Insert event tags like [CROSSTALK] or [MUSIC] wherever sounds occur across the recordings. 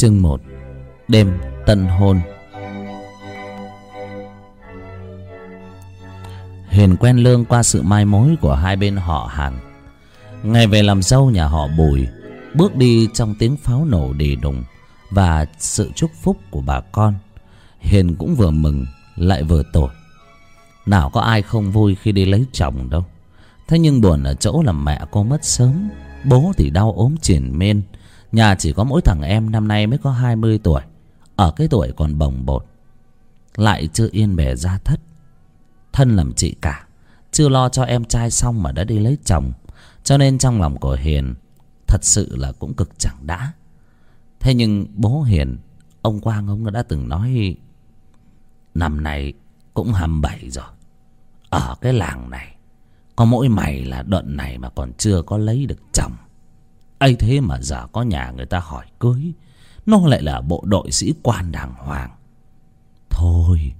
Chương một, Đêm tân hôn. Hiền quen Lương qua sự mai mối của hai bên họ hàng Ngày về làm dâu nhà họ Bùi, Bước đi trong tiếng pháo nổ đì đùng Và sự chúc phúc của bà con Hiền cũng vừa mừng, lại vừa tội. Nào có ai không vui khi đi lấy chồng đâu. Thế nhưng buồn ở chỗ là mẹ cô mất sớm, Bố thì đau ốm triển miên. Nhà chỉ có mỗi thằng em năm nay mới có hai mươi tuổi. Ở cái tuổi còn bồng bột, Lại chưa yên bề ra thất. Thân làm chị cả, Chưa lo cho em trai xong mà đã đi lấy chồng. Cho nên trong lòng của Hiền, Thật sự là cũng cực chẳng đã. Thế nhưng bố Hiền, Ông Quang ông đã từng nói, Năm nay cũng hăm bảy rồi. Ở cái làng này, Có mỗi mày là đợn này mà còn chưa có lấy được chồng ấy thế mà giờ có nhà người ta hỏi cưới, nó lại là bộ đội sĩ quan đàng hoàng. Thôi,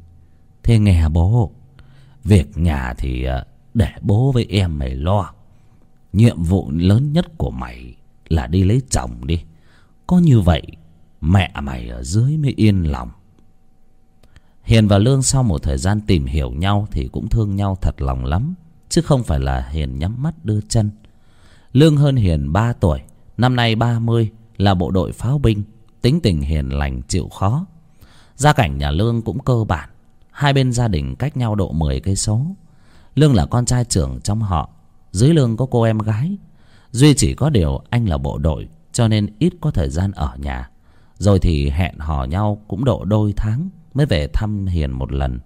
thế nghe bố, việc nhà thì ờ, để bố với em mày lo. Nhiệm vụ lớn nhất của mày là đi lấy chồng đi. Có như vậy, mẹ mày ở dưới mới yên lòng. Hiền và lương sau một thời gian tìm hiểu nhau thì cũng thương nhau thật lòng lắm, chứ không phải là hiền nhắm mắt đưa chân. Lương hơn hiền ba tuổi Năm nay ba mươi Là bộ đội pháo binh, Tính tình hiền lành, chịu khó. Gia cảnh nhà Lương cũng cơ bản. Hai bên gia đình cách nhau độ mười cây số. Lương là con trai trưởng trong họ. Dưới Lương có cô em gái. Duy chỉ có điều anh là bộ đội, Cho nên ít có thời gian ở nhà. Rồi thì hẹn hò nhau cũng độ đôi tháng Mới về thăm Hiền một lần.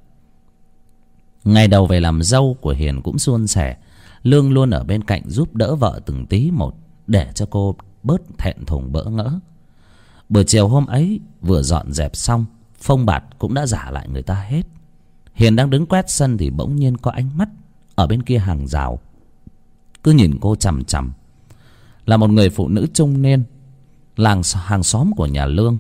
Ngày đầu về làm dâu của Hiền cũng suôn sẻ. Lương luôn ở bên cạnh giúp đỡ vợ từng tí một để cho cô bớt thẹn thùng bỡ ngỡ. Buổi chiều hôm ấy vừa dọn dẹp xong, phong bạt cũng đã giả lại người ta hết. Hiền đang đứng quét sân thì bỗng nhiên có ánh mắt ở bên kia hàng rào. Cứ nhìn cô chằm chằm. Là một người phụ nữ trung niên, làng hàng xóm của nhà lương.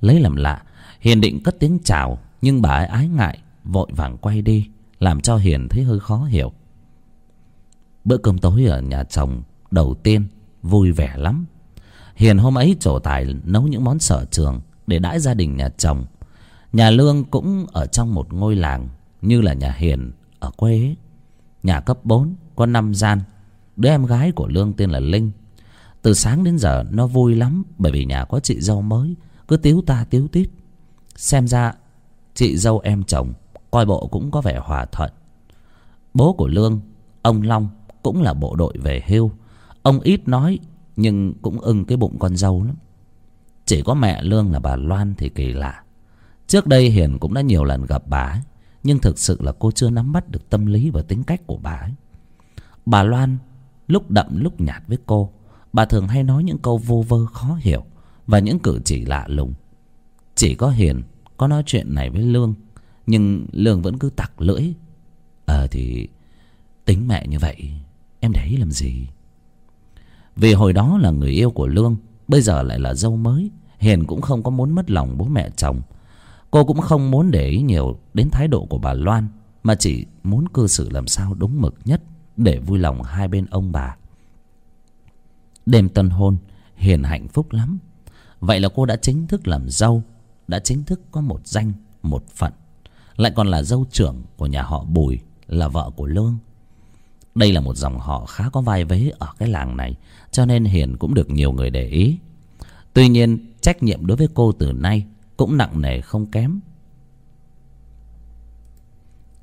Lấy làm lạ, hiền định cất tiếng chào, nhưng bà ấy ái ngại, vội vàng quay đi, làm cho hiền thấy hơi khó hiểu. Bữa cơm tối ở nhà chồng đầu tiên, vui vẻ lắm. Hiền hôm ấy trổ tài nấu những món sở trường để đãi gia đình nhà chồng. Nhà lương cũng ở trong một ngôi làng như là nhà hiền ở quê ấy. nhà cấp bốn, có năm gian. Đứa em gái của lương tên là linh. Từ sáng đến giờ nó vui lắm bởi vì nhà có chị dâu mới, cứ tiếu ta tiếu tít. Xem ra chị dâu em chồng coi bộ cũng có vẻ hòa thuận. Bố của lương, ông long, cũng là bộ đội về hưu ông ít nói, nhưng cũng ưng cái bụng con dâu lắm. Chỉ có mẹ lương là bà loan thì kỳ lạ. Trước đây hiền cũng đã nhiều lần gặp bà ấy, nhưng thực sự là cô chưa nắm bắt được tâm lý và tính cách của bà ấy. Bà loan lúc đậm lúc nhạt với cô, bà thường hay nói những câu vô vơ khó hiểu và những cử chỉ lạ lùng. Chỉ có hiền có nói chuyện này với lương, nhưng lương vẫn cứ tặc lưỡi. Ờ thì tính mẹ như vậy, em để ý làm gì? Vì hồi đó là người yêu của lương, bây giờ lại là dâu mới. Hiền cũng không có muốn mất lòng bố mẹ chồng. Cô cũng không muốn để ý nhiều đến thái độ của bà loan, mà chỉ muốn cư xử làm sao đúng mực nhất để vui lòng hai bên ông bà. Đêm tân hôn, hiền hạnh phúc lắm. Vậy là cô đã chính thức làm dâu, đã chính thức có một danh, một phận. Lại còn là dâu trưởng của nhà họ bùi, là vợ của lương. Đây là một dòng họ khá có vai vế ở cái làng này cho nên hiền cũng được nhiều người để ý. Tuy nhiên, trách nhiệm đối với cô từ nay cũng nặng nề không kém.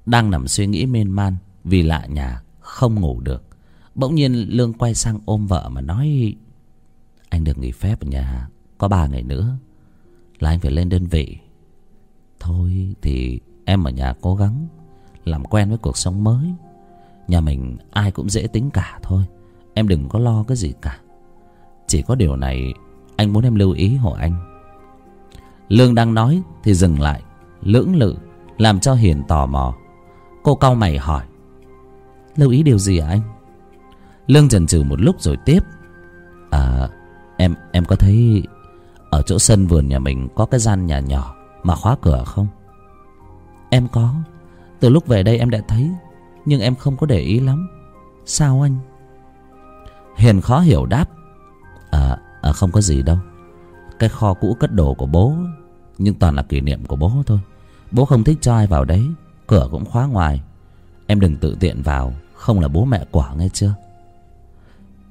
Đang nằm suy nghĩ miên man vì lạ nhà, không ngủ được, bỗng nhiên lương quay sang ôm vợ mà nói, anh được nghỉ phép ở nhà, có ba ngày nữa, là anh phải lên đơn vị. Thôi thì em ở nhà cố gắng, làm quen với cuộc sống mới. Nhà mình ai cũng dễ tính cả thôi em đừng có lo cái gì cả. Chỉ có điều này, anh muốn em lưu ý hộ anh. Lương đang nói thì dừng lại, lưỡng lự, làm cho hiền tò mò. Cô cau mày hỏi, lưu ý điều gì à anh? Lương chần chừ một lúc rồi tiếp à em em có thấy ở chỗ sân vườn nhà mình có cái gian nhà nhỏ mà khóa cửa không? Em có. Từ lúc về đây em đã thấy, nhưng em không có để ý lắm. Sao anh? Hiền khó hiểu đáp à, à không có gì đâu. Cái kho cũ cất đồ của bố nhưng toàn là kỷ niệm của bố thôi. Bố không thích cho ai vào đấy cửa cũng khóa ngoài. Em đừng tự tiện vào không là bố mẹ quả nghe chưa?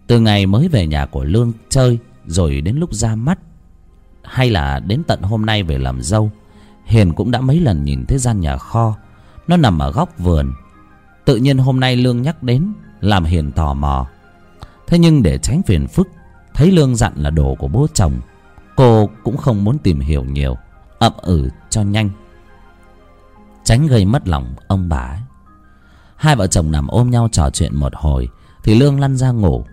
Từ ngày mới về nhà của lương chơi rồi đến lúc ra mắt hay là đến tận hôm nay về làm dâu hiền cũng đã mấy lần nhìn thấy gian nhà kho. Nó nằm ở góc vườn. Tự nhiên hôm nay lương nhắc đến làm hiền tò mò thế nhưng để tránh phiền phức, thấy lương dặn là đồ của bố chồng, cô cũng không muốn tìm hiểu nhiều, ậm ừ cho nhanh. Tránh gây mất lòng ông bà ấy. Hai vợ chồng nằm ôm nhau trò chuyện một hồi, thì lương lăn ra ngủ.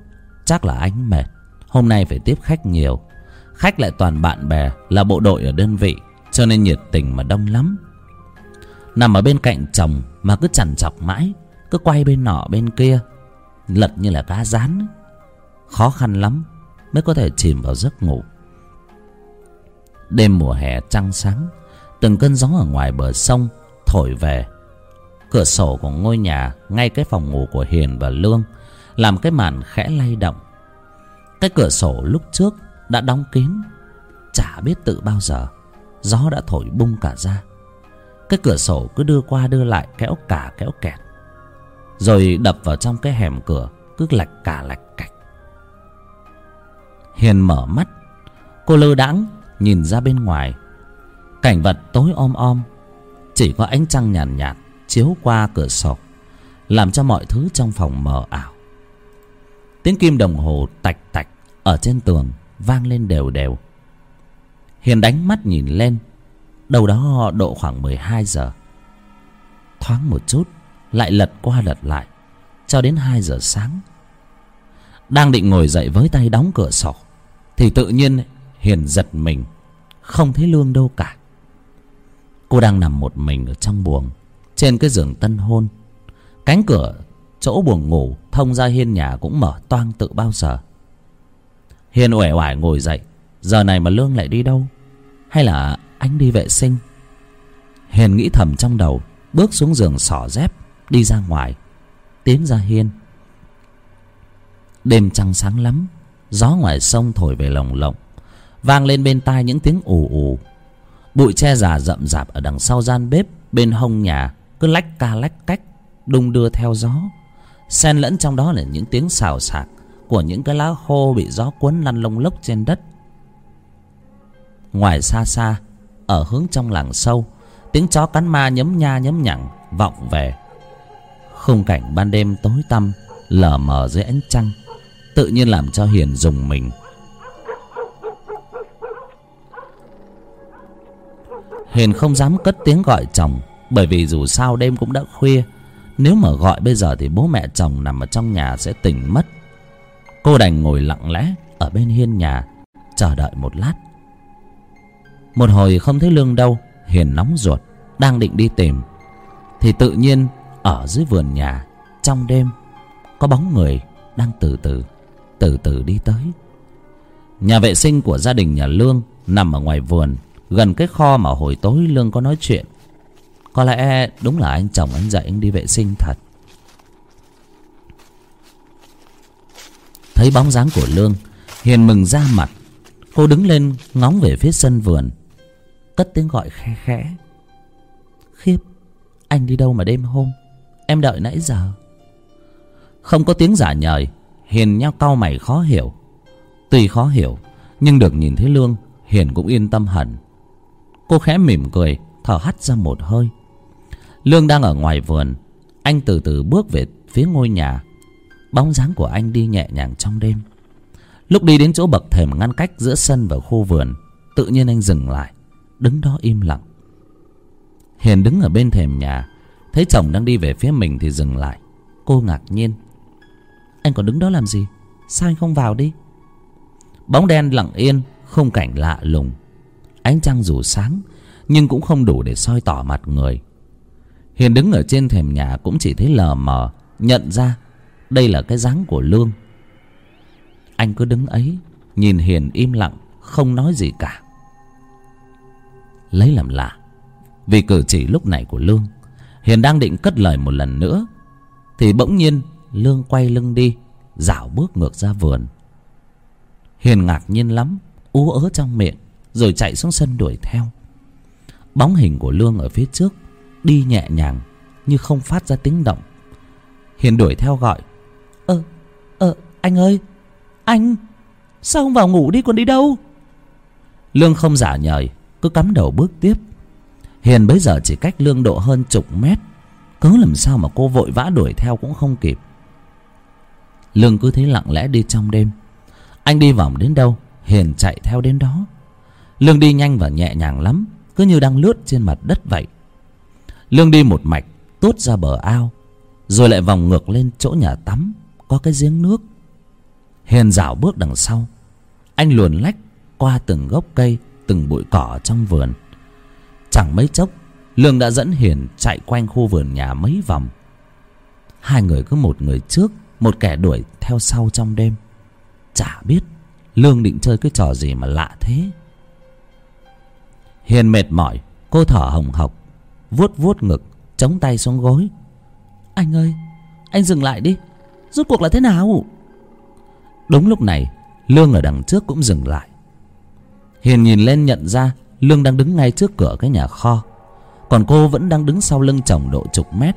Chắc là anh mệt. Hôm nay phải tiếp khách nhiều. Khách lại toàn bạn bè, là bộ đội ở đơn vị, cho nên nhiệt tình mà đông lắm. Nằm ở bên cạnh chồng mà cứ chằn chọc mãi, cứ quay bên nọ bên kia, lật như là cá rán khó khăn lắm mới có thể chìm vào giấc ngủ. Đêm mùa hè trăng sáng, từng cơn gió ở ngoài bờ sông thổi về. Cửa sổ của ngôi nhà, ngay cái phòng ngủ của hiền và lương, làm cái màn khẽ lay động. Cái cửa sổ lúc trước đã đóng kín, chả biết tự bao giờ, gió đã thổi bung cả ra. Cái cửa sổ cứ đưa qua đưa lại, kéo cả kéo kẹt. Rồi đập vào trong cái hẻm cửa, cứ lạch cả lạch hiền mở mắt. Cô lơ đãng nhìn ra bên ngoài. Cảnh vật tối om om chỉ có ánh trăng nhàn nhạt, nhạt chiếu qua cửa sổ làm cho mọi thứ trong phòng mờ ảo. Tiếng kim đồng hồ tạch tạch ở trên tường vang lên đều đều. Hiền đánh mắt nhìn lên đâu đó độ khoảng mười hai giờ. Thoáng một chút lại lật qua lật lại cho đến hai giờ sáng. Đang định ngồi dậy với tay đóng cửa sổ thì tự nhiên hiền giật mình. Không thấy lương đâu cả. Cô đang nằm một mình ở trong buồng, trên cái giường tân hôn. Cánh cửa chỗ buồng ngủ thông ra hiên nhà cũng mở toang tự bao giờ. Hiền uể oải ngồi dậy, giờ này mà lương lại đi đâu? Hay là anh đi vệ sinh? Hiền nghĩ thầm trong đầu, bước xuống giường xỏ dép, đi ra ngoài. Tiến ra hiên. Đêm trăng sáng lắm gió ngoài sông thổi về lồng lộng, vang lên bên tai những tiếng ù ù. Bụi tre già rậm rạp ở đằng sau gian bếp, bên hông nhà cứ lách ca lách cách, đung đưa theo gió. Xen lẫn trong đó là những tiếng xào xạc của những cái lá khô bị gió cuốn lăn lông lốc trên đất. Ngoài xa xa, ở hướng trong làng sâu, tiếng chó cắn ma nhấm nha nhấm nhẳng vọng về. Khung cảnh ban đêm tối tăm lờ mờ dưới ánh trăng tự nhiên làm cho hiền dùng mình. Hiền không dám cất tiếng gọi chồng, bởi vì dù sao đêm cũng đã khuya. Nếu mà gọi bây giờ thì bố mẹ chồng nằm ở trong nhà sẽ tỉnh mất. Cô đành ngồi lặng lẽ ở bên hiên nhà, chờ đợi một lát. Một hồi không thấy lương đâu, hiền nóng ruột, đang định đi tìm. Thì tự nhiên, ở dưới vườn nhà, trong đêm, có bóng người đang từ từ từ từ đi tới. Nhà vệ sinh của gia đình nhà lương nằm ở ngoài vườn, gần cái kho mà hồi tối lương có nói chuyện. Có lẽ đúng là anh chồng anh dạy anh đi vệ sinh thật. Thấy bóng dáng của lương, hiền mừng ra mặt. Cô đứng lên, ngóng về phía sân vườn. Cất tiếng gọi khe khẽ. Khiếp, anh đi đâu mà đêm hôm? Em đợi nãy giờ. Không có tiếng giả nhời hiền nhau cau mày khó hiểu. Tuy khó hiểu, nhưng được nhìn thấy lương, hiền cũng yên tâm hẳn. Cô khẽ mỉm cười, thở hắt ra một hơi. Lương đang ở ngoài vườn, anh từ từ bước về phía ngôi nhà. Bóng dáng của anh đi nhẹ nhàng trong đêm. Lúc đi đến chỗ bậc thềm ngăn cách giữa sân và khu vườn, tự nhiên anh dừng lại, đứng đó im lặng. Hiền đứng ở bên thềm nhà, thấy chồng đang đi về phía mình thì dừng lại. Cô ngạc nhiên anh còn đứng đó làm gì? Sao anh không vào đi? Bóng đen lặng yên, khung cảnh lạ lùng. Ánh trăng dù sáng, nhưng cũng không đủ để soi tỏ mặt người. Hiền đứng ở trên thềm nhà cũng chỉ thấy lờ mờ, nhận ra đây là cái dáng của lương. Anh cứ đứng ấy, nhìn hiền im lặng, không nói gì cả. Lấy làm lạ, vì cử chỉ lúc này của lương, hiền đang định cất lời một lần nữa, thì bỗng nhiên lương quay lưng đi, dạo bước ngược ra vườn. Hiền ngạc nhiên lắm, ú ớ trong miệng, rồi chạy xuống sân đuổi theo. Bóng hình của lương ở phía trước đi nhẹ nhàng như không phát ra tiếng động. Hiền đuổi theo gọi, ơ ơ, anh ơi, anh, sao không vào ngủ đi còn đi đâu? Lương không giả nhời, cứ cắm đầu bước tiếp. Hiền bấy giờ chỉ cách lương độ hơn chục mét, cứ làm sao mà cô vội vã đuổi theo cũng không kịp lương cứ thế lặng lẽ đi trong đêm. Anh đi vòng đến đâu, hiền chạy theo đến đó. Lương đi nhanh và nhẹ nhàng lắm, cứ như đang lướt trên mặt đất vậy. Lương đi một mạch tốt ra bờ ao, rồi lại vòng ngược lên chỗ nhà tắm, có cái giếng nước. Hiền dạo bước đằng sau. Anh luồn lách qua từng gốc cây, từng bụi cỏ trong vườn. Chẳng mấy chốc, lương đã dẫn hiền chạy quanh khu vườn nhà mấy vòng. Hai người cứ một người trước một kẻ đuổi theo sau trong đêm. Chả biết lương định chơi cái trò gì mà lạ thế. Hiền mệt mỏi, cô thở hồng hộc, vuốt vuốt ngực, chống tay xuống gối. Anh ơi, anh dừng lại đi. Rốt cuộc là thế nào? Đúng lúc này, lương ở đằng trước cũng dừng lại. Hiền nhìn lên nhận ra lương đang đứng ngay trước cửa cái nhà kho. Còn cô vẫn đang đứng sau lưng chồng độ chục mét.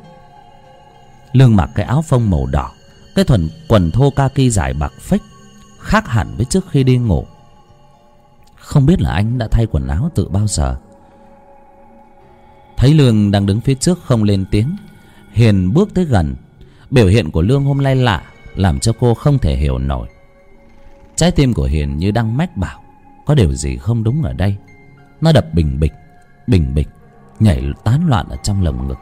Lương mặc cái áo phông màu đỏ cái thuần quần thô kaki dài bạc phách, khác hẳn với trước khi đi ngủ. Không biết là anh đã thay quần áo từ bao giờ. Thấy lương đang đứng phía trước không lên tiếng, hiền bước tới gần. Biểu hiện của lương hôm nay lạ, làm cho cô không thể hiểu nổi. Trái tim của hiền như đang mách bảo, có điều gì không đúng ở đây. Nó đập bình bịch bình bịch, nhảy tán loạn ở trong lồng ngực.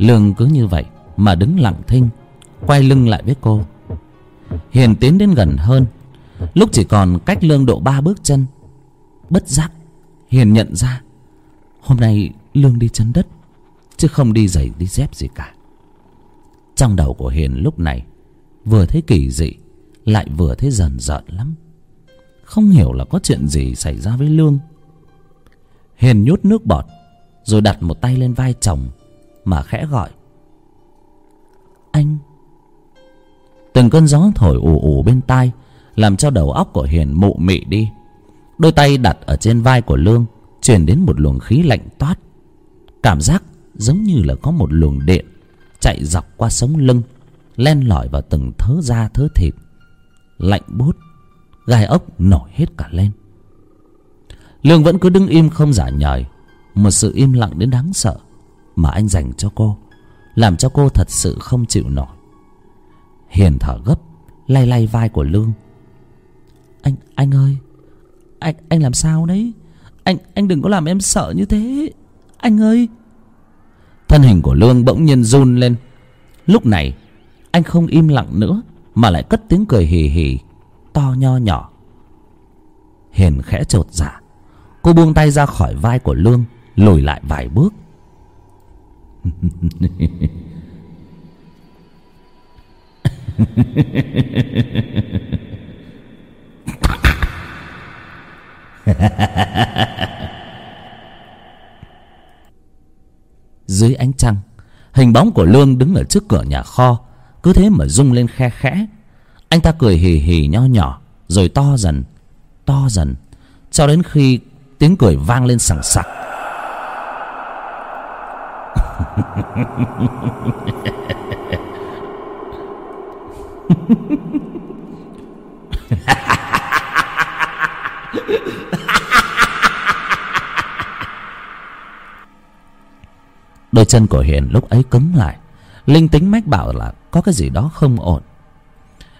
Lương cứ như vậy mà đứng lặng thinh, quay lưng lại với cô. Hiền tiến đến gần hơn. Lúc chỉ còn cách lương độ ba bước chân, bất giác hiền nhận ra, hôm nay lương đi chân đất, chứ không đi giày đi dép gì cả. Trong đầu của hiền lúc này, vừa thấy kỳ dị, lại vừa thấy dần dợn lắm. Không hiểu là có chuyện gì xảy ra với lương. Hiền nhút nước bọt, rồi đặt một tay lên vai chồng mà khẽ gọi. Anh. Từng cơn gió thổi ù ù bên tai, làm cho đầu óc của hiền mụ mị đi. Đôi tay đặt ở trên vai của lương, truyền đến một luồng khí lạnh toát. Cảm giác giống như là có một luồng điện chạy dọc qua sống lưng, len lỏi vào từng thớ da thớ thịt. Lạnh bút gai ốc nổi hết cả lên. Lương vẫn cứ đứng im không giả nhời, một sự im lặng đến đáng sợ mà anh dành cho cô, làm cho cô thật sự không chịu nổi. Hiền thở gấp, lay lay vai của lương. Anh anh ơi, anh anh làm sao đấy? Anh anh đừng có làm em sợ như thế. Anh ơi! Thân hình của lương bỗng nhiên run lên. Lúc này, anh không im lặng nữa, mà lại cất tiếng cười hì hì, to nho nhỏ. Hiền khẽ chột dạ. Cô buông tay ra khỏi vai của lương, lùi lại vài bước. [LAUGHS] dưới ánh trăng, hình bóng của lương đứng ở trước cửa nhà kho, cứ thế mà rung lên khe khẽ. Anh ta cười hì hì nho nhỏ, rồi to dần to dần, cho đến khi tiếng cười vang lên sằng sặc. [LAUGHS] đôi chân của hiền lúc ấy cứng lại. Linh tính mách bảo là có cái gì đó không ổn.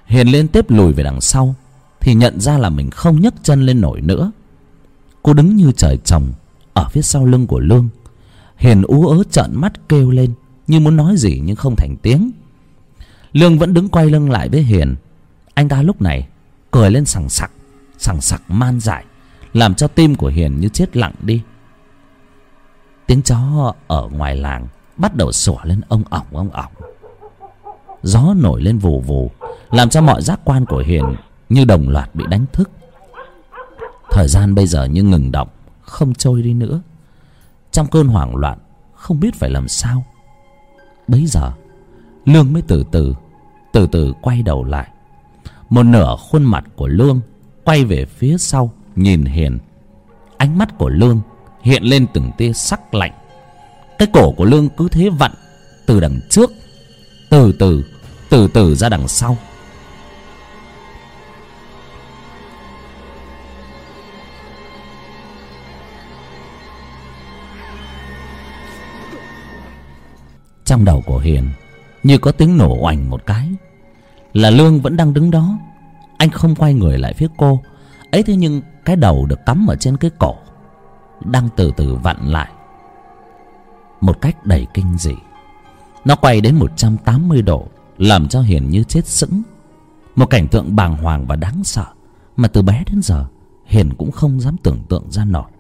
Hiền liên tiếp lùi về đằng sau, thì nhận ra là mình không nhấc chân lên nổi nữa. Cô đứng như trời trồng ở phía sau lưng của lương hiền ú ớ trợn mắt kêu lên, như muốn nói gì nhưng không thành tiếng. Lương vẫn đứng quay lưng lại với hiền. Anh ta lúc này cười lên sằng sặc sằng sặc man dại, làm cho tim của hiền như chết lặng đi. Tiếng chó ở ngoài làng bắt đầu sủa lên ông ỏng ông ỏng. Gió nổi lên vù vù, làm cho mọi giác quan của hiền như đồng loạt bị đánh thức. Thời gian bây giờ như ngừng động, không trôi đi nữa trong cơn hoảng loạn, không biết phải làm sao. Bấy giờ, lương mới từ từ từ từ quay đầu lại. Một nửa khuôn mặt của lương quay về phía sau, nhìn hiền. Ánh mắt của lương hiện lên từng tia sắc lạnh. Cái cổ của lương cứ thế vặn từ đằng trước, từ từ từ từ ra đằng sau. Trong đầu của hiền, như có tiếng nổ oành một cái. Là lương vẫn đang đứng đó. Anh không quay người lại phía cô. Ấy thế nhưng cái đầu được cắm ở trên cái cổ, đang từ từ vặn lại. Một cách đầy kinh dị. Nó quay đến một trăm tám mươi độ, làm cho hiền như chết sững. Một cảnh tượng bàng hoàng và đáng sợ, mà từ bé đến giờ, hiền cũng không dám tưởng tượng ra nổi.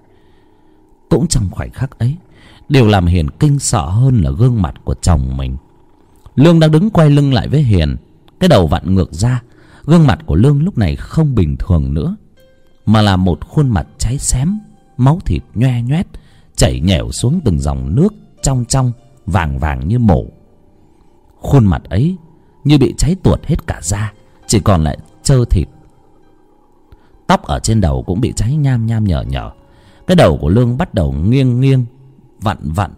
Cũng trong khoảnh khắc ấy điều làm hiền kinh sợ hơn là gương mặt của chồng mình. Lương đang đứng quay lưng lại với hiền. Cái đầu vặn ngược ra. Gương mặt của lương lúc này không bình thường nữa, mà là một khuôn mặt cháy xém, máu thịt nhoe nhoét, chảy nhẻo xuống từng dòng nước trong trong, vàng vàng như mổ. Khuôn mặt ấy như bị cháy tuột hết cả da, chỉ còn lại trơ thịt. Tóc ở trên đầu cũng bị cháy nham nham nhở nhở. Cái đầu của lương bắt đầu nghiêng nghiêng vặn vặn.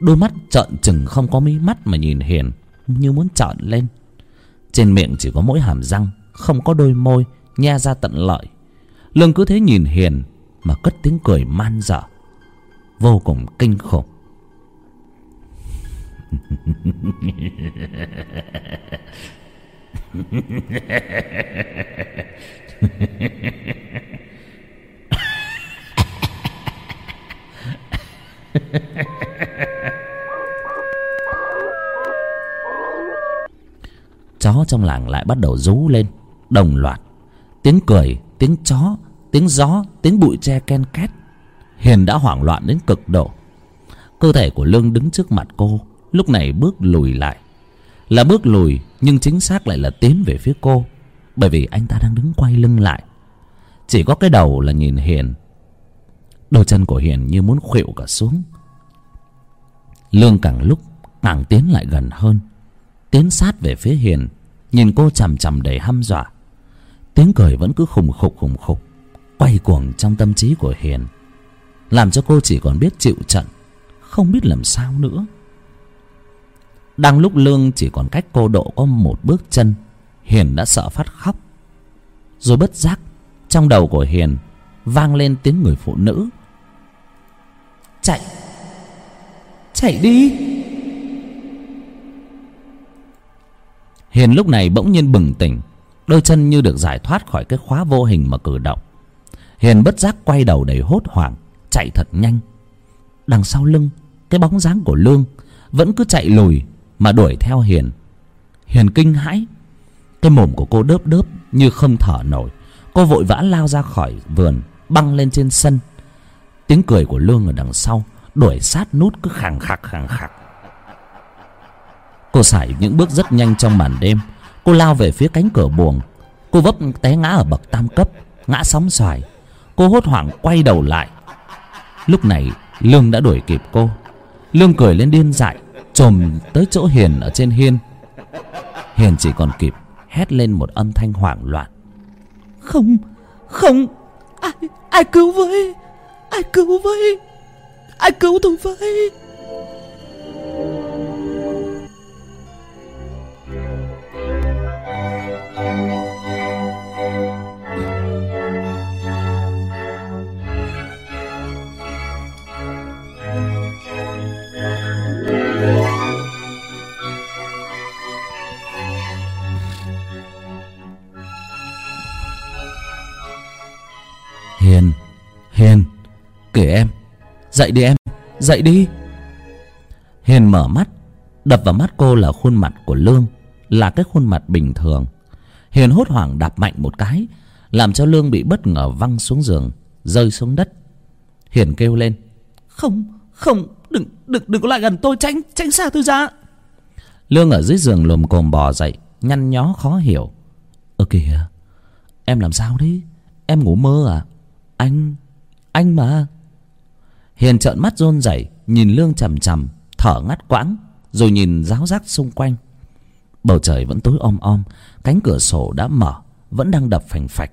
Đôi mắt trợn trừng, không có mí mắt mà nhìn hiền, như muốn trợn lên. Trên miệng chỉ có mỗi hàm răng, không có đôi môi, nhe ra tận lợi. Lương cứ thế nhìn hiền, mà cất tiếng cười man dở vô cùng kinh khủng. [LAUGHS] [LAUGHS] chó trong làng lại bắt đầu rú lên, đồng loạt. Tiếng cười, tiếng chó, tiếng gió, tiếng bụi tre ken két. Hiền đã hoảng loạn đến cực độ. Cơ thể của lương đứng trước mặt cô, lúc này bước lùi lại. Là bước lùi, nhưng chính xác lại là tiến về phía cô, bởi vì anh ta đang đứng quay lưng lại. Chỉ có cái đầu là nhìn hiền đôi chân của hiền như muốn khuỵu cả xuống. Lương càng lúc càng tiến lại gần hơn. Tiến sát về phía hiền, nhìn cô chằm chằm đầy hăm dọa. Tiếng cười vẫn cứ khùng khục khùng khục, quay cuồng trong tâm trí của hiền, làm cho cô chỉ còn biết chịu trận, không biết làm sao nữa. Đang lúc lương chỉ còn cách cô độ có một bước chân, hiền đã sợ phát khóc. Rồi bất giác, trong đầu của hiền vang lên tiếng người phụ nữ chạy. Chạy đi. Hiền lúc này bỗng nhiên bừng tỉnh, đôi chân như được giải thoát khỏi cái khóa vô hình mà cử động. Hiền bất giác quay đầu đầy hốt hoảng, chạy thật nhanh. Đằng sau lưng, cái bóng dáng của lương vẫn cứ chạy lùi mà đuổi theo hiền. Hiền kinh hãi. Cái mồm của cô đớp đớp như không thở nổi. Cô vội vã lao ra khỏi vườn, băng lên trên sân tiếng cười của lương ở đằng sau đuổi sát nút cứ khàng khạc khàng khạc. Cô sải những bước rất nhanh trong màn đêm. Cô lao về phía cánh cửa buồng. Cô vấp té ngã ở bậc tam cấp, ngã sóng xoài. Cô hốt hoảng quay đầu lại. Lúc này, lương đã đuổi kịp cô. Lương cười lên điên dại chồm tới chỗ hiền ở trên hiên. Hiền chỉ còn kịp hét lên một âm thanh hoảng loạn. Không không, ai ai cứu với? Ai cứu với ai cứu tôi với kể em. Dậy đi em dậy đi. Hiền mở mắt đập vào mắt cô là khuôn mặt của lương là cái khuôn mặt bình thường. Hiền hốt hoảng đạp mạnh một cái làm cho lương bị bất ngờ văng xuống giường rơi xuống đất. Hiền kêu lên. Không không đừng đừng đừng có lại gần tôi tránh tránh xa tôi ra. Lương ở dưới giường lồm cồm bò dậy nhăn nhó khó hiểu. Ơ kìa em làm sao đấy? Em ngủ mơ à? Anh anh mà hiền trợn mắt rôn rẩy, nhìn lương chằm chằm, thở ngắt quãng, rồi nhìn ráo rác xung quanh. Bầu trời vẫn tối om om, cánh cửa sổ đã mở, vẫn đang đập phành phạch.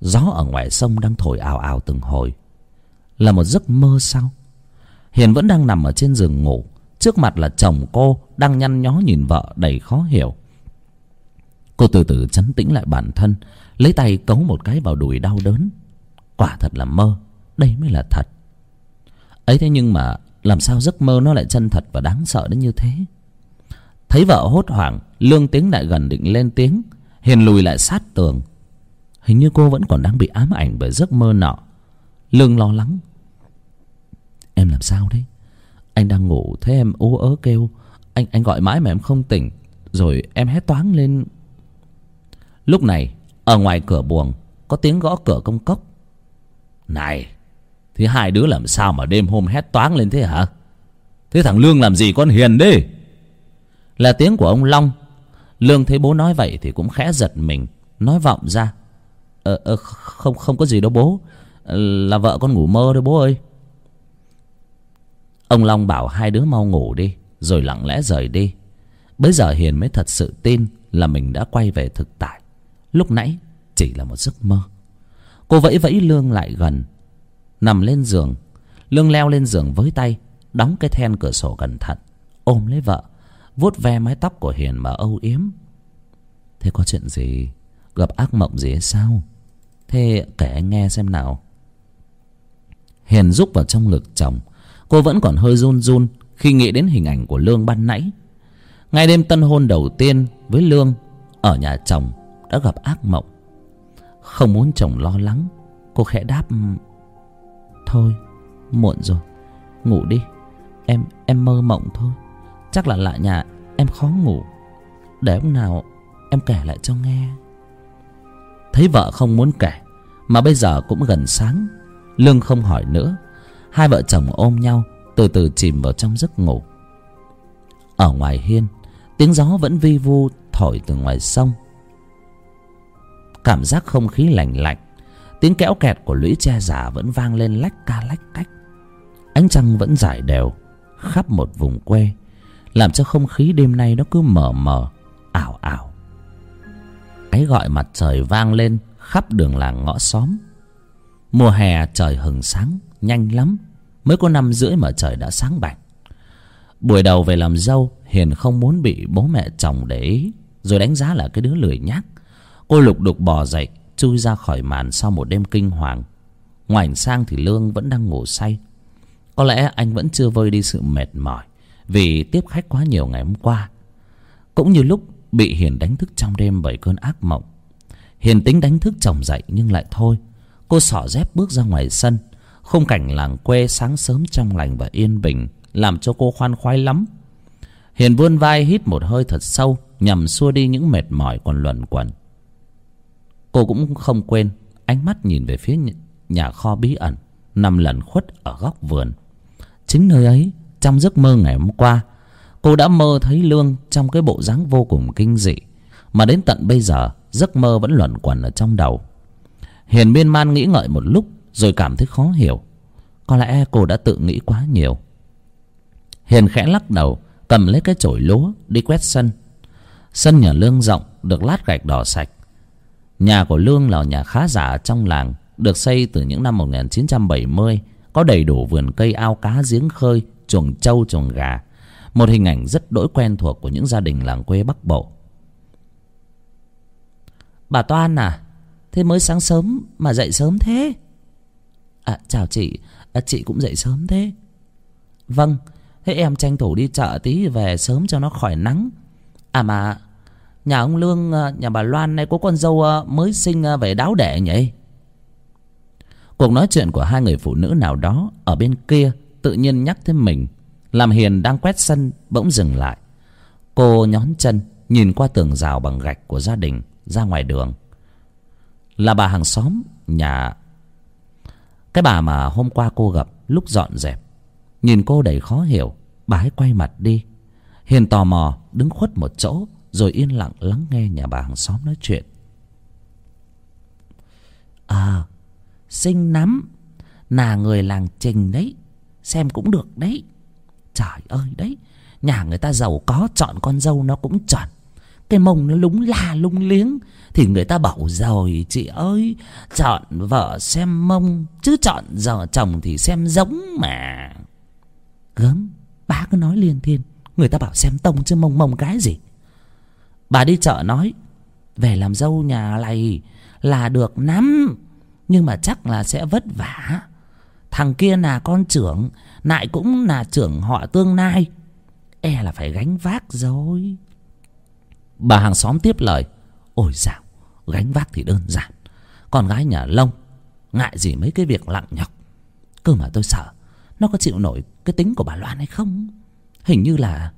Gió ở ngoài sông đang thổi ào ào từng hồi. Là một giấc mơ sao? Hiền vẫn đang nằm ở trên giường ngủ, trước mặt là chồng cô đang nhăn nhó nhìn vợ đầy khó hiểu. Cô từ từ chấn tĩnh lại bản thân, lấy tay cấu một cái vào đùi đau đớn. Quả thật là mơ, đây mới là thật ấy thế nhưng mà làm sao giấc mơ nó lại chân thật và đáng sợ đến như thế? Thấy vợ hốt hoảng, lương tiếng lại gần định lên tiếng, hiền lùi lại sát tường. Hình như cô vẫn còn đang bị ám ảnh bởi giấc mơ nọ. Lương lo lắng. Em làm sao đấy? Anh đang ngủ thấy em ú ớ kêu. Anh anh gọi mãi mà em không tỉnh, rồi em hét toáng lên. Lúc này, ở ngoài cửa buồng, có tiếng gõ cửa công cốc. Này thế hai đứa làm sao mà đêm hôm hét toáng lên thế hả? Thế thằng lương làm gì con hiền đi? Là tiếng của ông long. Lương thấy bố nói vậy thì cũng khẽ giật mình nói vọng ra. Ờ, ờ không không có gì đâu bố. Là vợ con ngủ mơ đấy bố ơi. Ông long bảo hai đứa mau ngủ đi rồi lặng lẽ rời đi. Bấy giờ hiền mới thật sự tin là mình đã quay về thực tại. Lúc nãy chỉ là một giấc mơ. Cô vẫy vẫy lương lại gần nằm lên giường lương leo lên giường với tay, đóng cái then cửa sổ cẩn thận, ôm lấy vợ, vuốt ve mái tóc của hiền mà âu yếm. Thế có chuyện gì? Gặp ác mộng gì hay sao? Thế kể anh nghe xem nào. Hiền rúc vào trong ngực chồng, cô vẫn còn hơi run run khi nghĩ đến hình ảnh của lương ban nãy. Ngay đêm tân hôn đầu tiên với lương, ở nhà chồng đã gặp ác mộng. Không muốn chồng lo lắng, cô khẽ đáp thôi. Muộn rồi. Ngủ đi. Em em mơ mộng thôi. Chắc là lại nhà em khó ngủ. Để hôm nào em kể lại cho nghe. Thấy vợ không muốn kể, mà bây giờ cũng gần sáng. Lương không hỏi nữa. Hai vợ chồng ôm nhau, từ từ chìm vào trong giấc ngủ. Ở ngoài hiên, tiếng gió vẫn vi vu thổi từ ngoài sông. Cảm giác không khí lành lạnh tiếng kéo kẹt của lũy tre giả vẫn vang lên lách ca lách cách. Ánh trăng vẫn rải đều, khắp một vùng quê, làm cho không khí đêm nay nó cứ mờ mờ, ảo ảo. Cái gọi mặt trời vang lên khắp đường làng ngõ xóm. Mùa hè trời hừng sáng, nhanh lắm, mới có năm rưỡi mà trời đã sáng bạch. Buổi đầu về làm dâu, hiền không muốn bị bố mẹ chồng để ý, rồi đánh giá là cái đứa lười nhác. Cô lục đục bò dậy chui ra khỏi màn sau một đêm kinh hoàng. Ngoảnh sang thì lương vẫn đang ngủ say. Có lẽ anh vẫn chưa vơi đi sự mệt mỏi vì tiếp khách quá nhiều ngày hôm qua, cũng như lúc bị hiền đánh thức trong đêm bởi cơn ác mộng. Hiền tính đánh thức chồng dậy nhưng lại thôi. Cô xỏ dép bước ra ngoài sân, khung cảnh làng quê sáng sớm trong lành và yên bình làm cho cô khoan khoái lắm. Hiền vươn vai hít một hơi thật sâu nhằm xua đi những mệt mỏi còn luẩn quẩn cô cũng không quên ánh mắt nhìn về phía nhà kho bí ẩn, nằm lẩn khuất ở góc vườn. Chính nơi ấy, trong giấc mơ ngày hôm qua, cô đã mơ thấy lương trong cái bộ dáng vô cùng kinh dị. Mà đến tận bây giờ, giấc mơ vẫn luẩn quẩn ở trong đầu. Hiền miên man nghĩ ngợi một lúc, rồi cảm thấy khó hiểu. Có lẽ cô đã tự nghĩ quá nhiều. Hiền khẽ lắc đầu, cầm lấy cái chổi lúa, đi quét sân. Sân nhà lương rộng, được lát gạch đỏ sạch nhà của lương là nhà khá giả trong làng được xây từ những năm 1970 có đầy đủ vườn cây ao cá giếng khơi chuồng trâu chuồng gà. Một hình ảnh rất đỗi quen thuộc của những gia đình làng quê bắc bộ. Bà toan à thế mới sáng sớm mà dậy sớm thế? À chào chị à, chị cũng dậy sớm thế. Vâng thế em tranh thủ đi chợ tí về sớm cho nó khỏi nắng. À mà nhà ông lương ờ, nhà bà loan này có con dâu ờ, mới sinh ờ, về đáo đẻ nhỉ? Cuộc nói chuyện của hai người phụ nữ nào đó ở bên kia tự nhiên nhắc tới mình, làm hiền đang quét sân bỗng dừng lại. Cô nhón chân nhìn qua tường rào bằng gạch của gia đình ra ngoài đường. Là bà hàng xóm nhà. Cái bà mà hôm qua cô gặp lúc dọn dẹp. Nhìn cô đầy khó hiểu, bà ấy quay mặt đi. Hiền tò mò đứng khuất một chỗ rồi yên lặng lắng nghe nhà bà hàng xóm nói chuyện. À xinh lắm. Là người làng trình đấy. Xem cũng được đấy. Trời ơi đấy. Nhà người ta giàu có, chọn con dâu nó cũng chuẩn. Cái mông nó lúng la, lung liếng. Thì người ta bảo rồi, chị ơi, chọn vợ xem mông, chứ chọn giờ chồng thì xem giống mà. Gớm bá cứ nói liên thiên. Người ta bảo xem tông chứ mông mông cái gì bà đi chợ nói, về làm dâu nhà này là được lắm, nhưng mà chắc là sẽ vất vả. Thằng kia là con trưởng, lại cũng là trưởng họ tương lai. E là phải gánh vác rồi. Bà hàng xóm tiếp lời, ôi dạo gánh vác thì đơn giản. Con gái nhà lông ngại gì mấy cái việc lặng nhọc. Cơ mà tôi sợ nó có chịu nổi cái tính của bà loan hay không? Hình như là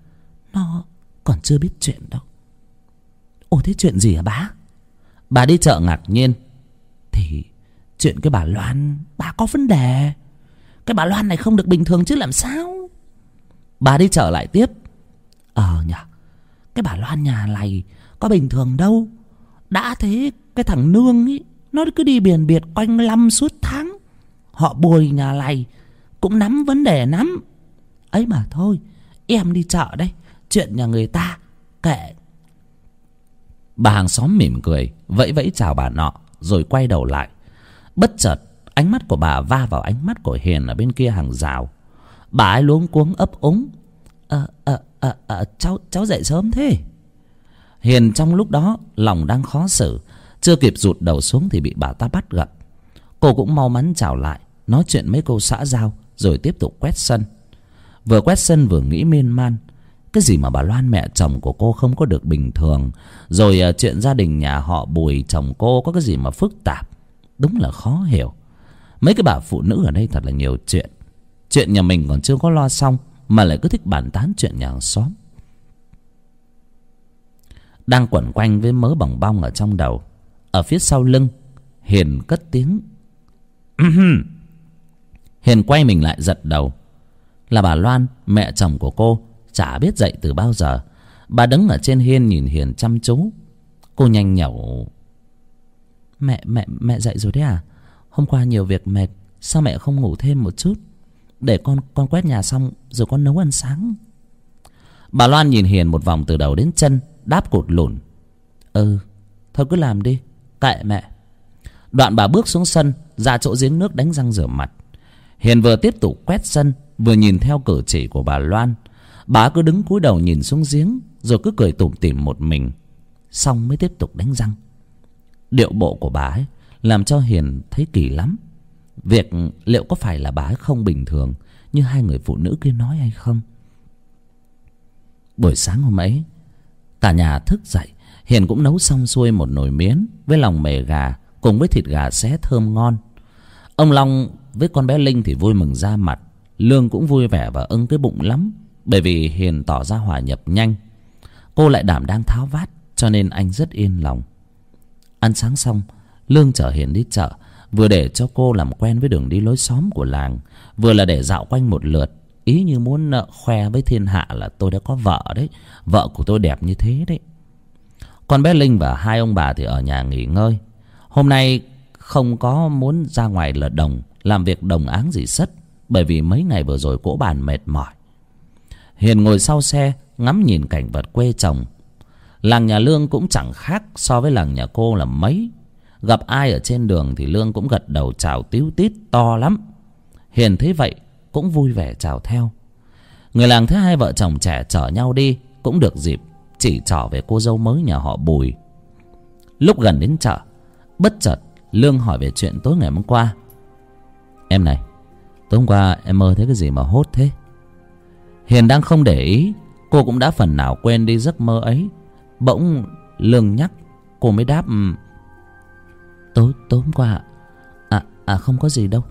nó còn chưa biết chuyện đâu ồ thế chuyện gì hả bá? Bà đi chợ ngạc nhiên. Thì chuyện cái bà loan bà có vấn đề? Cái bà loan này không được bình thường chứ làm sao? Bà đi chợ lại tiếp. Ờ nhở, cái bà loan nhà này có bình thường đâu. Đã thế cái thằng nương ấy nó cứ đi biển biệt quanh năm suốt tháng. Họ bùi nhà này cũng nắm vấn đề lắm. Ấy mà thôi em đi chợ đây chuyện nhà người ta kệ bà hàng xóm mỉm cười, vẫy vẫy chào bà nọ, rồi quay đầu lại. Bất chợt, ánh mắt của bà va vào ánh mắt của hiền ở bên kia hàng rào. Bà ấy luống cuống ấp úng. Ờ ờ ờ ờ cháu cháu dậy sớm thế. Hiền trong lúc đó lòng đang khó xử, chưa kịp rụt đầu xuống thì bị bà ta bắt gặp. Cô cũng mau mắn chào lại, nói chuyện mấy câu xã giao, rồi tiếp tục quét sân. Vừa quét sân vừa nghĩ miên man cái gì mà bà loan mẹ, chồng của cô không có được bình thường. Rồi à, chuyện gia đình nhà họ bùi, chồng cô có cái gì mà phức tạp? Đúng là khó hiểu. Mấy cái bà phụ nữ ở đây thật là nhiều chuyện. Chuyện nhà mình còn chưa có lo xong, mà lại cứ thích bàn tán chuyện nhà hàng xóm. Đang quẩn quanh với mớ bòng bong ở trong đầu, ở phía sau lưng, hiền cất tiếng. [CLEARS THROAT] Hiền quay mình lại giật đầu. Là bà loan, mẹ chồng của cô chả biết dậy từ bao giờ. Bà đứng ở trên hiên nhìn hiền chăm chú. Cô nhanh nhẩu, mẹ mẹ mẹ dậy rồi đấy à? Hôm qua nhiều việc mệt, sao mẹ không ngủ thêm một chút? Để con con quét nhà xong rồi con nấu ăn sáng. Bà loan nhìn hiền một vòng từ đầu đến chân, đáp cột lùn ừ thôi cứ làm đi, kệ mẹ. Đoạn bà bước xuống sân, ra chỗ giếng nước đánh răng rửa mặt. Hiền vừa tiếp tục quét sân, vừa nhìn theo cử chỉ của bà loan bà cứ đứng cúi đầu nhìn xuống giếng, rồi cứ cười tủm tỉm một mình. Xong mới tiếp tục đánh răng. Điệu bộ của bà ấy làm cho hiền thấy kỳ lắm. Việc liệu có phải là bà ấy không bình thường, như hai người phụ nữ kia nói hay không? Buổi sáng hôm ấy, cả nhà thức dậy, hiền cũng nấu xong xuôi một nồi miến với lòng mề gà cùng với thịt gà xé thơm ngon. Ông long với con bé linh thì vui mừng ra mặt, lương cũng vui vẻ và ưng cái bụng lắm bởi vì hiền tỏ ra hòa nhập nhanh. Cô lại đảm đang tháo vát, cho nên anh rất yên lòng. Ăn sáng xong, lương chở hiền đi chợ, vừa để cho cô làm quen với đường đi lối xóm của làng, vừa là để dạo quanh một lượt. Ý như muốn ờ, khoe với thiên hạ là tôi đã có vợ đấy, vợ của tôi đẹp như thế đấy. Con bé linh và hai ông bà thì ở nhà nghỉ ngơi. Hôm nay không có muốn ra ngoài lợt đồng, làm việc đồng áng gì sất, bởi vì mấy ngày vừa rồi cỗ bàn mệt mỏi hiền ngồi sau xe, ngắm nhìn cảnh vật quê chồng làng nhà lương cũng chẳng khác so với làng nhà cô là mấy. Gặp ai ở trên đường thì lương cũng gật đầu chào tíu tít to lắm. Hiền thấy vậy cũng vui vẻ chào theo. Người làng thấy hai vợ chồng trẻ chở nhau đi cũng được dịp chỉ trỏ về cô dâu mới nhà họ bùi. Lúc gần đến chợ, bất chợt lương hỏi về chuyện tối ngày hôm qua. Em này, tối hôm qua em mơ thấy cái gì mà hốt thế? Hiền đang không để ý, cô cũng đã phần nào quên đi giấc mơ ấy. Bỗng lương nhắc, cô mới đáp ừ, tối tối hôm qua à à không có gì đâu.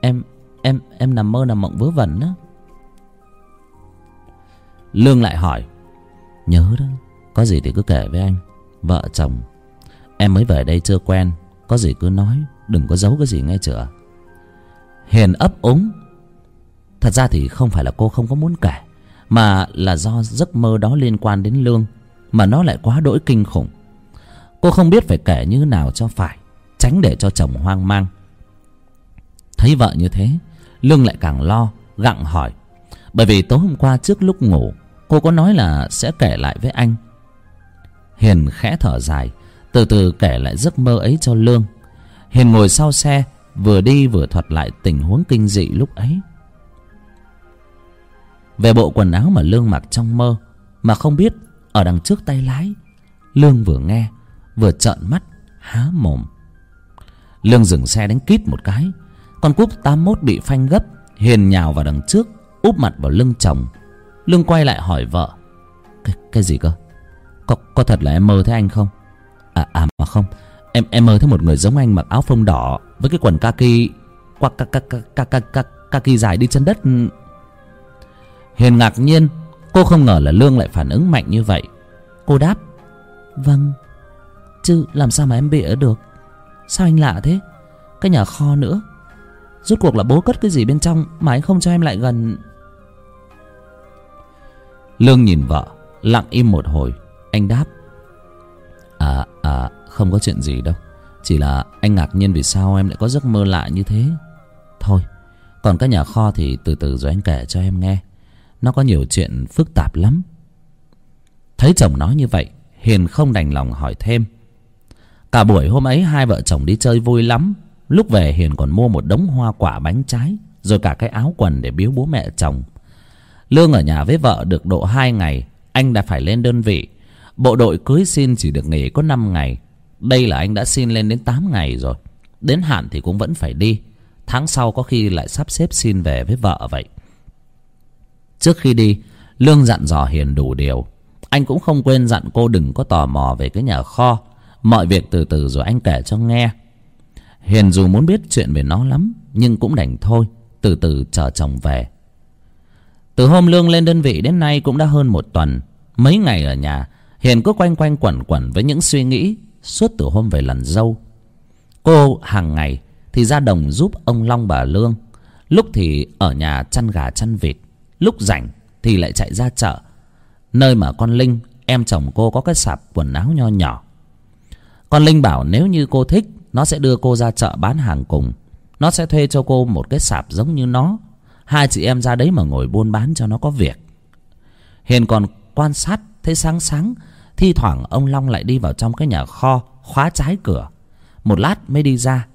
Em em em nằm mơ nằm mộng vớ vẩn á. Lương lại hỏi, nhớ đó, có gì thì cứ kể với anh, vợ chồng. Em mới về đây chưa quen, có gì cứ nói, đừng có giấu cái gì nghe chưa? Hiền ấp úng, thật ra thì không phải là cô không có muốn kể mà là do giấc mơ đó liên quan đến lương, mà nó lại quá đỗi kinh khủng. Cô không biết phải kể như nào cho phải, tránh để cho chồng hoang mang. Thấy vợ như thế, lương lại càng lo, gặng hỏi. Bởi vì tối hôm qua trước lúc ngủ, cô có nói là sẽ kể lại với anh. Hiền khẽ thở dài, từ từ kể lại giấc mơ ấy cho lương. Hiền ngồi sau xe, vừa đi vừa thuật lại tình huống kinh dị lúc ấy về bộ quần áo mà lương mặc trong mơ mà không biết ở đằng trước tay lái lương vừa nghe vừa trợn mắt há mồm lương dừng xe đánh kít một cái con cúp tám mốt bị phanh gấp hiền nhào vào đằng trước úp mặt vào lưng chồng lương quay lại hỏi vợ cái, cái gì cơ có, có thật là em mơ thấy anh không à à mà không em em mơ thấy một người giống anh mặc áo phông đỏ với cái quần kaki qua kaki kaki dài đi chân đất hiền ngạc nhiên, cô không ngờ là lương lại phản ứng mạnh như vậy. Cô đáp vâng chứ làm sao mà em bịa được? Sao anh lạ thế? Cái nhà kho nữa. Rút cuộc là bố cất cái gì bên trong mà anh không cho em lại gần? Lương nhìn vợ, lặng im một hồi. Anh đáp à à không có chuyện gì đâu. Chỉ là anh ngạc nhiên vì sao em lại có giấc mơ lạ như thế. Thôi, còn cái nhà kho thì từ từ rồi anh kể cho em nghe nó có nhiều chuyện phức tạp lắm. Thấy chồng nói như vậy, hiền không đành lòng hỏi thêm. Cả buổi hôm ấy hai vợ chồng đi chơi vui lắm. Lúc về hiền còn mua một đống hoa quả bánh trái, rồi cả cái áo quần để biếu bố mẹ chồng. Lương ở nhà với vợ được độ hai ngày, anh đã phải lên đơn vị. Bộ đội cưới xin chỉ được nghỉ có năm ngày. Đây là anh đã xin lên đến tám ngày rồi. Đến hạn thì cũng vẫn phải đi. Tháng sau có khi lại sắp xếp xin về với vợ vậy trước khi đi, lương dặn dò hiền đủ điều. Anh cũng không quên dặn cô đừng có tò mò về cái nhà kho. Mọi việc từ từ rồi anh kể cho nghe. Hiền dù muốn biết chuyện về nó lắm, nhưng cũng đành thôi, từ từ chờ chồng về. Từ hôm lương lên đơn vị đến nay cũng đã hơn một tuần. Mấy ngày ở nhà, hiền cứ quanh quanh quẩn quẩn với những suy nghĩ suốt từ hôm về lần dâu. Cô hàng ngày thì ra đồng giúp ông long bà lương. Lúc thì ở nhà chăn gà chăn vịt lúc rảnh thì lại chạy ra chợ, nơi mà con linh, em chồng cô có cái sạp quần áo nho nhỏ. Con linh bảo nếu như cô thích, nó sẽ đưa cô ra chợ bán hàng cùng. Nó sẽ thuê cho cô một cái sạp giống như nó. Hai chị em ra đấy mà ngồi buôn bán cho nó có việc. Hiền còn quan sát, thấy sáng sáng, thi thoảng ông long lại đi vào trong cái nhà kho, khóa trái cửa. Một lát mới đi ra.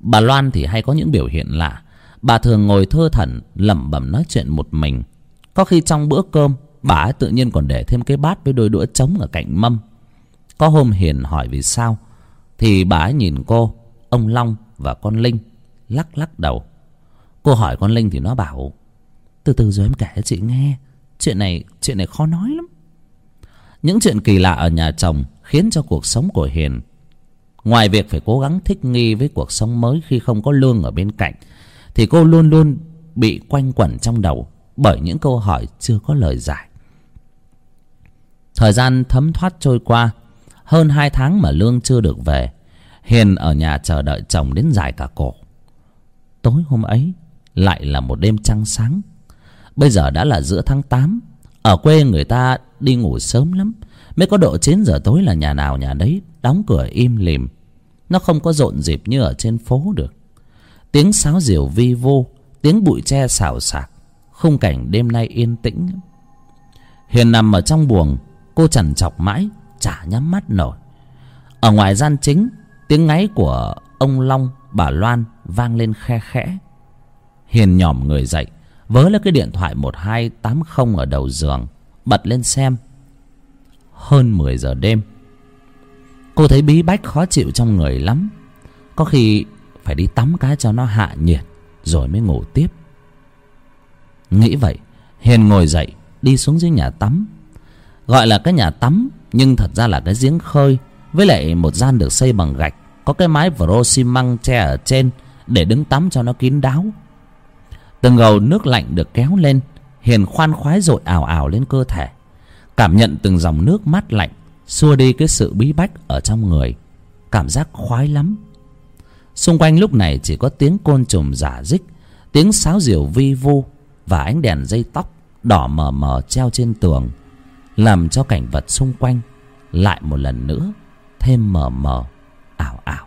Bà loan thì hay có những biểu hiện lạ bà thường ngồi thơ thẩn, lẩm bẩm nói chuyện một mình. Có khi trong bữa cơm, bà ấy tự nhiên còn để thêm cái bát với đôi đũa trống ở cạnh mâm. Có hôm hiền hỏi vì sao, thì bà ấy nhìn cô, ông long và con linh, lắc lắc đầu. Cô hỏi con linh thì nó bảo, từ từ rồi em kể cho chị nghe, chuyện này chuyện này khó nói lắm. Những chuyện kỳ lạ ở nhà chồng khiến cho cuộc sống của hiền, ngoài việc phải cố gắng thích nghi với cuộc sống mới khi không có lương ở bên cạnh thì cô luôn luôn bị quanh quẩn trong đầu bởi những câu hỏi chưa có lời giải. Thời gian thấm thoát trôi qua, hơn hai tháng mà lương chưa được về, hiền ở nhà chờ đợi chồng đến dài cả cổ. Tối hôm ấy lại là một đêm trăng sáng. Bây giờ đã là giữa tháng tám, ở quê người ta đi ngủ sớm lắm, mới có độ chín giờ tối là nhà nào nhà đấy đóng cửa im lìm. Nó không có rộn rịp như ở trên phố được tiếng sáo diều vi vô tiếng bụi tre xào xạc, khung cảnh đêm nay yên tĩnh. Hiền nằm ở trong buồng, cô trằn trọc mãi, chả nhắm mắt nổi. Ở ngoài gian chính, tiếng ngáy của ông long, bà loan vang lên khe khẽ. Hiền nhòm người dậy, vớ lấy cái điện thoại một hai tám không ở đầu giường, bật lên xem. Hơn mười giờ đêm, cô thấy bí bách khó chịu trong người lắm. Có khi phải đi tắm cái cho nó hạ nhiệt, rồi mới ngủ tiếp. Nghĩ vậy, hiền ngồi dậy, đi xuống dưới nhà tắm. Gọi là cái nhà tắm, nhưng thật ra là cái giếng khơi, với lại một gian được xây bằng gạch, có cái mái vro xi măng tre ở trên để đứng tắm cho nó kín đáo. Từng gầu nước lạnh được kéo lên, hiền khoan khoái dội ào ào lên cơ thể, cảm nhận từng dòng nước mát lạnh xua đi cái sự bí bách ở trong người. Cảm giác khoái lắm xung quanh lúc này chỉ có tiếng côn trùng giả dích, tiếng sáo diều vi vu và ánh đèn dây tóc đỏ mờ mờ treo trên tường, làm cho cảnh vật xung quanh lại một lần nữa thêm mờ mờ, ảo ảo.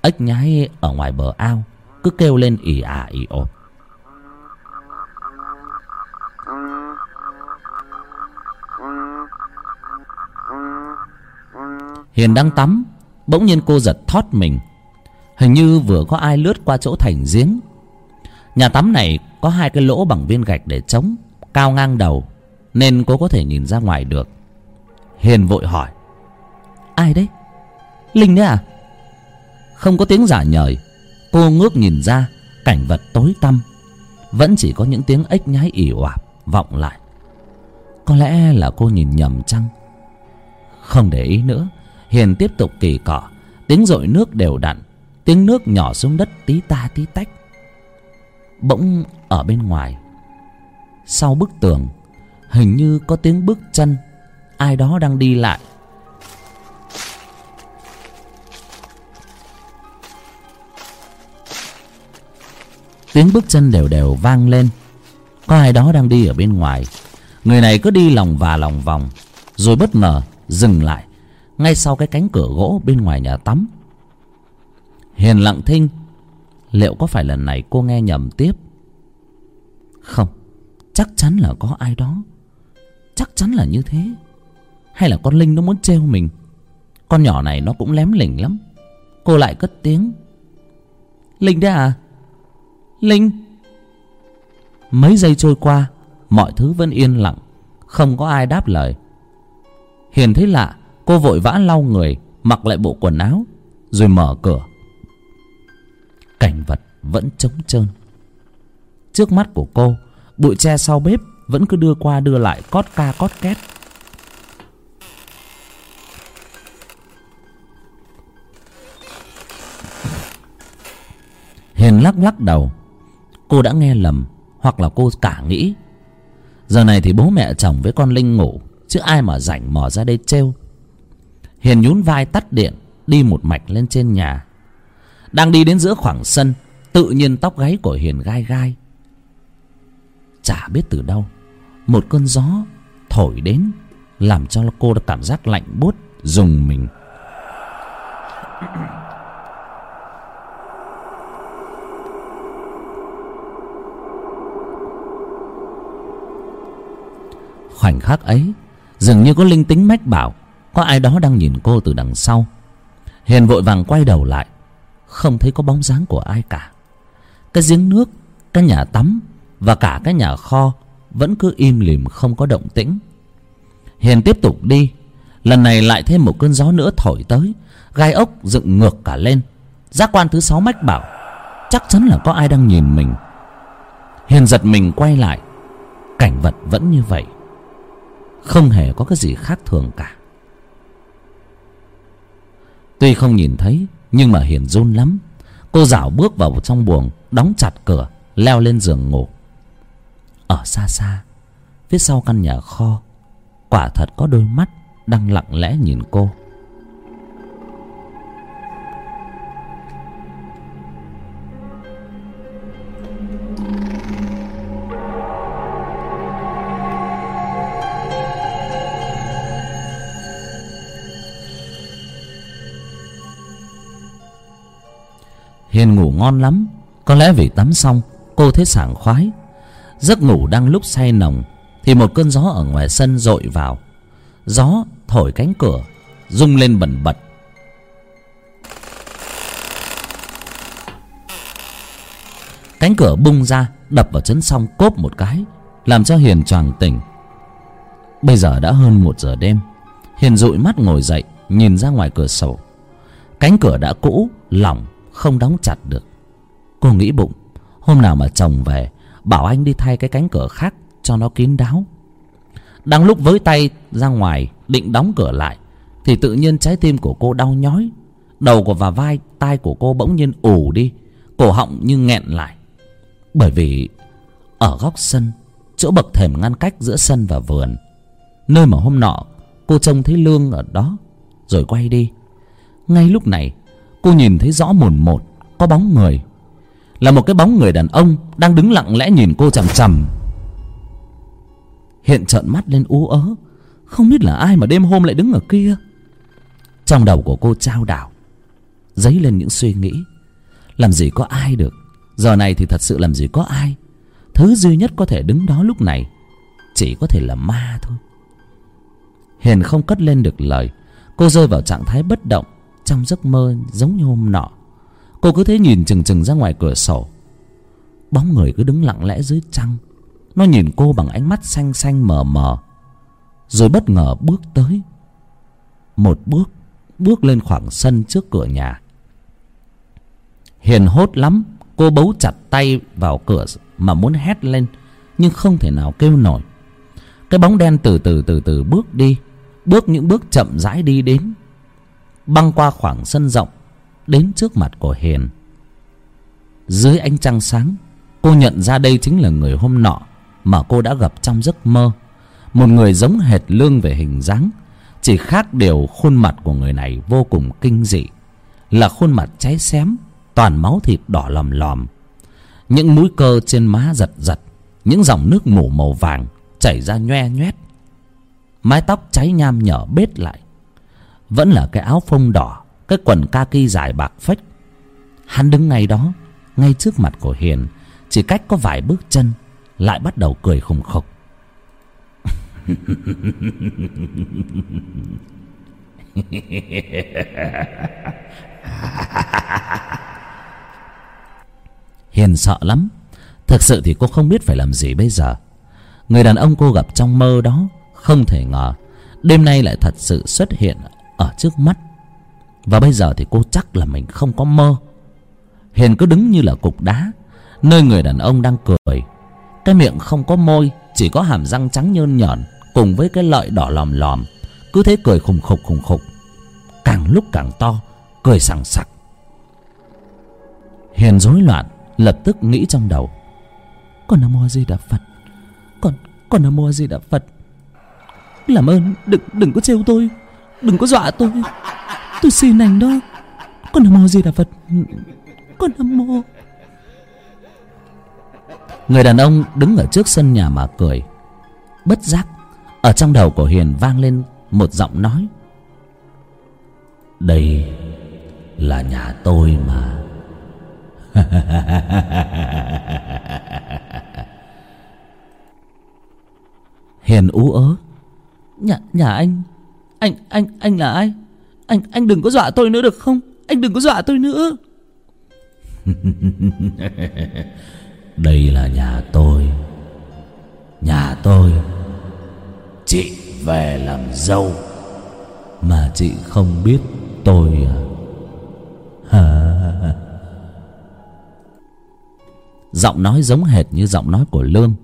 Ếch nhái ở ngoài bờ ao cứ kêu lên ì ả ì ộp hiền đang tắm, bỗng nhiên cô giật thót mình hình như vừa có ai lướt qua chỗ thành giếng. Nhà tắm này có hai cái lỗ bằng viên gạch để chống, cao ngang đầu, nên cô có thể nhìn ra ngoài được. Hiền vội hỏi, ai đấy? Linh đấy à? Không có tiếng giả nhời, cô ngước nhìn ra, cảnh vật tối tăm. Vẫn chỉ có những tiếng ếch nhái ỉ oạp vọng lại. Có lẽ là cô nhìn nhầm chăng? Không để ý nữa, hiền tiếp tục kỳ cọ, tiếng dội nước đều đặn tiếng nước nhỏ xuống đất tí ta tí tách. Bỗng ở bên ngoài, sau bức tường, hình như có tiếng bước chân. Ai đó đang đi lại. Tiếng bước chân đều đều vang lên. Có ai đó đang đi ở bên ngoài. Người này cứ đi lòng và lòng vòng, rồi bất ngờ dừng lại ngay sau cái cánh cửa gỗ bên ngoài nhà tắm hiền lặng thinh, liệu có phải lần này cô nghe nhầm tiếp? Không, chắc chắn là có ai đó. Chắc chắn là như thế. Hay là con linh nó muốn trêu mình? Con nhỏ này nó cũng lém lỉnh lắm. Cô lại cất tiếng. Linh đấy à? Linh! Mấy giây trôi qua, mọi thứ vẫn yên lặng, không có ai đáp lời. Hiền thấy lạ, cô vội vã lau người, mặc lại bộ quần áo, rồi mở cửa cảnh vật vẫn trống trơn. Trước mắt của cô, bụi tre sau bếp vẫn cứ đưa qua đưa lại cót ca cót két. Hiền lắc lắc đầu, cô đã nghe lầm hoặc là cô cả nghĩ. Giờ này thì bố mẹ chồng với con linh ngủ, chứ ai mà rảnh mò ra đây trêu. Hiền nhún vai tắt điện, đi một mạch lên trên nhà đang đi đến giữa khoảng sân, tự nhiên tóc gáy của hiền gai gai. Chả biết từ đâu, một cơn gió thổi đến, làm cho cô cảm giác lạnh buốt dùng mình. Khoảnh khắc ấy, dường như có linh tính mách bảo, có ai đó đang nhìn cô từ đằng sau. Hiền vội vàng quay đầu lại không thấy có bóng dáng của ai cả. Cái giếng nước, cái nhà tắm và cả cái nhà kho vẫn cứ im lìm, không có động tĩnh. Hiền tiếp tục đi. Lần này lại thêm một cơn gió nữa thổi tới. Gai ốc dựng ngược cả lên. Giác quan thứ sáu mách bảo, chắc chắn là có ai đang nhìn mình. Hiền giật mình quay lại. Cảnh vật vẫn như vậy. Không hề có cái gì khác thường cả. Tuy không nhìn thấy nhưng mà hiền run lắm. Cô dảo bước vào trong buồng, đóng chặt cửa, leo lên giường ngủ. Ở xa xa, phía sau căn nhà kho, quả thật có đôi mắt đang lặng lẽ nhìn cô. Hiền ngủ ngon lắm. Có lẽ vì tắm xong, cô thấy sảng khoái. Giấc ngủ đang lúc say nồng, thì một cơn gió ở ngoài sân dội vào. Gió thổi cánh cửa, rung lên bần bật. Cánh cửa bung ra, đập vào chấn xong cốp một cái, làm cho hiền choàng tỉnh. Bây giờ đã hơn một giờ đêm. Hiền dụi mắt ngồi dậy, nhìn ra ngoài cửa sổ. Cánh cửa đã cũ, lỏng không đóng chặt được. Cô nghĩ bụng, hôm nào mà chồng về, bảo anh đi thay cái cánh cửa khác cho nó kín đáo. Đang lúc với tay ra ngoài định đóng cửa lại, thì tự nhiên trái tim của cô đau nhói. Đầu của và vai, tai của cô bỗng nhiên ù đi, cổ họng như nghẹn lại. Bởi vì ở góc sân, chỗ bậc thềm ngăn cách giữa sân và vườn, nơi mà hôm nọ cô trông thấy lương ở đó, rồi quay đi. Ngay lúc này cô nhìn thấy rõ mồn một, có bóng người. Là một cái bóng người đàn ông đang đứng lặng lẽ nhìn cô chằm chằm. Hiện trợn mắt lên ú ớ, không biết là ai mà đêm hôm lại đứng ở kia. Trong đầu của cô trao đảo, dấy lên những suy nghĩ. Làm gì có ai được, giờ này thì thật sự làm gì có ai. Thứ duy nhất có thể đứng đó lúc này, chỉ có thể là ma thôi. Hiền không cất lên được lời, cô rơi vào trạng thái bất động trong giấc mơ giống như hôm nọ. Cô cứ thế nhìn chừng chừng ra ngoài cửa sổ. Bóng người cứ đứng lặng lẽ dưới trăng. Nó nhìn cô bằng ánh mắt xanh xanh mờ mờ. Rồi bất ngờ bước tới. Một bước bước lên khoảng sân trước cửa nhà. Hiền hốt lắm. Cô bấu chặt tay vào cửa mà muốn hét lên, nhưng không thể nào kêu nổi. Cái bóng đen từ từ từ từ bước đi. Bước những bước chậm rãi đi đến băng qua khoảng sân rộng, đến trước mặt của hiền. Dưới ánh trăng sáng, cô nhận ra đây chính là người hôm nọ mà cô đã gặp trong giấc mơ. Một người giống hệt lương về hình dáng, chỉ khác điều khuôn mặt của người này vô cùng kinh dị, là khuôn mặt cháy xém, toàn máu thịt đỏ lòm lòm. Những mũi cơ trên má giật giật, những dòng nước mủ màu vàng chảy ra nhoe nhoét. Mái tóc cháy nham nhở bết lại vẫn là cái áo phông đỏ, cái quần kaki dài bạc phách. Hắn đứng ngay đó, ngay trước mặt của hiền, chỉ cách có vài bước chân, lại bắt đầu cười khùng khục. [LAUGHS] Hiền sợ lắm. Thực sự thì cô không biết phải làm gì bây giờ. Người đàn ông cô gặp trong mơ đó, không thể ngờ. Đêm nay lại thật sự xuất hiện ở trước mắt. Và bây giờ thì cô chắc là mình không có mơ. Hiền cứ đứng như là cục đá, nơi người đàn ông đang cười. Cái miệng không có môi, chỉ có hàm răng trắng nhơn nhởn, cùng với cái lợi đỏ lòm lòm. Cứ thế cười khùng khục khùng khục. Càng lúc càng to, cười sằng sặc. Hiền rối loạn, lập tức nghĩ trong đầu. Con nam mô di đà phật. Con con nam mô di đà phật. Làm ơn, đừng đừng có trêu tôi đừng có dọa tôi. Tôi xin anh đó. Con nam mô di đà phật? Con nam mô người đàn ông đứng ở trước sân nhà mà cười. Bất giác, ở trong đầu của hiền vang lên một giọng nói. Đây là nhà tôi mà. [LAUGHS] Hiền ú ớ. Nhà nhà anh anh anh anh là ai? Anh anh đừng có dọa tôi nữa được không? Anh đừng có dọa tôi nữa. [LAUGHS] Đây là nhà tôi. Nhà tôi chị về làm dâu. Mà chị không biết tôi à. Giọng nói giống hệt như giọng nói của lương.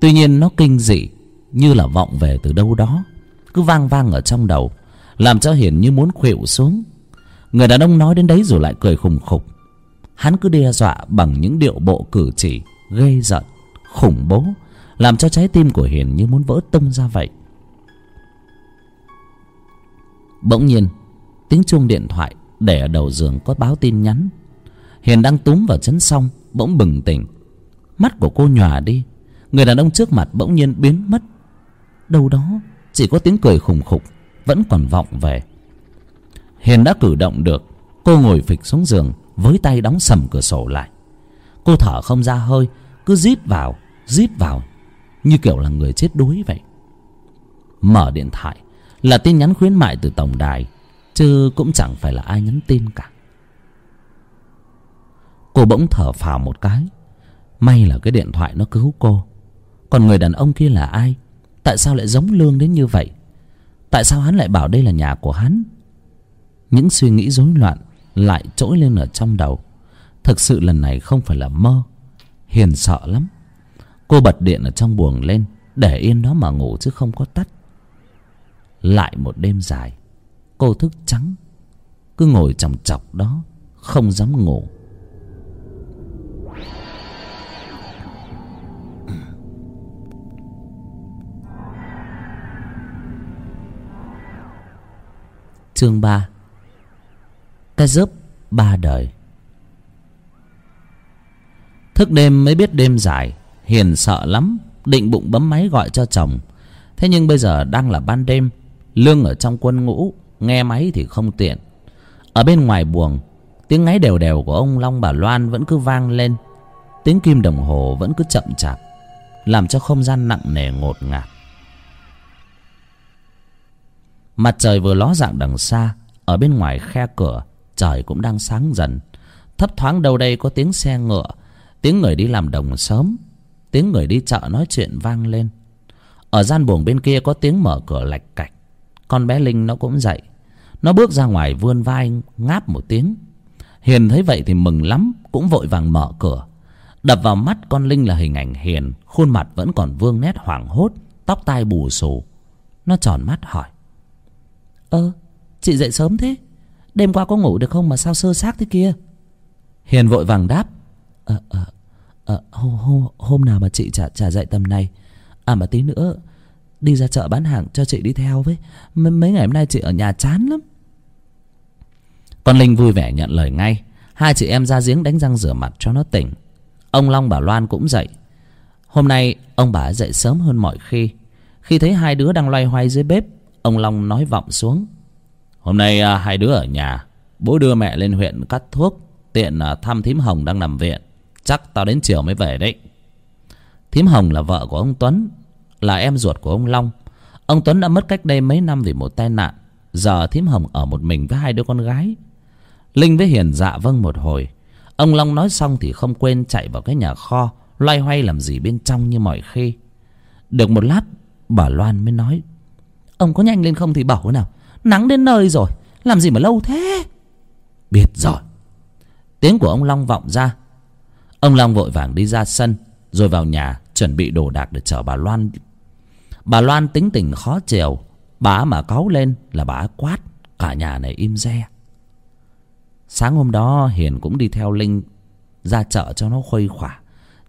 Tuy nhiên nó kinh dị như là vọng về từ đâu đó cứ vang vang ở trong đầu, làm cho hiền như muốn khuỵu xuống. Người đàn ông nói đến đấy rồi lại cười khùng khục. Hắn cứ đe dọa bằng những điệu bộ cử chỉ, ghê giận, khủng bố, làm cho trái tim của hiền như muốn vỡ tung ra vậy. Bỗng nhiên, tiếng chuông điện thoại để ở đầu giường có báo tin nhắn. Hiền đang túm vào chấn xong bỗng bừng tỉnh. Mắt của cô nhòa đi, người đàn ông trước mặt bỗng nhiên biến mất. Đâu đó chỉ có tiếng cười khùng khục, vẫn còn vọng về. Hiền đã cử động được, cô ngồi phịch xuống giường, với tay đóng sầm cửa sổ lại. Cô thở không ra hơi, cứ rít vào rít vào, như kiểu là người chết đuối vậy. Mở điện thoại, là tin nhắn khuyến mại từ tổng đài, chứ cũng chẳng phải là ai nhắn tin cả. Cô bỗng thở phào một cái. May là cái điện thoại nó cứu cô. Còn người đàn ông kia là ai? Tại sao lại giống lương đến như vậy? Tại sao hắn lại bảo đây là nhà của hắn? Những suy nghĩ rối loạn lại trỗi lên ở trong đầu. Thực sự lần này không phải là mơ, hiền sợ lắm. Cô bật điện ở trong buồng lên, để yên đó mà ngủ chứ không có tắt. Lại một đêm dài, cô thức trắng, cứ ngồi chòng chọc đó, không dám ngủ. Chương ba. Cái dớp ba đời. Thức đêm mới biết đêm dài, hiền sợ lắm, định bụng bấm máy gọi cho chồng. Thế nhưng bây giờ đang là ban đêm, lương ở trong quân ngũ, nghe máy thì không tiện. Ở bên ngoài buồng, tiếng ngáy đều đều của ông long bà loan vẫn cứ vang lên. Tiếng kim đồng hồ vẫn cứ chậm chạp, làm cho không gian nặng nề ngột ngạt mặt trời vừa ló dạng đằng xa, ở bên ngoài khe cửa, trời cũng đang sáng dần. Thấp thoáng đâu đây có tiếng xe ngựa, tiếng người đi làm đồng sớm, tiếng người đi chợ nói chuyện vang lên. Ở gian buồng bên kia có tiếng mở cửa lạch cạch, con bé linh nó cũng dậy. Nó bước ra ngoài vươn vai, ngáp một tiếng. Hiền thấy vậy thì mừng lắm, cũng vội vàng mở cửa. Đập vào mắt con linh là hình ảnh hiền, khuôn mặt vẫn còn vương nét hoảng hốt, tóc tai bù xù. Nó tròn mắt hỏi ơ chị dậy sớm thế. Đêm qua có ngủ được không mà sao sơ xác thế kia? Hiền vội vàng đáp. Ờ ờ ờ hôm, hôm, hôm nào mà chị trả trả dậy tầm này? À mà tí nữa đi ra chợ bán hàng cho chị đi theo với. M mấy ngày hôm nay chị ở nhà chán lắm. Con linh vui vẻ nhận lời ngay. Hai chị em ra giếng đánh răng rửa mặt cho nó tỉnh. Ông long bà loan cũng dậy. Hôm nay ông bà dậy sớm hơn mọi khi. Khi thấy hai đứa đang loay hoay dưới bếp ông long nói vọng xuống. Hôm nay à, hai đứa ở nhà bố đưa mẹ lên huyện cắt thuốc tiện à, thăm thím hồng đang nằm viện. Chắc tao đến chiều mới về đấy. Thím hồng là vợ của ông tuấn là em ruột của ông long. Ông tuấn đã mất cách đây mấy năm vì một tai nạn. Giờ thím hồng ở một mình với hai đứa con gái. Linh với hiền dạ vâng một hồi. Ông long nói xong thì không quên chạy vào cái nhà kho loay hoay làm gì bên trong như mọi khi. Được một lát bà loan mới nói ông có nhanh lên không thì bảo nào, nắng đến nơi rồi, làm gì mà lâu thế? Biết rồi. Tiếng của ông long vọng ra. Ông long vội vàng đi ra sân, rồi vào nhà, chuẩn bị đồ đạc để chở bà loan. Bà loan tính tình khó chiều bà mà cáu lên là bà quát, cả nhà này im re. Sáng hôm đó, hiền cũng đi theo linh ra chợ cho nó khuây khỏa.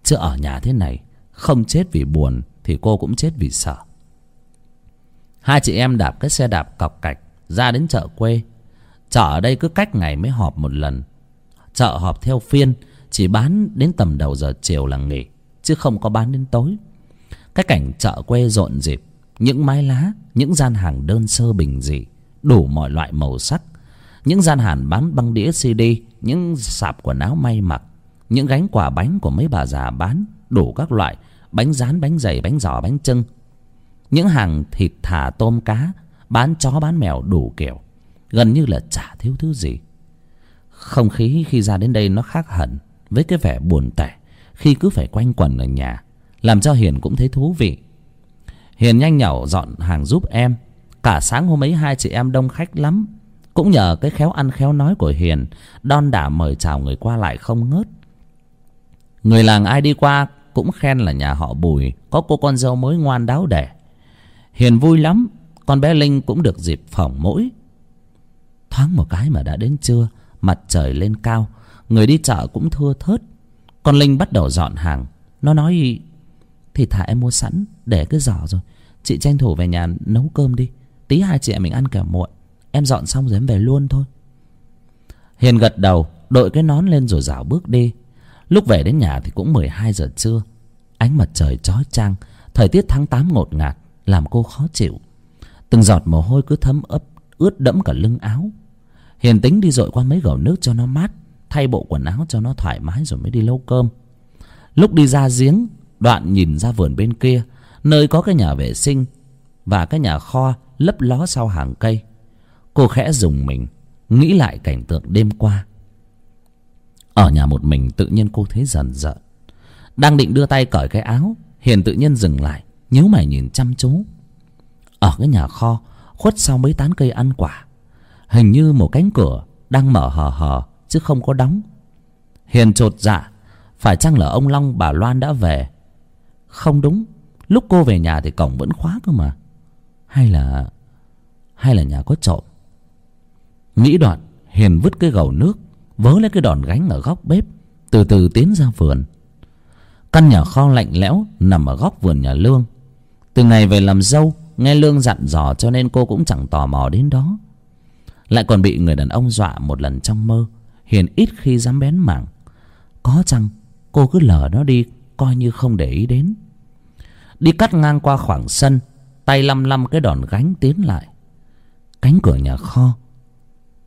Chứ ở nhà thế này, không chết vì buồn thì cô cũng chết vì sợ hai chị em đạp cái xe đạp cọc cạch, ra đến chợ quê. Chợ ở đây cứ cách ngày mới họp một lần. Chợ họp theo phiên, chỉ bán đến tầm đầu giờ chiều là nghỉ, chứ không có bán đến tối. Cái cảnh chợ quê rộn rịp, những mái lá, những gian hàng đơn sơ bình dị, đủ mọi loại màu sắc. Những gian hàng bán băng đĩa cd những sạp quần áo may mặc, những gánh quả bánh của mấy bà già bán, đủ các loại. Bánh rán, bánh dày bánh giò, bánh trưng những hàng thịt thả tôm cá, bán chó bán mèo đủ kiểu, gần như là chả thiếu thứ gì. Không khí khi ra đến đây nó khác hẳn với cái vẻ buồn tẻ khi cứ phải quanh quẩn ở nhà, làm cho hiền cũng thấy thú vị. Hiền nhanh nhảu dọn hàng giúp em. Cả sáng hôm ấy hai chị em đông khách lắm. Cũng nhờ cái khéo ăn khéo nói của hiền, đon đả mời chào người qua lại không ngớt. Người làng ai đi qua cũng khen là nhà họ bùi, có cô con dâu mới ngoan đáo đẻ hiền vui lắm, con bé linh cũng được dịp phỏng mũi. Thoáng một cái mà đã đến trưa, mặt trời lên cao, người đi chợ cũng thưa thớt. Con linh bắt đầu dọn hàng. Nó nói, thì thả em mua sẵn, để cái giỏ rồi. Chị tranh thủ về nhà nấu cơm đi. Tí hai chị em mình ăn kẻo muộn. Em dọn xong rồi em về luôn thôi. Hiền gật đầu, đội cái nón lên rồi dạo bước đi. Lúc về đến nhà thì cũng mười hai giờ trưa. Ánh mặt trời chói chang, thời tiết tháng tám ngột ngạt làm cô khó chịu. Từng giọt mồ hôi cứ thấm ấp ướt đẫm cả lưng áo. Hiền tính đi dội qua mấy gầu nước cho nó mát, thay bộ quần áo cho nó thoải mái rồi mới đi nấu cơm. Lúc đi ra giếng, đoạn nhìn ra vườn bên kia, nơi có cái nhà vệ sinh và cái nhà kho lấp ló sau hàng cây. Cô khẽ dùng mình, nghĩ lại cảnh tượng đêm qua. Ở nhà một mình tự nhiên cô thấy dần dợn đang định đưa tay cởi cái áo, hiền tự nhiên dừng lại nhíu mày nhìn chăm chú. Ở cái nhà kho, khuất sau mấy tán cây ăn quả, hình như một cánh cửa đang mở hờ hờ chứ không có đóng. Hiền chột dạ phải chăng là ông long bà loan đã về? Không đúng, lúc cô về nhà thì cổng vẫn khóa cơ mà. Hay là hay là nhà có trộm? Nghĩ đoạn, hiền vứt cái gầu nước, vớ lấy cái đòn gánh ở góc bếp, từ từ tiến ra vườn. Căn nhà kho lạnh lẽo nằm ở góc vườn nhà lương từ ngày về làm dâu, nghe lương dặn dò cho nên cô cũng chẳng tò mò đến đó. Lại còn bị người đàn ông dọa một lần trong mơ, hiền ít khi dám bén mảng. Có chăng cô cứ lờ nó đi, coi như không để ý đến. Đi cắt ngang qua khoảng sân, tay lăm lăm cái đòn gánh tiến lại. Cánh cửa nhà kho,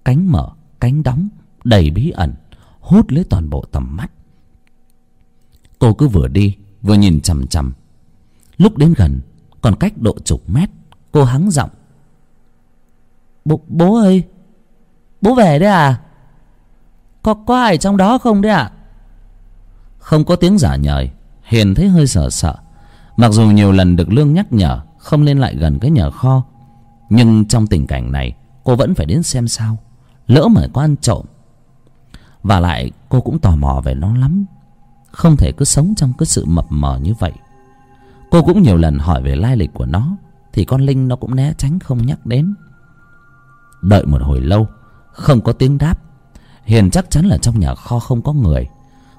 cánh mở, cánh đóng, đầy bí ẩn, hút lấy toàn bộ tầm mắt. Cô cứ vừa đi, vừa nhìn chằm chằm. Lúc đến gần còn cách độ chục mét. Cô hắng giọng. Bố, bố ơi Bố về đấy à? Có có ai trong đó không đấy ạ? À? Không có tiếng giả nhời. Hiền thấy hơi sợ sợ. Mặc dù nhiều lần được Lương nhắc nhở Không lên lại gần cái nhà kho Nhưng trong tình cảnh này Cô vẫn phải đến xem sao. Lỡ mà có ăn trộm. Và lại cô cũng tò mò về nó lắm. Không thể cứ sống trong cái sự mập mờ như vậy. Cô cũng nhiều lần hỏi về lai lịch của nó, Thì con Linh nó cũng né tránh không nhắc đến. Đợi một hồi lâu, Không có tiếng đáp. Hiền chắc chắn là trong nhà kho không có người.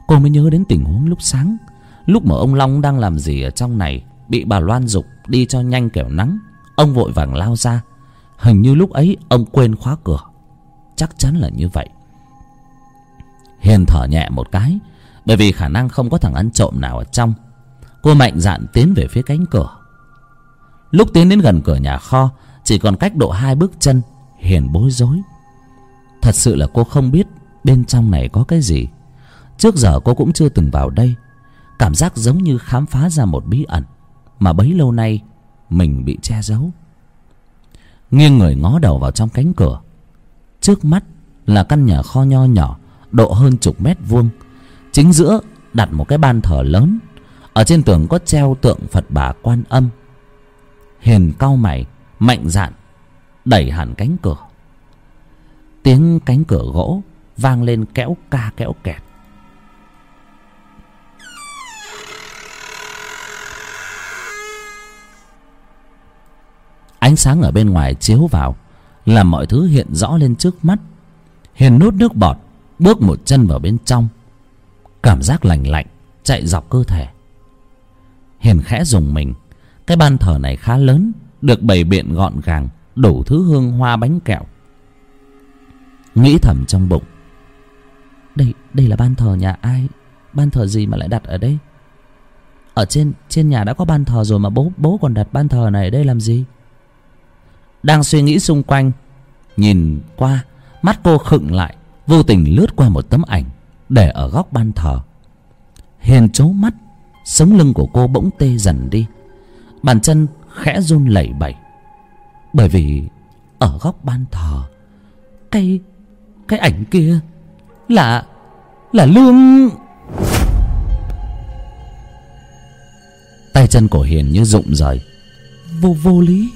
Cô mới nhớ đến tình huống lúc sáng, Lúc mà ông Long đang làm gì ở trong này, Bị bà Loan dục đi cho nhanh kẻo nắng. Ông vội vàng lao ra. Hình như lúc ấy, ông quên khóa cửa. Chắc chắn là như vậy. Hiền thở nhẹ một cái, Bởi vì khả năng không có thằng ăn trộm nào ở trong. Cô mạnh dạn tiến về phía cánh cửa. Lúc tiến đến gần cửa nhà kho, Chỉ còn cách độ hai bước chân, Hiền bối rối. Thật sự là cô không biết Bên trong này có cái gì. Trước giờ cô cũng chưa từng vào đây. Cảm giác giống như khám phá ra một bí ẩn, Mà bấy lâu nay Mình bị che giấu. Nghiêng người ngó đầu vào trong cánh cửa. Trước mắt là căn nhà kho nho nhỏ, Độ hơn chục mét vuông. Chính giữa đặt một cái ban thờ lớn. Ở trên tường có treo tượng Phật bà quan âm. Hiền cau mày, Mạnh dạn, Đẩy hẳn cánh cửa. Tiếng cánh cửa gỗ Vang lên kéo ca kéo kẹt. Ánh sáng ở bên ngoài chiếu vào, Làm mọi thứ hiện rõ lên trước mắt. Hiền nuốt nước bọt, Bước một chân vào bên trong. Cảm giác lành lạnh, Chạy dọc cơ thể. Hiền khẽ dùng mình. Cái ban thờ này khá lớn, Được bày biện gọn gàng, Đủ thứ hương hoa bánh kẹo. Nghĩ thầm trong bụng. Đây đây là ban thờ nhà ai? Ban thờ gì mà lại đặt ở đây? Ở trên trên nhà đã có ban thờ rồi Mà bố bố còn đặt ban thờ này ở đây làm gì? Đang suy nghĩ xung quanh, nhìn qua, mắt cô khựng lại, vô tình lướt qua một tấm ảnh để ở góc ban thờ. Hiền trố mắt sống lưng của cô bỗng tê dần đi. Bàn chân khẽ run lẩy bẩy. Bởi vì ở góc ban thờ cái cái ảnh kia là là lương. Tay chân của hiền như rụng rời. Vô vô lý.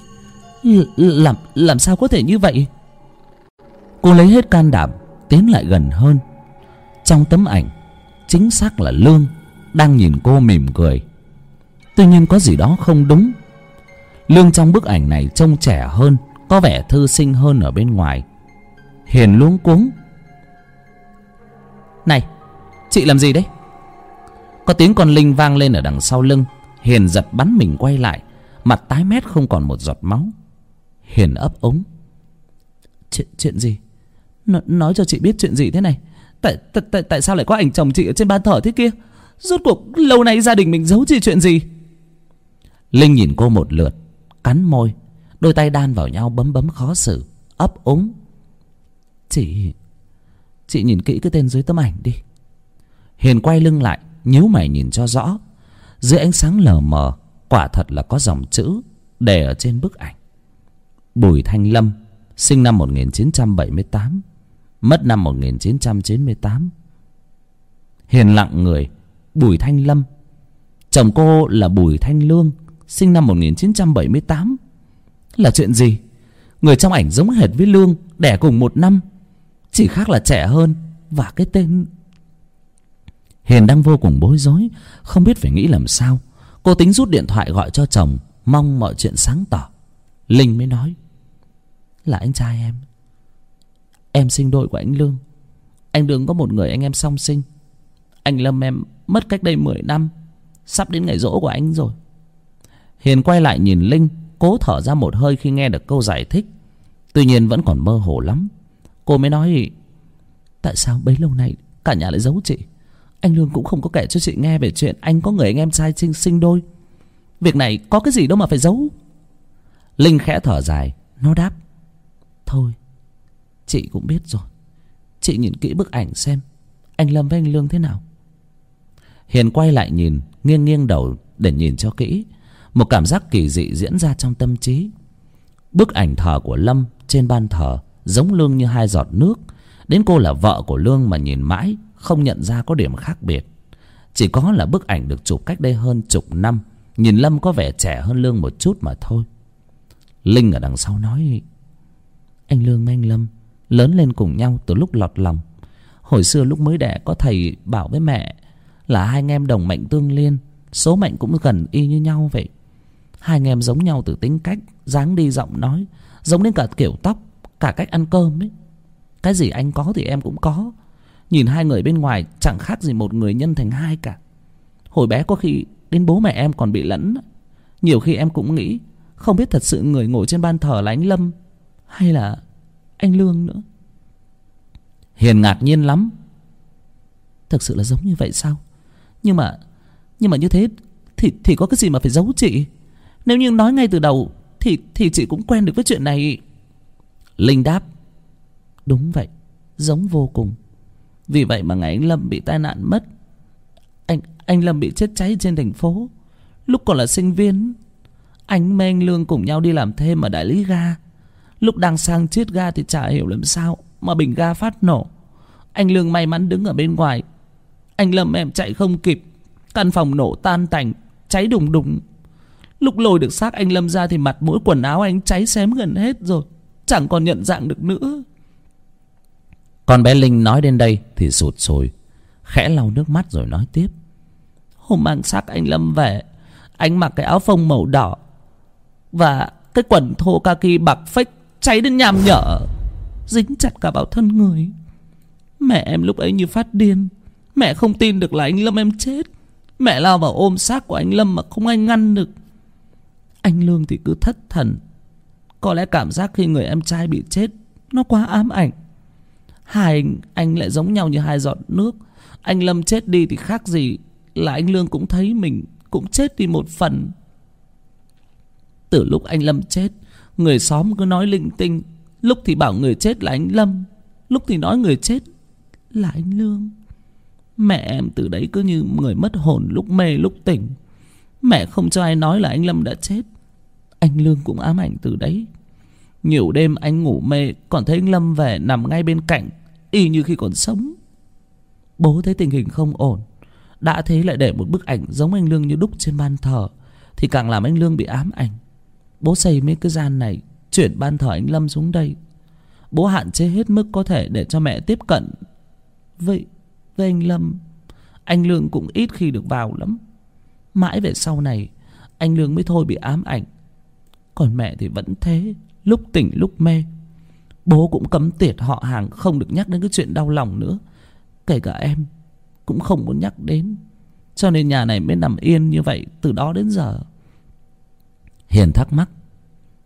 Làm làm sao có thể như vậy? Cô lấy hết can đảm tiến lại gần hơn. Trong tấm ảnh chính xác là lương đang nhìn cô mỉm cười. Tuy nhiên có gì đó không đúng. Lương trong bức ảnh này trông trẻ hơn, có vẻ thư sinh hơn ở bên ngoài. Hiền luống cuống. Này, chị làm gì đấy? Có tiếng con linh vang lên ở đằng sau lưng. Hiền giật bắn mình quay lại, mặt tái mét không còn một giọt máu. Hiền ấp ống. Chuyện chuyện gì? N, nói cho chị biết chuyện gì thế này? Tại tại tại tại sao lại có ảnh chồng chị ở trên ban thờ thế kia? Rốt cuộc, lâu nay gia đình mình giấu gì chuyện gì? Linh nhìn cô một lượt, cắn môi, đôi tay đan vào nhau bấm bấm khó xử, ấp úng. Chị chị nhìn kỹ cái tên dưới tấm ảnh đi. Hiền quay lưng lại, nhíu mày nhìn cho rõ. Dưới ánh sáng lờ mờ, quả thật là có dòng chữ để ở trên bức ảnh. Bùi Thanh Lâm, Sinh năm 1978 Mất năm 1998 Hiền lặng người Bùi Thanh Lâm. Chồng cô là Bùi Thanh Lương, Sinh năm 1978 Là chuyện gì? Người trong ảnh giống hệt với Lương, Đẻ cùng một năm, Chỉ khác là trẻ hơn Và cái tên. Hiền đang vô cùng bối rối, Không biết phải nghĩ làm sao. Cô tính rút điện thoại gọi cho chồng, Mong mọi chuyện sáng tỏ. Linh mới nói, là anh trai em. Em sinh đôi của anh lương. Anh lương có một người anh em song sinh. Anh lâm em mất cách đây mười năm, sắp đến ngày rỗ của anh rồi. Hiền quay lại nhìn linh, cố thở ra một hơi khi nghe được câu giải thích. Tuy nhiên vẫn còn mơ hồ lắm. Cô mới nói, tại sao bấy lâu nay cả nhà lại giấu chị? Anh lương cũng không có kể cho chị nghe về chuyện anh có người anh em trai sinh sinh đôi. Việc này có cái gì đâu mà phải giấu. Linh khẽ thở dài, nó đáp, Thôi, Chị cũng biết rồi. Chị nhìn kỹ bức ảnh xem, Anh Lâm với anh Lương thế nào? Hiền quay lại nhìn, Nghiêng nghiêng đầu để nhìn cho kỹ. Một cảm giác kỳ dị diễn ra trong tâm trí. Bức ảnh thờ của lâm trên ban thờ giống lương như hai giọt nước. Đến cô là vợ của lương mà nhìn mãi, không nhận ra có điểm khác biệt. Chỉ có là bức ảnh được chụp cách đây hơn chục năm. Nhìn lâm có vẻ trẻ hơn lương một chút mà thôi. Linh ở đằng sau nói, anh lương với anh lâm lớn lên cùng nhau từ lúc lọt lòng. Hồi xưa lúc mới đẻ có thầy bảo với mẹ là hai anh em đồng mệnh tương liên, số mệnh cũng gần y như nhau vậy. Hai anh em giống nhau từ tính cách, dáng đi, giọng nói, giống đến cả kiểu tóc, cả cách ăn cơm ấy. Cái gì anh có thì em cũng có. Nhìn hai người bên ngoài chẳng khác gì một người nhân thành hai cả. Hồi bé có khi đến bố mẹ em còn bị lẫn. Nhiều khi em cũng nghĩ, không biết thật sự người ngồi trên ban thờ là anh lâm hay là anh lương nữa. Hiền ngạc nhiên lắm. Thực sự là giống như vậy sao? Nhưng mà nhưng mà như thế thì thì có cái gì mà phải giấu chị? Nếu như nói ngay từ đầu thì thì chị cũng quen được với chuyện này. Linh đáp, đúng vậy, giống vô cùng. Vì vậy mà ngày anh lâm bị tai nạn mất, anh anh lâm bị chết cháy trên thành phố. Lúc còn là sinh viên, anh mê anh lương cùng nhau đi làm thêm ở đại lý ga. Lúc đang sang chiết ga thì chả hiểu làm sao mà bình ga phát nổ. Anh lương may mắn đứng ở bên ngoài anh lâm em chạy không kịp. Căn phòng nổ tan tành cháy đùng đùng. Lúc lôi được xác anh lâm ra thì mặt mũi quần áo anh cháy xém gần hết rồi. Chẳng còn nhận dạng được nữa. Con bé linh nói đến đây thì sụt sùi khẽ lau nước mắt rồi nói tiếp. Hôm mang xác anh lâm về anh mặc cái áo phông màu đỏ và cái quần thô kaki bạc phách cháy đến nham nhở dính chặt cả vào thân người. Mẹ em lúc ấy như phát điên mẹ không tin được là anh lâm em chết. Mẹ lao vào ôm xác của anh lâm mà không ai ngăn được. Anh lương thì cứ thất thần. Có lẽ cảm giác khi người em trai bị chết nó quá ám ảnh. Hai anh, anh lại giống nhau như hai giọt nước. Anh lâm chết đi thì khác gì là anh lương cũng thấy mình cũng chết đi một phần. Từ lúc anh lâm chết người xóm cứ nói linh tinh. Lúc thì bảo người chết là anh lâm lúc thì nói người chết là anh lương mẹ em từ đấy cứ như người mất hồn lúc mê lúc tỉnh. Mẹ không cho ai nói là anh lâm đã chết. Anh lương cũng ám ảnh từ đấy. Nhiều đêm anh ngủ mê, còn thấy anh lâm về nằm ngay bên cạnh, y như khi còn sống. Bố thấy tình hình không ổn. Đã thế lại để một bức ảnh giống anh lương như đúc trên ban thờ, thì càng làm anh lương bị ám ảnh. Bố xây mấy cái gian này, chuyển ban thờ anh lâm xuống đây. Bố hạn chế hết mức có thể để cho mẹ tiếp cận. Vậy với anh lâm. Anh lương cũng ít khi được vào lắm. Mãi về sau này, anh lương mới thôi bị ám ảnh. Còn mẹ thì vẫn thế, lúc tỉnh lúc mê. Bố cũng cấm tiệt họ hàng không được nhắc đến cái chuyện đau lòng nữa. Kể cả em cũng không muốn nhắc đến. Cho nên nhà này mới nằm yên như vậy từ đó đến giờ. Hiền thắc mắc.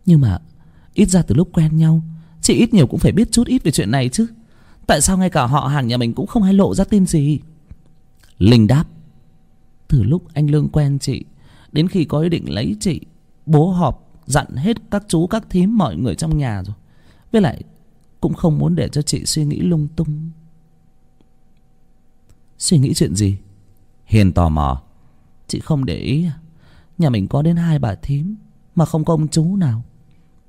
Nhưng mà ít ra từ lúc quen nhau, chị ít nhiều cũng phải biết chút ít về chuyện này chứ tại sao ngay cả họ hàng nhà mình cũng không hay lộ ra tin gì? Linh đáp, từ lúc anh lương quen chị, đến khi có ý định lấy chị, bố họp, dặn hết các chú, các thím, mọi người trong nhà rồi. Với lại, cũng không muốn để cho chị suy nghĩ lung tung. Suy nghĩ chuyện gì? Hiền tò mò. Chị không để ý à? Nhà mình có đến hai bà thím mà không có ông chú nào.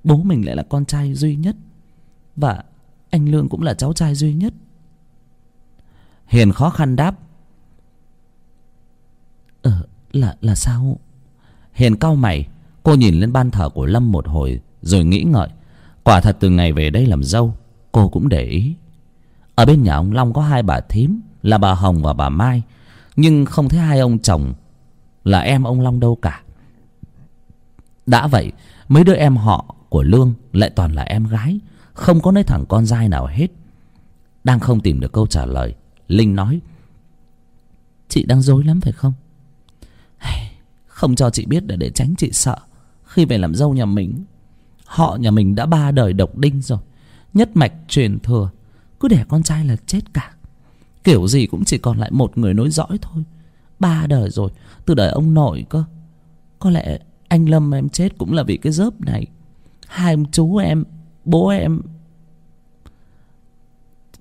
Bố mình lại là con trai duy nhất. Và anh lương cũng là cháu trai duy nhất. Hiền khó khăn đáp ờ là là sao? Hiền cau mày, cô nhìn lên ban thờ của lâm một hồi rồi nghĩ ngợi, quả thật từ ngày về đây làm dâu, cô cũng để ý. Ở bên nhà ông long có hai bà thím, là bà hồng và bà mai, nhưng không thấy hai ông chồng là em ông long đâu cả. Đã vậy, mấy đứa em họ của lương lại toàn là em gái không có nơi thằng con dai nào hết. Đang không tìm được câu trả lời, linh nói, chị đang dối lắm phải không? [SIGHS] Không cho chị biết để để tránh chị sợ. Khi về làm dâu nhà mình, họ nhà mình đã ba đời độc đinh rồi, nhất mạch truyền thừa, cứ để con trai là chết cả. Kiểu gì cũng chỉ còn lại một người nối dõi thôi. Ba đời rồi, từ đời ông nội cơ. Có lẽ anh lâm em chết cũng là vì cái dớp này. Hai ông chú em bố em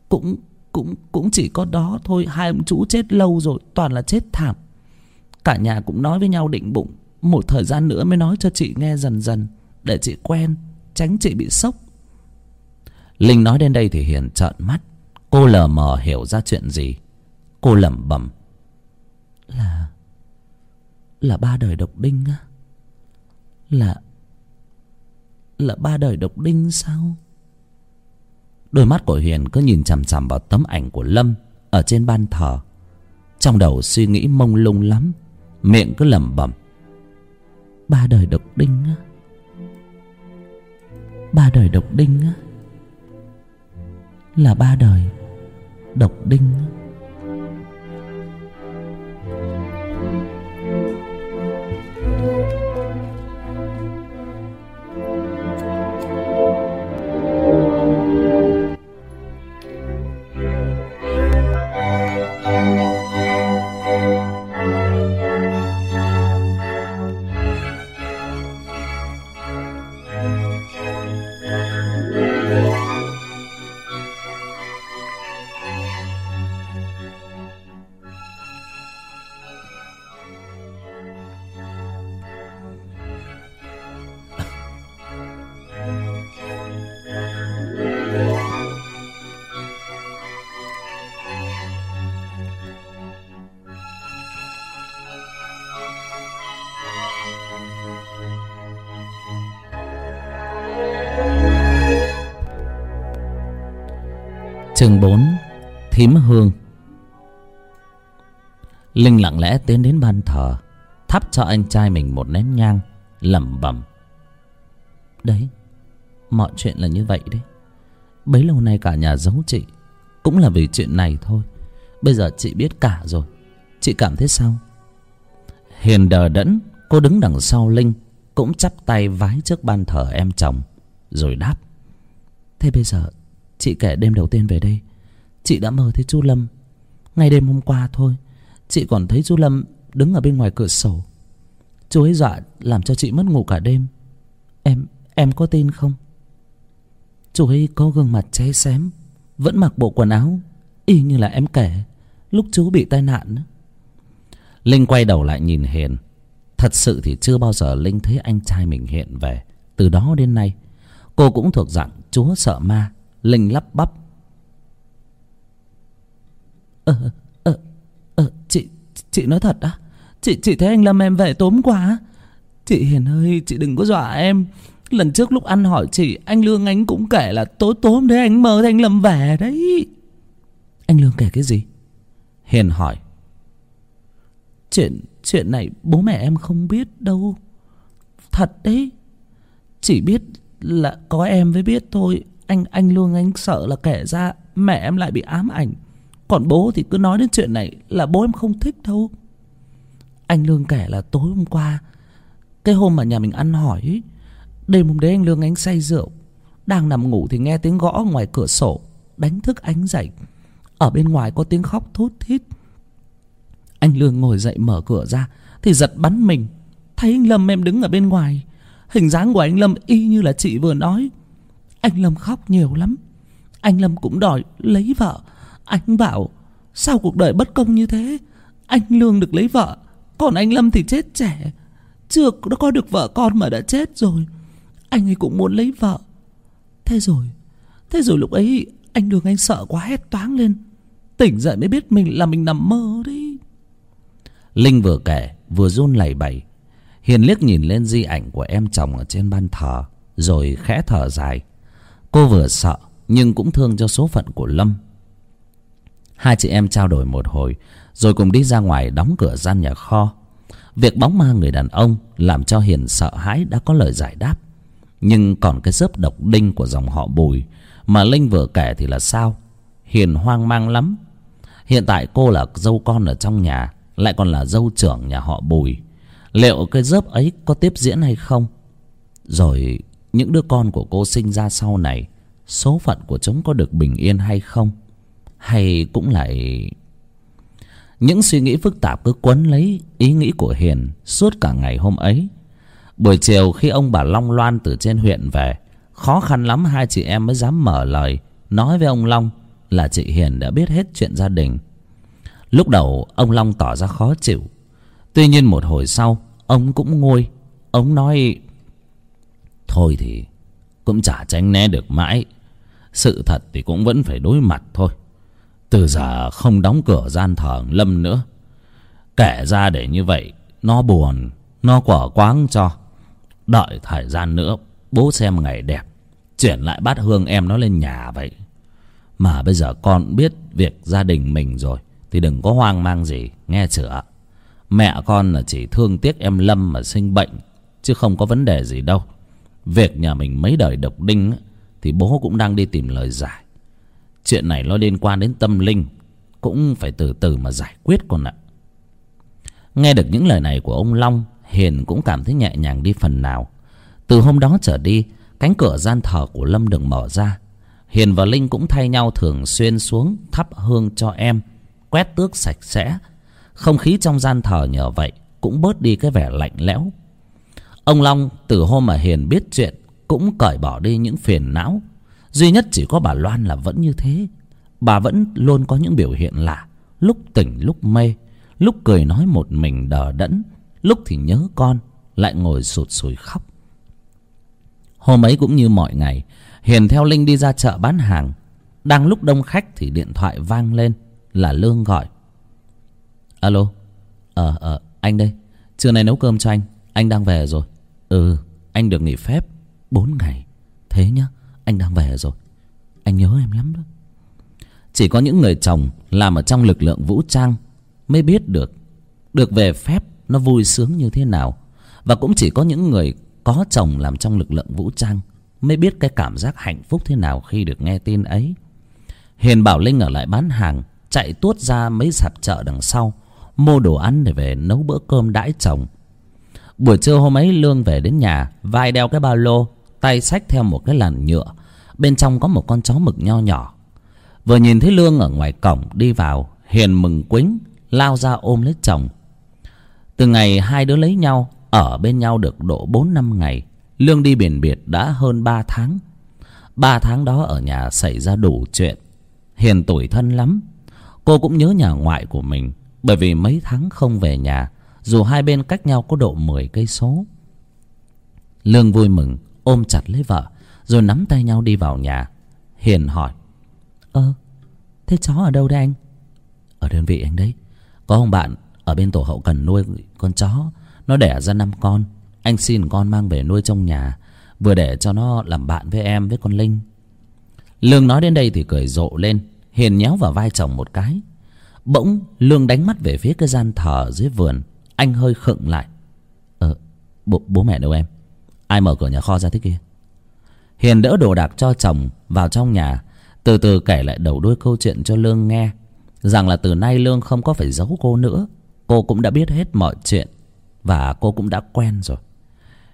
cũng cũng cũng chỉ có đó thôi. Hai ông chú chết lâu rồi, toàn là chết thảm. Cả nhà cũng nói với nhau định bụng. Một thời gian nữa mới nói cho chị nghe dần dần, để chị quen, tránh chị bị sốc. Linh nói đến đây thì hiền trợn mắt. Cô lờ mờ hiểu ra chuyện gì. Cô lẩm bẩm. Là là ba đời độc đinh á. Là là ba đời độc đinh sao? Đôi mắt của hiền cứ nhìn chằm chằm vào tấm ảnh của lâm ở trên ban thờ. Trong đầu suy nghĩ mông lung lắm, miệng cứ lẩm bẩm, ba đời độc đinh á? Ba đời độc đinh á? Là ba đời độc đinh á? Chương bốn, thím hương. Linh lặng lẽ tiến đến ban thờ, thắp cho anh trai mình một nén nhang, lẩm bẩm. Đấy, mọi chuyện là như vậy đấy. Bấy lâu nay cả nhà giấu chị, cũng là vì chuyện này thôi. Bây giờ chị biết cả rồi. Chị cảm thấy sao? Hiền đờ đẫn, cô đứng đằng sau linh, cũng chắp tay vái trước ban thờ em chồng, rồi đáp. Thế bây giờ chị kể đêm đầu tiên về đây. Chị đã mơ thấy chú lâm. Ngay đêm hôm qua thôi, chị còn thấy chú lâm đứng ở bên ngoài cửa sổ. Chú ấy dọa làm cho chị mất ngủ cả đêm. Em em có tin không? Chú ấy có gương mặt cháy xém, vẫn mặc bộ quần áo, y như là em kể, lúc chú bị tai nạn. Linh quay đầu lại nhìn hiền. Thật sự thì chưa bao giờ linh thấy anh trai mình hiện về. Từ đó đến nay, cô cũng thuộc dạng chúa sợ ma linh lắp bắp. Ờ ờ ờ chị chị nói thật á. Chị chị thấy anh lâm em về tốn quá. Chị hiền ơi, chị đừng có dọa em. Lần trước lúc ăn hỏi chị, anh lương anh cũng kể là tối tối hôm đấy anh mơ thấy anh lâm về đấy. Anh lương kể cái gì? Hiền hỏi. Chuyện chuyện này bố mẹ em không biết đâu. Thật đấy. Chỉ biết là có em mới biết thôi anh anh lương anh sợ là kể ra mẹ em lại bị ám ảnh. Còn bố thì cứ nói đến chuyện này là bố em không thích đâu. Anh lương kể là tối hôm qua, cái hôm mà nhà mình ăn hỏi, đêm hôm đấy anh lương anh say rượu, đang nằm ngủ thì nghe tiếng gõ ngoài cửa sổ, đánh thức anh dậy. Ở bên ngoài có tiếng khóc thút thít. Anh lương ngồi dậy mở cửa ra thì giật bắn mình, thấy anh lâm em đứng ở bên ngoài. Hình dáng của anh lâm y như là chị vừa nói anh lâm khóc nhiều lắm. Anh lâm cũng đòi lấy vợ. Anh bảo, sao cuộc đời bất công như thế? Anh lương được lấy vợ, còn anh lâm thì chết trẻ. Chưa có được vợ con mà đã chết rồi. Anh ấy cũng muốn lấy vợ. Thế rồi thế rồi lúc ấy anh đường anh sợ quá hét toáng lên. Tỉnh dậy mới biết mình là mình nằm mơ đấy. Linh vừa kể, vừa run lẩy bẩy. Hiền liếc nhìn lên di ảnh của em chồng ở trên ban thờ, rồi khẽ thở dài cô vừa sợ, nhưng cũng thương cho số phận của lâm. Hai chị em trao đổi một hồi, rồi cùng đi ra ngoài đóng cửa gian nhà kho. Việc bóng ma người đàn ông làm cho hiền sợ hãi đã có lời giải đáp. Nhưng còn cái dớp độc đinh của dòng họ bùi, mà linh vừa kể thì là sao? Hiền hoang mang lắm. Hiện tại cô là dâu con ở trong nhà, lại còn là dâu trưởng nhà họ bùi. Liệu cái dớp ấy có tiếp diễn hay không? Rồi những đứa con của cô sinh ra sau này, số phận của chúng có được bình yên hay không? Hay cũng lại những suy nghĩ phức tạp cứ quấn lấy ý nghĩ của hiền suốt cả ngày hôm ấy. Buổi chiều khi ông bà long loan từ trên huyện về, khó khăn lắm hai chị em mới dám mở lời, nói với ông long là chị hiền đã biết hết chuyện gia đình. Lúc đầu, ông long tỏ ra khó chịu. Tuy nhiên một hồi sau, ông cũng nguôi. Ông nói thôi thì cũng chả tránh né được mãi. Sự thật thì cũng vẫn phải đối mặt thôi. Từ giờ không đóng cửa gian thờ lâm nữa. Kể ra để như vậy, nó buồn, nó quở quáng cho. Đợi thời gian nữa, bố xem ngày đẹp, chuyển lại bát hương em nó lên nhà vậy. Mà bây giờ con biết việc gia đình mình rồi, thì đừng có hoang mang gì, nghe chưa mẹ con là chỉ thương tiếc em lâm mà sinh bệnh, chứ không có vấn đề gì đâu việc nhà mình mấy đời độc đinh thì bố cũng đang đi tìm lời giải. Chuyện này nó liên quan đến tâm linh, cũng phải từ từ mà giải quyết con ạ. Nghe được những lời này của ông long, hiền cũng cảm thấy nhẹ nhàng đi phần nào. Từ hôm đó trở đi, cánh cửa gian thờ của lâm được mở ra. Hiền và linh cũng thay nhau thường xuyên xuống thắp hương cho em, quét tước sạch sẽ. Không khí trong gian thờ nhờ vậy cũng bớt đi cái vẻ lạnh lẽo ông long từ hôm mà hiền biết chuyện cũng cởi bỏ đi những phiền não. Duy nhất chỉ có bà loan là vẫn như thế. Bà vẫn luôn có những biểu hiện lạ, lúc tỉnh, lúc mê, lúc cười nói một mình đờ đẫn, lúc thì nhớ con, lại ngồi sụt sùi khóc. Hôm ấy cũng như mọi ngày, hiền theo linh đi ra chợ bán hàng. Đang lúc đông khách thì điện thoại vang lên, là lương gọi. Alo ờ ờ anh đây, trưa nay nấu cơm cho anh anh đang về rồi ừ anh được nghỉ phép bốn ngày. Thế nhá, anh đang về rồi. Anh nhớ em lắm đó. Chỉ có những người chồng làm ở trong lực lượng vũ trang mới biết được được về phép nó vui sướng như thế nào. Và cũng chỉ có những người có chồng làm trong lực lượng vũ trang mới biết cái cảm giác hạnh phúc thế nào khi được nghe tin ấy. Hiền bảo linh ở lại bán hàng, chạy tuốt ra mấy sạp chợ đằng sau, mua đồ ăn để về nấu bữa cơm đãi chồng buổi trưa hôm ấy, lương về đến nhà, vai đeo cái ba lô, tay xách theo một cái làn nhựa. Bên trong có một con chó mực nho nhỏ. Vừa nhìn thấy lương ở ngoài cổng đi vào, hiền mừng quính, lao ra ôm lấy chồng. Từ ngày hai đứa lấy nhau, ở bên nhau được độ bốn năm ngày, lương đi biển biệt đã hơn ba tháng. Ba tháng đó ở nhà xảy ra đủ chuyện. Hiền tủi thân lắm. Cô cũng nhớ nhà ngoại của mình, bởi vì mấy tháng không về nhà dù hai bên cách nhau có độ mười cây số. Lương vui mừng, ôm chặt lấy vợ, rồi nắm tay nhau đi vào nhà. Hiền hỏi, ơ, thế chó ở đâu đấy anh? Ở đơn vị anh đấy. Có ông bạn ở bên tổ hậu cần nuôi con chó. Nó đẻ ra năm con. Anh xin con mang về nuôi trong nhà, vừa để cho nó làm bạn với em, với con linh. Lương nói đến đây thì cười rộ lên, hiền nhéo vào vai chồng một cái. Bỗng lương đánh mắt về phía cái gian thờ dưới vườn anh hơi khựng lại. Ờ bố, bố mẹ đâu em? Ai mở cửa nhà kho ra thế kia? Hiền đỡ đồ đạc cho chồng vào trong nhà từ từ kể lại đầu đuôi câu chuyện cho lương nghe rằng là từ nay lương không có phải giấu cô nữa. Cô cũng đã biết hết mọi chuyện và cô cũng đã quen rồi.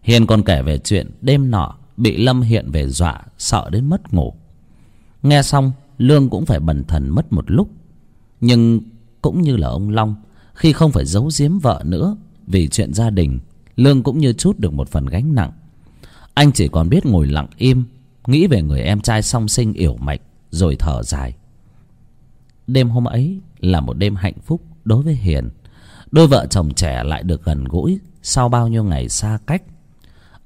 Hiền còn kể về chuyện đêm nọ bị lâm hiện về dọa sợ đến mất ngủ. Nghe xong lương cũng phải bần thần mất một lúc. Nhưng cũng như là ông long khi không phải giấu giếm vợ nữa vì chuyện gia đình, lương cũng như chút được một phần gánh nặng. Anh chỉ còn biết ngồi lặng im, nghĩ về người em trai song sinh yểu mạch, rồi thở dài. Đêm hôm ấy là một đêm hạnh phúc đối với hiền. Đôi vợ chồng trẻ lại được gần gũi sau bao nhiêu ngày xa cách.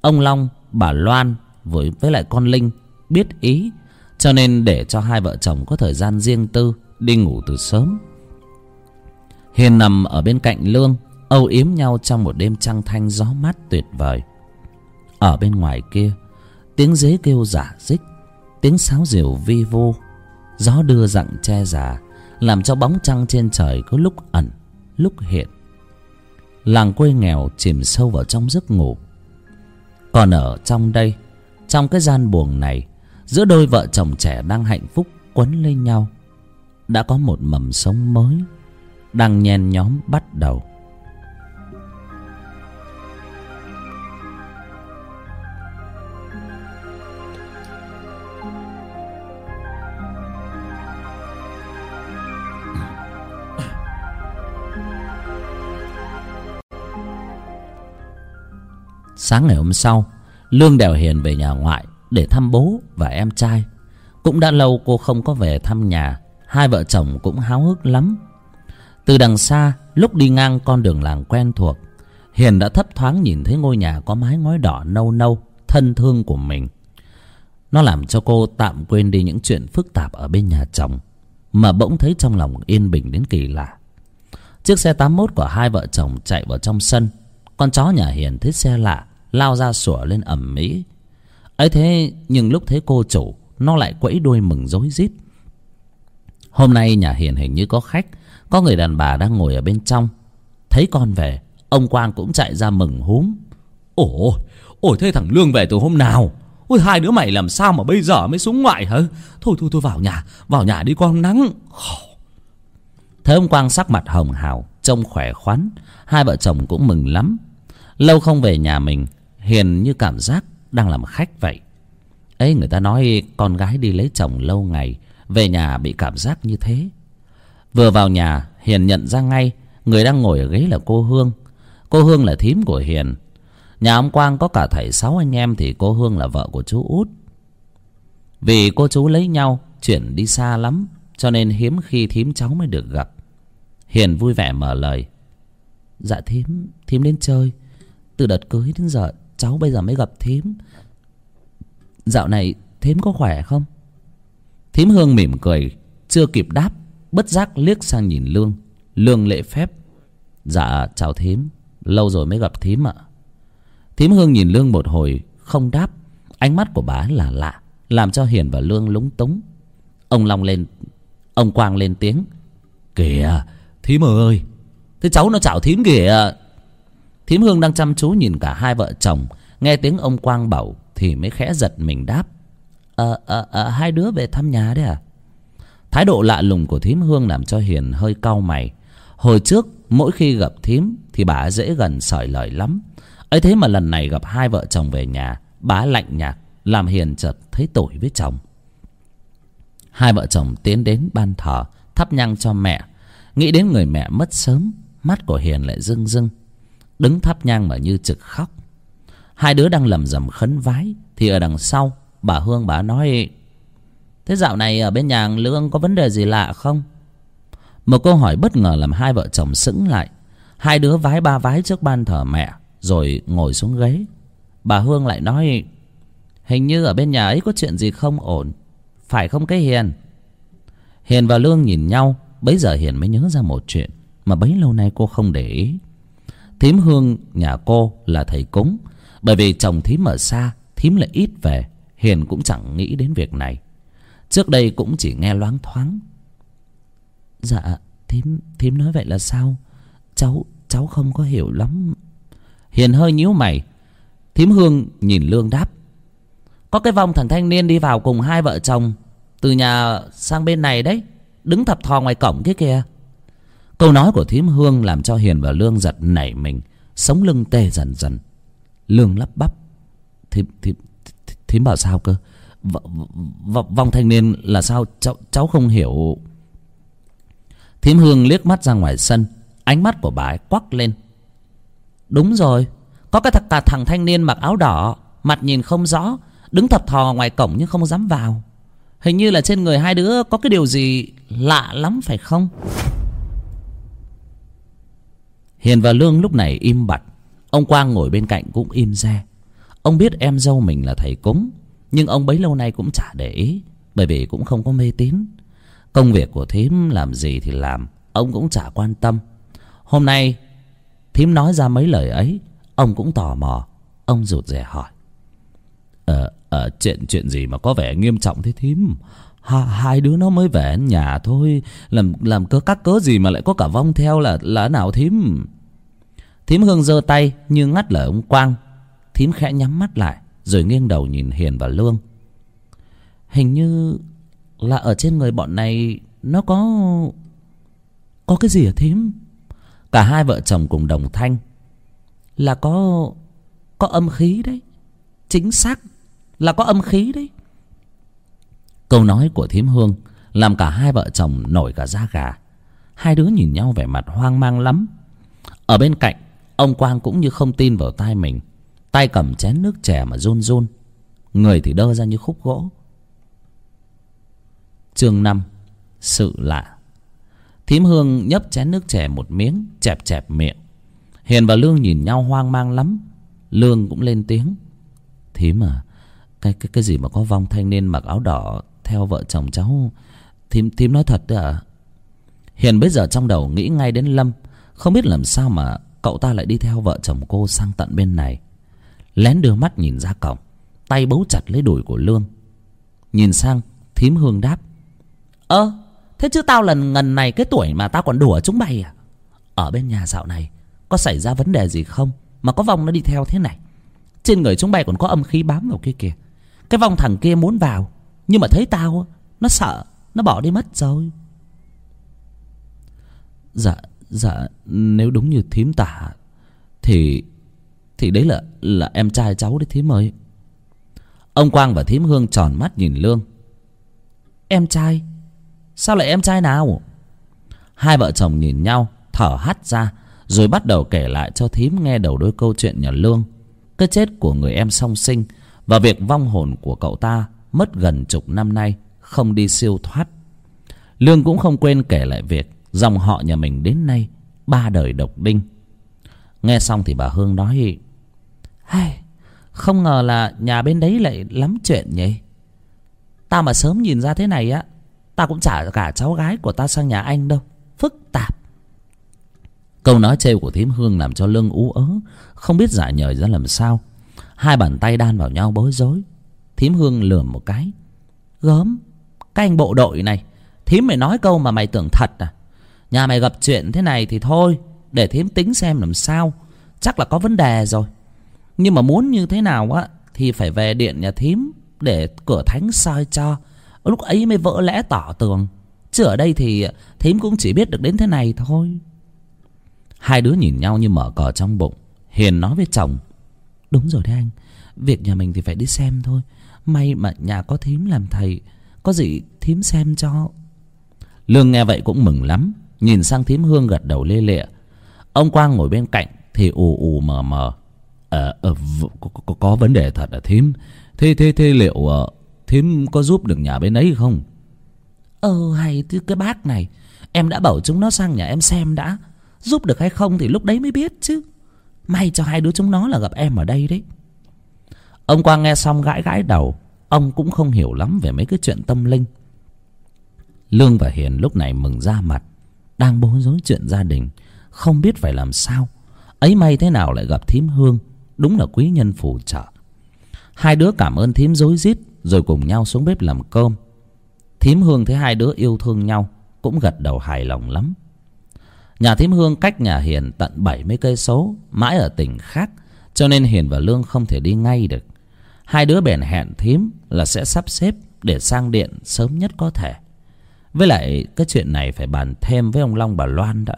Ông long, bà loan với với lại con linh biết ý, cho nên để cho hai vợ chồng có thời gian riêng tư đi ngủ từ sớm hiền nằm ở bên cạnh lương, âu yếm nhau trong một đêm trăng thanh gió mát tuyệt vời. Ở bên ngoài kia, tiếng dế kêu giả dích, tiếng sáo diều vi vô gió đưa dặng che già, làm cho bóng trăng trên trời có lúc ẩn, lúc hiện. Làng quê nghèo chìm sâu vào trong giấc ngủ. Còn ở trong đây, trong cái gian buồng này, giữa đôi vợ chồng trẻ đang hạnh phúc quấn lên nhau, đã có một mầm sống mới đang nhen nhóm bắt đầu. Sáng ngày hôm sau, lương đèo hiền về nhà ngoại để thăm bố và em trai. Cũng đã lâu cô không có về thăm nhà, hai vợ chồng cũng háo hức lắm từ đằng xa, lúc đi ngang con đường làng quen thuộc, hiền đã thấp thoáng nhìn thấy ngôi nhà có mái ngói đỏ nâu nâu, thân thương của mình. Nó làm cho cô tạm quên đi những chuyện phức tạp ở bên nhà chồng, mà bỗng thấy trong lòng yên bình đến kỳ lạ. Chiếc xe tám mốt của hai vợ chồng chạy vào trong sân. Con chó nhà hiền thấy xe lạ, lao ra sủa lên ầm ĩ. Ấy thế, nhưng lúc thấy cô chủ, nó lại quẫy đuôi mừng rối rít. Hôm nay nhà hiền hình như có khách có người đàn bà đang ngồi ở bên trong. Thấy con về, ông quang cũng chạy ra mừng húm. Ồ ôi, thế thằng lương về từ hôm nào? Ôi, hai đứa mày làm sao mà bây giờ mới xuống ngoại hả? Thôi thôi thôi, vào nhà vào nhà đi con nắng. Thấy ông quang sắc mặt hồng hào, trông khỏe khoắn, hai vợ chồng cũng mừng lắm. Lâu không về nhà mình, hiền như cảm giác đang làm khách vậy. Ấy, người ta nói con gái đi lấy chồng lâu ngày, về nhà bị cảm giác như thế vừa vào nhà, hiền nhận ra ngay người đang ngồi ở ghế là cô hương. Cô hương là thím của hiền. Nhà ông quang có cả thảy sáu anh em thì cô hương là vợ của chú út. Vì cô chú lấy nhau chuyển đi xa lắm, cho nên hiếm khi thím cháu mới được gặp. Hiền vui vẻ mở lời. Dạ thím thím đến chơi. Từ đợt cưới đến giờ, cháu bây giờ mới gặp thím. Dạo này thím có khỏe không? Thím hương mỉm cười, chưa kịp đáp bất giác liếc sang nhìn lương. Lương lễ phép. Dạ chào thím. Lâu rồi mới gặp thím ạ. Thím hương nhìn lương một hồi, không đáp. Ánh mắt của bà là lạ, làm cho hiền và lương lúng túng. Ông long lên, ông quang lên tiếng. Kìa, thím ơi. Thế cháu nó chào thím kìa. Thím hương đang chăm chú nhìn cả hai vợ chồng. Nghe tiếng ông quang bảo thì mới khẽ giật mình đáp. Ờ ờ ờ hai đứa về thăm nhà đấy à? Thái độ lạ lùng của thím hương làm cho hiền hơi cau mày. Hồi trước, mỗi khi gặp thím thì bà dễ gần sỏi lời lắm. Ấy thế mà lần này gặp hai vợ chồng về nhà, bà lạnh nhạt, làm hiền chợt thấy tội với chồng. Hai vợ chồng tiến đến ban thờ, thắp nhang cho mẹ. Nghĩ đến người mẹ mất sớm, mắt của hiền lại rưng rưng. Đứng thắp nhang mà như trực khóc. Hai đứa đang lầm rầm khấn vái, thì ở đằng sau, bà hương bà nói thế dạo này ở bên nhà lương có vấn đề gì lạ không? Một câu hỏi bất ngờ làm hai vợ chồng sững lại. Hai đứa vái ba vái trước ban thờ mẹ, rồi ngồi xuống ghế. Bà hương lại nói, hình như ở bên nhà ấy có chuyện gì không ổn, phải không cái hiền? Hiền và lương nhìn nhau, bấy giờ hiền mới nhớ ra một chuyện mà bấy lâu nay cô không để ý. Thím hương, nhà cô là thầy cúng, bởi vì chồng thím ở xa, thím lại ít về, hiền cũng chẳng nghĩ đến việc này trước đây cũng chỉ nghe loáng thoáng. Dạ thím thím nói vậy là sao? Cháu cháu không có hiểu lắm. Hiền hơi nhíu mày. Thím hương nhìn lương đáp. Có cái vòng thằng thanh niên đi vào cùng hai vợ chồng. Từ nhà sang bên này đấy. Đứng thập thò ngoài cổng kia. Kìa câu nói của thím hương làm cho hiền và lương giật nảy mình. Sống lưng tê dần dần. Lương lắp bắp. Thím thím thím bảo sao cơ? V, v, vong thanh niên là sao? Cháu cháu không hiểu. Thím hương liếc mắt ra ngoài sân ánh mắt của bà ấy quắc lên. Đúng rồi có cái thật cả thằng thanh niên mặc áo đỏ mặt nhìn không rõ đứng thập thò ngoài cổng nhưng không dám vào. Hình như là trên người hai đứa có cái điều gì lạ lắm phải không? Hiền và lương lúc này im bặt. Ông quang ngồi bên cạnh cũng im re. Ông biết em dâu mình là thầy cúng nhưng ông bấy lâu nay cũng chả để ý bởi vì cũng không có mê tín. Công việc của thím làm gì thì làm ông cũng chả quan tâm. Hôm nay thím nói ra mấy lời ấy ông cũng tò mò ông rụt rè hỏi. Ờ ờ chuyện chuyện gì mà có vẻ nghiêm trọng thế thím? Ha, hai đứa nó mới về nhà thôi làm làm cớ các cớ gì mà lại có cả vong theo là là nào thím? Thím hương giơ tay như ngắt lời ông quang. Thím khẽ nhắm mắt lại rồi nghiêng đầu nhìn hiền và lương. Hình như là ở trên người bọn này nó có có cái gì ở thím? Cả hai vợ chồng cùng đồng thanh là có có âm khí đấy. Chính xác là có âm khí đấy. Câu nói của thím hương làm cả hai vợ chồng nổi cả da gà. Hai đứa nhìn nhau vẻ mặt hoang mang lắm. Ở bên cạnh, ông quang cũng như không tin vào tai mình tay cầm chén nước chè mà run run. Người thì đơ ra như khúc gỗ. Chương năm, sự lạ. Thím hương nhấp chén nước chè một miếng, chẹp chẹp miệng. Hiền và lương nhìn nhau hoang mang lắm. Lương cũng lên tiếng. Thím à cái cái cái gì mà có vong thanh niên mặc áo đỏ theo vợ chồng cháu? Thím thím nói thật đấy à? Hiền bây giờ trong đầu nghĩ ngay đến lâm. Không biết làm sao mà cậu ta lại đi theo vợ chồng cô sang tận bên này lén đưa mắt nhìn ra cổng, tay bấu chặt lấy đùi của lương. Nhìn sang, thím hương đáp, ơ, thế chứ tao lần ngần này cái tuổi mà tao còn đùa chúng mày à? Ở bên nhà dạo này, có xảy ra vấn đề gì không? Mà có vong nó đi theo thế này. Trên người chúng mày còn có âm khí bám vào kia kìa. Cái vong thằng kia muốn vào, nhưng mà thấy tao, nó sợ, nó bỏ đi mất rồi. Dạ dạ nếu đúng như thím tả thì thì đấy là là em trai cháu đấy, thím ơi. Ông quang và thím hương tròn mắt nhìn lương. Em trai? Sao lại em trai nào? Hai vợ chồng nhìn nhau, thở hắt ra, rồi bắt đầu kể lại cho thím nghe đầu đôi câu chuyện nhà lương. Cái chết của người em song sinh và việc vong hồn của cậu ta mất gần chục năm nay không đi siêu thoát. Lương cũng không quên kể lại việc dòng họ nhà mình đến nay ba đời độc đinh. Nghe xong thì bà hương nói hay không ngờ là nhà bên đấy lại lắm chuyện nhỉ? Ta mà sớm nhìn ra thế này á, ta cũng chả cả cháu gái của ta sang nhà anh đâu. Phức tạp. Câu nói trêu của thím hương làm cho lương ú ớ, không biết giải nhời ra làm sao. Hai bàn tay đan vào nhau bối rối. Thím hương lườm một cái. Gớm, cái anh bộ đội này, thím mày nói câu mà mày tưởng thật à? Nhà mày gặp chuyện thế này thì thôi, để thím tính xem làm sao. Chắc là có vấn đề rồi nhưng mà muốn như thế nào á, thì phải về điện nhà thím để cửa thánh soi cho. Lúc ấy mới vỡ lẽ tỏ tường. Chứ ở đây thì thím cũng chỉ biết được đến thế này thôi. Hai đứa nhìn nhau như mở cờ trong bụng. Hiền nói với chồng, đúng rồi đấy anh, việc nhà mình thì phải đi xem thôi. May mà nhà có thím làm thầy, có gì thím xem cho. Lương nghe vậy cũng mừng lắm, nhìn sang thím hương gật đầu lê lịa. Ông quang ngồi bên cạnh thì ù ù mờ mờ ờ à, có, có, vấn đề thật à thím. Thế thế thế liệu uh, thím có giúp được nhà bên ấy không? Ờ hay thứ cái bác này. Em đã bảo chúng nó sang nhà em xem đã. Giúp được hay không thì lúc đấy mới biết chứ. May cho hai đứa chúng nó là gặp em ở đây đấy. Ông quang nghe xong gãi gãi đầu. Ông cũng không hiểu lắm về mấy cái chuyện tâm linh. Lương và hiền lúc này mừng ra mặt đang bối rối chuyện gia đình không biết phải làm sao. Ấy may thế nào lại gặp thím hương đúng là quý nhân phù trợ. Hai đứa cảm ơn thím rối rít, rồi cùng nhau xuống bếp làm cơm. Thím hương thấy hai đứa yêu thương nhau, cũng gật đầu hài lòng lắm. Nhà thím hương cách nhà hiền tận bảy mươi cây số, mãi ở tỉnh khác, cho nên hiền và lương không thể đi ngay được. Hai đứa bèn hẹn thím là sẽ sắp xếp để sang điện sớm nhất có thể. Với lại cái chuyện này phải bàn thêm với ông long bà loan đã.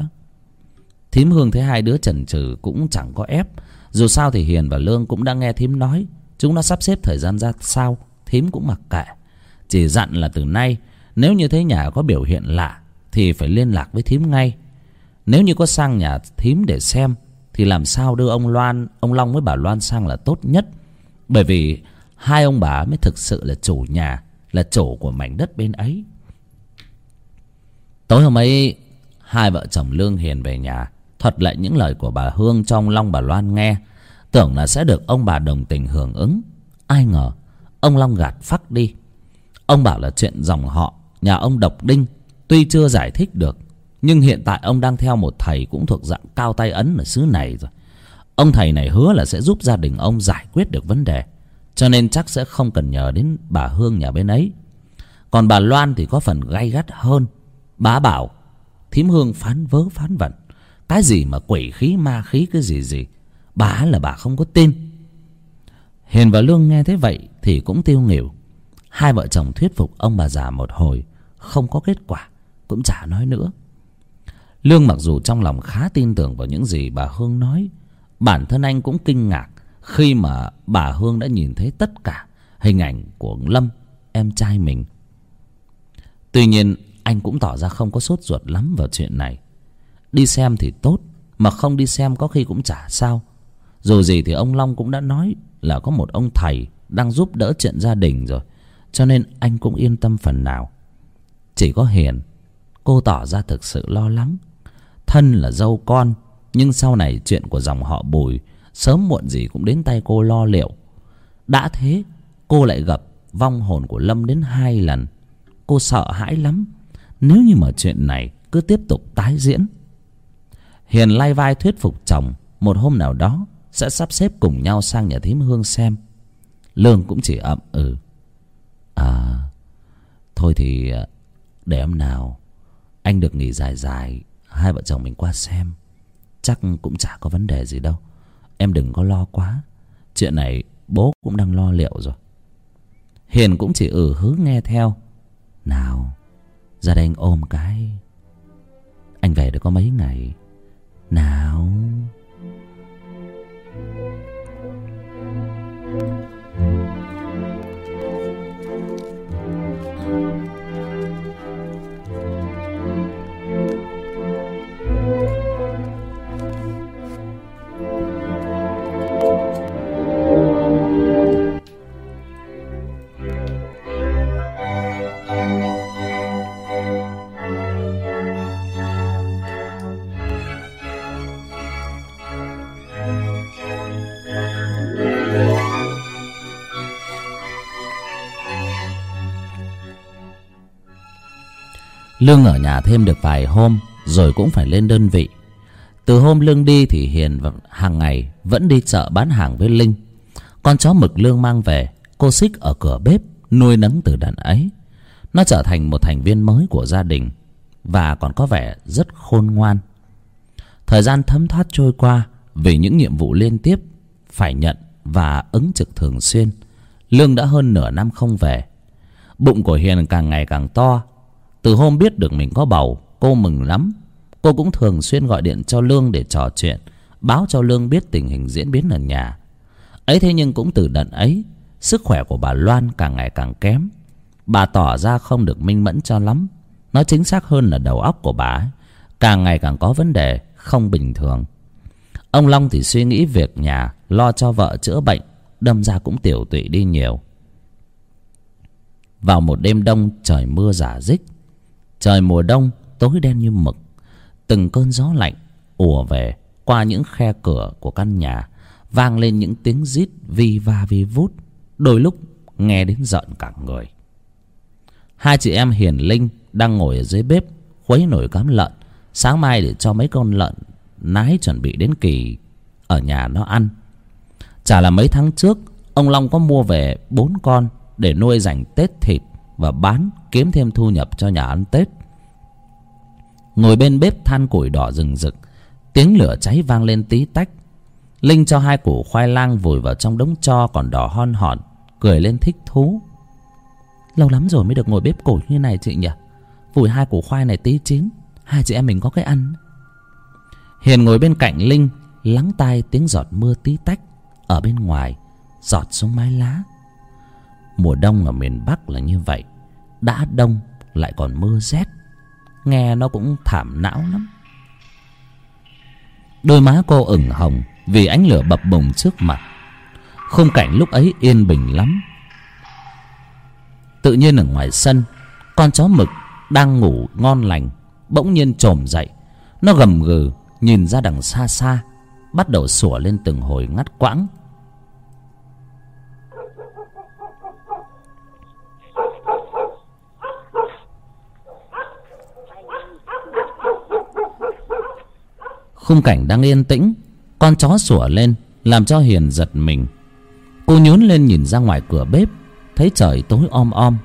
Thím hương thấy hai đứa chần chừ cũng chẳng có ép dù sao thì hiền và lương cũng đã nghe thím nói, chúng nó sắp xếp thời gian ra sao, thím cũng mặc kệ. Chỉ dặn là từ nay, nếu như thấy nhà có biểu hiện lạ, thì phải liên lạc với thím ngay. Nếu như có sang nhà thím để xem, thì làm sao đưa ông loan, ông long với bà loan sang là tốt nhất? Bởi vì hai ông bà mới thực sự là chủ nhà, là chủ của mảnh đất bên ấy. Tối hôm ấy, hai vợ chồng lương hiền về nhà thuật lại những lời của bà hương trong long bà loan nghe. Tưởng là sẽ được ông bà đồng tình hưởng ứng. Ai ngờ, ông long gạt phắc đi. Ông bảo là chuyện dòng họ, nhà ông độc đinh, tuy chưa giải thích được, nhưng hiện tại ông đang theo một thầy cũng thuộc dạng cao tay ấn ở xứ này rồi. Ông thầy này hứa là sẽ giúp gia đình ông giải quyết được vấn đề, cho nên chắc sẽ không cần nhờ đến bà hương nhà bên ấy. Còn bà loan thì có phần gay gắt hơn. Bá bảo, thím hương phán vớ phán vẩn cái gì mà quỷ khí, ma khí, cái gì gì? Bà là bà không có tin. Hiền và lương nghe thế vậy thì cũng tiêu nghỉu. Hai vợ chồng thuyết phục ông bà già một hồi, không có kết quả, cũng chả nói nữa. Lương mặc dù trong lòng khá tin tưởng vào những gì bà hương nói, bản thân anh cũng kinh ngạc khi mà bà hương đã nhìn thấy tất cả hình ảnh của lâm, em trai mình. Tuy nhiên, anh cũng tỏ ra không có sốt ruột lắm vào chuyện này đi xem thì tốt, mà không đi xem có khi cũng chả sao. Dù gì thì ông long cũng đã nói là có một ông thầy đang giúp đỡ chuyện gia đình rồi, cho nên anh cũng yên tâm phần nào. Chỉ có hiền, cô tỏ ra thực sự lo lắng. Thân là dâu con, nhưng sau này chuyện của dòng họ bùi sớm muộn gì cũng đến tay cô lo liệu. Đã thế, cô lại gặp vong hồn của lâm đến hai lần. Cô sợ hãi lắm. Nếu như mà chuyện này cứ tiếp tục tái diễn hiền lay vai thuyết phục chồng, một hôm nào đó sẽ sắp xếp cùng nhau sang nhà thím hương xem. Lương cũng chỉ ậm ừ. À thôi thì à, để hôm nào anh được nghỉ dài dài, hai vợ chồng mình qua xem. Chắc cũng chả có vấn đề gì đâu. Em đừng có lo quá. Chuyện này bố cũng đang lo liệu rồi. Hiền cũng chỉ ừ hứ nghe theo. Nào, ra đây anh ôm cái. Anh về được có mấy ngày? Nào. Lương ở nhà thêm được vài hôm, rồi cũng phải lên đơn vị. Từ hôm lương đi thì hiền hàng ngày vẫn đi chợ bán hàng với linh. Con chó mực lương mang về, cô xích ở cửa bếp, nuôi nấng từ đàn ấy. Nó trở thành một thành viên mới của gia đình và còn có vẻ rất khôn ngoan. Thời gian thấm thoát trôi qua, vì những nhiệm vụ liên tiếp, phải nhận và ứng trực thường xuyên, lương đã hơn nửa năm không về. Bụng của hiền càng ngày càng to từ hôm biết được mình có bầu, cô mừng lắm. Cô cũng thường xuyên gọi điện cho lương để trò chuyện, báo cho lương biết tình hình diễn biến ở nhà. Ấy thế nhưng cũng từ đợt ấy, sức khỏe của bà loan càng ngày càng kém. Bà tỏ ra không được minh mẫn cho lắm. Nói chính xác hơn là đầu óc của bà ấy, càng ngày càng có vấn đề không bình thường. Ông long thì suy nghĩ việc nhà, lo cho vợ chữa bệnh, đâm ra cũng tiểu tụy đi nhiều. Vào một đêm đông trời mưa giả dích trời mùa đông, tối đen như mực. Từng cơn gió lạnh ùa về qua những khe cửa của căn nhà. Vang lên những tiếng rít vi va vi vút. Đôi lúc nghe đến giận cả người. Hai chị em hiền linh đang ngồi ở dưới bếp, khuấy nồi cám lợn. Sáng mai để cho mấy con lợn nái chuẩn bị đến kỳ ở nhà nó ăn. Chả là mấy tháng trước, ông long có mua về bốn con để nuôi dành tết thịt và bán kiếm thêm thu nhập cho nhà ăn tết. Ngồi bên bếp than củi đỏ rừng rực, tiếng lửa cháy vang lên tí tách. Linh cho hai củ khoai lang vùi vào trong đống cho còn đỏ hon hòn, cười lên thích thú. Lâu lắm rồi mới được ngồi bếp củi như này chị nhỉ? Vùi hai củ khoai này tí chín, hai chị em mình có cái ăn. Hiền ngồi bên cạnh linh, lắng tai tiếng giọt mưa tí tách, ở bên ngoài giọt xuống mái lá mùa đông ở miền bắc là như vậy. Đã đông, lại còn mưa rét. Nghe nó cũng thảm não lắm. Đôi má cô ửng hồng vì ánh lửa bập bùng trước mặt. Khung cảnh lúc ấy yên bình lắm. Tự nhiên ở ngoài sân, con chó mực đang ngủ ngon lành, bỗng nhiên trồm dậy. Nó gầm gừ, nhìn ra đằng xa xa, bắt đầu sủa lên từng hồi ngắt quãng. Khung cảnh đang yên tĩnh, con chó sủa lên, làm cho hiền giật mình. Cô nhún lên nhìn ra ngoài cửa bếp, thấy trời tối om om.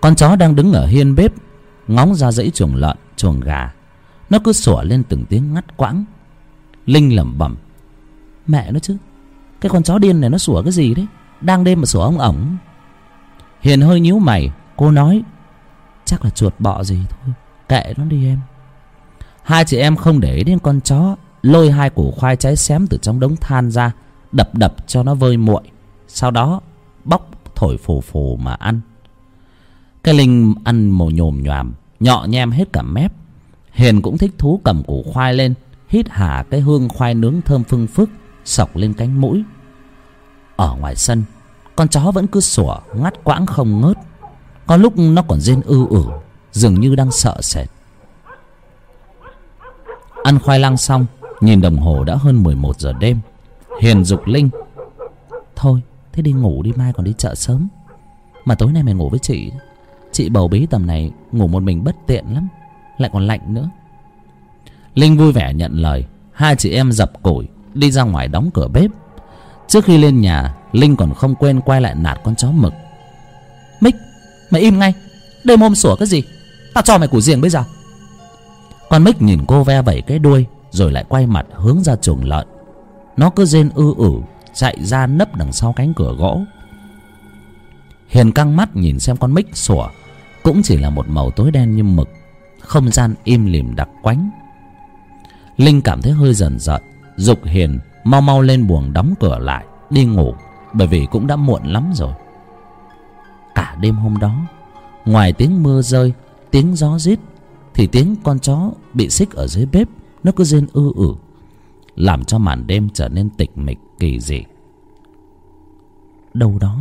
Con chó đang đứng ở hiên bếp, ngóng ra dãy chuồng lợn, chuồng gà. Nó cứ sủa lên từng tiếng ngắt quãng. Linh lẩm bẩm, mẹ nó chứ, cái con chó điên này nó sủa cái gì đấy? Đang đêm mà sủa ông ổng. Hiền hơi nhíu mày, cô nói, chắc là chuột bọ gì thôi, kệ nó đi em hai chị em không để ý đến con chó, lôi hai củ khoai cháy xém từ trong đống than ra, đập đập cho nó vơi muội. Sau đó, bóc thổi phù phù mà ăn. Cái linh ăn màu nhồm nhoàm, nhọ nhem hết cả mép. Hiền cũng thích thú cầm củ khoai lên, hít hà cái hương khoai nướng thơm phưng phức, sọc lên cánh mũi. Ở ngoài sân, con chó vẫn cứ sủa, ngắt quãng không ngớt. Có lúc nó còn rên ư ử, dường như đang sợ sệt ăn khoai lang xong, nhìn đồng hồ đã hơn mười một giờ đêm. Hiền dục linh, thôi, thế đi ngủ đi, mai còn đi chợ sớm. Mà tối nay mày ngủ với chị chị bầu bí tầm này ngủ một mình bất tiện lắm, lại còn lạnh nữa. Linh vui vẻ nhận lời. Hai chị em dập củi đi ra ngoài đóng cửa bếp. Trước khi lên nhà, linh còn không quên quay lại nạt con chó mực. Mích mày im ngay. Đêm hôm sủa cái gì? Tao cho mày củ riêng bây giờ con mích nhìn cô ve vẩy cái đuôi, rồi lại quay mặt hướng ra chuồng lợn nó cứ rên ư ử, chạy ra nấp đằng sau cánh cửa gỗ. Hiền căng mắt nhìn xem con mích sủa, cũng chỉ là một màu tối đen như mực, không gian im lìm đặc quánh. Linh cảm thấy hơi dần dợn dục hiền mau mau lên buồng đóng cửa lại, đi ngủ, bởi vì cũng đã muộn lắm rồi. Cả đêm hôm đó, ngoài tiếng mưa rơi, tiếng gió rít thì tiếng con chó bị xích ở dưới bếp, nó cứ rên ư ử, làm cho màn đêm trở nên tịch mịch, kỳ dị. Đâu đó,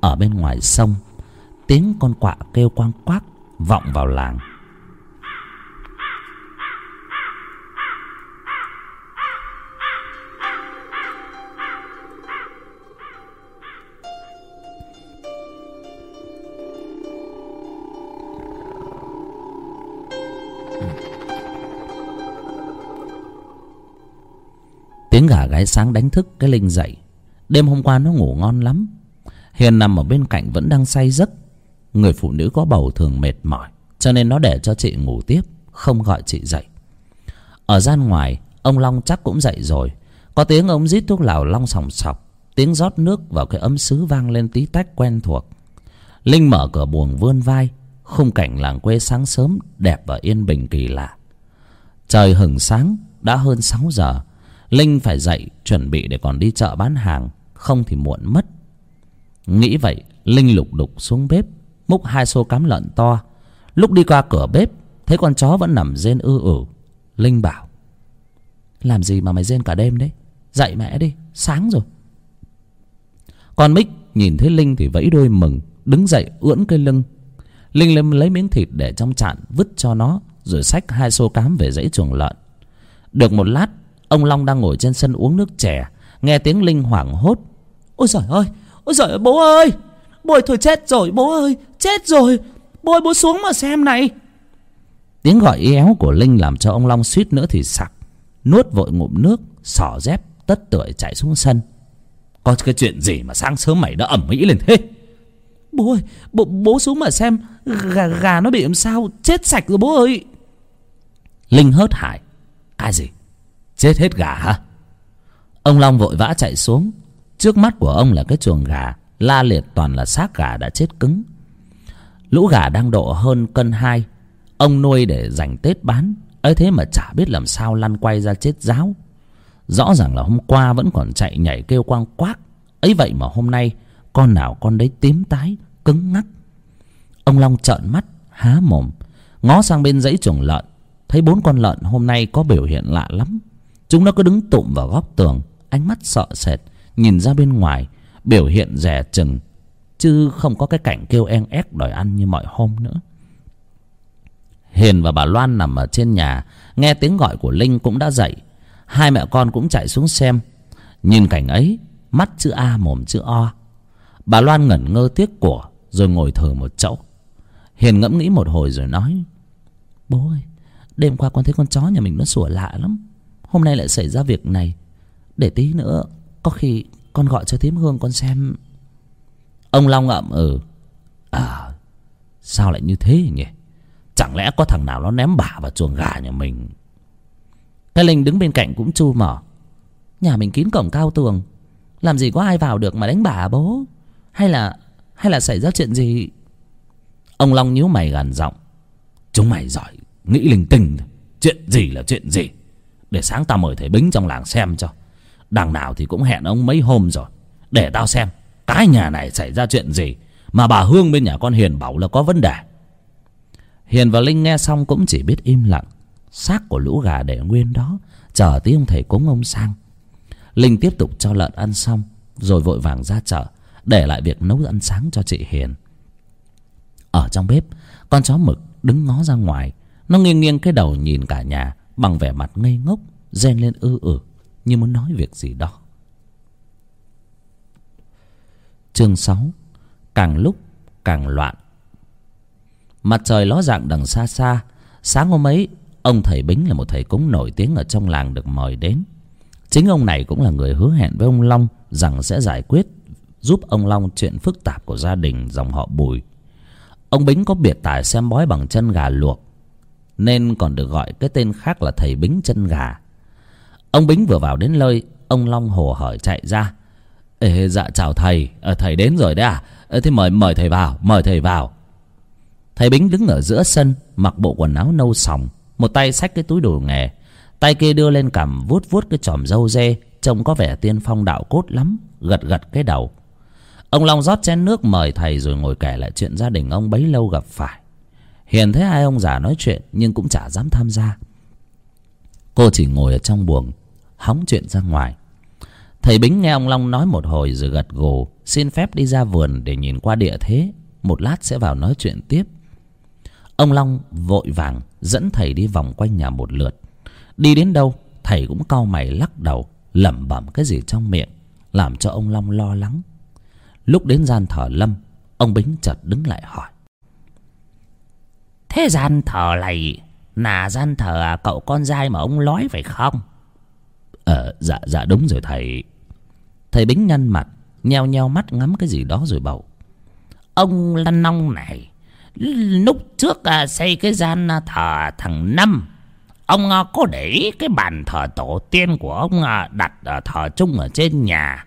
ở bên ngoài sông, tiếng con quạ kêu quang quác vọng vào làng. Tiếng gà gáy sáng đánh thức cái linh dậy. Đêm hôm qua nó ngủ ngon lắm. Hiền nằm ở bên cạnh vẫn đang say giấc. Người phụ nữ có bầu thường mệt mỏi, cho nên nó để cho chị ngủ tiếp, không gọi chị dậy. Ở gian ngoài, ông long chắc cũng dậy rồi. Có tiếng ông rít thuốc lào long sòng sọc, tiếng rót nước vào cái ấm sứ vang lên tí tách quen thuộc. Linh mở cửa buồng vươn vai, khung cảnh làng quê sáng sớm đẹp và yên bình kỳ lạ. Trời hừng sáng, đã hơn sáu giờ linh phải dậy, chuẩn bị để còn đi chợ bán hàng. Không thì muộn mất. Nghĩ vậy, linh lục đục xuống bếp, múc hai xô cám lợn to. Lúc đi qua cửa bếp, thấy con chó vẫn nằm rên ư ử. Linh bảo, làm gì mà mày rên cả đêm đấy? Dậy mẹ đi, sáng rồi. Con mích nhìn thấy linh thì vẫy đôi mừng, đứng dậy ưỡn cây lưng. Linh lấy miếng thịt để trong chạn vứt cho nó, rồi xách hai xô cám về dãy chuồng lợn. Được một lát ông long đang ngồi trên sân uống nước chè nghe tiếng linh hoảng hốt. Ôi giời ơi ôi giời ơi bố ơi! Bố ơi thôi chết rồi bố ơi chết rồi! Bố ơi bố xuống mà xem này! Tiếng gọi éo của linh làm cho ông long suýt nữa thì sặc. Nuốt vội ngụm nước xỏ dép tất tưởi chạy xuống sân. Có cái chuyện gì mà sáng sớm mày đã ẩm mỹ lên thế? Bố ơi bố, bố xuống mà xem gà gà nó bị làm sao chết sạch rồi bố ơi! Linh hớt hải. Cái gì? Chết hết gà hả? Ông long vội vã chạy xuống. Trước mắt của ông là cái chuồng gà, la liệt toàn là xác gà đã chết cứng. Lũ gà đang độ hơn cân hai. Ông nuôi để dành tết bán. Ấy thế mà chả biết làm sao lăn quay ra chết ráo rõ ràng là hôm qua vẫn còn chạy nhảy kêu quang quác. Ấy vậy mà hôm nay, con nào con đấy tím tái, cứng ngắc. Ông long trợn mắt, há mồm, ngó sang bên dãy chuồng lợn. Thấy bốn con lợn hôm nay có biểu hiện lạ lắm chúng nó cứ đứng tụm vào góc tường, ánh mắt sợ sệt, nhìn ra bên ngoài, biểu hiện rẻ chừng, chứ không có cái cảnh kêu en ép đòi ăn như mọi hôm nữa. Hiền và bà loan nằm ở trên nhà, nghe tiếng gọi của linh cũng đã dậy. Hai mẹ con cũng chạy xuống xem. Nhìn cảnh ấy, mắt chữ a, mồm chữ o. Bà loan ngẩn ngơ tiếc của, rồi ngồi thở một chỗ hiền ngẫm nghĩ một hồi rồi nói, bố ơi, đêm qua con thấy con chó nhà mình nó sủa lạ lắm hôm nay lại xảy ra việc này. Để tí nữa, có khi con gọi cho thím hương con xem. Ông long ngậm ừ. À sao lại như thế nhỉ? Chẳng lẽ có thằng nào nó ném bả vào chuồng gà nhà mình? Cái linh đứng bên cạnh cũng chu mỏ. Nhà mình kín cổng cao tường. Làm gì có ai vào được mà đánh bả bố? Hay là hay là xảy ra chuyện gì? Ông long nhíu mày gằn giọng. Chúng mày giỏi, nghĩ linh tinh. Chuyện gì là chuyện gì? Để sáng tao mời thầy bính trong làng xem cho. Đằng nào thì cũng hẹn ông mấy hôm rồi, để tao xem cái nhà này xảy ra chuyện gì mà bà hương bên nhà con hiền bảo là có vấn đề. Hiền và linh nghe xong cũng chỉ biết im lặng, xác của lũ gà để nguyên đó, chờ tí ông thầy cúng ông sang. Linh tiếp tục cho lợn ăn xong, rồi vội vàng ra chợ, để lại việc nấu ăn sáng cho chị hiền. Ở trong bếp, con chó mực đứng ngó ra ngoài, nó nghiêng nghiêng cái đầu nhìn cả nhà bằng vẻ mặt ngây ngốc, rên lên ư ử, như muốn nói việc gì đó. Chương sáu, càng lúc càng loạn. Mặt trời ló dạng đằng xa xa, sáng hôm ấy, ông thầy bính là một thầy cúng nổi tiếng ở trong làng được mời đến. Chính ông này cũng là người hứa hẹn với ông long rằng sẽ giải quyết, giúp ông long chuyện phức tạp của gia đình dòng họ bùi. Ông bính có biệt tài xem bói bằng chân gà luộc nên còn được gọi cái tên khác là thầy bính chân gà. Ông bính vừa vào đến nơi ông long hồ hởi chạy ra. Ê, dạ chào thầy à, thầy đến rồi đấy à? À thế mời mời thầy vào mời thầy vào. Thầy bính đứng ở giữa sân mặc bộ quần áo nâu sòng một tay xách cái túi đồ nghề tay kia đưa lên cằm vuốt vuốt cái chòm râu dê trông có vẻ tiên phong đạo cốt lắm gật gật cái đầu. Ông long rót chén nước mời thầy rồi ngồi kể lại chuyện gia đình ông bấy lâu gặp phải hiền thấy hai ông già nói chuyện nhưng cũng chả dám tham gia. Cô chỉ ngồi ở trong buồng, hóng chuyện ra ngoài. Thầy bính nghe ông long nói một hồi rồi gật gù, xin phép đi ra vườn để nhìn qua địa thế, một lát sẽ vào nói chuyện tiếp. Ông long vội vàng dẫn thầy đi vòng quanh nhà một lượt. Đi đến đâu, thầy cũng cau mày lắc đầu, lẩm bẩm cái gì trong miệng, làm cho ông long lo lắng. Lúc đến gian thờ lâm, ông bính chợt đứng lại hỏi thế gian thờ này là gian thờ à, cậu con trai mà ông nói phải không? Ờ dạ dạ đúng rồi thầy. Thầy bính nhăn mặt nheo nheo mắt ngắm cái gì đó rồi bảo ông Lan nong này lúc trước à, xây cái gian thờ thằng năm ông à, có để cái bàn thờ tổ tiên của ông à, đặt thờ chung ở trên nhà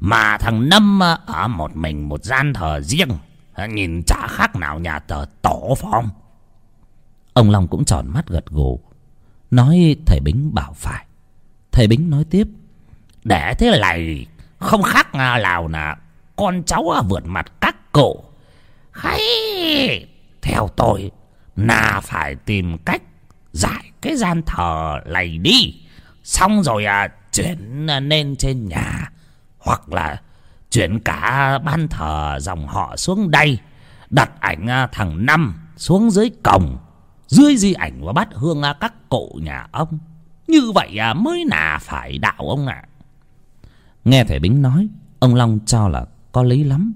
mà thằng năm à, ở một mình một gian thờ riêng à, nhìn chả khác nào nhà thờ tổ phong ông long cũng tròn mắt gật gù. Nói, thầy bính bảo phải. Thầy bính nói tiếp, để thế này, không khác nào là con cháu vượt mặt các cụ. Hay theo tôi là phải tìm cách giải cái gian thờ này đi. Xong rồi à chuyển lên trên nhà, hoặc là chuyển cả ban thờ dòng họ xuống đây. Đặt ảnh à, thằng năm xuống dưới cổng dưới di ảnh và bắt hương các cụ nhà ông như vậy à, mới là phải đạo ông ạ. Nghe thầy bính nói ông long cho là có lý lắm.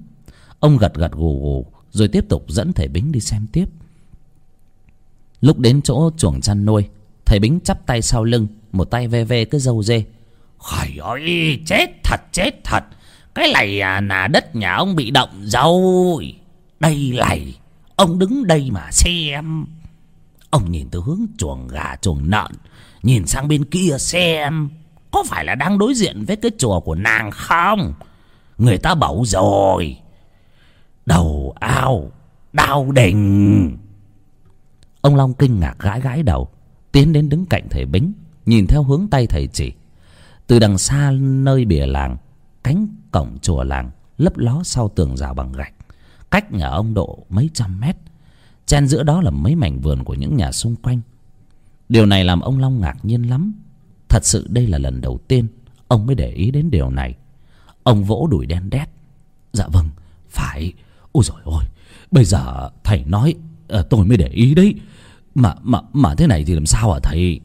Ông gật gật gù gù rồi tiếp tục dẫn thầy bính đi xem tiếp. Lúc đến chỗ chuồng chăn nuôi thầy bính chắp tay sau lưng một tay ve ve cái râu dê. Khỏi ôi chết thật chết thật. Cái này à, là đất nhà ông bị động rồi. Đây này ông đứng đây mà xem ông nhìn từ hướng chuồng gà chuồng nợn, nhìn sang bên kia xem có phải là đang đối diện với cái chùa của nàng không? Người ta bảo rồi, đầu ao đau đình ông long kinh ngạc gãi gãi đầu, tiến đến đứng cạnh thầy bính, nhìn theo hướng tay thầy chỉ. Từ đằng xa nơi bìa làng, cánh cổng chùa làng lấp ló sau tường rào bằng gạch, cách nhà ông độ mấy trăm mét chen giữa đó là mấy mảnh vườn của những nhà xung quanh. Điều này làm ông long ngạc nhiên lắm. Thật sự đây là lần đầu tiên ông mới để ý đến điều này. Ông vỗ đùi đen đét. Dạ vâng phải. Ôi rồi ôi bây giờ thầy nói à, tôi mới để ý đấy. Mà mà mà thế này thì làm sao hả thầy?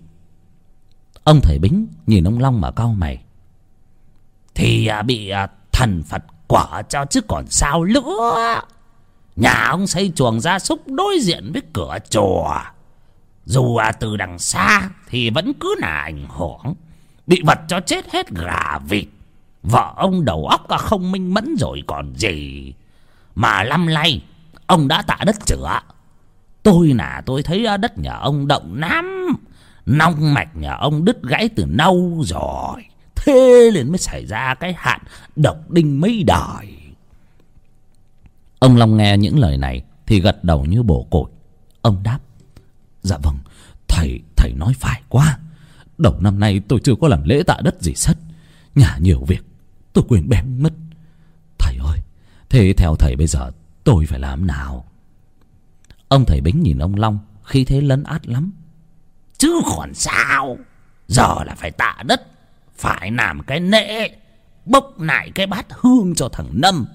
Ông thầy bính nhìn ông long mà cau mày. Thì à, bị à, thần phật quả cho chứ còn sao nữa? Nhà ông xây chuồng gia súc đối diện với cửa chùa. Dù à, từ đằng xa thì vẫn cứ là ảnh hưởng. Bị vật cho chết hết gà vịt. Vợ ông đầu óc không minh mẫn rồi còn gì. Mà năm nay ông đã tạ đất chữa. Tôi là tôi thấy đất nhà ông động lắm. Nong mạch nhà ông đứt gãy từ lâu rồi. Thế liền mới xảy ra cái hạn độc đinh mấy đời ông long nghe những lời này thì gật đầu như bổ cột ông đáp dạ vâng thầy thầy nói phải quá. Đầu năm nay tôi chưa có làm lễ tạ đất gì sất nhà nhiều việc, tôi quên bén mất. Thầy ơi, thế theo thầy bây giờ tôi phải làm nào? Ông thầy bính nhìn ông long khi thế lấn át lắm. Chứ còn sao? Giờ là phải tạ đất, phải làm cái nễ, bốc nại cái bát hương cho thằng nâm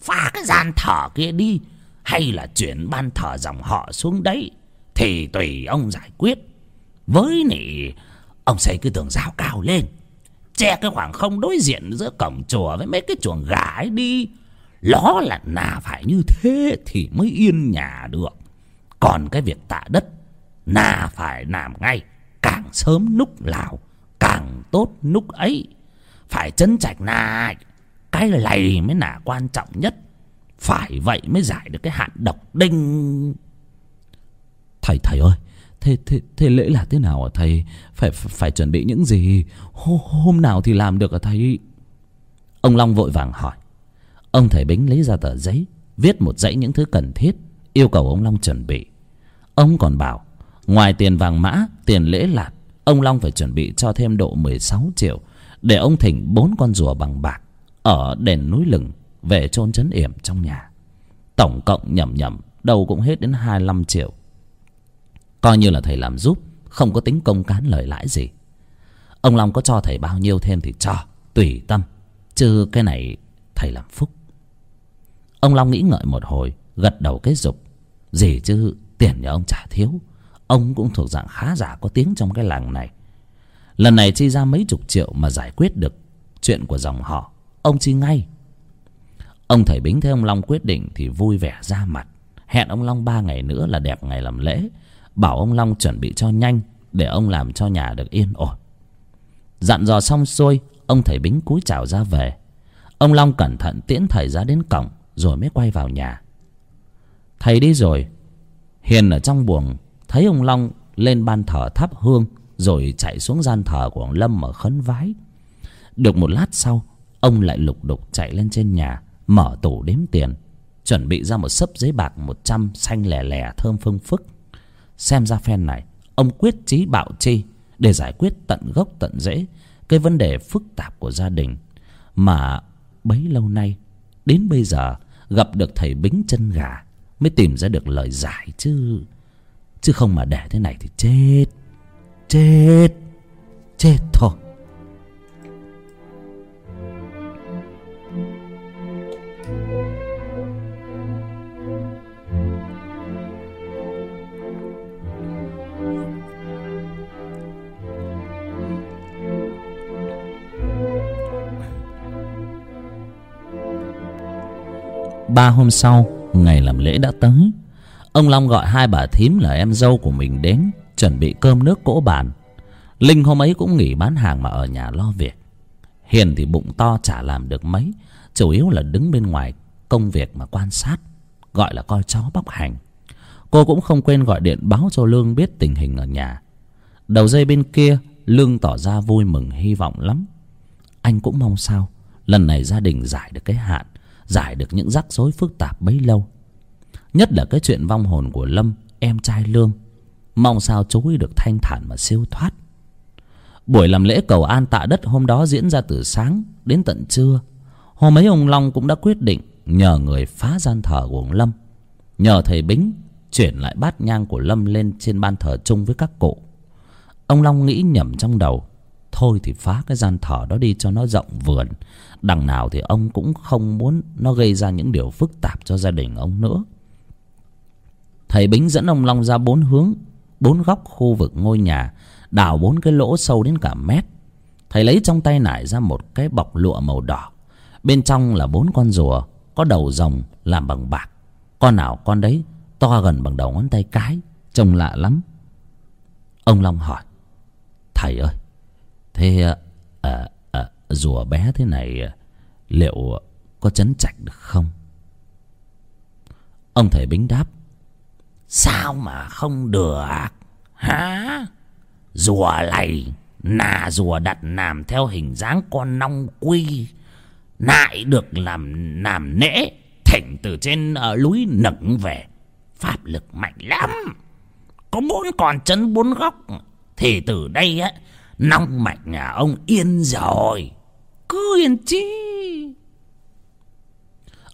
phá cái gian thờ kia đi, hay là chuyển ban thờ dòng họ xuống đấy, thì tùy ông giải quyết. Với nị, ông xây cái tường rào cao lên, che cái khoảng không đối diện giữa cổng chùa với mấy cái chuồng gà ấy đi. Nó là nà phải như thế Thì mới yên nhà được. Còn cái việc tạ đất, Nà phải làm ngay, Càng sớm núc lào, Càng tốt núc ấy. Phải chân trạch nà cái lầy mới là quan trọng nhất. Phải vậy mới giải được cái hạn độc đinh. Thầy thầy ơi Thế, thế, thế lễ là thế nào ạ thầy? Phải, phải chuẩn bị những gì? Hôm, hôm nào thì làm được ạ thầy? Ông Long vội vàng hỏi. Ông thầy Bính lấy ra tờ giấy Viết một dãy những thứ cần thiết Yêu cầu ông Long chuẩn bị. Ông còn bảo Ngoài tiền vàng mã, tiền lễ lạt Ông Long phải chuẩn bị cho thêm độ 16 triệu Để ông thỉnh bốn con rùa bằng bạc. Ở đền núi lừng Về chôn chấn yểm trong nhà. Tổng cộng nhẩm nhẩm, Đâu cũng hết đến 25 triệu. Coi như là thầy làm giúp, Không có tính công cán lời lãi gì. Ông Long có cho thầy bao nhiêu thêm thì cho, Tùy tâm, Chứ cái này thầy làm phúc. Ông Long nghĩ ngợi một hồi, Gật đầu cái dục. Gì chứ, tiền nhà ông trả thiếu. Ông cũng thuộc dạng khá giả có tiếng trong cái làng này. Lần này chi ra mấy chục triệu Mà giải quyết được chuyện của dòng họ. Ông chi ngay. Ông thầy Bính thấy ông Long quyết định Thì vui vẻ ra mặt. Hẹn ông Long ba ngày nữa là đẹp ngày làm lễ. Bảo ông Long chuẩn bị cho nhanh Để ông làm cho nhà được yên ổn. Dặn dò xong xuôi, Ông thầy Bính cúi chào ra về. Ông Long cẩn thận tiễn thầy ra đến cổng Rồi mới quay vào nhà. Thầy đi rồi. Hiền ở trong buồng, Thấy ông Long lên ban thờ thắp hương Rồi chạy xuống gian thờ của ông Lâm mà khấn vái. Được một lát sau Ông lại lục đục chạy lên trên nhà, Mở tủ đếm tiền, Chuẩn bị ra một sấp giấy bạc một trăm Xanh lè lè thơm phương phức. Xem ra phen này, Ông quyết chí bạo chi Để giải quyết tận gốc tận rễ Cái vấn đề phức tạp của gia đình. Mà bấy lâu nay, Đến bây giờ, Gặp được thầy Bính chân gà Mới tìm ra được lời giải chứ. Chứ không mà để thế này thì chết Chết Chết thôi. Ba hôm sau, ngày làm lễ đã tới. Ông long gọi hai bà thím là em dâu của mình đến, chuẩn bị cơm nước cỗ bàn. Linh hôm ấy cũng nghỉ bán hàng mà ở nhà lo việc. Hiền thì bụng to chả làm được mấy, chủ yếu là đứng bên ngoài công việc mà quan sát, gọi là coi chó bóc hành. Cô cũng không quên gọi điện báo cho lương biết tình hình ở nhà. Đầu dây bên kia, lương tỏ ra vui mừng, hy vọng lắm. Anh cũng mong sao, lần này gia đình giải được cái hạn giải được những rắc rối phức tạp bấy lâu. Nhất là cái chuyện vong hồn của lâm, em trai lương. Mong sao chú ấy được thanh thản mà siêu thoát. Buổi làm lễ cầu an tạ đất hôm đó diễn ra từ sáng đến tận trưa. Hôm ấy ông long cũng đã quyết định nhờ người phá gian thờ của ông lâm. Nhờ thầy bính chuyển lại bát nhang của lâm lên trên ban thờ chung với các cụ. Ông long nghĩ nhầm trong đầu thôi thì phá cái gian thở đó đi cho nó rộng vườn. Đằng nào thì ông cũng không muốn nó gây ra những điều phức tạp cho gia đình ông nữa. Thầy bính dẫn ông long ra bốn hướng, bốn góc khu vực ngôi nhà, đào bốn cái lỗ sâu đến cả mét. Thầy lấy trong tay nải ra một cái bọc lụa màu đỏ. Bên trong là bốn con rùa, có đầu rồng làm bằng bạc. Con nào con đấy, to gần bằng đầu ngón tay cái, trông lạ lắm. Ông long hỏi, thầy ơi thế à, à, à, rùa bé thế này à, liệu có chấn chạch được không? Ông thầy bính đáp sao mà không được hả? Rùa này nà rùa đặt làm theo hình dáng con nong quy nại được làm làm nễ thỉnh từ trên uh, núi nửng về. Pháp lực mạnh lắm. Có bốn con chấn bốn góc thì từ đây á nong mạch nhà ông yên rồi. Cứ yên chi.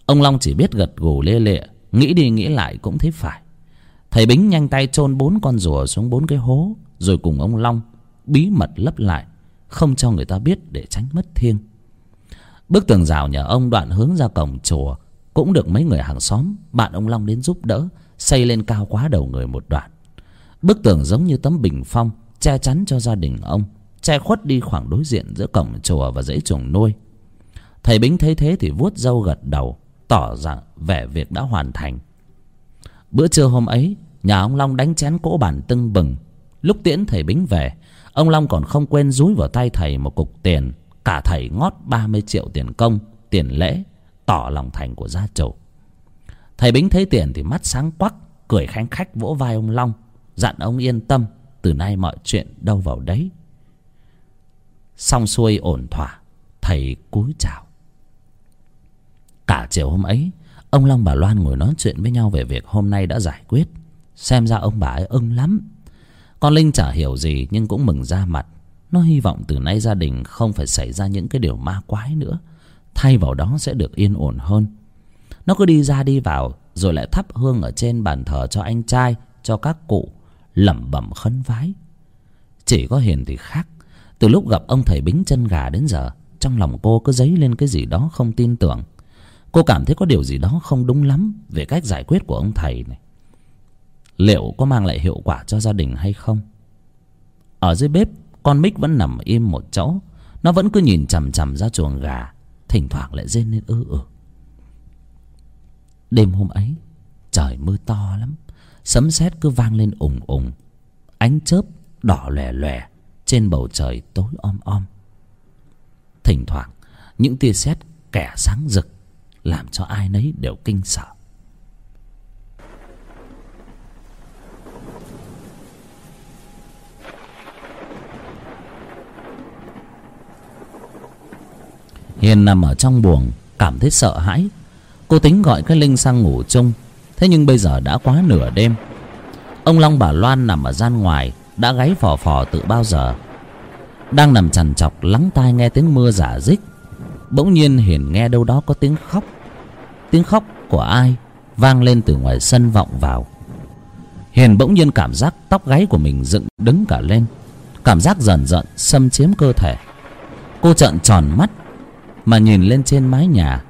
Ông long chỉ biết gật gù lê lệ nghĩ đi nghĩ lại cũng thấy phải. Thầy bính nhanh tay chôn bốn con rùa xuống bốn cái hố rồi cùng ông long bí mật lấp lại không cho người ta biết để tránh mất thiêng. Bức tường rào nhà ông đoạn hướng ra cổng chùa cũng được mấy người hàng xóm bạn ông long đến giúp đỡ xây lên cao quá đầu người một đoạn. Bức tường giống như tấm bình phong che chắn cho gia đình ông, che khuất đi khoảng đối diện giữa cổng chùa và dãy chuồng nuôi. Thầy bính thấy thế thì vuốt râu gật đầu, tỏ ra vẻ việc đã hoàn thành. Bữa trưa hôm ấy, nhà ông long đánh chén cỗ bản tưng bừng. Lúc tiễn thầy bính về, ông long còn không quên dúi vào tay thầy một cục tiền, cả thầy ngót ba mươi triệu tiền công, tiền lễ, tỏ lòng thành của gia chủ. Thầy bính thấy tiền thì mắt sáng quắc, cười khanh khách vỗ vai ông long, dặn ông yên tâm từ nay mọi chuyện đâu vào đấy. Xong xuôi ổn thỏa, thầy cúi chào. Cả chiều hôm ấy, ông long bà loan ngồi nói chuyện với nhau về việc hôm nay đã giải quyết. Xem ra ông bà ấy ưng lắm. Con linh chả hiểu gì nhưng cũng mừng ra mặt. Nó hy vọng từ nay gia đình không phải xảy ra những cái điều ma quái nữa. Thay vào đó sẽ được yên ổn hơn. Nó cứ đi ra đi vào, rồi lại thắp hương ở trên bàn thờ cho anh trai, cho các cụ lẩm bẩm khấn vái. Chỉ có hiền thì khác. Từ lúc gặp ông thầy bính chân gà đến giờ, trong lòng cô cứ dấy lên cái gì đó không tin tưởng. Cô cảm thấy có điều gì đó không đúng lắm về cách giải quyết của ông thầy này. Liệu có mang lại hiệu quả cho gia đình hay không? Ở dưới bếp, con mích vẫn nằm im một chỗ. Nó vẫn cứ nhìn chằm chằm ra chuồng gà. Thỉnh thoảng lại rên lên ư ử. Đêm hôm ấy, trời mưa to lắm sấm sét cứ vang lên ùng ùng. Ánh chớp đỏ lòe lòe trên bầu trời tối om om. Thỉnh thoảng, những tia sét kẻ sáng rực làm cho ai nấy đều kinh sợ. Hiền nằm ở trong buồng, cảm thấy sợ hãi. Cô tính gọi cái linh sang ngủ chung thế nhưng bây giờ đã quá nửa đêm. Ông long bà loan nằm ở gian ngoài, đã gáy phò phò từ bao giờ. Đang nằm chằn chọc lắng tai nghe tiếng mưa giả dích, bỗng nhiên hiền nghe đâu đó có tiếng khóc. Tiếng khóc của ai vang lên từ ngoài sân vọng vào. Hiền bỗng nhiên cảm giác tóc gáy của mình dựng đứng cả lên, cảm giác dần dần xâm chiếm cơ thể. Cô trợn tròn mắt mà nhìn lên trên mái nhà.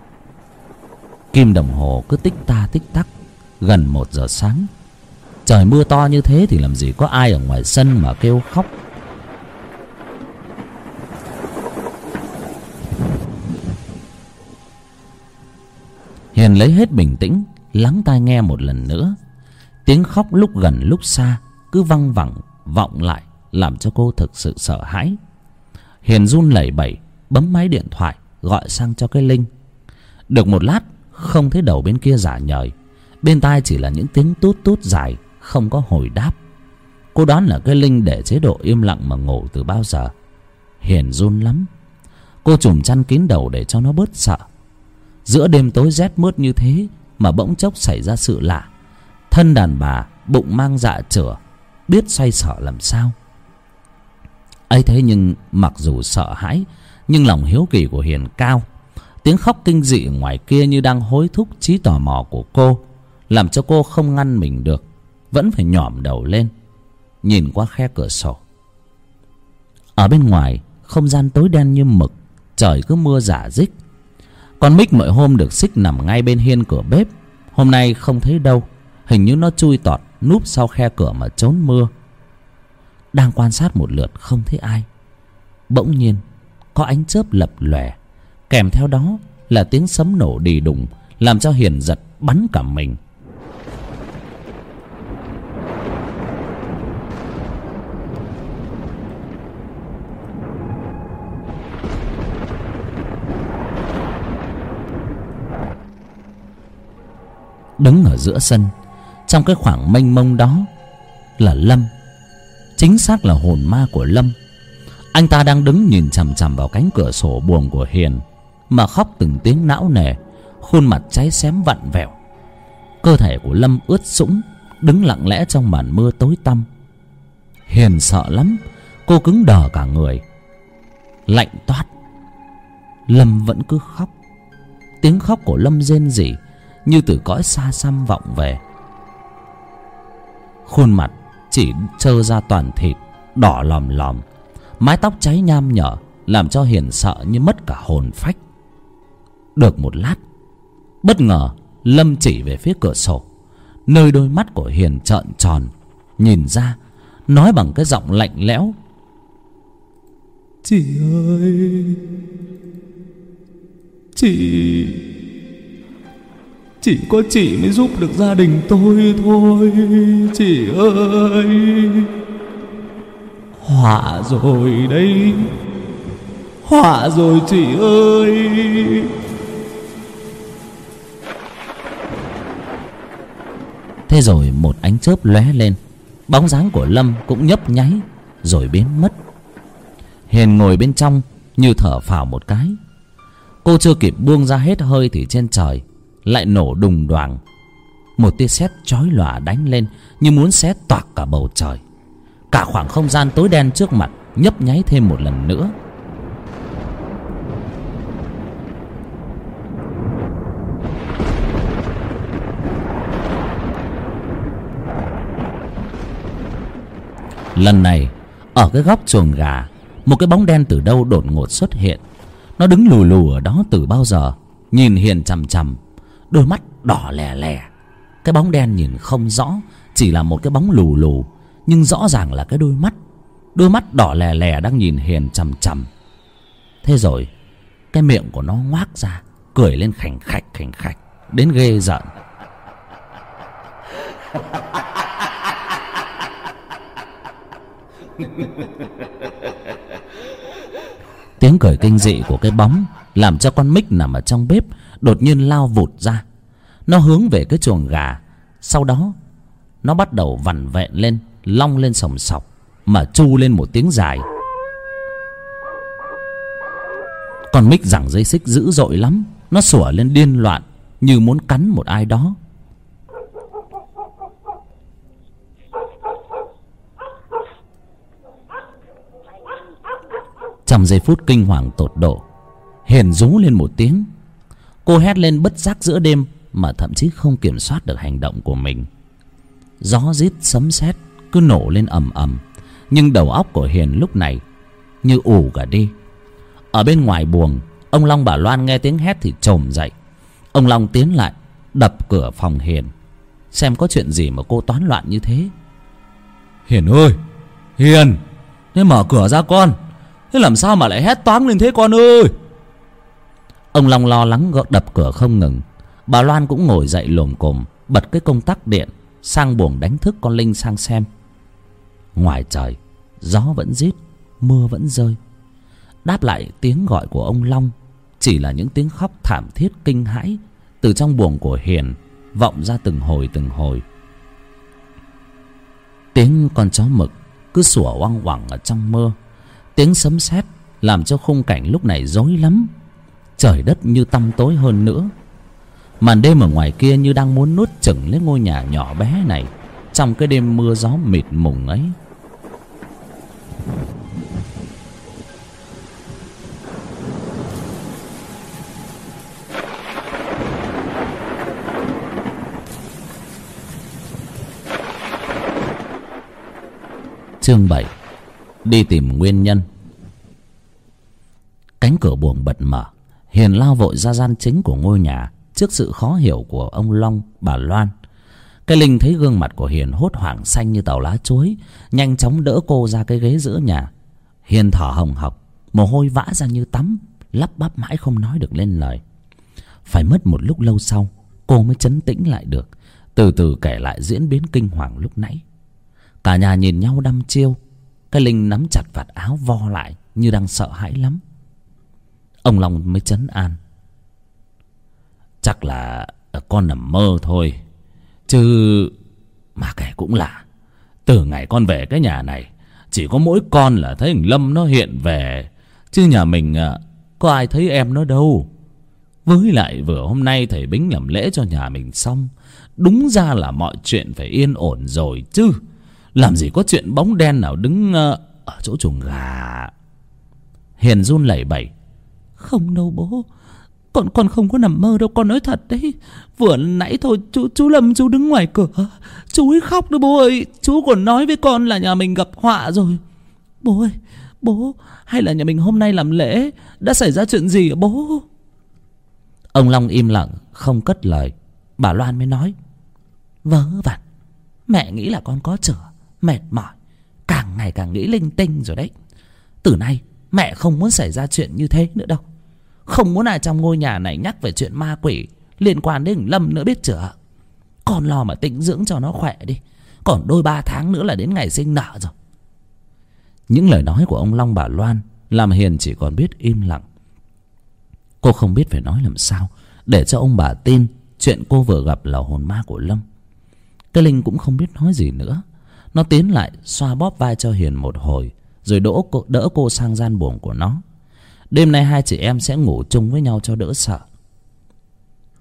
Kim đồng hồ cứ tích ta tích tắc gần một giờ sáng. Trời mưa to như thế thì làm gì có ai ở ngoài sân mà kêu khóc. Hiền lấy hết bình tĩnh, lắng tai nghe một lần nữa. Tiếng khóc lúc gần lúc xa cứ văng vẳng, vọng lại, làm cho cô thực sự sợ hãi. Hiền run lẩy bẩy, bấm máy điện thoại, gọi sang cho cái linh. Được một lát, không thấy đầu bên kia giả nhời bên tai chỉ là những tiếng tút tút dài, không có hồi đáp. Cô đoán là cái linh để chế độ im lặng mà ngủ từ bao giờ. Hiền run lắm. Cô chùm chăn kín đầu để cho nó bớt sợ. Giữa đêm tối rét mướt như thế mà bỗng chốc xảy ra sự lạ. Thân đàn bà, bụng mang dạ chửa, biết xoay sở làm sao. Ấy thế nhưng mặc dù sợ hãi, nhưng lòng hiếu kỳ của hiền cao. Tiếng khóc kinh dị ngoài kia như đang hối thúc trí tò mò của cô làm cho cô không ngăn mình được. Vẫn phải nhỏm đầu lên. Nhìn qua khe cửa sổ. Ở bên ngoài, không gian tối đen như mực. Trời cứ mưa giả dích. Con mích mọi hôm được xích nằm ngay bên hiên cửa bếp. Hôm nay không thấy đâu. Hình như nó chui tọt, núp sau khe cửa mà trốn mưa. Đang quan sát một lượt, không thấy ai. Bỗng nhiên, có ánh chớp lập lòe. Kèm theo đó là tiếng sấm nổ đì đùng, làm cho hiền giật bắn cả mình. Đứng ở giữa sân. Trong cái khoảng mênh mông đó là lâm. Chính xác là hồn ma của lâm. Anh ta đang đứng nhìn chằm chằm vào cánh cửa sổ buồng của hiền, mà khóc từng tiếng não nề, khuôn mặt cháy xém vặn vẹo. Cơ thể của lâm ướt sũng, đứng lặng lẽ trong màn mưa tối tăm. Hiền sợ lắm, cô cứng đờ cả người. Lạnh toát. Lâm vẫn cứ khóc. Tiếng khóc của lâm rên rỉ như từ cõi xa xăm vọng về. Khuôn mặt chỉ trơ ra toàn thịt, đỏ lòm lòm. Mái tóc cháy nham nhở, làm cho hiền sợ như mất cả hồn phách. Được một lát, bất ngờ lâm chỉ về phía cửa sổ. Nơi đôi mắt của hiền trợn tròn, nhìn ra, nói bằng cái giọng lạnh lẽo. Chị ơi, chị chỉ có chị mới giúp được gia đình tôi thôi, Chị ơi. Họa rồi đây, Họa rồi chị ơi. Thế rồi một ánh chớp lóe lên, Bóng dáng của Lâm cũng nhấp nháy Rồi biến mất. Hiền ngồi bên trong Như thở phào một cái. Cô chưa kịp buông ra hết hơi Thì trên trời lại nổ đùng đoàng. Một tia sét chói lòa đánh lên, Như muốn xé toạc cả bầu trời. Cả khoảng không gian tối đen trước mặt Nhấp nháy thêm một lần nữa. Lần này, Ở cái góc chuồng gà, Một cái bóng đen từ đâu đột ngột xuất hiện. Nó đứng lù lù ở đó từ bao giờ, Nhìn Hiền chằm chằm. Đôi mắt đỏ lè lè. Cái bóng đen nhìn không rõ, Chỉ là một cái bóng lù lù, Nhưng rõ ràng là cái đôi mắt. Đôi mắt đỏ lè lè đang nhìn Hiền chằm chằm. Thế rồi, Cái miệng của nó ngoác ra, Cười lên khành khạch khành khạch, Đến ghê giận tiếng cười kinh dị của cái bóng làm cho con mích nằm ở trong bếp đột nhiên lao vụt ra. Nó hướng về cái chuồng gà. Sau đó, nó bắt đầu vằn vẹn lên, long lên sòng sọc, mà chu lên một tiếng dài. Con mích giằng dây xích dữ dội lắm. Nó sủa lên điên loạn, như muốn cắn một ai đó. Trong giây phút kinh hoàng tột độ hiền rú lên một tiếng cô hét lên bất giác giữa đêm mà thậm chí không kiểm soát được hành động của mình. Gió rít sấm sét cứ nổ lên ầm ầm, nhưng đầu óc của hiền lúc này như ù cả đi. Ở bên ngoài buồng, ông long bà loan nghe tiếng hét thì trồm dậy. Ông long tiến lại, đập cửa phòng hiền. Xem có chuyện gì mà cô toán loạn như thế. Hiền ơi! Hiền! Thế mở cửa ra con! Thế làm sao mà lại hét toáng lên thế con ơi? Ông long lo lắng gõ đập cửa không ngừng. Bà loan cũng ngồi dậy lồm cồm, bật cái công tắc điện, sang buồng đánh thức con linh sang xem. Ngoài trời, gió vẫn rít, mưa vẫn rơi. Đáp lại tiếng gọi của ông long, chỉ là những tiếng khóc thảm thiết kinh hãi từ trong buồng của hiền vọng ra từng hồi từng hồi. Tiếng con chó mực cứ sủa oang oẳng ở trong mưa tiếng sấm sét làm cho khung cảnh lúc này rối lắm trời đất như tăm tối hơn nữa. Màn đêm ở ngoài kia như đang muốn nuốt chửng lấy ngôi nhà nhỏ bé này trong cái đêm mưa gió mịt mùng ấy. Chương bảy, đi tìm nguyên nhân. Cánh cửa buồng bật mở hiền lao vội ra gian chính của ngôi nhà trước sự khó hiểu của ông long, bà loan. Cái linh thấy gương mặt của hiền hốt hoảng xanh như tàu lá chuối, nhanh chóng đỡ cô ra cái ghế giữa nhà. Hiền thở hồng hộc, mồ hôi vã ra như tắm, lắp bắp mãi không nói được lên lời. Phải mất một lúc lâu sau, cô mới chấn tĩnh lại được, từ từ kể lại diễn biến kinh hoàng lúc nãy. Cả nhà nhìn nhau đăm chiêu, cái linh nắm chặt vạt áo vo lại như đang sợ hãi lắm ông long mới chấn an. Chắc là ờ, con nằm mơ thôi. Chứ mà kể cũng lạ. Từ ngày con về cái nhà này, chỉ có mỗi con là thấy hình lâm nó hiện về. Chứ nhà mình ờ, có ai thấy em nó đâu. Với lại vừa hôm nay thầy bính làm lễ cho nhà mình xong, đúng ra là mọi chuyện phải yên ổn rồi chứ. Làm gì có chuyện bóng đen nào đứng ờ, ở chỗ chuồng gà. Hiền run lẩy bẩy không đâu bố. Con con không có nằm mơ đâu con nói thật đấy. Vừa nãy thôi chú chú lâm chú đứng ngoài cửa. Chú ấy khóc đó bố ơi. Chú còn nói với con là nhà mình gặp họa rồi. Bố ơi bố hay là nhà mình hôm nay làm lễ? Đã xảy ra chuyện gì hả bố? Ông long im lặng không cất lời. Bà loan mới nói. Vớ vẩn. Mẹ nghĩ là con có chửa mệt mỏi. Càng ngày càng nghĩ linh tinh rồi đấy. Từ nay mẹ không muốn xảy ra chuyện như thế nữa đâu không muốn ai trong ngôi nhà này nhắc về chuyện ma quỷ liên quan đến lâm nữa biết chưa? Con lo mà tĩnh dưỡng cho nó khỏe đi. Còn đôi ba tháng nữa là đến ngày sinh nở rồi. Những lời nói của ông long bà loan làm hiền chỉ còn biết im lặng. Cô không biết phải nói làm sao để cho ông bà tin chuyện cô vừa gặp là hồn ma của lâm. Cái linh cũng không biết nói gì nữa. Nó tiến lại xoa bóp vai cho hiền một hồi rồi đỗ cô, đỡ cô sang gian buồng của nó đêm nay hai chị em sẽ ngủ chung với nhau cho đỡ sợ.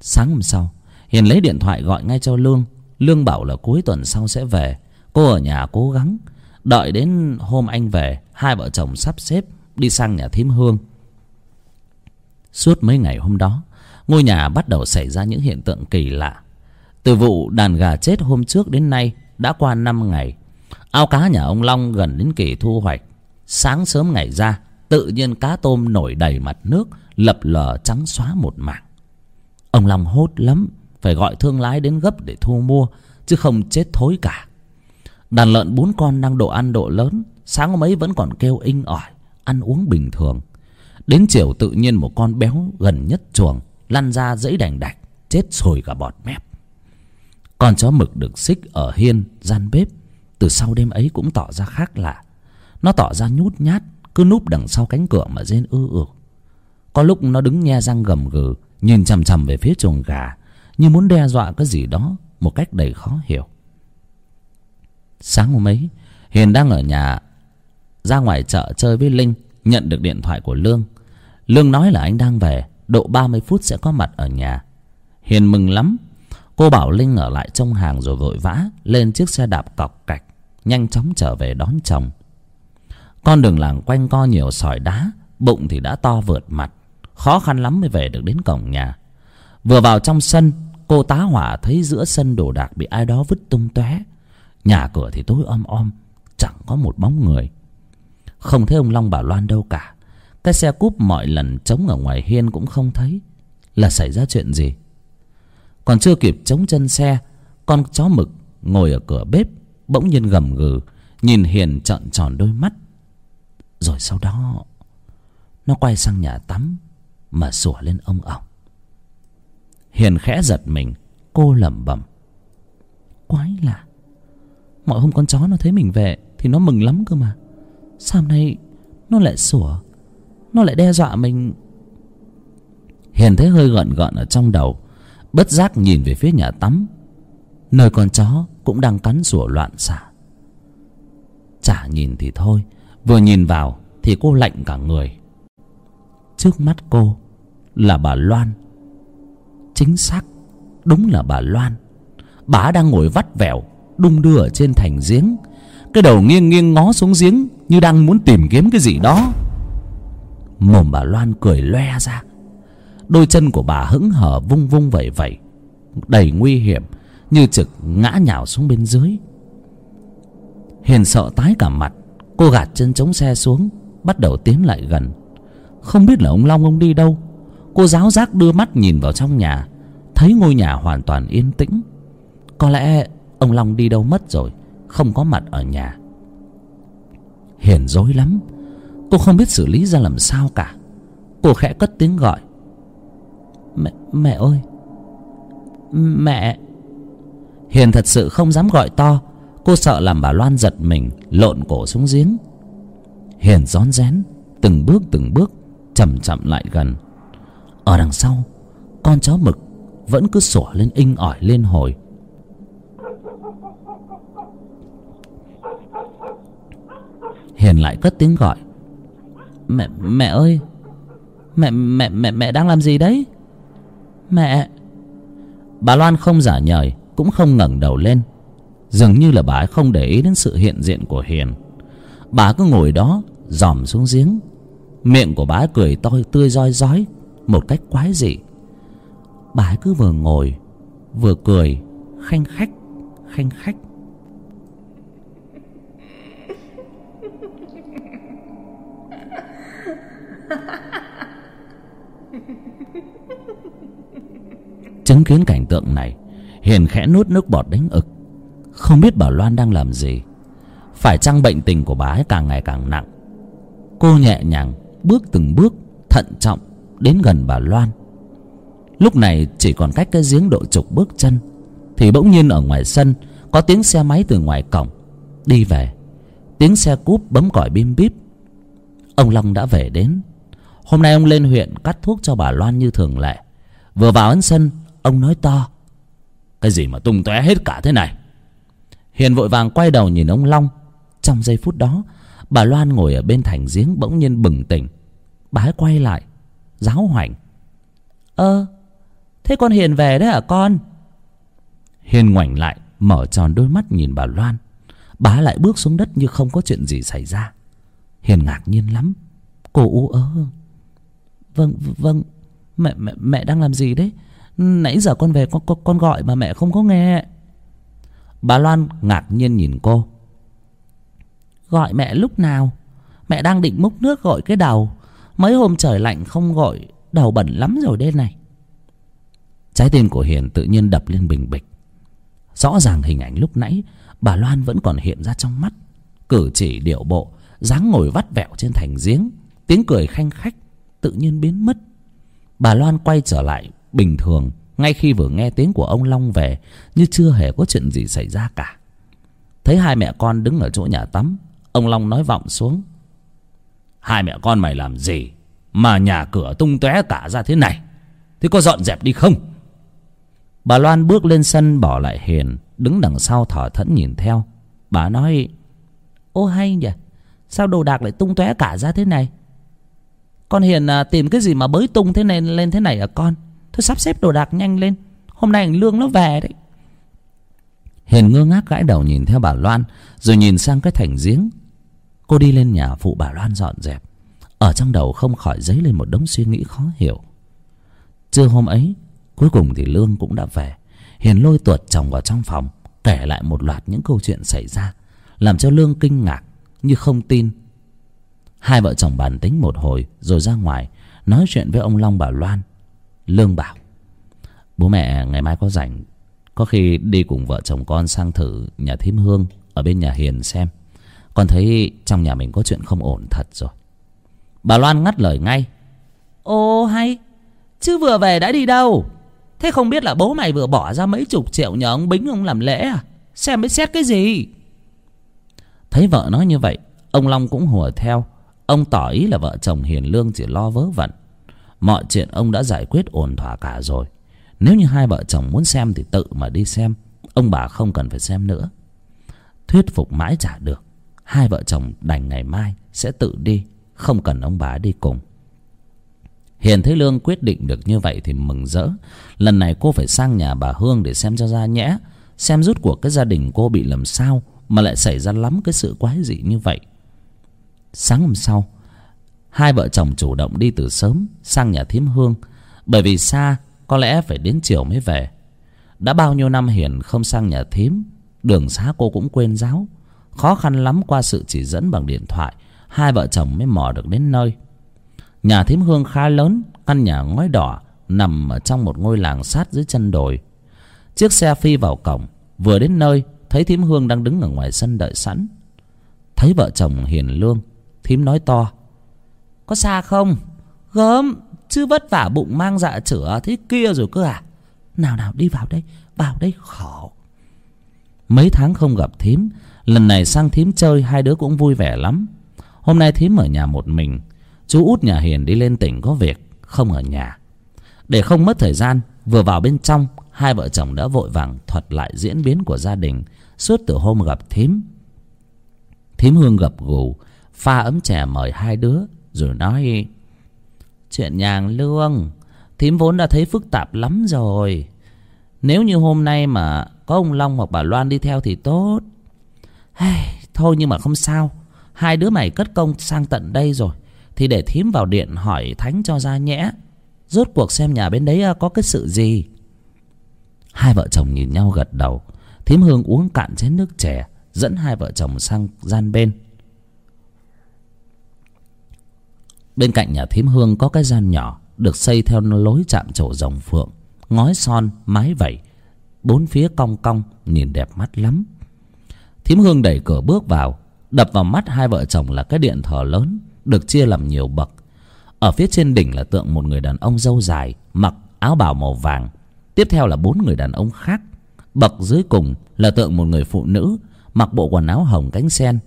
Sáng hôm sau, hiền lấy điện thoại gọi ngay cho lương. Lương bảo là cuối tuần sau sẽ về. Cô ở nhà cố gắng, đợi đến hôm anh về, hai vợ chồng sắp xếp đi sang nhà thím hương. Suốt mấy ngày hôm đó, ngôi nhà bắt đầu xảy ra những hiện tượng kỳ lạ. Từ vụ đàn gà chết hôm trước đến nay đã qua năm ngày. Ao cá nhà ông long gần đến kỳ thu hoạch. Sáng sớm ngày ra tự nhiên cá tôm nổi đầy mặt nước, lập lờ trắng xóa một mảng. Ông long hốt lắm, phải gọi thương lái đến gấp để thu mua, chứ không chết thối cả. Đàn lợn bốn con đang độ ăn độ lớn, sáng hôm ấy vẫn còn kêu inh ỏi, ăn uống bình thường. Đến chiều tự nhiên một con béo gần nhất chuồng, lăn ra dãy đành đạch, chết sồi cả bọt mép. Con chó mực được xích ở hiên gian bếp, từ sau đêm ấy cũng tỏ ra khác lạ. Nó tỏ ra nhút nhát cứ núp đằng sau cánh cửa mà rên ư ược có lúc nó đứng nhe răng gầm gừ, nhìn chằm chằm về phía chuồng gà, như muốn đe dọa cái gì đó một cách đầy khó hiểu. Sáng hôm ấy, hiền đang ở nhà, ra ngoài chợ chơi với linh, nhận được điện thoại của lương. Lương nói là anh đang về, độ ba mươi phút sẽ có mặt ở nhà. Hiền mừng lắm. Cô bảo linh ở lại trông hàng rồi vội vã lên chiếc xe đạp cọc cạch, nhanh chóng trở về đón chồng con đường làng quanh co nhiều sỏi đá, bụng thì đã to vượt mặt, khó khăn lắm mới về được đến cổng nhà. Vừa vào trong sân, cô tá hỏa thấy giữa sân đồ đạc bị ai đó vứt tung tóe. Nhà cửa thì tối om om, chẳng có một bóng người. Không thấy ông long bà loan đâu cả. Cái xe cúp mọi lần trống ở ngoài hiên cũng không thấy là xảy ra chuyện gì. Còn chưa kịp chống chân xe, con chó mực ngồi ở cửa bếp bỗng nhiên gầm gừ, nhìn hiền trợn tròn đôi mắt rồi sau đó, nó quay sang nhà tắm mà sủa lên ông ổng. Hiền khẽ giật mình, cô lẩm bẩm. Quái lạ, mọi hôm con chó nó thấy mình về thì nó mừng lắm cơ mà. Sao hôm nay nó lại sủa? Nó lại đe dọa mình? Hiền thấy hơi gợn gợn ở trong đầu, bất giác nhìn về phía nhà tắm. Nơi con chó cũng đang cắn sủa loạn xạ. Chả nhìn thì thôi vừa nhìn vào thì cô lạnh cả người. Trước mắt cô là bà loan. Chính xác, đúng là bà loan. Bà đang ngồi vắt vẻo, đung đưa ở trên thành giếng. Cái đầu nghiêng nghiêng ngó xuống giếng như đang muốn tìm kiếm cái gì đó. Mồm bà loan cười loe ra. Đôi chân của bà hững hờ vung vung vẩy vẩy, đầy nguy hiểm như trực ngã nhào xuống bên dưới. Hiền sợ tái cả mặt cô gạt chân chống xe xuống, bắt đầu tiến lại gần. Không biết là ông long ông đi đâu. Cô giáo giác đưa mắt nhìn vào trong nhà, thấy ngôi nhà hoàn toàn yên tĩnh. Có lẽ ông long đi đâu mất rồi, không có mặt ở nhà. Hiền dối lắm. Cô không biết xử lý ra làm sao cả. Cô khẽ cất tiếng gọi. Mẹ mẹ ơi. Mẹ. Hiền thật sự không dám gọi to cô sợ làm bà loan giật mình, lộn cổ xuống giếng. Hiền rón rén, từng bước từng bước, chậm chậm lại gần. Ở đằng sau, con chó mực vẫn cứ sủa lên, inh ỏi lên hồi. Hiền lại cất tiếng gọi. Mẹ mẹ ơi, mẹ mẹ mẹ mẹ đang làm gì đấy? Mẹ! Bà loan không giả nhời, cũng không ngẩng đầu lên dường như là bà ấy không để ý đến sự hiện diện của hiền. Bà cứ ngồi đó, dòm xuống giếng. Miệng của bà ấy cười to tươi roi rói, một cách quái dị. Bà ấy cứ vừa ngồi, vừa cười, khanh khách khanh khách. Chứng kiến cảnh tượng này, hiền khẽ nuốt nước bọt đánh ực không biết bảo loan đang làm gì. Phải chăng bệnh tình của bà ấy càng ngày càng nặng. Cô nhẹ nhàng, bước từng bước, thận trọng đến gần bà loan. Lúc này chỉ còn cách cái giếng độ chục bước chân, thì bỗng nhiên ở ngoài sân có tiếng xe máy từ ngoài cổng đi về. Tiếng xe cúp bấm còi bim bíp. Ông long đã về đến. Hôm nay ông lên huyện cắt thuốc cho bà loan như thường lệ. Vừa vào ấn sân, ông nói to, cái gì mà tung tóe hết cả thế này? Hiền vội vàng quay đầu nhìn ông long. Trong giây phút đó bà loan ngồi ở bên thành giếng bỗng nhiên bừng tỉnh. Bà ấy quay lại giáo hoảnh. Ơ thế con hiền về đấy hả con? Hiền ngoảnh lại mở tròn đôi mắt nhìn bà loan. Bà lại bước xuống đất như không có chuyện gì xảy ra. Hiền ngạc nhiên lắm. Cô u ớ. Vâng vâng. Mẹ mẹ mẹ đang làm gì đấy? Nãy giờ con về con con, con gọi mà mẹ không có nghe bà loan ngạc nhiên nhìn cô. Gọi mẹ lúc nào? Mẹ đang định múc nước gọi cái đầu. Mấy hôm trời lạnh không gọi đầu bẩn lắm rồi đây này. Trái tim của hiền tự nhiên đập lên bình bịch. Rõ ràng hình ảnh lúc nãy, bà loan vẫn còn hiện ra trong mắt. Cử chỉ, điệu bộ, dáng ngồi vắt vẹo trên thành giếng, tiếng cười khanh khách tự nhiên biến mất. Bà loan quay trở lại bình thường ngay khi vừa nghe tiếng của ông long về như chưa hề có chuyện gì xảy ra cả. Thấy hai mẹ con đứng ở chỗ nhà tắm ông long nói vọng xuống. Hai mẹ con mày làm gì mà nhà cửa tung tóe cả ra thế này? Thế có dọn dẹp đi không? Bà loan bước lên sân bỏ lại hiền đứng đằng sau thở thẫn nhìn theo. Bà nói ô hay nhỉ sao đồ đạc lại tung tóe cả ra thế này? Con hiền à, tìm cái gì mà bới tung thế này lên thế này à con? Thôi sắp xếp đồ đạc nhanh lên. Hôm nay anh lương nó về đấy. Hiền ngơ ngác gãi đầu nhìn theo bà loan, rồi nhìn sang cái thành giếng. Cô đi lên nhà phụ bà loan dọn dẹp. Ở trong đầu không khỏi dấy lên một đống suy nghĩ khó hiểu. Trưa hôm ấy, cuối cùng thì lương cũng đã về. Hiền lôi tuột chồng vào trong phòng, kể lại một loạt những câu chuyện xảy ra, làm cho lương kinh ngạc như không tin. Hai vợ chồng bàn tính một hồi, rồi ra ngoài, nói chuyện với ông long bà loan lương bảo. Bố mẹ ngày mai có rảnh có khi đi cùng vợ chồng con sang thử nhà thím hương ở bên nhà hiền xem. Con thấy trong nhà mình có chuyện không ổn thật rồi. Bà loan ngắt lời ngay. Ồ hay. Chứ vừa về đã đi đâu? Thế không biết là bố mày vừa bỏ ra mấy chục triệu nhờ ông bính ông làm lễ à? Xem mới xét cái gì? Thấy vợ nói như vậy ông long cũng hùa theo. Ông tỏ ý là vợ chồng hiền lương chỉ lo vớ vẩn mọi chuyện ông đã giải quyết ổn thỏa cả rồi. Nếu như hai vợ chồng muốn xem thì tự mà đi xem. Ông bà không cần phải xem nữa. Thuyết phục mãi chả được. Hai vợ chồng đành ngày mai sẽ tự đi, không cần ông bà đi cùng. Hiền thấy lương quyết định được như vậy thì mừng rỡ. Lần này cô phải sang nhà bà hương để xem cho ra nhẽ, xem rút cuộc cái gia đình cô bị làm sao mà lại xảy ra lắm cái sự quái dị như vậy. Sáng hôm sau hai vợ chồng chủ động đi từ sớm sang nhà thím hương, bởi vì xa có lẽ phải đến chiều mới về. Đã bao nhiêu năm hiền không sang nhà thím, đường xá cô cũng quên giáo khó khăn lắm qua sự chỉ dẫn bằng điện thoại, hai vợ chồng mới mò được đến nơi. Nhà thím hương khá lớn, căn nhà ngói đỏ, nằm ở trong một ngôi làng sát dưới chân đồi. Chiếc xe phi vào cổng, vừa đến nơi, thấy thím hương đang đứng ở ngoài sân đợi sẵn. Thấy vợ chồng hiền lương, thím nói to có xa không? Gớm, chứ vất vả bụng mang dạ chửa thế kia rồi cơ à? Nào nào, đi vào đây vào đây khổ. Mấy tháng không gặp thím, lần này sang thím chơi, hai đứa cũng vui vẻ lắm. Hôm nay thím ở nhà một mình, chú út nhà hiền đi lên tỉnh có việc, không ở nhà. Để không mất thời gian, vừa vào bên trong, hai vợ chồng đã vội vàng thuật lại diễn biến của gia đình suốt từ hôm gặp thím. Thím hương gập gù, pha ấm chè mời hai đứa rồi nói chuyện nhàng lương thím vốn đã thấy phức tạp lắm rồi. Nếu như hôm nay mà có ông long hoặc bà loan đi theo thì tốt. Hey, thôi nhưng mà không sao. Hai đứa mày cất công sang tận đây rồi thì để thím vào điện hỏi thánh cho ra nhẽ. Rốt cuộc xem nhà bên đấy à, có cái sự gì. Hai vợ chồng nhìn nhau gật đầu. Thím hương uống cạn chén nước chè dẫn hai vợ chồng sang gian bên. Bên cạnh nhà thím hương có cái gian nhỏ được xây theo lối chạm trổ rồng phượng. Ngói son, mái vẩy bốn phía cong cong, nhìn đẹp mắt lắm. Thím hương đẩy cửa bước vào, đập vào mắt hai vợ chồng là cái điện thờ lớn, được chia làm nhiều bậc. Ở phía trên đỉnh là tượng một người đàn ông râu dài, mặc áo bào màu vàng. Tiếp theo là bốn người đàn ông khác. Bậc dưới cùng là tượng một người phụ nữ, mặc bộ quần áo hồng cánh sen.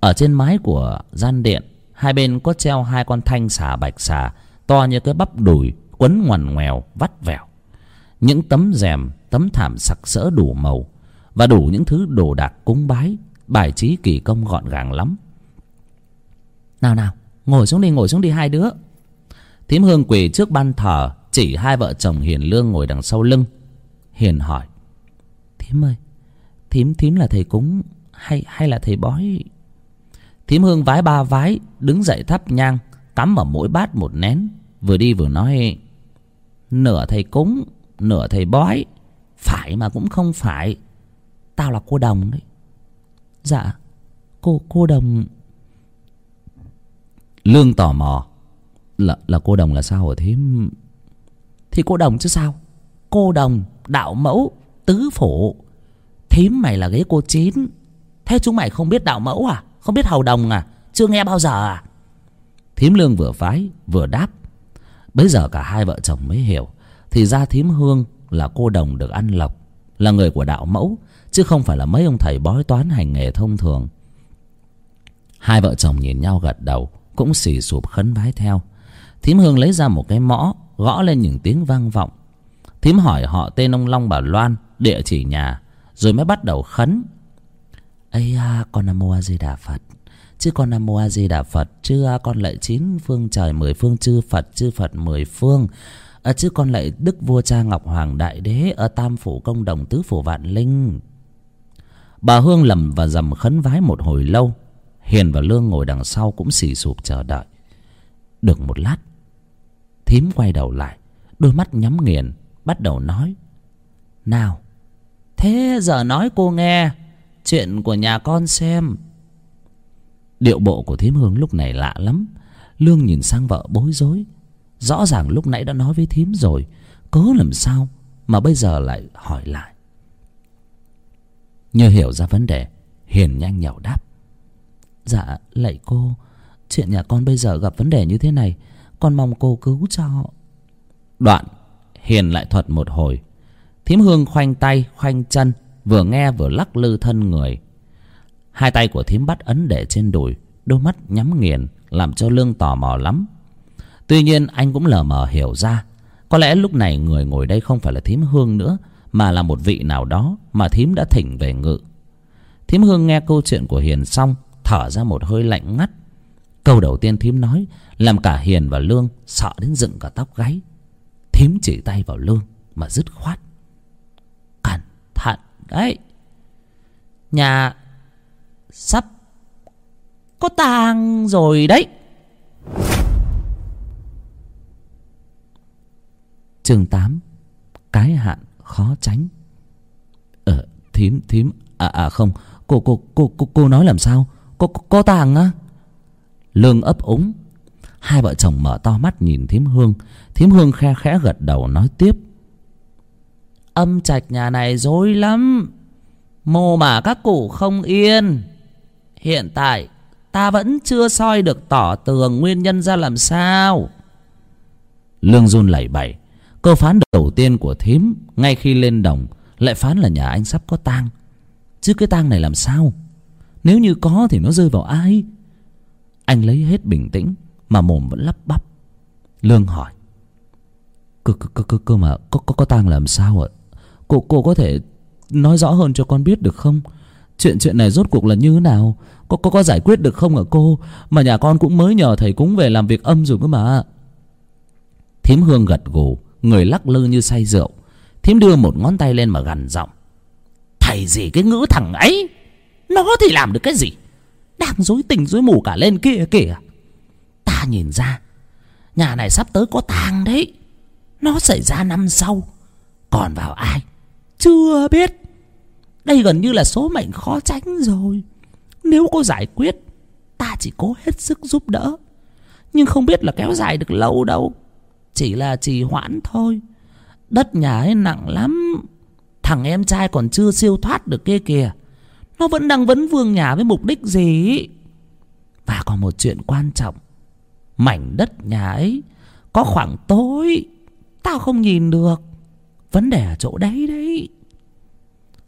Ở trên mái của gian điện hai bên có treo hai con thanh xà bạch xà, to như cái bắp đùi, quấn ngoằn ngoèo, vắt vẻo những tấm rèm, tấm thảm sặc sỡ đủ màu, và đủ những thứ đồ đạc cúng bái, bài trí kỳ công gọn gàng lắm. Nào nào, ngồi xuống đi, ngồi xuống đi hai đứa. Thím hương quỳ trước ban thờ, chỉ hai vợ chồng hiền lương ngồi đằng sau lưng. Hiền hỏi, thím ơi, thím thím là thầy cúng hay hay là thầy bói thím hương vái ba vái, đứng dậy thắp nhang cắm ở mỗi bát một nén. Vừa đi vừa nói, nửa thầy cúng, nửa thầy bói, phải mà cũng không phải. Tao là cô đồng đấy. Dạ cô cô đồng. Lương tò mò, là là cô đồng là sao hả thím? Thì cô đồng chứ sao? Cô đồng, đạo mẫu, tứ phủ thím mày là ghế cô chín. Thế chúng mày không biết đạo mẫu à? Không biết hầu đồng à? Chưa nghe bao giờ à? Thím lương vừa phái, vừa đáp. Bấy giờ cả hai vợ chồng mới hiểu, thì ra thím hương là cô đồng được ăn lộc, là người của đạo mẫu, chứ không phải là mấy ông thầy bói toán hành nghề thông thường. Hai vợ chồng nhìn nhau gật đầu, cũng xì sụp khấn vái theo. Thím hương lấy ra một cái mõ, gõ lên những tiếng vang vọng. Thím hỏi họ tên ông long bà loan, địa chỉ nhà, rồi mới bắt đầu khấn ấy à con nam mô a di đà phật. Chứ con nam mô a di đà phật chứ con lạy chín phương trời mười phương chư phật chư phật mười phương. À, chứ con lạy đức vua cha ngọc hoàng đại đế ở tam phủ công đồng tứ phủ vạn linh. Bà hương lầm và dầm khấn vái một hồi lâu. Hiền và lương ngồi đằng sau cũng xì sụp chờ đợi. Được một lát thím quay đầu lại đôi mắt nhắm nghiền bắt đầu nói nào thế giờ nói cô nghe chuyện của nhà con xem. Điệu bộ của thím hương lúc này lạ lắm. Lương nhìn sang vợ bối rối. Rõ ràng lúc nãy đã nói với thím rồi. Cớ làm sao mà bây giờ lại hỏi lại? Như hiểu ra vấn đề, hiền nhanh nhảu đáp. Dạ lạy cô, chuyện nhà con bây giờ gặp vấn đề như thế này, con mong cô cứu cho. Đoạn, hiền lại thuật một hồi. Thím hương khoanh tay, khoanh chân vừa nghe vừa lắc lư thân người. Hai tay của thím bắt ấn để trên đùi, đôi mắt nhắm nghiền, làm cho lương tò mò lắm. Tuy nhiên, anh cũng lờ mờ hiểu ra, có lẽ lúc này người ngồi đây không phải là thím hương nữa, mà là một vị nào đó mà thím đã thỉnh về ngự. Thím hương nghe câu chuyện của hiền xong, thở ra một hơi lạnh ngắt. Câu đầu tiên thím nói, làm cả hiền và lương sợ đến dựng cả tóc gáy. Thím chỉ tay vào lương mà dứt khoát đấy. Nhà sắp có tang rồi đấy. Chương tám, cái hạn khó tránh. Ờ thím thím à à không, cô cô cô cô cô nói làm sao? Có có tàng á? Lương ấp úng. Hai vợ chồng mở to mắt nhìn thím hương. Thím hương khe khẽ gật đầu nói tiếp âm trạch nhà này dối lắm. Mồ mà các cụ không yên. Hiện tại, ta vẫn chưa soi được tỏ tường nguyên nhân ra làm sao. Lương run lẩy bẩy câu phán đầu tiên của thím ngay khi lên đồng lại phán là nhà anh sắp có tang. Chứ cái tang này làm sao? Nếu như có thì nó rơi vào ai? Anh lấy hết bình tĩnh mà mồm vẫn lắp bắp. Lương hỏi cơ cơ cơ cơ mà có có có tang làm sao ạ? Cô cô có thể nói rõ hơn cho con biết được không? Chuyện chuyện này rốt cuộc là như thế nào? Có có có giải quyết được không ạ cô? Mà nhà con cũng mới nhờ thầy cúng về làm việc âm rồi cơ mà. Thím hương gật gù, người lắc lư như say rượu. Thím đưa một ngón tay lên mà gằn giọng. Thầy gì cái ngữ thằng ấy? Nó thì làm được cái gì? Đang dối tình dối mù cả lên kia kìa. Ta nhìn ra, nhà này sắp tới có tang đấy. Nó xảy ra năm sau. Còn vào ai? Chưa biết. Đây gần như là số mệnh khó tránh rồi. Nếu có giải quyết, ta chỉ cố hết sức giúp đỡ. Nhưng không biết là kéo dài được lâu đâu. Chỉ là trì hoãn thôi. Đất nhà ấy nặng lắm. Thằng em trai còn chưa siêu thoát được kia kìa. Nó vẫn đang vấn vương nhà với mục đích gì? Và còn một chuyện quan trọng. Mảnh đất nhà ấy có khoảng tối. Tao không nhìn được. Vấn đề ở chỗ đấy đấy.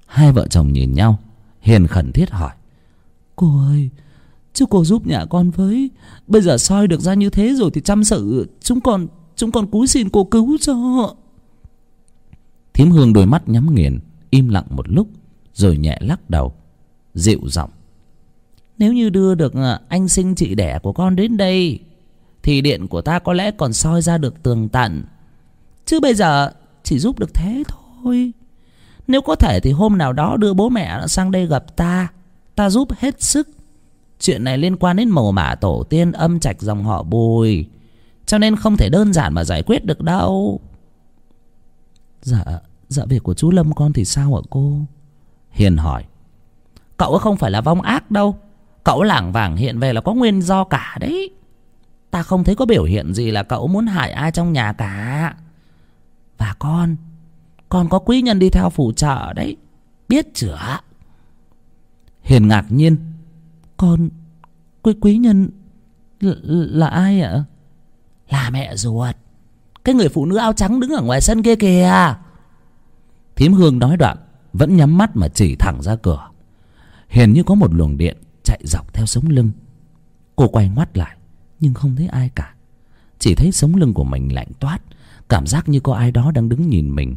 Hai vợ chồng nhìn nhau, Hiền khẩn thiết hỏi. Cô ơi Chứ cô giúp nhà con với, Bây giờ soi được ra như thế rồi thì chăm sự, Chúng con chúng con cúi xin cô cứu cho. Thím Hương đôi mắt nhắm nghiền, Im lặng một lúc, Rồi nhẹ lắc đầu, Dịu giọng. Nếu như đưa được à, anh sinh chị đẻ của con đến đây, Thì điện của ta có lẽ còn soi ra được tường tận. Chứ bây giờ chỉ giúp được thế thôi. Nếu có thể thì hôm nào đó đưa bố mẹ sang đây gặp ta. Ta giúp hết sức. Chuyện này liên quan đến mồ mả tổ tiên, âm trạch dòng họ bùi. Cho nên không thể đơn giản mà giải quyết được đâu. Dạ Dạ việc của chú Lâm con thì sao ạ cô? Hiền hỏi. Cậu không phải là vong ác đâu. Cậu lảng vảng hiện về là có nguyên do cả đấy. Ta không thấy có biểu hiện gì là cậu muốn hại ai trong nhà cả. Và con Con có quý nhân đi theo phủ trợ đấy Biết chửa Hiền ngạc nhiên. Con Quý quý nhân Là, là ai ạ? Là mẹ ruột. Cái người phụ nữ áo trắng đứng ở ngoài sân kia kìa. Thím Hương nói đoạn Vẫn nhắm mắt mà chỉ thẳng ra cửa. Hiền như có một luồng điện Chạy dọc theo sống lưng. Cô quay ngoắt lại Nhưng không thấy ai cả. Chỉ thấy sống lưng của mình lạnh toát Cảm giác như có ai đó đang đứng nhìn mình.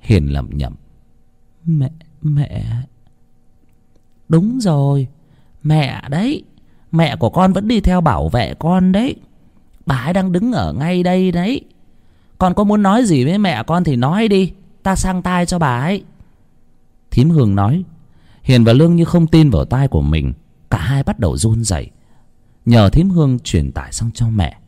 Hiền lẩm nhẩm Mẹ, mẹ. Đúng rồi Mẹ đấy. Mẹ của con vẫn đi theo bảo vệ con đấy. Bà ấy đang đứng ở ngay đây đấy. Con có muốn nói gì với mẹ con thì nói đi. Ta sang tai cho bà ấy. Thím Hương nói. Hiền và Lương như không tin vào tai của mình. Cả hai bắt đầu run rẩy. Nhờ thím Hương truyền tải sang cho mẹ.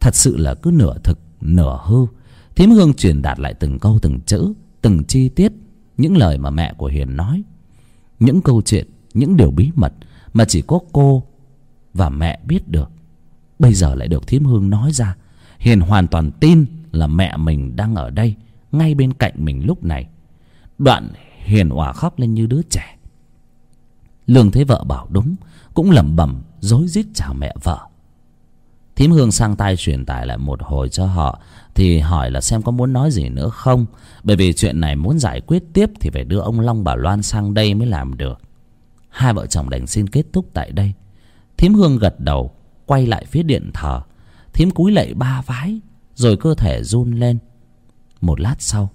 Thật sự là cứ nửa thực Nửa hư. Thím Hương truyền đạt lại từng câu, từng chữ, Từng chi tiết, Những lời mà mẹ của Hiền nói. Những câu chuyện, Những điều bí mật Mà chỉ có cô và mẹ biết được. Bây giờ lại được thím Hương nói ra. Hiền hoàn toàn tin là mẹ mình đang ở đây, ngay bên cạnh mình lúc này. Đoạn hiền òa khóc lên như đứa trẻ. Lương thấy vợ bảo đúng, cũng lẩm bẩm rối rít chào mẹ vợ thím hương sang tay truyền tải lại một hồi cho họ thì hỏi là xem có muốn nói gì nữa không? Bởi vì chuyện này muốn giải quyết tiếp thì phải đưa ông long bà loan sang đây mới làm được. Hai vợ chồng đành xin kết thúc tại đây. Thím hương gật đầu quay lại phía điện thờ. Thím cúi lạy ba vái rồi cơ thể run lên. Một lát sau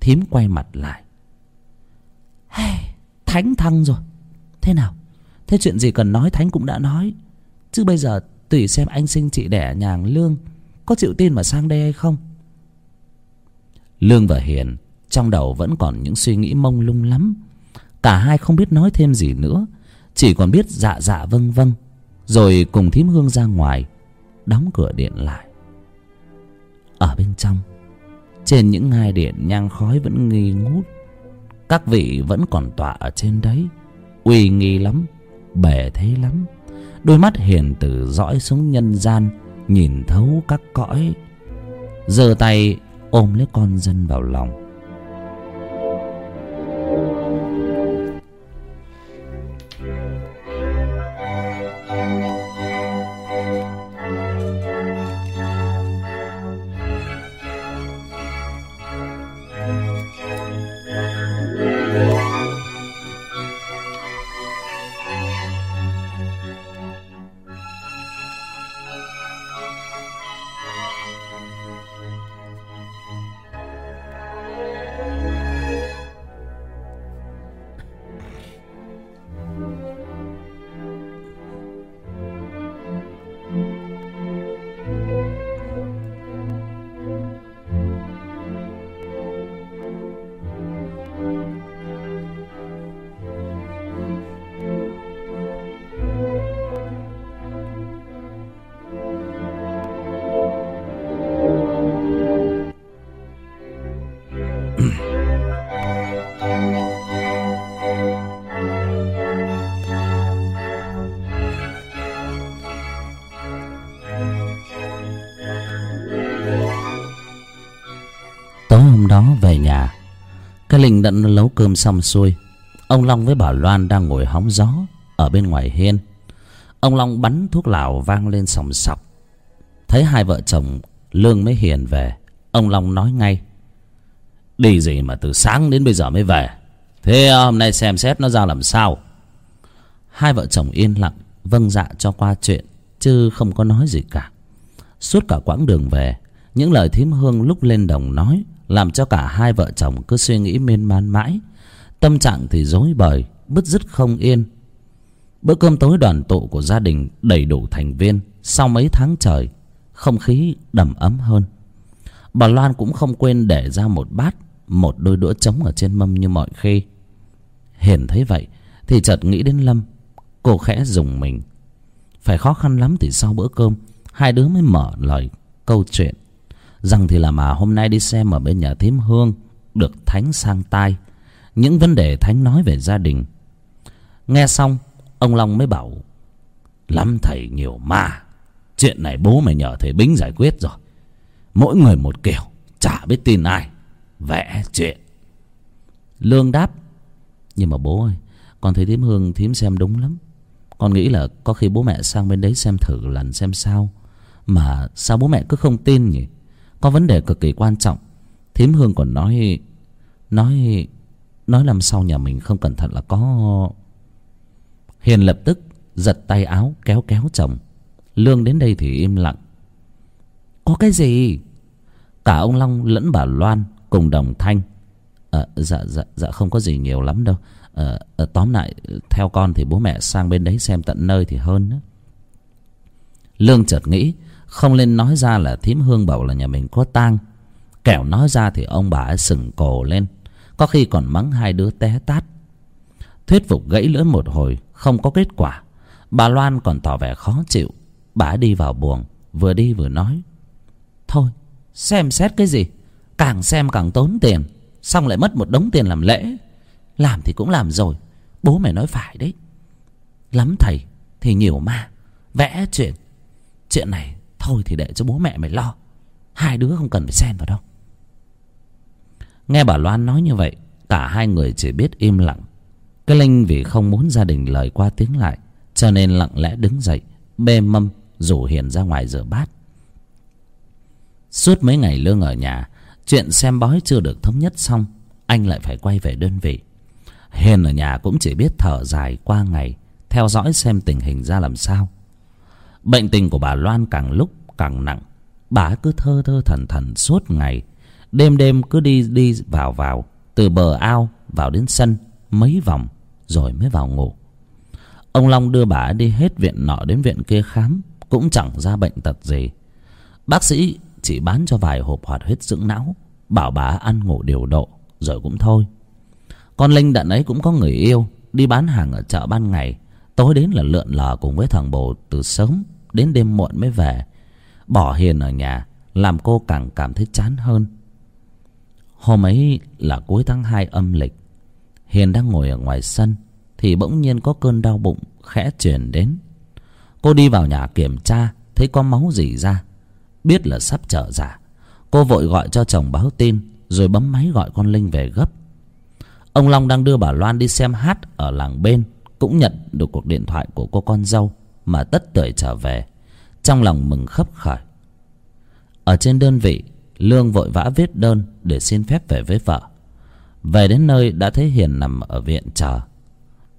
thím quay mặt lại. Hey, thánh thăng rồi. Thế nào? Thế chuyện gì cần nói thánh cũng đã nói. Chứ bây giờ tùy xem anh sinh chị đẻ nhàng lương có chịu tin mà sang đây hay không. Lương và hiền trong đầu vẫn còn những suy nghĩ mông lung lắm. Cả hai không biết nói thêm gì nữa, chỉ còn biết dạ dạ vâng vâng rồi cùng thím hương ra ngoài, đóng cửa điện lại. Ở bên trong, trên những ngai điện nhang khói vẫn nghi ngút, các vị vẫn còn tọa ở trên đấy, uy nghi lắm, bề thế lắm đôi mắt hiền từ dõi xuống nhân gian, nhìn thấu các cõi. Giơ tay ôm lấy con dân vào lòng. Cơm xong xuôi, ông long với bà loan đang ngồi hóng gió ở bên ngoài hiên. Ông long bắn thuốc lào vang lên sòng sọc. Thấy hai vợ chồng lương mới hiền về, ông long nói ngay, đi gì mà từ sáng đến bây giờ mới về? Thế à, hôm nay xem xét nó ra làm sao? Hai vợ chồng yên lặng vâng dạ cho qua chuyện, chứ không có nói gì cả. Suốt cả quãng đường về, những lời thím hương lúc lên đồng nói làm cho cả hai vợ chồng cứ suy nghĩ miên man mãi. Tâm trạng thì rối bời, bứt rứt không yên. Bữa cơm tối đoàn tụ của gia đình đầy đủ thành viên, sau mấy tháng trời, không khí đầm ấm hơn. Bà loan cũng không quên để ra một bát, một đôi đũa trống ở trên mâm như mọi khi. Hiền thấy vậy, thì chợt nghĩ đến lâm. Cô khẽ dùng mình. Phải khó khăn lắm thì sau bữa cơm, hai đứa mới mở lời câu chuyện rằng thì là mà hôm nay đi xem ở bên nhà thím hương được thánh sang tai. Những vấn đề thánh nói về gia đình. Nghe xong, ông long mới bảo, lắm thầy, nhiều ma. Chuyện này bố mày nhờ thầy bính giải quyết rồi. Mỗi người một kiểu, chả biết tin ai. Vẽ chuyện. Lương đáp, nhưng mà bố ơi con thấy thím hương, thím xem đúng lắm. Con nghĩ là có khi bố mẹ sang bên đấy xem thử lần xem sao. Mà sao bố mẹ cứ không tin nhỉ? Có vấn đề cực kỳ quan trọng. Thím hương còn nói nói nói làm sao nhà mình không cẩn thận là có. Hiền lập tức giật tay áo kéo kéo chồng. Lương đến đây thì im lặng. Có cái gì? Cả ông long lẫn bà loan cùng đồng thanh. À, dạ dạ dạ không có gì nhiều lắm đâu. À, à, tóm lại theo con thì bố mẹ sang bên đấy xem tận nơi thì hơn đó lương chợt nghĩ không nên nói ra là thím hương bảo là nhà mình có tang. Kẻo nói ra thì ông bà ấy sừng cổ lên. Có khi còn mắng hai đứa té tát. Thuyết phục gãy lưỡi một hồi, không có kết quả. Bà loan còn tỏ vẻ khó chịu. Bà đi vào buồng, vừa đi vừa nói. Thôi, xem xét cái gì? Càng xem càng tốn tiền. Xong lại mất một đống tiền làm lễ. Làm thì cũng làm rồi. Bố mày nói phải đấy. Lắm thầy, thì nhiều ma. Vẽ chuyện. Chuyện này thôi thì để cho bố mẹ mày lo. Hai đứa không cần phải xen vào đâu. Nghe bà loan nói như vậy, cả hai người chỉ biết im lặng. Cái linh vì không muốn gia đình lời qua tiếng lại, cho nên lặng lẽ đứng dậy, bê mâm, rủ hiền ra ngoài rửa bát. Suốt mấy ngày lương ở nhà, chuyện xem bói chưa được thống nhất xong, anh lại phải quay về đơn vị. Hiền ở nhà cũng chỉ biết thở dài qua ngày, theo dõi xem tình hình ra làm sao. Bệnh tình của bà loan càng lúc càng nặng. Bà cứ thơ thơ thần thần suốt ngày. Đêm đêm cứ đi đi vào vào, từ bờ ao vào đến sân, mấy vòng, rồi mới vào ngủ. Ông long đưa bà đi hết viện nọ đến viện kia khám, cũng chẳng ra bệnh tật gì. Bác sĩ chỉ bán cho vài hộp hoạt huyết dưỡng não, bảo bà ăn ngủ điều độ, rồi cũng thôi. Con linh đận ấy cũng có người yêu, đi bán hàng ở chợ ban ngày, tối đến là lượn lờ cùng với thằng bồ từ sớm đến đêm muộn mới về bỏ hiền ở nhà, làm cô càng cảm thấy chán hơn. Hôm ấy là cuối tháng hai âm lịch, hiền đang ngồi ở ngoài sân thì bỗng nhiên có cơn đau bụng khẽ truyền đến. Cô đi vào nhà kiểm tra, thấy có máu rỉ ra, biết là sắp trở giả cô vội gọi cho chồng báo tin, rồi bấm máy gọi con linh về gấp. Ông long đang đưa bà loan đi xem hát ở làng bên, cũng nhận được cuộc điện thoại của cô con dâu mà tất tưởi trở về trong lòng mừng khấp khởi. Ở trên đơn vị, lương vội vã viết đơn để xin phép về với vợ. Về đến nơi đã thấy hiền nằm ở viện chờ.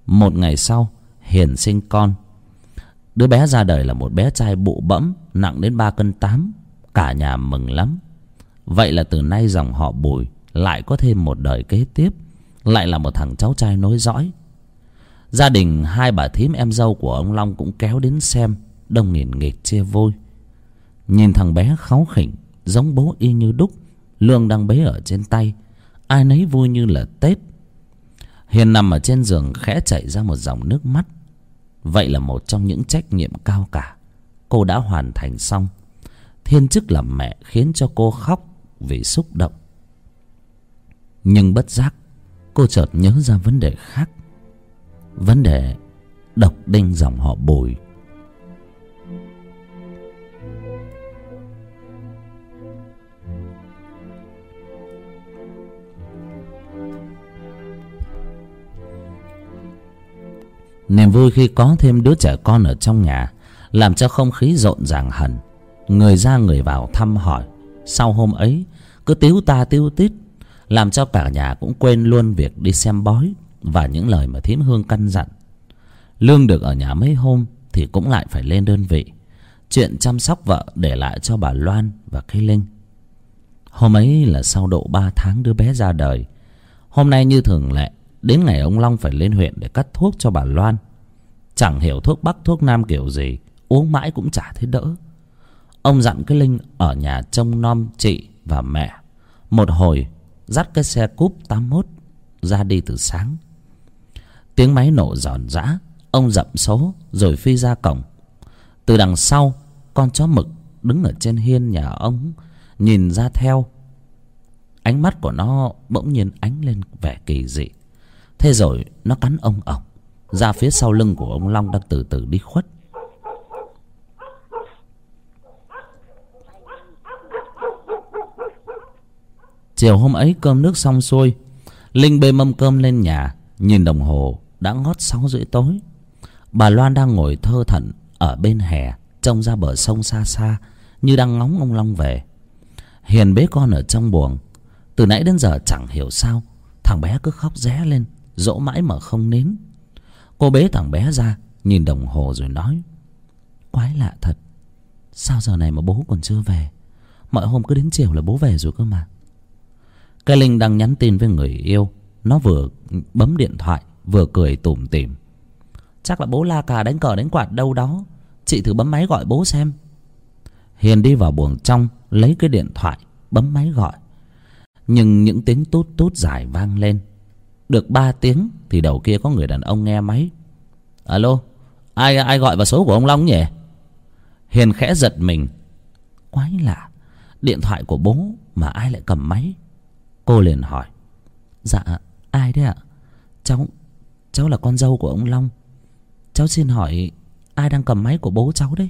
Một ngày sau, hiền sinh con. Đứa bé ra đời là một bé trai bụ bẫm, nặng đến ba cân tám, cả nhà mừng lắm. Vậy là từ nay dòng họ bùi lại có thêm một đời kế tiếp, lại là một thằng cháu trai nối dõi. Gia đình hai bà thím em dâu của ông long cũng kéo đến xem đông nghìn nghịt chia vui. Nhìn thằng bé kháu khỉnh, giống bố y như đúc, lương đang bế ở trên tay, ai nấy vui như là tết. Hiền nằm ở trên giường khẽ chảy ra một dòng nước mắt. Vậy là một trong những trách nhiệm cao cả. Cô đã hoàn thành xong. Thiên chức làm mẹ khiến cho cô khóc vì xúc động. Nhưng bất giác, cô chợt nhớ ra vấn đề khác. Vấn đề độc đinh dòng họ bùi. Niềm vui khi có thêm đứa trẻ con ở trong nhà làm cho không khí rộn ràng hẳn. Người ra người vào thăm hỏi. Sau hôm ấy, cứ tíu ta tíu tít, làm cho cả nhà cũng quên luôn việc đi xem bói và những lời mà thím hương căn dặn. Lương được ở nhà mấy hôm thì cũng lại phải lên đơn vị. Chuyện chăm sóc vợ để lại cho bà loan và cây linh. Hôm ấy là sau độ ba tháng đứa bé ra đời. Hôm nay như thường lệ đến ngày ông long phải lên huyện để cắt thuốc cho bà loan. Chẳng hiểu thuốc bắc, thuốc nam kiểu gì, uống mãi cũng chả thấy đỡ. Ông dặn cái linh ở nhà trông nom chị và mẹ. Một hồi, dắt cái xe cúp tám mốt ra đi từ sáng. Tiếng máy nổ giòn giã, ông dậm số rồi phi ra cổng. Từ đằng sau, con chó mực đứng ở trên hiên nhà ông, nhìn ra theo. Ánh mắt của nó bỗng nhiên ánh lên vẻ kỳ dị thế rồi nó cắn ông ổng. Ra phía sau lưng của ông long đang từ từ đi khuất. Chiều hôm ấy cơm nước xong xuôi, linh bê mâm cơm lên nhà, nhìn đồng hồ, đã ngót sáu rưỡi tối. Bà loan đang ngồi thơ thẩn ở bên hè, trông ra bờ sông xa xa, như đang ngóng ông long về. Hiền bế con ở trong buồng. Từ nãy đến giờ chẳng hiểu sao, thằng bé cứ khóc ré lên dỗ mãi mà không nến. Cô bế thằng bé ra, nhìn đồng hồ rồi nói, quái lạ thật, sao giờ này mà bố còn chưa về? Mọi hôm cứ đến chiều là bố về rồi cơ mà. Cái linh đang nhắn tin với người yêu, nó vừa bấm điện thoại, vừa cười tủm tỉm. Chắc là bố la cà đánh cờ đánh quạt đâu đó, chị thử bấm máy gọi bố xem. Hiền đi vào buồng trong, lấy cái điện thoại, bấm máy gọi. Nhưng những tiếng tút tút dài vang lên được ba tiếng thì đầu kia có người đàn ông nghe máy. Alo, ai ai gọi vào số của ông long nhỉ? Hiền khẽ giật mình. Quái lạ, điện thoại của bố mà ai lại cầm máy? Cô liền hỏi. Dạ ai đấy ạ? Cháu cháu là con dâu của ông long. Cháu xin hỏi ai đang cầm máy của bố cháu đấy?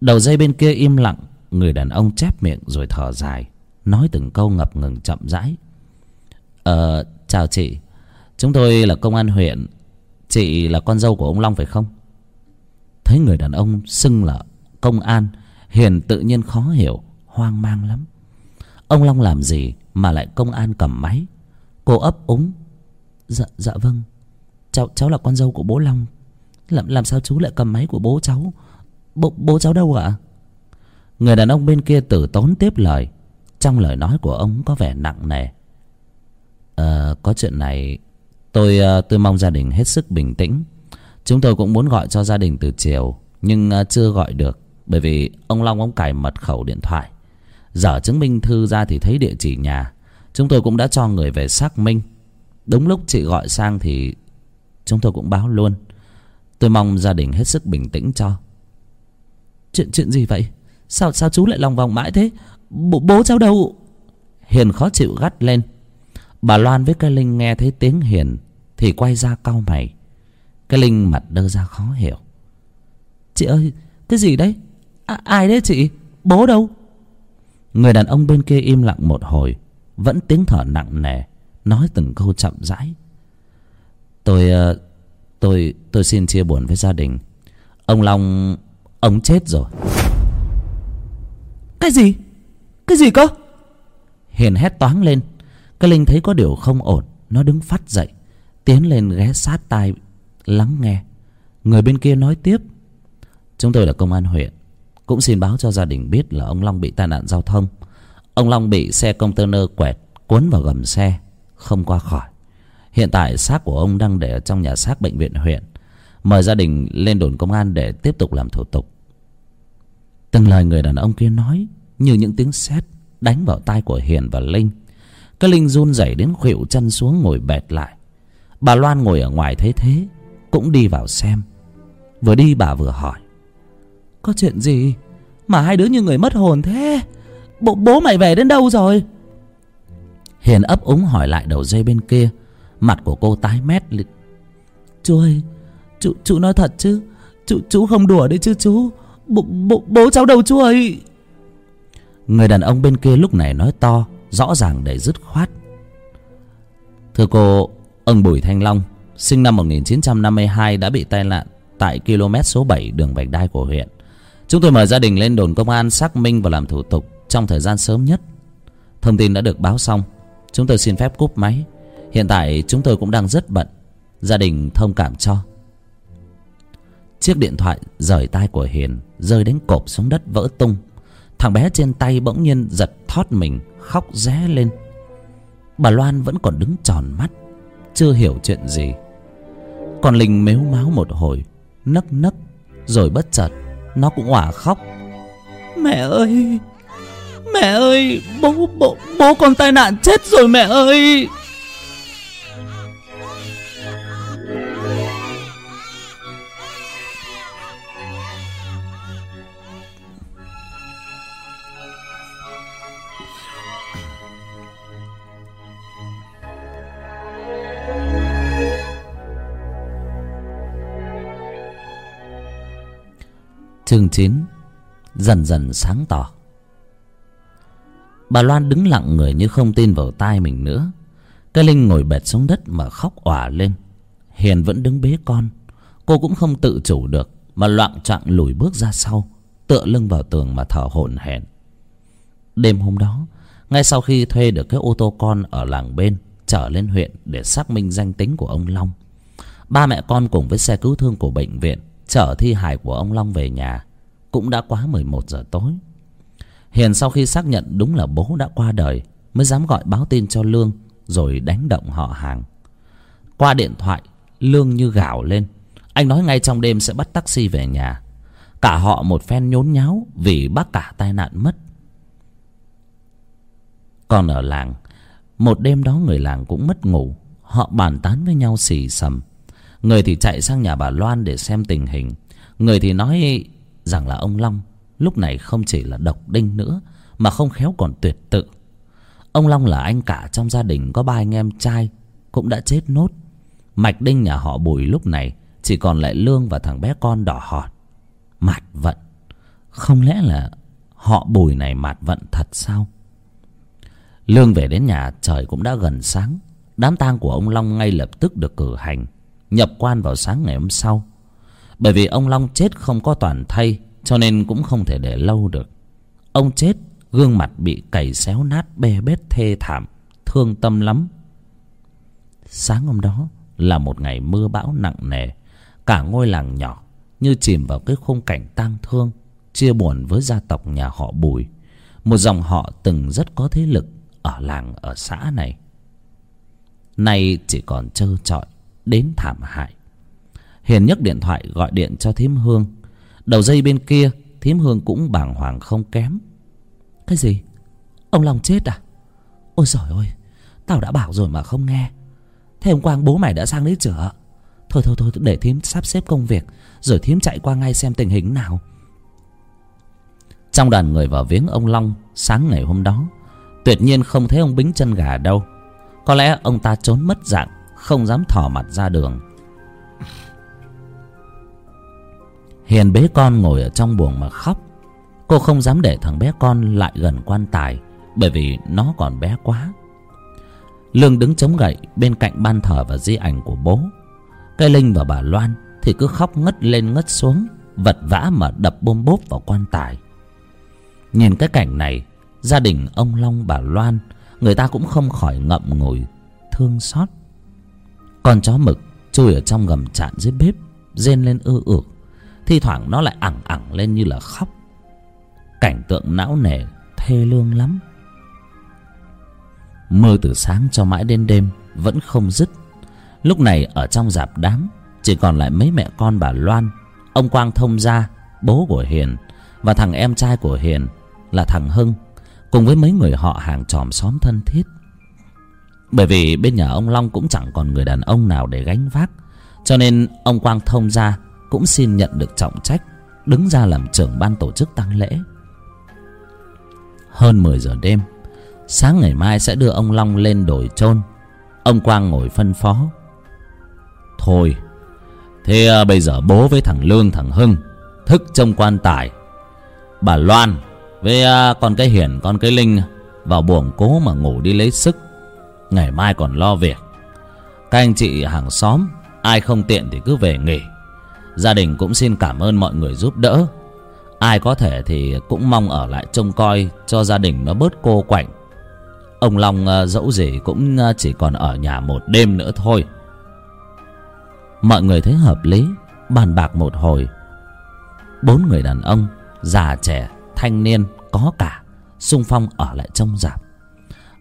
Đầu dây bên kia im lặng, người đàn ông chép miệng rồi thở dài, nói từng câu ngập ngừng chậm rãi. Ờ chào chị. Chúng tôi là công an huyện. Chị là con dâu của ông long phải không? Thấy người đàn ông xưng là công an, hiền tự nhiên khó hiểu, hoang mang lắm. Ông long làm gì mà lại công an cầm máy? Cô ấp úng. Dạ dạ vâng. Cháu cháu là con dâu của bố long. Làm làm sao chú lại cầm máy của bố cháu? Bố bố cháu đâu ạ? Người đàn ông bên kia tử tốn tiếp lời. Trong lời nói của ông có vẻ nặng nề à, có chuyện này tôi à, tôi mong gia đình hết sức bình tĩnh. Chúng tôi cũng muốn gọi cho gia đình từ chiều nhưng à, chưa gọi được bởi vì ông long ông cài mật khẩu điện thoại. Dở chứng minh thư ra thì thấy địa chỉ nhà. Chúng tôi cũng đã cho người về xác minh. Đúng lúc chị gọi sang thì chúng tôi cũng báo luôn. Tôi mong gia đình hết sức bình tĩnh cho. Chuyện chuyện gì vậy? Sao sao chú lại lòng vòng mãi thế? Bố, bố cháu đâu? Hiền khó chịu gắt lên bà loan với cái linh nghe thấy tiếng hiền thì quay ra cau mày. Cái linh mặt đơ ra khó hiểu. Chị ơi cái gì đấy? À, ai đấy chị? Bố đâu? Người đàn ông bên kia im lặng một hồi vẫn tiếng thở nặng nề nói từng câu chậm rãi. Tôi ờ, tôi tôi xin chia buồn với gia đình. Ông long ông chết rồi. Cái gì? Cái gì cơ? Hiền hét toáng lên cái linh thấy có điều không ổn, nó đứng phát dậy, tiến lên ghé sát tai lắng nghe. Người bên kia nói tiếp, chúng tôi là công an huyện, cũng xin báo cho gia đình biết là ông long bị tai nạn giao thông. Ông long bị xe container quẹt, cuốn vào gầm xe, không qua khỏi. Hiện tại xác của ông đang để ở trong nhà xác bệnh viện huyện. Mời gia đình lên đồn công an để tiếp tục làm thủ tục. Từng lời người đàn ông kia nói, như những tiếng sét đánh vào tai của hiền và linh cái linh run rẩy đến khuỵu chân xuống ngồi bệt lại. Bà loan ngồi ở ngoài thấy thế cũng đi vào xem. Vừa đi bà vừa hỏi có chuyện gì? Mà hai đứa như người mất hồn thế. Bố, bố mày về đến đâu rồi? Hiền ấp úng hỏi lại đầu dây bên kia. Mặt của cô tái mét lịt. chú ơi chú chú nói thật chứ. Chú chú không đùa đấy chứ chú. Bố, bố, bố cháu đâu chú ơi? Người đàn ông bên kia lúc này nói to rõ ràng để dứt khoát. Thưa cô, ông bùi thanh long, sinh năm 1952 đã bị tai nạn tại km số 7 đường vành đai của huyện. Chúng tôi mời gia đình lên đồn công an xác minh và làm thủ tục trong thời gian sớm nhất. Thông tin đã được báo xong. Chúng tôi xin phép cúp máy. Hiện tại chúng tôi cũng đang rất bận. Gia đình thông cảm cho. Chiếc điện thoại rời tay của hiền rơi đến cộp xuống đất vỡ tung thằng bé trên tay bỗng nhiên giật thót mình, khóc ré lên. Bà loan vẫn còn đứng tròn mắt, chưa hiểu chuyện gì. Còn linh mếu máo một hồi, nấc nấc, rồi bất chợt, nó cũng òa khóc. Mẹ ơi mẹ ơi, bố bố bố con tai nạn chết rồi mẹ ơi. Chương chín, dần dần sáng tỏ. Bà loan đứng lặng người như không tin vào tai mình nữa. Cái linh ngồi bệt xuống đất mà khóc òa lên. Hiền vẫn đứng bế con. Cô cũng không tự chủ được mà loạng choạng lùi bước ra sau, tựa lưng vào tường mà thở hổn hển. Đêm hôm đó, ngay sau khi thuê được cái ô tô con ở làng bên, trở lên huyện để xác minh danh tính của ông long, ba mẹ con cùng với xe cứu thương của bệnh viện chở thi hài của ông long về nhà, cũng đã quá mười một giờ tối. Hiền sau khi xác nhận đúng là bố đã qua đời, mới dám gọi báo tin cho lương, rồi đánh động họ hàng. Qua điện thoại, lương như gào lên. Anh nói ngay trong đêm sẽ bắt taxi về nhà. Cả họ một phen nhốn nháo vì bác cả tai nạn mất. Còn ở làng, một đêm đó người làng cũng mất ngủ, họ bàn tán với nhau xì xầm người thì chạy sang nhà bà loan để xem tình hình. Người thì nói rằng là ông long lúc này không chỉ là độc đinh nữa, mà không khéo còn tuyệt tự. Ông long là anh cả trong gia đình, có ba anh em trai cũng đã chết nốt. Mạch đinh nhà họ bùi lúc này chỉ còn lại lương và thằng bé con đỏ hòn. Mạt vận. Không lẽ là họ bùi này mạt vận thật sao? Lương về đến nhà, trời cũng đã gần sáng. Đám tang của ông long ngay lập tức được cử hành nhập quan vào sáng ngày hôm sau. Bởi vì ông long chết không có toàn thây cho nên cũng không thể để lâu được. Ông chết, gương mặt bị cày xéo nát bê bết thê thảm, thương tâm lắm. Sáng hôm đó là một ngày mưa bão nặng nề, cả ngôi làng nhỏ như chìm vào cái khung cảnh tang thương, chia buồn với gia tộc nhà họ bùi, một dòng họ từng rất có thế lực ở làng ở xã này. Nay chỉ còn trơ trọi đến thảm hại. Hiền nhấc điện thoại gọi điện cho thím hương. Đầu dây bên kia, thím hương cũng bàng hoàng không kém. Cái gì? Ông long chết à? Ôi giời ơi, tao đã bảo rồi mà không nghe. Thế hôm qua bố mày đã sang đấy chửa thôi thôi thôi, để thím sắp xếp công việc, rồi thím chạy qua ngay xem tình hình nào. Trong đoàn người vào viếng ông long sáng ngày hôm đó, tuyệt nhiên không thấy ông bính chân gà đâu. Có lẽ ông ta trốn mất dạng không dám thò mặt ra đường. Hiền bế con ngồi ở trong buồng mà khóc. Cô không dám để thằng bé con lại gần quan tài, bởi vì nó còn bé quá. Lương đứng chống gậy bên cạnh ban thờ và di ảnh của bố. Cây linh và bà loan thì cứ khóc ngất lên ngất xuống, vật vã mà đập bôm bốp vào quan tài. Nhìn cái cảnh này, gia đình ông long, bà loan, người ta cũng không khỏi ngậm ngùi, thương xót con chó mực chui ở trong gầm trạn dưới bếp, rên lên ư ược thi thoảng nó lại ẳng ẳng lên như là khóc. Cảnh tượng não nề, thê lương lắm. Mưa từ sáng cho mãi đến đêm vẫn không dứt. Lúc này ở trong dạp đám, chỉ còn lại mấy mẹ con bà loan, ông quang thông gia, bố của hiền, và thằng em trai của hiền là thằng hưng, cùng với mấy người họ hàng chòm xóm thân thiết bởi vì bên nhà ông long cũng chẳng còn người đàn ông nào để gánh vác. Cho nên ông quang thông gia cũng xin nhận được trọng trách đứng ra làm trưởng ban tổ chức tang lễ. Hơn mười giờ đêm sáng ngày mai sẽ đưa ông long lên đồi chôn. Ông quang ngồi phân phó. Thôi thế à, bây giờ bố với thằng lương thằng hưng thức trông quan tài. Bà loan với à, con cái hiển con cái linh vào buồng cố mà ngủ đi lấy sức ngày mai còn lo việc. Các anh chị hàng xóm, ai không tiện thì cứ về nghỉ. Gia đình cũng xin cảm ơn mọi người giúp đỡ. Ai có thể thì cũng mong ở lại trông coi cho gia đình nó bớt cô quạnh. Ông long ờ, dẫu gì cũng ờ, chỉ còn ở nhà một đêm nữa thôi. Mọi người thấy hợp lý, bàn bạc một hồi. Bốn người đàn ông, già trẻ, thanh niên, có cả, sung phong ở lại trong rạp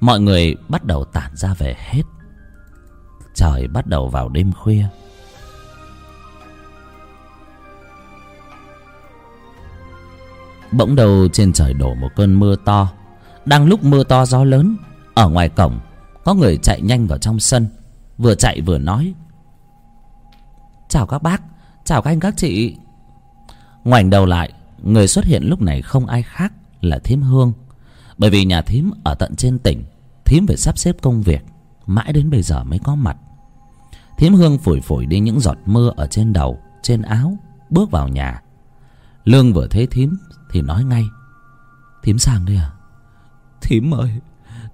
mọi người bắt đầu tản ra về hết. Trời bắt đầu vào đêm khuya. Bỗng đầu trên trời đổ một cơn mưa to. Đang lúc mưa to gió lớn, ở ngoài cổng, có người chạy nhanh vào trong sân. Vừa chạy vừa nói, chào các bác, chào các anh các chị. Ngoảnh đầu lại, người xuất hiện lúc này không ai khác là thím hương. Bởi vì nhà thím ở tận trên tỉnh thím phải sắp xếp công việc. Mãi đến bây giờ mới có mặt. Thím hương phủi phủi đi những giọt mưa ở trên đầu trên áo bước vào nhà. Lương vừa thấy thím thì nói ngay thím sang đây à thím ơi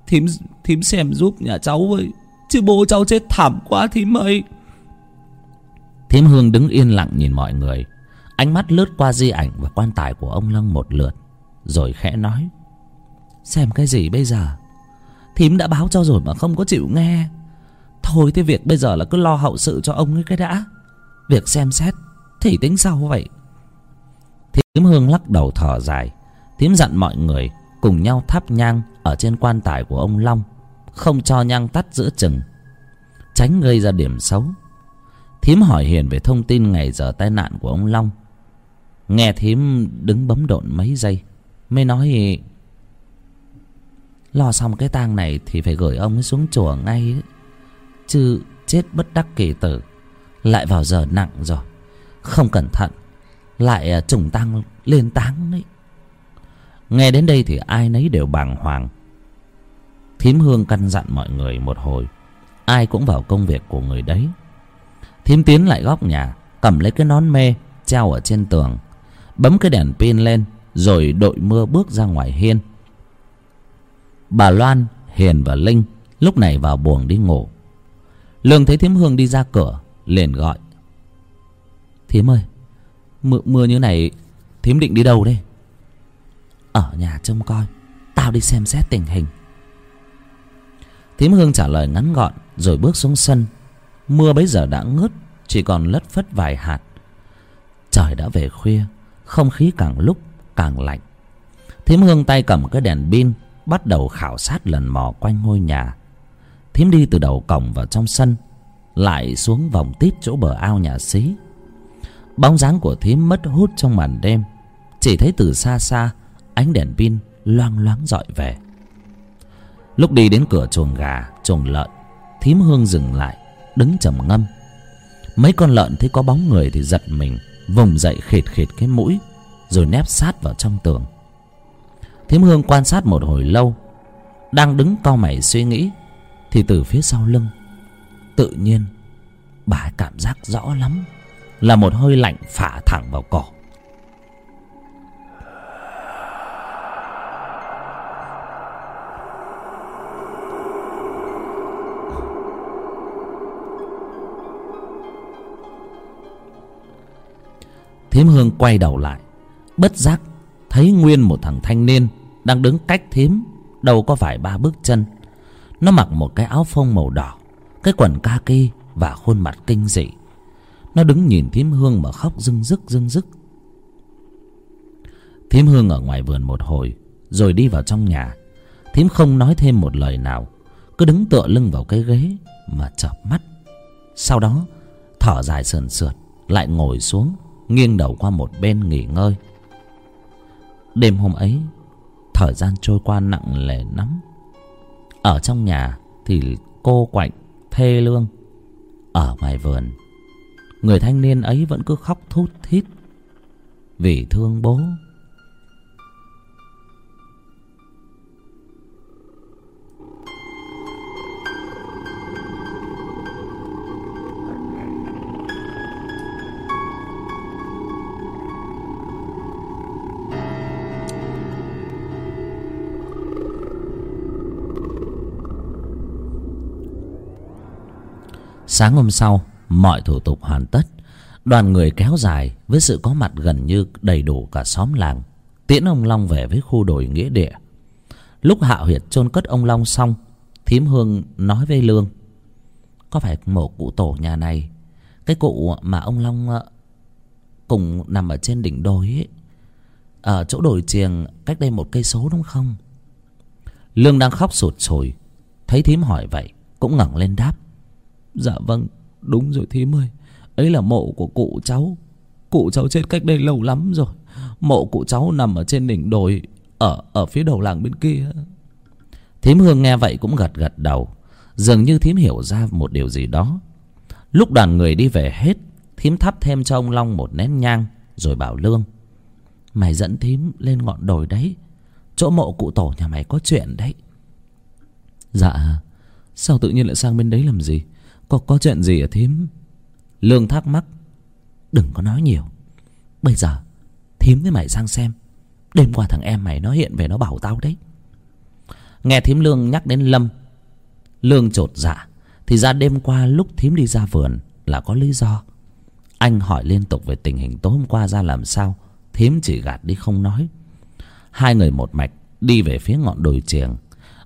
thím thím xem giúp nhà cháu với chứ bố cháu chết thảm quá thím ơi. Thím hương đứng yên lặng nhìn mọi người. Ánh mắt lướt qua di ảnh và quan tài của ông long một lượt rồi khẽ nói xem cái gì bây giờ thím đã báo cho rồi mà không có chịu nghe. Thôi thế việc bây giờ là cứ lo hậu sự cho ông ấy cái đã. Việc xem xét thì tính sau vậy. Thím hương lắc đầu thở dài. Thím dặn mọi người cùng nhau thắp nhang ở trên quan tài của ông long, không cho nhang tắt giữa chừng, tránh gây ra điểm xấu. Thím hỏi hiền về thông tin ngày giờ tai nạn của ông long. Nghe thím đứng bấm độn mấy giây, mới nói lo xong cái tang này thì phải gửi ông ấy xuống chùa ngay ấy. chứ chết bất đắc kỳ tử. Lại vào giờ nặng rồi. Không cẩn thận. Lại à, trùng tăng lên táng đấy. Nghe đến đây thì ai nấy đều bàng hoàng. Thím hương căn dặn mọi người một hồi. Ai cũng vào công việc của người đấy. Thím tiến lại góc nhà, cầm lấy cái nón mê treo ở trên tường. Bấm cái đèn pin lên, rồi đội mưa bước ra ngoài hiên bà loan hiền và linh lúc này vào buồng đi ngủ. Lương thấy thím hương đi ra cửa liền gọi. Thím ơi mưa, mưa như này thím định đi đâu đây? Ở nhà trông coi tao đi xem xét tình hình. Thím hương trả lời ngắn gọn rồi bước xuống sân. Mưa bấy giờ đã ngớt chỉ còn lất phất vài hạt. Trời đã về khuya không khí càng lúc càng lạnh. Thím hương tay cầm cái đèn pin bắt đầu khảo sát lần mò quanh ngôi nhà. Thím đi từ đầu cổng vào trong sân, lại xuống vòng tít chỗ bờ ao nhà xí. Bóng dáng của thím mất hút trong màn đêm, chỉ thấy từ xa xa ánh đèn pin loang loáng dọi về. Lúc đi đến cửa chuồng gà, chuồng lợn, thím hương dừng lại, đứng trầm ngâm. Mấy con lợn thấy có bóng người thì giật mình, vùng dậy khịt khịt cái mũi, rồi nép sát vào trong tường thím hương quan sát một hồi lâu, đang đứng cau mày suy nghĩ, thì từ phía sau lưng, tự nhiên, bà cảm giác rõ lắm, là một hơi lạnh phả thẳng vào cổ. Thím hương quay đầu lại, bất giác thấy nguyên một thằng thanh niên đang đứng cách thím, đâu có phải ba bước chân. Nó mặc một cái áo phông màu đỏ, cái quần kaki và khuôn mặt kinh dị. Nó đứng nhìn thím hương mà khóc rưng rức rưng rức. Thím hương ở ngoài vườn một hồi, rồi đi vào trong nhà. Thím không nói thêm một lời nào, cứ đứng tựa lưng vào cái ghế mà chợp mắt. Sau đó, thở dài sườn sượt, lại ngồi xuống, nghiêng đầu qua một bên nghỉ ngơi. Đêm hôm ấy thời gian trôi qua nặng nề lắm. Ở trong nhà thì cô quạnh, thê lương, ở ngoài vườn, người thanh niên ấy vẫn cứ khóc thút thít vì thương bố. Sáng hôm sau, mọi thủ tục hoàn tất. Đoàn người kéo dài với sự có mặt gần như đầy đủ cả xóm làng. Tiễn ông long về với khu đồi nghĩa địa. Lúc hạo hiệt chôn cất ông long xong, thím hương nói với lương, có phải mộ cụ tổ nhà này, cái cụ mà ông long ờ, cùng nằm ở trên đỉnh đồi ấy, ở chỗ đồi chiềng cách đây một cây số đúng không? Lương đang khóc sụt sùi. Thấy thím hỏi vậy, cũng ngẩng lên đáp dạ vâng đúng rồi thím ơi. Ấy là mộ của cụ cháu. Cụ cháu chết cách đây lâu lắm rồi. Mộ cụ cháu nằm ở trên đỉnh đồi, ở ở phía đầu làng bên kia. Thím hương nghe vậy cũng gật gật đầu. Dường như thím hiểu ra một điều gì đó. Lúc đoàn người đi về hết, thím thắp thêm cho ông long một nén nhang, rồi bảo lương, mày dẫn thím lên ngọn đồi đấy. Chỗ mộ cụ tổ nhà mày có chuyện đấy. Dạ sao tự nhiên lại sang bên đấy làm gì? Có có chuyện gì à thím? Lương thắc mắc. Đừng có nói nhiều. Bây giờ, thím với mày sang xem. Đêm qua thằng em mày nó hiện về nó bảo tao đấy. Nghe thím lương nhắc đến lâm, lương chột dạ. Thì ra đêm qua lúc thím đi ra vườn là có lý do. Anh hỏi liên tục về tình hình tối hôm qua ra làm sao. Thím chỉ gạt đi không nói. Hai người một mạch đi về phía ngọn đồi triềng.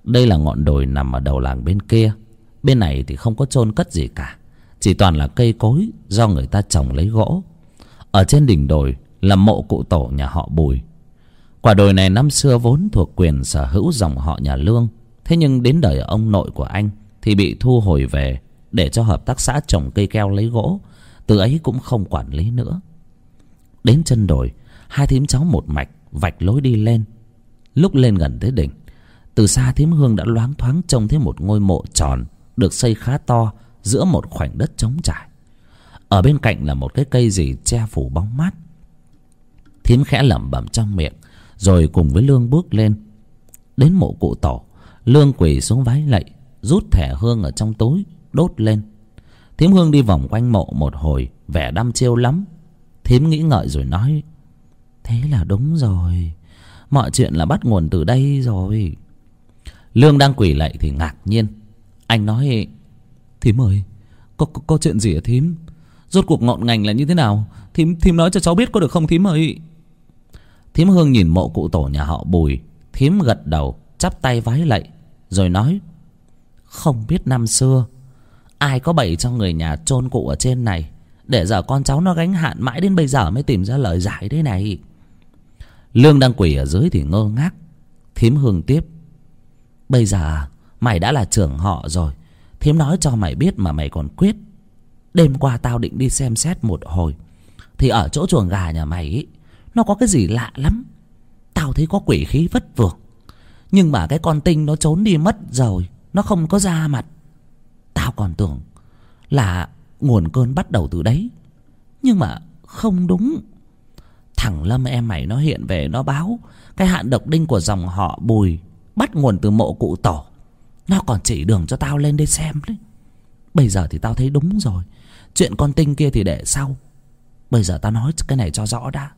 Đây là ngọn đồi nằm ở đầu làng bên kia bên này thì không có chôn cất gì cả. Chỉ toàn là cây cối do người ta trồng lấy gỗ. Ở trên đỉnh đồi là mộ cụ tổ nhà họ bùi. Quả đồi này năm xưa vốn thuộc quyền sở hữu dòng họ nhà lương. Thế nhưng đến đời ông nội của anh thì bị thu hồi về để cho hợp tác xã trồng cây keo lấy gỗ. Từ ấy cũng không quản lý nữa. Đến chân đồi, hai thím cháu một mạch vạch lối đi lên. Lúc lên gần tới đỉnh, từ xa thím hương đã loáng thoáng trông thấy một ngôi mộ tròn được xây khá to giữa một khoảnh đất trống trải. Ở bên cạnh là một cái cây gì che phủ bóng mát. Thím khẽ lẩm bẩm trong miệng, rồi cùng với lương bước lên. Đến mộ cụ tổ, lương quỳ xuống vái lạy, rút thẻ hương ở trong túi, đốt lên. Thím hương đi vòng quanh mộ một hồi, vẻ đăm chiêu lắm. Thím nghĩ ngợi rồi nói, thế là đúng rồi. Mọi chuyện là bắt nguồn từ đây rồi. Lương đang quỳ lạy thì ngạc nhiên anh nói thím ơi có, có, có chuyện gì hả thím? Rốt cuộc ngọn ngành là như thế nào? Thím thím nói cho cháu biết có được không thím ơi? Thím hương nhìn mộ cụ tổ nhà họ bùi. Thím gật đầu chắp tay vái lạy rồi nói không biết năm xưa ai có bày cho người nhà chôn cụ ở trên này để giờ con cháu nó gánh hạn mãi đến bây giờ mới tìm ra lời giải thế này. Lương đang quỳ ở dưới thì ngơ ngác. Thím hương tiếp bây giờ à, mày đã là trưởng họ rồi. Thím nói cho mày biết mà mày còn quyết. Đêm qua tao định đi xem xét một hồi. Thì ở chỗ chuồng gà nhà mày ý, nó có cái gì lạ lắm. Tao thấy có quỷ khí vất vưởng. Nhưng mà cái con tinh nó trốn đi mất rồi, nó không có ra mặt. Tao còn tưởng là nguồn cơn bắt đầu từ đấy. Nhưng mà không đúng. Thằng lâm em mày nó hiện về, nó báo cái hạn độc đinh của dòng họ bùi bắt nguồn từ mộ cụ tổ nó còn chỉ đường cho tao lên đây xem đấy. Bây giờ thì tao thấy đúng rồi. Chuyện con tinh kia thì để sau. Bây giờ tao nói cái này cho rõ đã.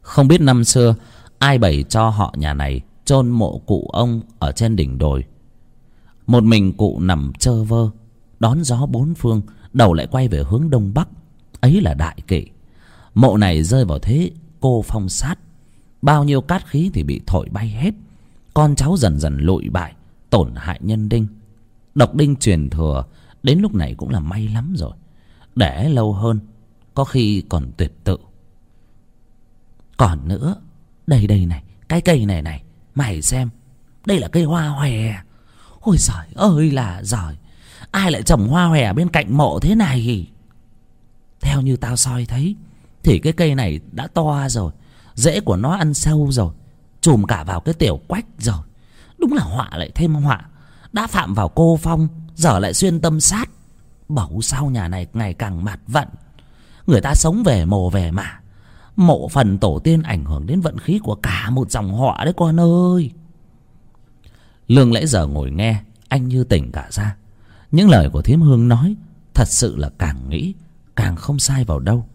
Không biết năm xưa, ai bày cho họ nhà này chôn mộ cụ ông ở trên đỉnh đồi. Một mình cụ nằm chơ vơ, đón gió bốn phương, đầu lại quay về hướng đông bắc. Ấy là đại kỵ. Mộ này rơi vào thế cô phong sát. Bao nhiêu cát khí thì bị thổi bay hết con cháu dần dần lụi bại, tổn hại nhân đinh. Độc đinh truyền thừa, đến lúc này cũng là may lắm rồi. Để lâu hơn, có khi còn tuyệt tự. Còn nữa, đây đây này, cái cây này này, mày xem, đây là cây hoa hòe. Ôi giời ơi là giời, ai lại trồng hoa hòe bên cạnh mộ thế này theo như tao soi thấy, thì cái cây này đã to rồi, rễ của nó ăn sâu rồi chùm cả vào cái tiểu quách rồi. Đúng là họa lại thêm họa. Đã phạm vào cô phong, giờ lại xuyên tâm sát. Bẩu sao nhà này ngày càng mạt vận. Người ta sống về mồ về mả. Mộ phần tổ tiên ảnh hưởng đến vận khí của cả một dòng họ đấy con ơi. Lương lễ giờ ngồi nghe, anh như tỉnh cả ra. Những lời của thím hương nói, thật sự là càng nghĩ, càng không sai vào đâu.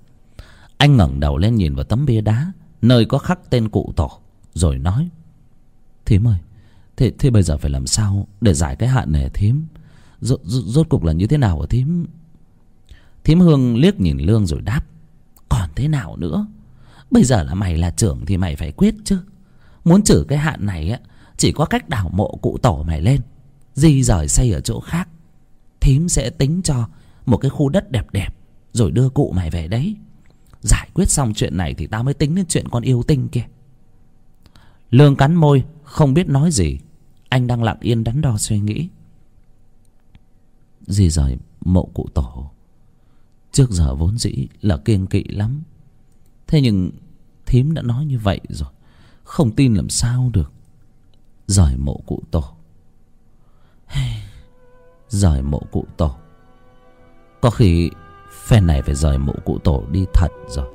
Anh ngẩng đầu lên nhìn vào tấm bia đá, nơi có khắc tên cụ tổ rồi nói thím ơi thế, thế bây giờ phải làm sao để giải cái hạn này thím? Rốt, rốt cục là như thế nào hả thím? Thím hương liếc nhìn lương rồi đáp còn thế nào nữa? Bây giờ là mày là trưởng thì mày phải quyết chứ. Muốn trừ cái hạn này á chỉ có cách đào mộ cụ tổ mày lên di rời xây ở chỗ khác. Thím sẽ tính cho một cái khu đất đẹp đẹp rồi đưa cụ mày về đấy. Giải quyết xong chuyện này thì tao mới tính đến chuyện con yêu tinh kia lương cắn môi, không biết nói gì. Anh đang lặng yên đắn đo suy nghĩ. Di rời mộ cụ tổ. Trước giờ vốn dĩ là kiêng kỵ lắm. Thế nhưng thím đã nói như vậy rồi. Không tin làm sao được. Rời mộ cụ tổ. [SIGHS] Rời mộ cụ tổ. Có khi phen này phải rời mộ cụ tổ đi thật rồi.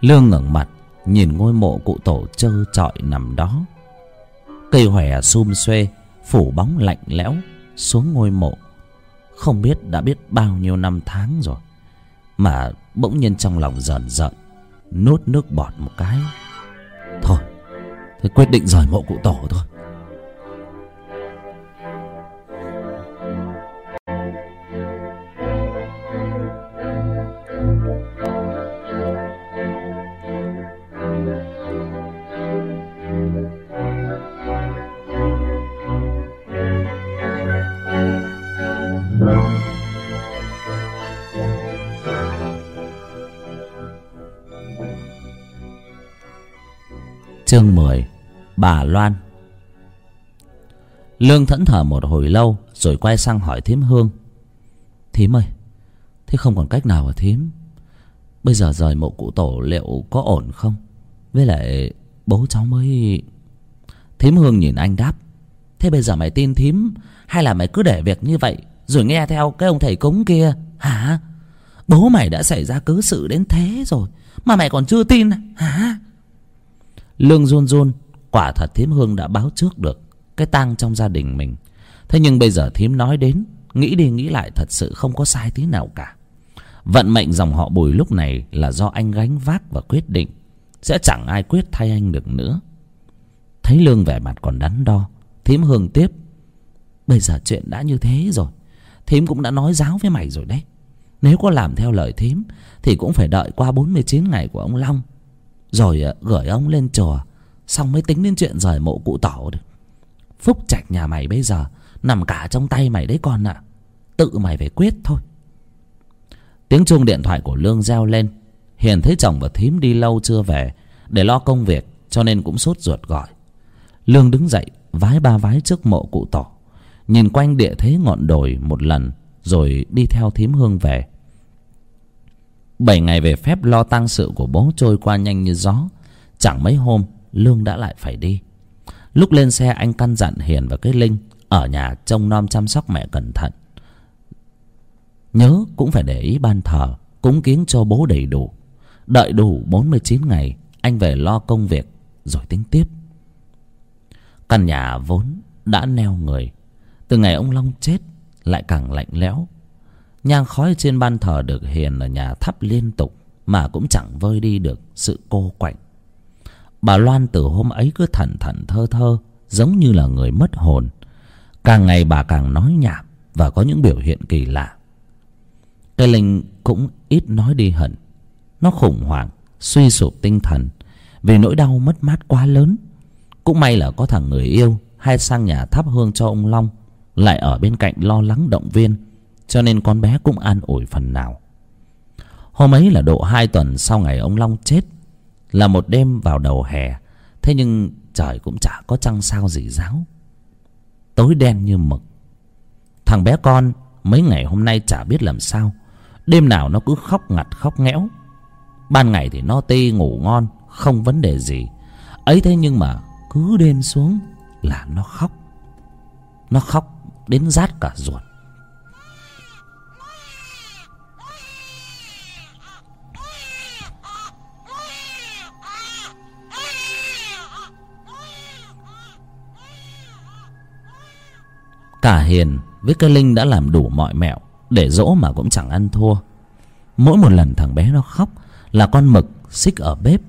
Lương ngẩng mặt nhìn ngôi mộ cụ tổ trơ trọi nằm đó. Cây hòe xum xuê, phủ bóng lạnh lẽo xuống ngôi mộ. Không biết đã biết bao nhiêu năm tháng rồi, mà bỗng nhiên trong lòng rờn rợn nốt nước bọt một cái. Thôi, thế quyết định rời mộ cụ tổ thôi. Chương mười, bà loan. Lương thẫn thờ một hồi lâu, rồi quay sang hỏi thím hương. Thím ơi, thế không còn cách nào à thím? Bây giờ rời mộ cụ tổ liệu có ổn không? Với lại bố cháu mới thím hương nhìn anh đáp. Thế bây giờ mày tin thím hay là mày cứ để việc như vậy rồi nghe theo cái ông thầy cúng kia? Hả? Bố mày đã xảy ra cớ sự đến thế rồi mà mày còn chưa tin à? hả? Lương run run quả thật thím hương đã báo trước được cái tang trong gia đình mình. Thế nhưng bây giờ thím nói đến, nghĩ đi nghĩ lại thật sự không có sai tí nào cả. Vận mệnh dòng họ bùi lúc này là do anh gánh vác và quyết định. Sẽ chẳng ai quyết thay anh được nữa. Thấy lương vẻ mặt còn đắn đo, thím hương tiếp. Bây giờ chuyện đã như thế rồi. Thím cũng đã nói giáo với mày rồi đấy. Nếu có làm theo lời thím, thì cũng phải đợi qua bốn mươi chín ngày của ông long rồi ờ, gửi ông lên chùa, xong mới tính đến chuyện rời mộ cụ tổ được phúc trạch nhà mày bây giờ nằm cả trong tay mày đấy con ạ. Tự mày phải quyết thôi. Tiếng chuông điện thoại của lương reo lên. Hiền thấy chồng và thím đi lâu chưa về, để lo công việc, cho nên cũng sốt ruột gọi. Lương đứng dậy, vái ba vái trước mộ cụ tổ. Nhìn quanh địa thế ngọn đồi một lần, rồi đi theo thím hương về bảy ngày về phép lo tang sự của bố trôi qua nhanh như gió. Chẳng mấy hôm, lương đã lại phải đi. Lúc lên xe, anh căn dặn hiền và cái linh ở nhà trông nom chăm sóc mẹ cẩn thận. Nhớ cũng phải để ý ban thờ, cúng kiến cho bố đầy đủ. Đợi đủ bốn mươi chín ngày, anh về lo công việc, rồi tính tiếp. Căn nhà vốn đã neo người. Từ ngày ông long chết, lại càng lạnh lẽo nhang khói trên ban thờ được hiền ở nhà thắp liên tục mà cũng chẳng vơi đi được sự cô quạnh. Bà loan từ hôm ấy cứ thẩn thẩn thơ thơ giống như là người mất hồn. Càng ngày bà càng nói nhảm và có những biểu hiện kỳ lạ. Cây linh cũng ít nói đi hận, nó khủng hoảng suy sụp tinh thần vì nỗi đau mất mát quá lớn. Cũng may là có thằng người yêu hay sang nhà thắp hương cho ông long lại ở bên cạnh lo lắng động viên cho nên con bé cũng an ủi phần nào. Hôm ấy là độ hai tuần sau ngày ông long chết. Là một đêm vào đầu hè. Thế nhưng trời cũng chả có trăng sao gì ráo tối đen như mực. Thằng bé con mấy ngày hôm nay chả biết làm sao. Đêm nào nó cứ khóc ngặt khóc nghẽo. Ban ngày thì nó tê ngủ ngon, không vấn đề gì. Ấy thế nhưng mà cứ đêm xuống là nó khóc. Nó khóc đến rát cả ruột. Cả hiền với cái linh đã làm đủ mọi mẹo, để dỗ mà cũng chẳng ăn thua. Mỗi một lần thằng bé nó khóc là con mực xích ở bếp,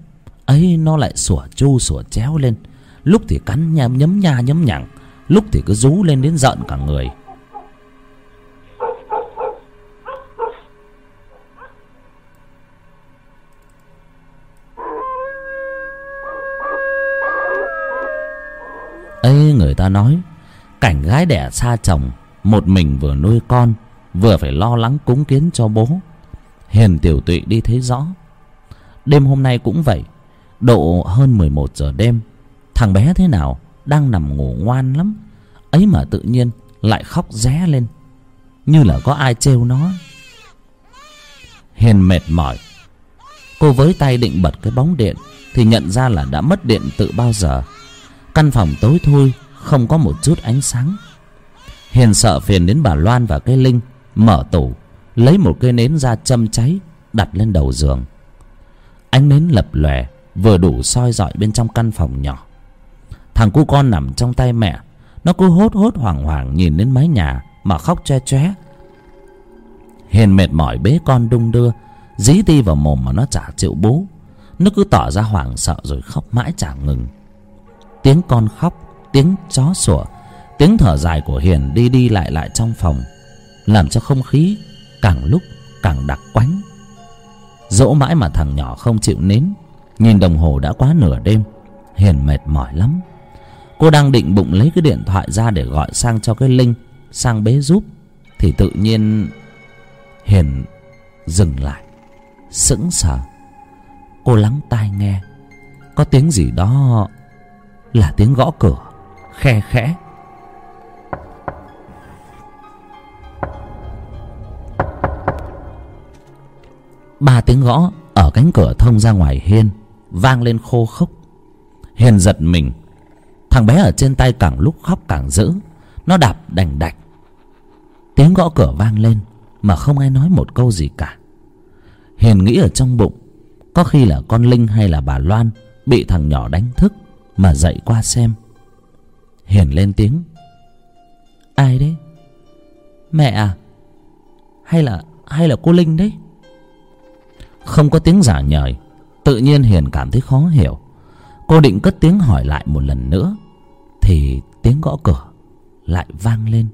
ấy nó lại sủa chu sủa chéo lên. Lúc thì cắn nham nhấm nha, nhấm nhẳng lúc thì cứ rú lên đến giận cả người. Ấy, người ta nói cảnh gái đẻ xa chồng, một mình vừa nuôi con, vừa phải lo lắng cúng kiến cho bố. Hiền tiểu tụy đi thấy rõ. Đêm hôm nay cũng vậy, độ hơn mười một giờ đêm, thằng bé thế nào đang nằm ngủ ngoan lắm, ấy mà tự nhiên lại khóc ré lên, như là có ai trêu nó. Hiền mệt mỏi. Cô với tay định bật cái bóng điện thì nhận ra là đã mất điện từ bao giờ. Căn phòng tối thui không có một chút ánh sáng. Hiền sợ phiền đến bà loan và cái linh, mở tủ, lấy một cây nến ra châm cháy, đặt lên đầu giường. Ánh nến lập lòe, vừa đủ soi dọi bên trong căn phòng nhỏ. Thằng cu con nằm trong tay mẹ, nó cứ hốt hốt hoảng hoảng nhìn đến mái nhà mà khóc che choé hiền mệt mỏi bế con đung đưa, dí ti vào mồm mà nó chả chịu bú. Nó cứ tỏ ra hoảng sợ rồi khóc mãi chả ngừng. Tiếng con khóc tiếng chó sủa, tiếng thở dài của hiền đi đi lại lại trong phòng, làm cho không khí càng lúc càng đặc quánh. Dỗ mãi mà thằng nhỏ không chịu nín nhìn đồng hồ đã quá nửa đêm, hiền mệt mỏi lắm. Cô đang định bụng lấy cái điện thoại ra để gọi sang cho cái linh, sang bế giúp, thì tự nhiên hiền dừng lại, sững sờ. Cô lắng tai nghe, có tiếng gì đó là tiếng gõ cửa khe khẽ. Ba tiếng gõ ở cánh cửa thông ra ngoài hiên, vang lên khô khốc. Hiền giật mình. Thằng bé ở trên tay càng lúc khóc càng dữ, nó đạp đành đạch. Tiếng gõ cửa vang lên mà không ai nói một câu gì cả. Hiền nghĩ ở trong bụng, có khi là con linh hay là bà loan bị thằng nhỏ đánh thức mà dậy qua xem hiền lên tiếng. Ai đấy? Mẹ à? Hay là hay là cô linh đấy? Không có tiếng giả nhời. Tự nhiên hiền cảm thấy khó hiểu. Cô định cất tiếng hỏi lại một lần nữa, thì tiếng gõ cửa lại vang lên.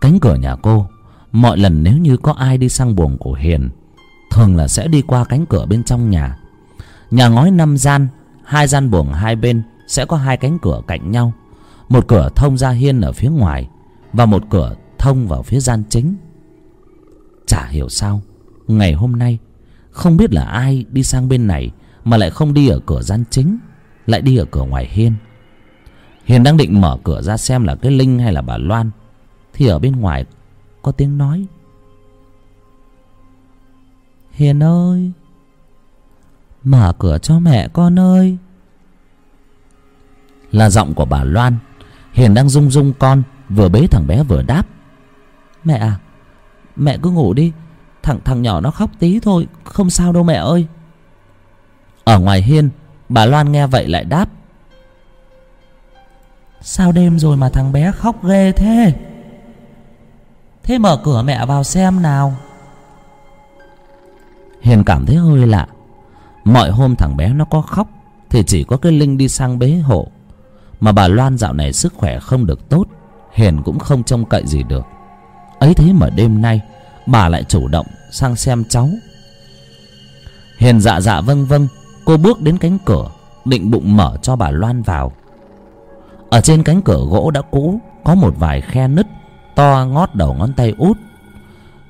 Cánh cửa nhà cô, mọi lần nếu như có ai đi sang buồng của hiền thường là sẽ đi qua cánh cửa bên trong nhà. Nhà ngói năm gian, hai gian buồng hai bên sẽ có hai cánh cửa cạnh nhau. Một cửa thông ra hiên ở phía ngoài và một cửa thông vào phía gian chính. Chả hiểu sao, ngày hôm nay, không biết là ai đi sang bên này mà lại không đi ở cửa gian chính, lại đi ở cửa ngoài hiên. Hiền đang định mở cửa ra xem là cái linh hay là bà loan, thì ở bên ngoài có tiếng nói hiền ơi mở cửa cho mẹ con ơi. Là giọng của bà loan hiền đang rung rung con vừa bế thằng bé vừa đáp. Mẹ à mẹ cứ ngủ đi thằng thằng nhỏ nó khóc tí thôi không sao đâu mẹ ơi. Ở ngoài hiên bà loan nghe vậy lại đáp. Sao đêm rồi mà thằng bé khóc ghê thế? Thế mở cửa mẹ vào xem nào hiền cảm thấy hơi lạ. Mọi hôm thằng bé nó có khóc thì chỉ có cái linh đi sang bế hộ. Mà bà loan dạo này sức khỏe không được tốt, hiền cũng không trông cậy gì được. Ấy thế mà đêm nay, bà lại chủ động sang xem cháu. Hiền dạ dạ vâng vâng cô bước đến cánh cửa, định bụng mở cho bà loan vào. Ở trên cánh cửa gỗ đã cũ, có một vài khe nứt, to ngót đầu ngón tay út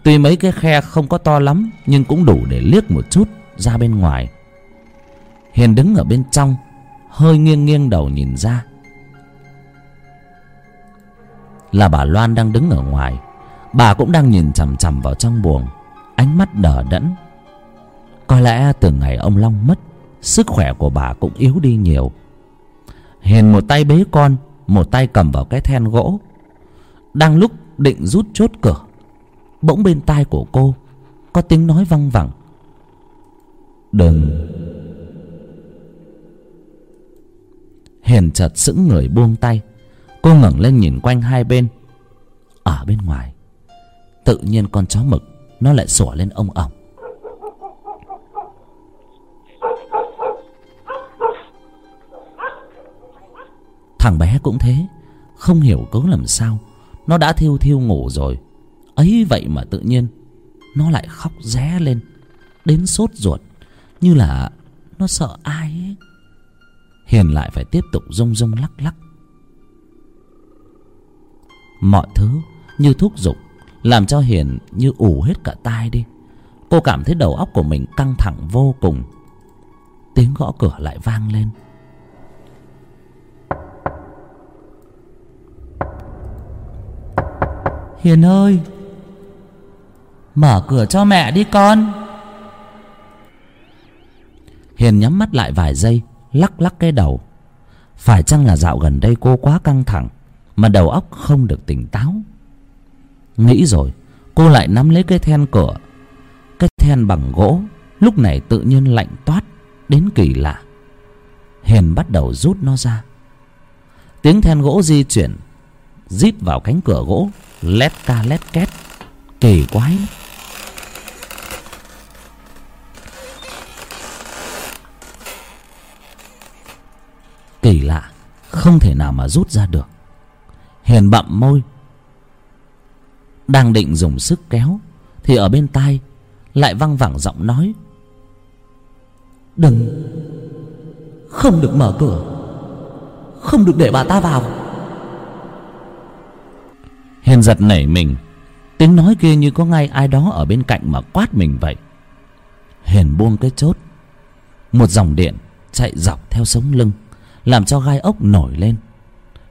tuy mấy cái khe không có to lắm, nhưng cũng đủ để liếc một chút ra bên ngoài. Hiền đứng ở bên trong, hơi nghiêng nghiêng đầu nhìn ra. Là bà loan đang đứng ở ngoài. Bà cũng đang nhìn chằm chằm vào trong buồng, ánh mắt đờ đẫn. Có lẽ từ ngày ông long mất, sức khỏe của bà cũng yếu đi nhiều. Hiền một tay bế con, một tay cầm vào cái then gỗ. Đang lúc định rút chốt cửa bỗng bên tai của cô có tiếng nói văng vẳng. Đừng. Hiền chợt sững người buông tay cô ngẩng lên nhìn quanh hai bên. Ở bên ngoài tự nhiên con chó mực nó lại sủa lên ông ổng. Thằng bé cũng thế không hiểu cớ làm sao nó đã thiêu thiêu ngủ rồi ấy vậy mà tự nhiên nó lại khóc ré lên, đến sốt ruột, như là nó sợ ai ấy. Hiền lại phải tiếp tục rung rung lắc lắc. Mọi thứ như thúc giục, làm cho hiền như ủ hết cả tai đi. Cô cảm thấy đầu óc của mình căng thẳng vô cùng. Tiếng gõ cửa lại vang lên. Hiền ơi! Mở cửa cho mẹ đi con. Hiền nhắm mắt lại vài giây, lắc lắc cái đầu. Phải chăng là dạo gần đây cô quá căng thẳng, mà đầu óc không được tỉnh táo? Nghĩ rồi, cô lại nắm lấy cái then cửa. Cái then bằng gỗ, lúc này tự nhiên lạnh toát, đến kỳ lạ. Hiền bắt đầu rút nó ra. Tiếng then gỗ di chuyển, rít vào cánh cửa gỗ, lét ca lét két. Kỳ quái. lắm kỳ lạ, không thể nào mà rút ra được. Hiền bậm môi. Đang định dùng sức kéo, thì ở bên tai lại văng vẳng giọng nói. Đừng, không được mở cửa. Không được để bà ta vào. Hiền giật nảy mình. Tiếng nói kia như có ngay ai đó ở bên cạnh mà quát mình vậy. Hiền buông cái chốt. Một dòng điện chạy dọc theo sống lưng làm cho gai ốc nổi lên.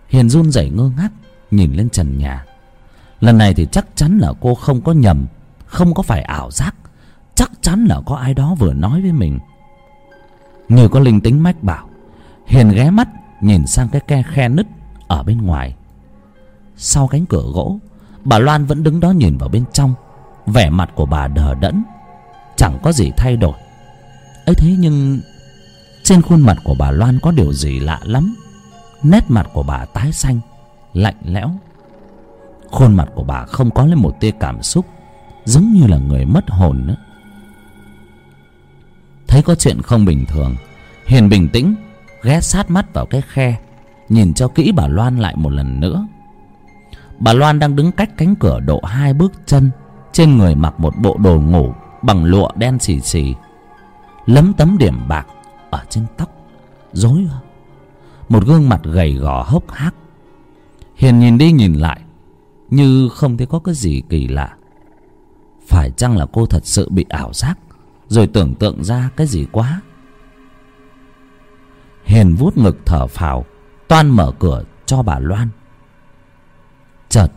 Hiền run rẩy ngơ ngác, nhìn lên trần nhà. Lần này thì chắc chắn là cô không có nhầm, không có phải ảo giác. Chắc chắn là có ai đó vừa nói với mình. Như có linh tính mách bảo, hiền ghé mắt, nhìn sang cái ke khe nứt ở bên ngoài. Sau cánh cửa gỗ, bà loan vẫn đứng đó nhìn vào bên trong. Vẻ mặt của bà đờ đẫn, chẳng có gì thay đổi. Ấy thế nhưng trên khuôn mặt của bà loan có điều gì lạ lắm. Nét mặt của bà tái xanh, lạnh lẽo. Khuôn mặt của bà không có lên một tia cảm xúc, giống như là người mất hồn nữa. Thấy có chuyện không bình thường, hiền bình tĩnh, ghé sát mắt vào cái khe, nhìn cho kỹ bà loan lại một lần nữa. Bà loan đang đứng cách cánh cửa độ hai bước chân, trên người mặc một bộ đồ ngủ bằng lụa đen xì xì, lấm tấm điểm bạc ở trên tóc, rối một gương mặt gầy gò hốc hác. Hiền nhìn đi nhìn lại, như không thấy có cái gì kỳ lạ. Phải chăng là cô thật sự bị ảo giác, rồi tưởng tượng ra cái gì quá? Hiền vuốt ngực thở phào, toan mở cửa cho bà loan. Chợt,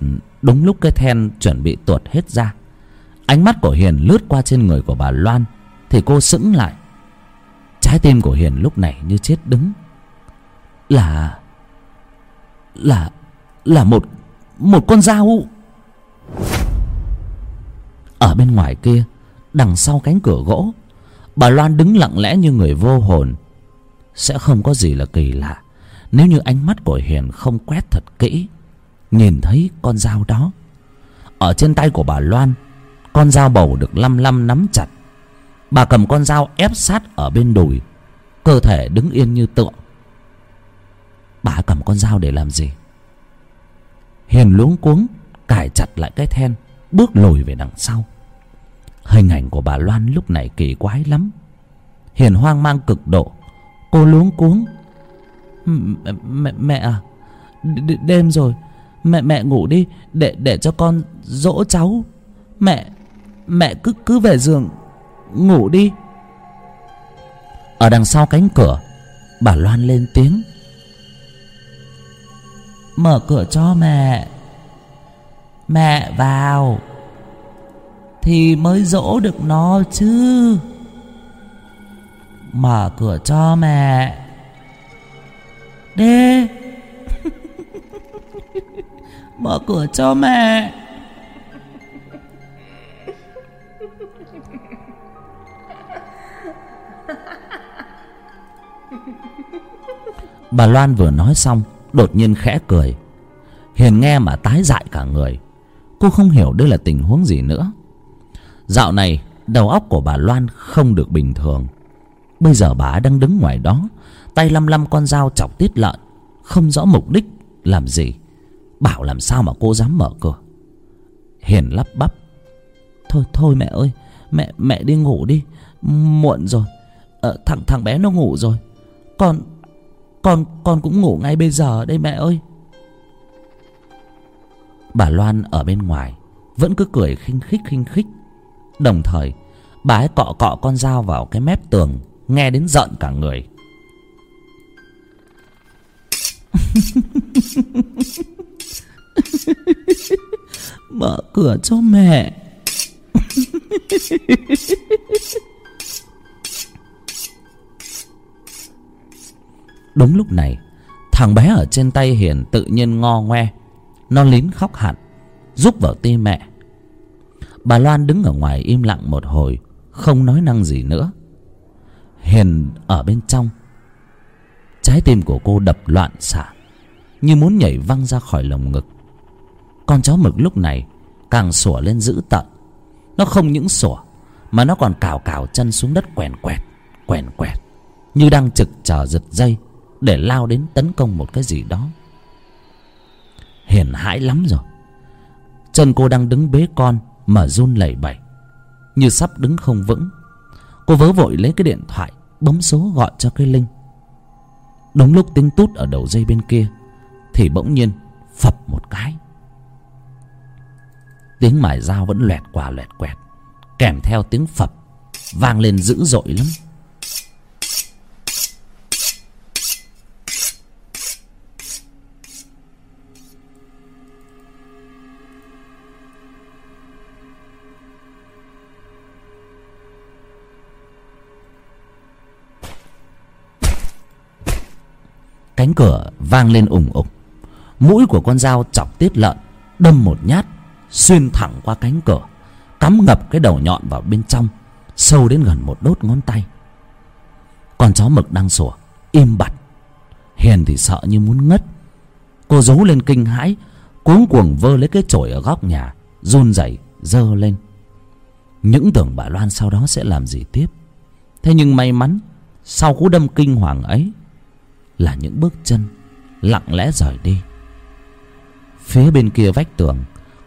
đúng lúc cái then chuẩn bị tuột hết ra, ánh mắt của hiền lướt qua trên người của bà loan, thì cô sững lại trái tim của hiền lúc này như chết đứng. Là là là một một con dao. Ở bên ngoài kia, đằng sau cánh cửa gỗ, bà loan đứng lặng lẽ như người vô hồn. Sẽ không có gì là kỳ lạ nếu như ánh mắt của hiền không quét thật kỹ, nhìn thấy con dao đó. Ở trên tay của bà loan, con dao bầu được lăm lăm nắm chặt bà cầm con dao ép sát ở bên đùi. Cơ thể đứng yên như tượng bà cầm con dao để làm gì? Hiền luống cuống, cài chặt lại cái then, bước lùi về đằng sau. Hình ảnh của bà loan lúc này kỳ quái lắm. Hiền hoang mang cực độ. Cô luống cuống. Mẹ mẹ à đêm rồi. Mẹ mẹ ngủ đi, để để cho con dỗ cháu. Mẹ mẹ cứ cứ về giường ngủ đi. Ở đằng sau cánh cửa, bà loan lên tiếng. Mở cửa cho mẹ. Mẹ vào. Thì mới dỗ được nó chứ. Mở cửa cho mẹ. Đi [LAUGHS] mở cửa cho mẹ. Bà loan vừa nói xong đột nhiên khẽ cười. Hiền nghe mà tái dại cả người. Cô không hiểu đây là tình huống gì nữa. Dạo này đầu óc của bà loan không được bình thường. Bây giờ bà đang đứng ngoài đó tay lăm lăm con dao chọc tiết lợn không rõ mục đích làm gì. Bảo làm sao mà cô dám mở cửa. Hiền lắp bắp. Thôi thôi mẹ ơi mẹ mẹ đi ngủ đi. Muộn rồi. Ờ, thằng thằng bé nó ngủ rồi. Con con con cũng ngủ ngay bây giờ đây mẹ ơi. Bà loan ở bên ngoài vẫn cứ cười khinh khích khinh khích. Đồng thời, bà ấy cọ cọ con dao vào cái mép tường, nghe đến giận cả người. [LAUGHS] Mở cửa cho mẹ. [LAUGHS] đúng lúc này, thằng bé ở trên tay hiền tự nhiên ngo ngoe. Nó lín khóc hẳn rúc vào tim mẹ. Bà loan đứng ở ngoài im lặng một hồi, không nói năng gì nữa. Hiền ở bên trong. Trái tim của cô đập loạn xạ, như muốn nhảy văng ra khỏi lồng ngực. Con chó mực lúc này càng sủa lên dữ tợn. Nó không những sủa, mà nó còn cào cào chân xuống đất quèn quẹt quèn quẹt, như đang trực chờ giật dây để lao đến tấn công một cái gì đó. Hiền hãi lắm rồi. Chân cô đang đứng bế con mà run lẩy bẩy. Như sắp đứng không vững. Cô vớ vội lấy cái điện thoại, bấm số gọi cho cái linh. Đúng lúc tiếng tút ở đầu dây bên kia, thì bỗng nhiên phập một cái. Tiếng mài dao vẫn loẹt quả loẹt quẹt, kèm theo tiếng phập vang lên dữ dội lắm. Cánh cửa vang lên ủng ục. Mũi của con dao chọc tiết lợn, đâm một nhát, xuyên thẳng qua cánh cửa, cắm ngập cái đầu nhọn vào bên trong, sâu đến gần một đốt ngón tay. Con chó mực đang sủa, im bặt. Hiền thì sợ như muốn ngất. Cô giấu lên kinh hãi, cuống cuồng vơ lấy cái chổi ở góc nhà, run rẩy giơ lên. Những tưởng bà loan sau đó sẽ làm gì tiếp? Thế nhưng may mắn, sau cú đâm kinh hoàng ấy là những bước chân lặng lẽ rời đi. Phía bên kia vách tường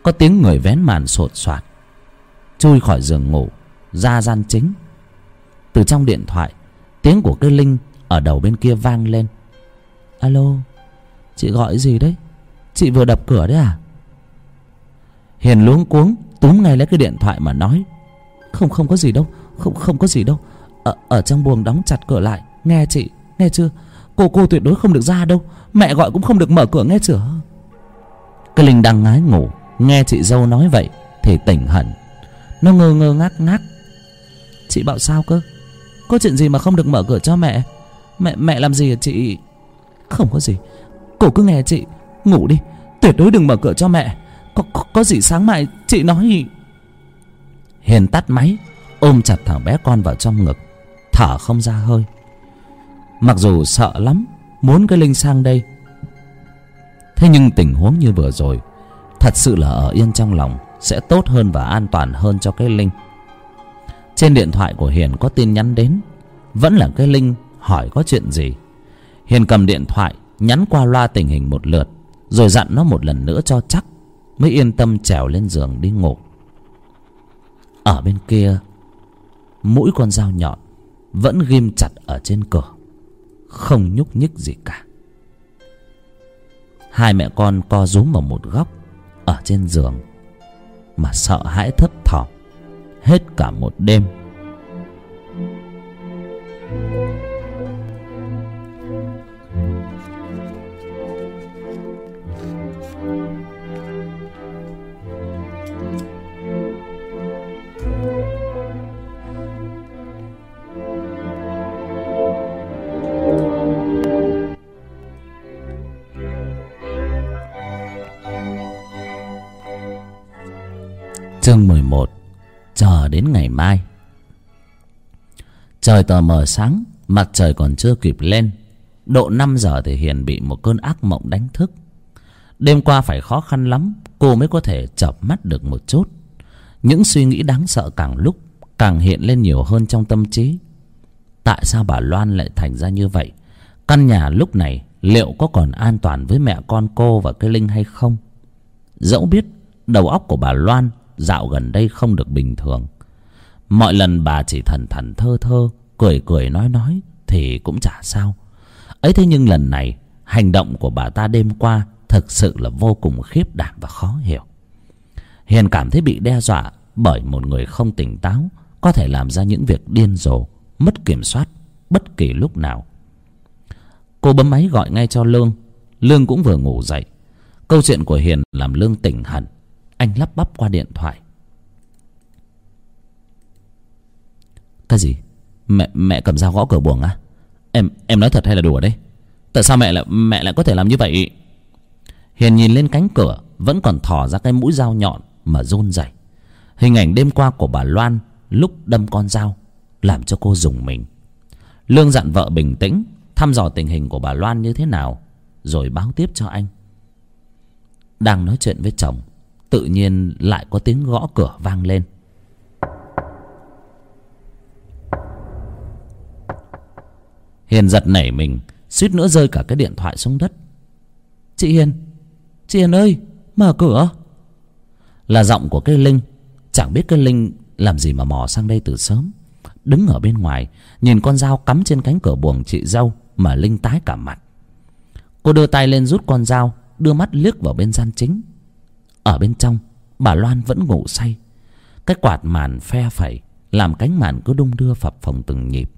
có tiếng người vén màn sột soạt chui khỏi giường ngủ ra gian chính. Từ trong điện thoại tiếng của cái linh ở đầu bên kia vang lên. Alo chị gọi gì đấy? Chị vừa đập cửa đấy à? Hiền luống cuống túm ngay lấy cái điện thoại mà nói. Không không có gì đâu không không có gì đâu. Ở, ở trong buồng đóng chặt cửa lại. Nghe chị nghe chưa? Cô cô tuyệt đối không được ra đâu. Mẹ gọi cũng không được mở cửa nghe chửa. Cái linh đang ngái ngủ nghe chị dâu nói vậy thì tỉnh hẳn. Nó ngơ ngơ ngác ngác. Chị bảo sao cơ? Có chuyện gì mà không được mở cửa cho mẹ? Mẹ mẹ làm gì hả chị? Không có gì. Cổ cứ nghe chị. Ngủ đi. Tuyệt đối đừng mở cửa cho mẹ. Có, có, có gì sáng mai chị nói. Hiền tắt máy ôm chặt thằng bé con vào trong ngực. Thở không ra hơi mặc dù sợ lắm, muốn cái linh sang đây. Thế nhưng tình huống như vừa rồi, thật sự là ở yên trong lòng, sẽ tốt hơn và an toàn hơn cho cái linh. Trên điện thoại của hiền có tin nhắn đến, vẫn là cái linh hỏi có chuyện gì. Hiền cầm điện thoại, nhắn qua loa tình hình một lượt, rồi dặn nó một lần nữa cho chắc, mới yên tâm trèo lên giường đi ngủ. Ở bên kia, mũi con dao nhọn vẫn ghim chặt ở trên cửa không nhúc nhích gì cả. Hai mẹ con co rúm vào một góc ở trên giường mà sợ hãi thấp thỏm hết cả một đêm. Trời tờ mờ sáng, mặt trời còn chưa kịp lên. Độ năm giờ thì hiền bị một cơn ác mộng đánh thức. Đêm qua phải khó khăn lắm, cô mới có thể chợp mắt được một chút. Những suy nghĩ đáng sợ càng lúc càng hiện lên nhiều hơn trong tâm trí. Tại sao bà loan lại thành ra như vậy? Căn nhà lúc này liệu có còn an toàn với mẹ con cô và cái linh hay không? Dẫu biết đầu óc của bà loan dạo gần đây không được bình thường. Mọi lần bà chỉ thần thần thơ thơ cười cười nói nói thì cũng chả sao. Ấy thế nhưng lần này, hành động của bà ta đêm qua thực sự là vô cùng khiếp đảm và khó hiểu. Hiền cảm thấy bị đe dọa bởi một người không tỉnh táo có thể làm ra những việc điên rồ, mất kiểm soát bất kỳ lúc nào. Cô bấm máy gọi ngay cho lương. Lương cũng vừa ngủ dậy. Câu chuyện của hiền làm lương tỉnh hẳn. Anh lắp bắp qua điện thoại. Cái gì? Mẹ mẹ cầm dao gõ cửa buồng à em em nói thật hay là đùa đấy? Tại sao mẹ lại mẹ lại có thể làm như vậy? Hiền nhìn lên cánh cửa, vẫn còn thò ra cái mũi dao nhọn mà run rẩy. Hình ảnh đêm qua của bà loan lúc đâm con dao làm cho cô dùng mình. Lương dặn vợ bình tĩnh, thăm dò tình hình của bà loan như thế nào, rồi báo tiếp cho anh. Đang nói chuyện với chồng, tự nhiên lại có tiếng gõ cửa vang lên. Hiền giật nảy mình, suýt nữa rơi cả cái điện thoại xuống đất. Chị hiền chị hiền ơi, mở cửa. Là giọng của cái linh. Chẳng biết cái linh làm gì mà mò sang đây từ sớm. Đứng ở bên ngoài, nhìn con dao cắm trên cánh cửa buồng chị dâu mà linh tái cả mặt. Cô đưa tay lên rút con dao, đưa mắt liếc vào bên gian chính. Ở bên trong, bà loan vẫn ngủ say. Cái quạt màn phe phẩy, làm cánh màn cứ đung đưa phập phồng từng nhịp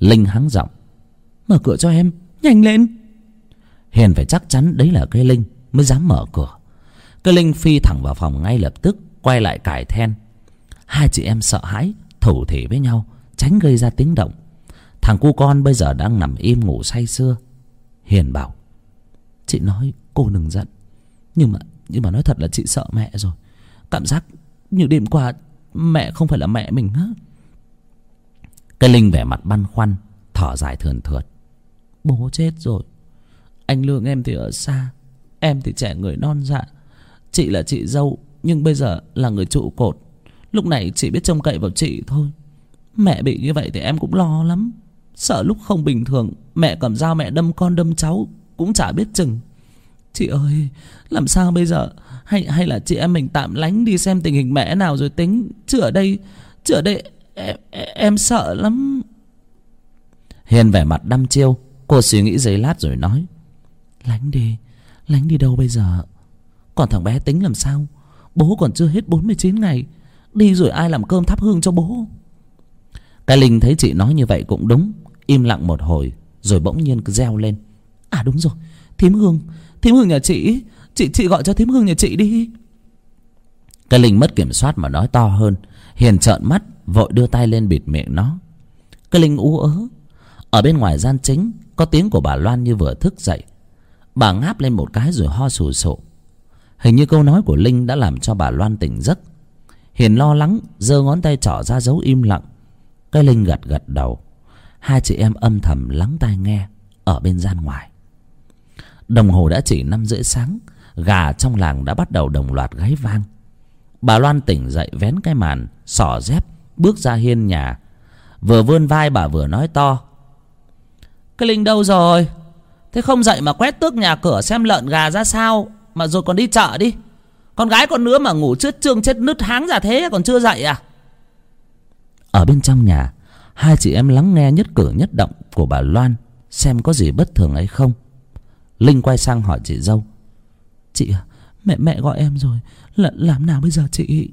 linh hắng giọng. Mở cửa cho em nhanh lên. Hiền phải chắc chắn đấy là cây linh mới dám mở cửa. Cây linh phi thẳng vào phòng ngay lập tức quay lại cài then. Hai chị em sợ hãi thủ thỉ với nhau tránh gây ra tiếng động. Thằng cu con bây giờ đang nằm im ngủ say sưa. Hiền bảo chị nói cô đừng giận nhưng mà nhưng mà nói thật là chị sợ mẹ rồi. Cảm giác như đêm qua mẹ không phải là mẹ mình á cái linh vẻ mặt băn khoăn, thở dài thườn thượt. Bố chết rồi. Anh lương em thì ở xa, em thì trẻ người non dạ. Chị là chị dâu, nhưng bây giờ là người trụ cột. Lúc này chị biết trông cậy vào chị thôi. Mẹ bị như vậy thì em cũng lo lắm. Sợ lúc không bình thường, mẹ cầm dao mẹ đâm con đâm cháu, cũng chả biết chừng. Chị ơi, làm sao bây giờ? Hay hay là chị em mình tạm lánh đi xem tình hình mẹ nào rồi tính? Chứ ở đây, chứ ở đây em, em sợ lắm. Hiền vẻ mặt đăm chiêu. Cô suy nghĩ giây lát rồi nói lánh đi lánh đi đâu bây giờ? Còn thằng bé tính làm sao? Bố còn chưa hết bốn mươi chín ngày. Đi rồi ai làm cơm thắp hương cho bố? Cái linh thấy chị nói như vậy cũng đúng. Im lặng một hồi rồi bỗng nhiên cứ reo lên. À đúng rồi thím hương thím hương nhà chị chị chị gọi cho thím hương nhà chị đi. Cái linh mất kiểm soát mà nói to hơn. Hiền trợn mắt vội đưa tay lên bịt miệng nó. Cái linh ú ớ. Ở bên ngoài gian chính, có tiếng của bà loan như vừa thức dậy. Bà ngáp lên một cái rồi ho sù sụ. Hình như câu nói của linh đã làm cho bà loan tỉnh giấc. Hiền lo lắng, giơ ngón tay trỏ ra dấu im lặng. Cái linh gật gật đầu. Hai chị em âm thầm lắng tai nghe ở bên gian ngoài. Đồng hồ đã chỉ năm rưỡi sáng, gà trong làng đã bắt đầu đồng loạt gáy vang. Bà loan tỉnh dậy vén cái màn xỏ dép bước ra hiên nhà. Vừa vươn vai bà vừa nói to. Cái linh đâu rồi? Thế không dậy mà quét tước nhà cửa xem lợn gà ra sao? Mà rồi còn đi chợ đi. Con gái con nữa mà ngủ chết trương chết nứt háng ra thế còn chưa dậy à? Ở bên trong nhà, hai chị em lắng nghe nhất cử nhất động của bà loan, xem có gì bất thường ấy không. Linh quay sang hỏi chị dâu. Chị à mẹ mẹ gọi em rồi. L làm nào bây giờ chị?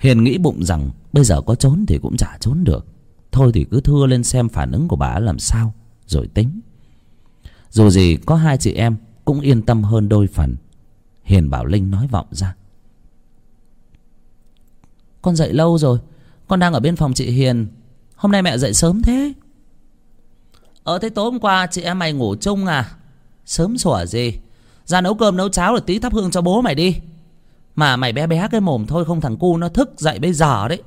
Hiền nghĩ bụng rằng bây giờ có trốn thì cũng chả trốn được. Thôi thì cứ thưa lên xem phản ứng của bà làm sao, rồi tính. Dù gì có hai chị em cũng yên tâm hơn đôi phần. Hiền bảo linh nói vọng ra. Con dậy lâu rồi, con đang ở bên phòng chị hiền. Hôm nay mẹ dậy sớm thế. Ờ thế tối hôm qua chị em mày ngủ chung à? Sớm sủa gì? Ra nấu cơm nấu cháo rồi tí thắp hương cho bố mày đi mà mày bé bé cái mồm thôi, không thằng cu nó thức dậy bây giờ đấy.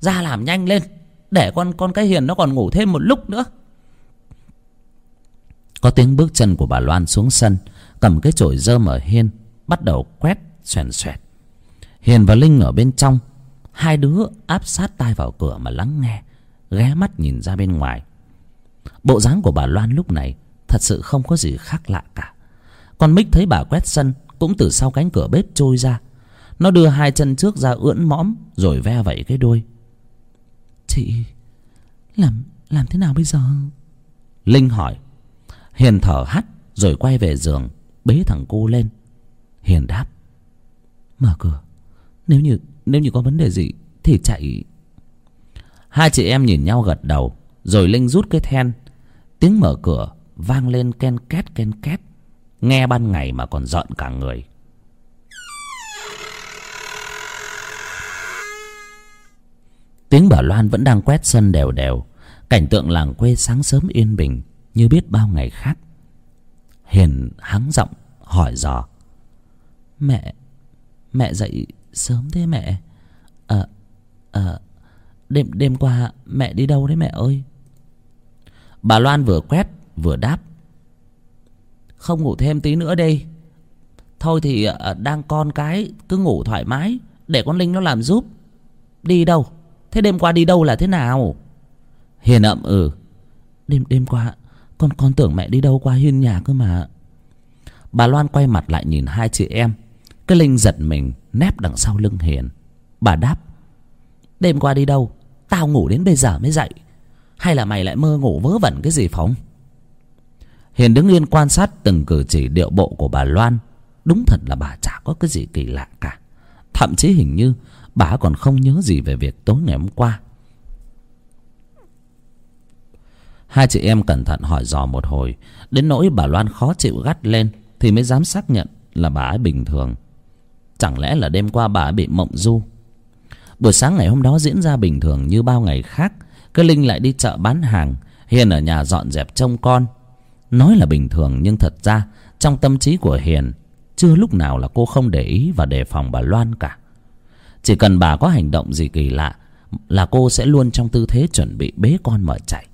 Ra làm nhanh lên, để con con cái hiền nó còn ngủ thêm một lúc nữa. Có tiếng bước chân của bà loan xuống sân, cầm cái chổi dơ ở hiên, bắt đầu quét, xoèn xoẹt. Hiền và linh ở bên trong, hai đứa áp sát tai vào cửa mà lắng nghe, ghé mắt nhìn ra bên ngoài. Bộ dáng của bà loan lúc này thật sự không có gì khác lạ cả. Con mích thấy bà quét sân, cũng từ sau cánh cửa bếp trôi ra nó đưa hai chân trước ra ưỡn mõm, rồi ve vẩy cái đuôi. Chị, làm làm thế nào bây giờ? Linh hỏi. Hiền thở hắt, rồi quay về giường, bế thằng cu lên. Hiền đáp. Mở cửa. Nếu như nếu như có vấn đề gì thì chạy. Hai chị em nhìn nhau gật đầu, rồi linh rút cái then. Tiếng mở cửa vang lên ken két ken két. Nghe ban ngày mà còn giận cả người. Tiếng bà loan vẫn đang quét sân đều đều. Cảnh tượng làng quê sáng sớm yên bình, như biết bao ngày khác. Hiền hắng giọng hỏi dò. Mẹ mẹ dậy sớm thế mẹ? Ờ ờ đêm đêm qua mẹ đi đâu đấy mẹ ơi? Bà loan vừa quét, vừa đáp. Không ngủ thêm tí nữa đi thôi thì ờ, đang con cái cứ ngủ thoải mái, để con linh nó làm giúp. Đi đâu? Thế đêm qua đi đâu là thế nào? Hiền ậm ừ. Đêm đêm qua con con tưởng mẹ đi đâu qua hiên nhà cơ mà. Bà loan quay mặt lại nhìn hai chị em. Cái linh giật mình nép đằng sau lưng hiền. Bà đáp đêm qua đi đâu? Tao ngủ đến bây giờ mới dậy. Hay là mày lại mơ ngủ vớ vẩn cái gì phóng? Hiền đứng yên quan sát từng cử chỉ điệu bộ của bà loan. Đúng thật là bà chả có cái gì kỳ lạ cả. Thậm chí hình như bà còn không nhớ gì về việc tối ngày hôm qua. Hai chị em cẩn thận hỏi dò một hồi, đến nỗi bà loan khó chịu gắt lên thì mới dám xác nhận là bà ấy bình thường. Chẳng lẽ là đêm qua bà ấy bị mộng du? Buổi sáng ngày hôm đó diễn ra bình thường như bao ngày khác, cái linh lại đi chợ bán hàng, hiền ở nhà dọn dẹp trông con. Nói là bình thường nhưng thật ra, trong tâm trí của hiền, chưa lúc nào là cô không để ý và đề phòng bà loan cả chỉ cần bà có hành động gì kỳ lạ là cô sẽ luôn trong tư thế chuẩn bị bế con mở chạy.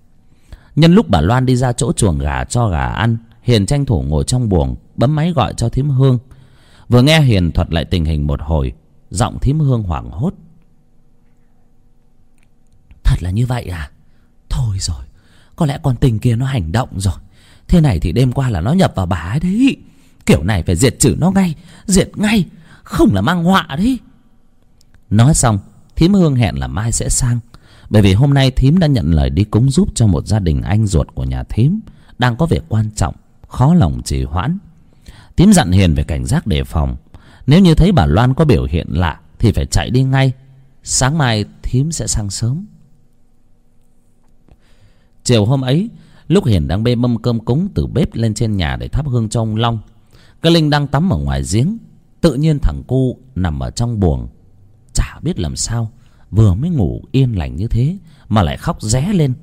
Nhân lúc bà loan đi ra chỗ chuồng gà cho gà ăn, hiền tranh thủ ngồi trong buồng, bấm máy gọi cho thím hương. Vừa nghe hiền thuật lại tình hình một hồi, giọng thím hương hoảng hốt. Thật là như vậy à? Thôi rồi, có lẽ con tình kia nó hành động rồi. Thế này thì đêm qua là nó nhập vào bà ấy đấy. Kiểu này phải diệt trừ nó ngay, diệt ngay, không là mang họa đấy nói xong, thím hương hẹn là mai sẽ sang. Bởi vì hôm nay thím đã nhận lời đi cúng giúp cho một gia đình anh ruột của nhà thím, đang có việc quan trọng, khó lòng trì hoãn. Thím dặn hiền về cảnh giác đề phòng. Nếu như thấy bà loan có biểu hiện lạ, thì phải chạy đi ngay. Sáng mai thím sẽ sang sớm. Chiều hôm ấy, lúc hiền đang bê mâm cơm cúng từ bếp lên trên nhà để thắp hương cho ông long, cái linh đang tắm ở ngoài giếng, tự nhiên thằng cu nằm ở trong buồng chả biết làm sao, vừa mới ngủ yên lành như thế mà lại khóc ré lên.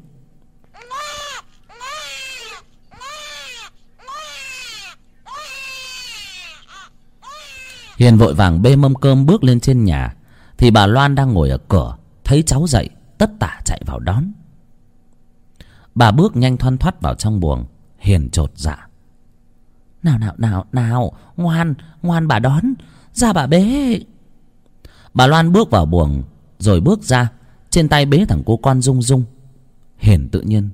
Hiền vội vàng bê mâm cơm bước lên trên nhà, thì bà loan đang ngồi ở cửa, thấy cháu dậy, tất tả chạy vào đón. Bà bước nhanh thoăn thoắt vào trong buồng, hiền chột dạ. Nào nào nào nào, ngoan ngoan bà đón, ra bà bế bà loan bước vào buồng, rồi bước ra. Trên tay bế thằng cô con rung rung. Hiền tự nhiên,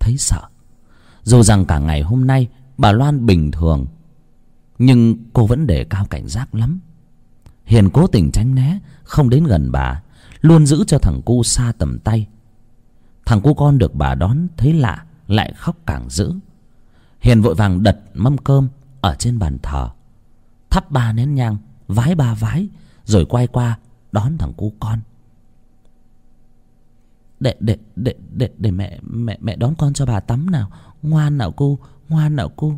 thấy sợ. Dù rằng cả ngày hôm nay, bà loan bình thường, nhưng cô vẫn đề cao cảnh giác lắm. Hiền cố tình tránh né, không đến gần bà, luôn giữ cho thằng cu xa tầm tay. Thằng cu con được bà đón, thấy lạ, lại khóc càng dữ. Hiền vội vàng đật mâm cơm ở trên bàn thờ. Thắp ba nén nhang, vái ba vái rồi quay qua đón thằng cu con. Để để để để để mẹ mẹ mẹ đón con cho bà tắm nào. Ngoan nào cu ngoan nào cu.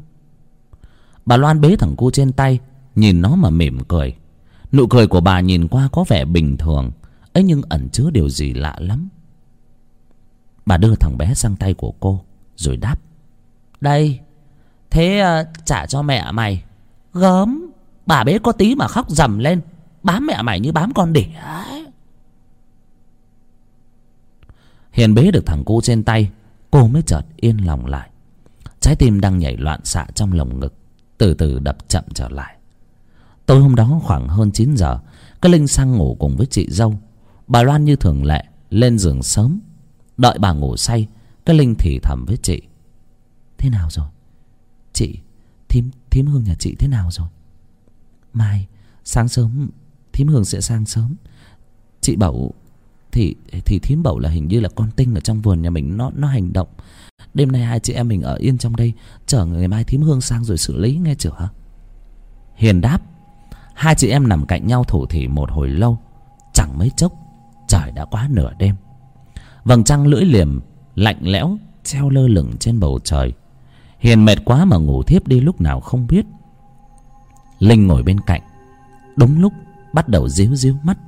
Bà loan bế thằng cu trên tay nhìn nó mà mỉm cười. Nụ cười của bà nhìn qua có vẻ bình thường ấy nhưng ẩn chứa điều gì lạ lắm. Bà đưa thằng bé sang tay của cô rồi đáp. Đây thế uh, trả cho mẹ mày. Gớm bà bế có tí mà khóc rầm lên bám mẹ mày như bám con đỉa hiền bế được thằng cu trên tay cô mới chợt yên lòng lại. Trái tim đang nhảy loạn xạ trong lồng ngực từ từ đập chậm trở lại. Tối hôm đó khoảng hơn chín giờ cái linh sang ngủ cùng với chị dâu. Bà loan như thường lệ lên giường sớm. Đợi bà ngủ say cái linh thì thầm với chị. Thế nào rồi? Chị thím thím hương nhà chị thế nào rồi? Mai sáng sớm thím hương sẽ sang sớm. Chị bảo thì thì thím bảo là hình như là con tinh ở trong vườn nhà mình, nó nó hành động. Đêm nay hai chị em mình ở yên trong đây, chờ ngày mai thím hương sang rồi xử lý, nghe chưa hiền đáp, hai chị em nằm cạnh nhau thủ thỉ một hồi lâu, chẳng mấy chốc, trời đã quá nửa đêm. Vầng trăng lưỡi liềm lạnh lẽo treo lơ lửng trên bầu trời. Hiền mệt quá mà ngủ thiếp đi, lúc nào không biết. Linh ngồi bên cạnh. Đúng lúc bắt đầu díu díu mắt.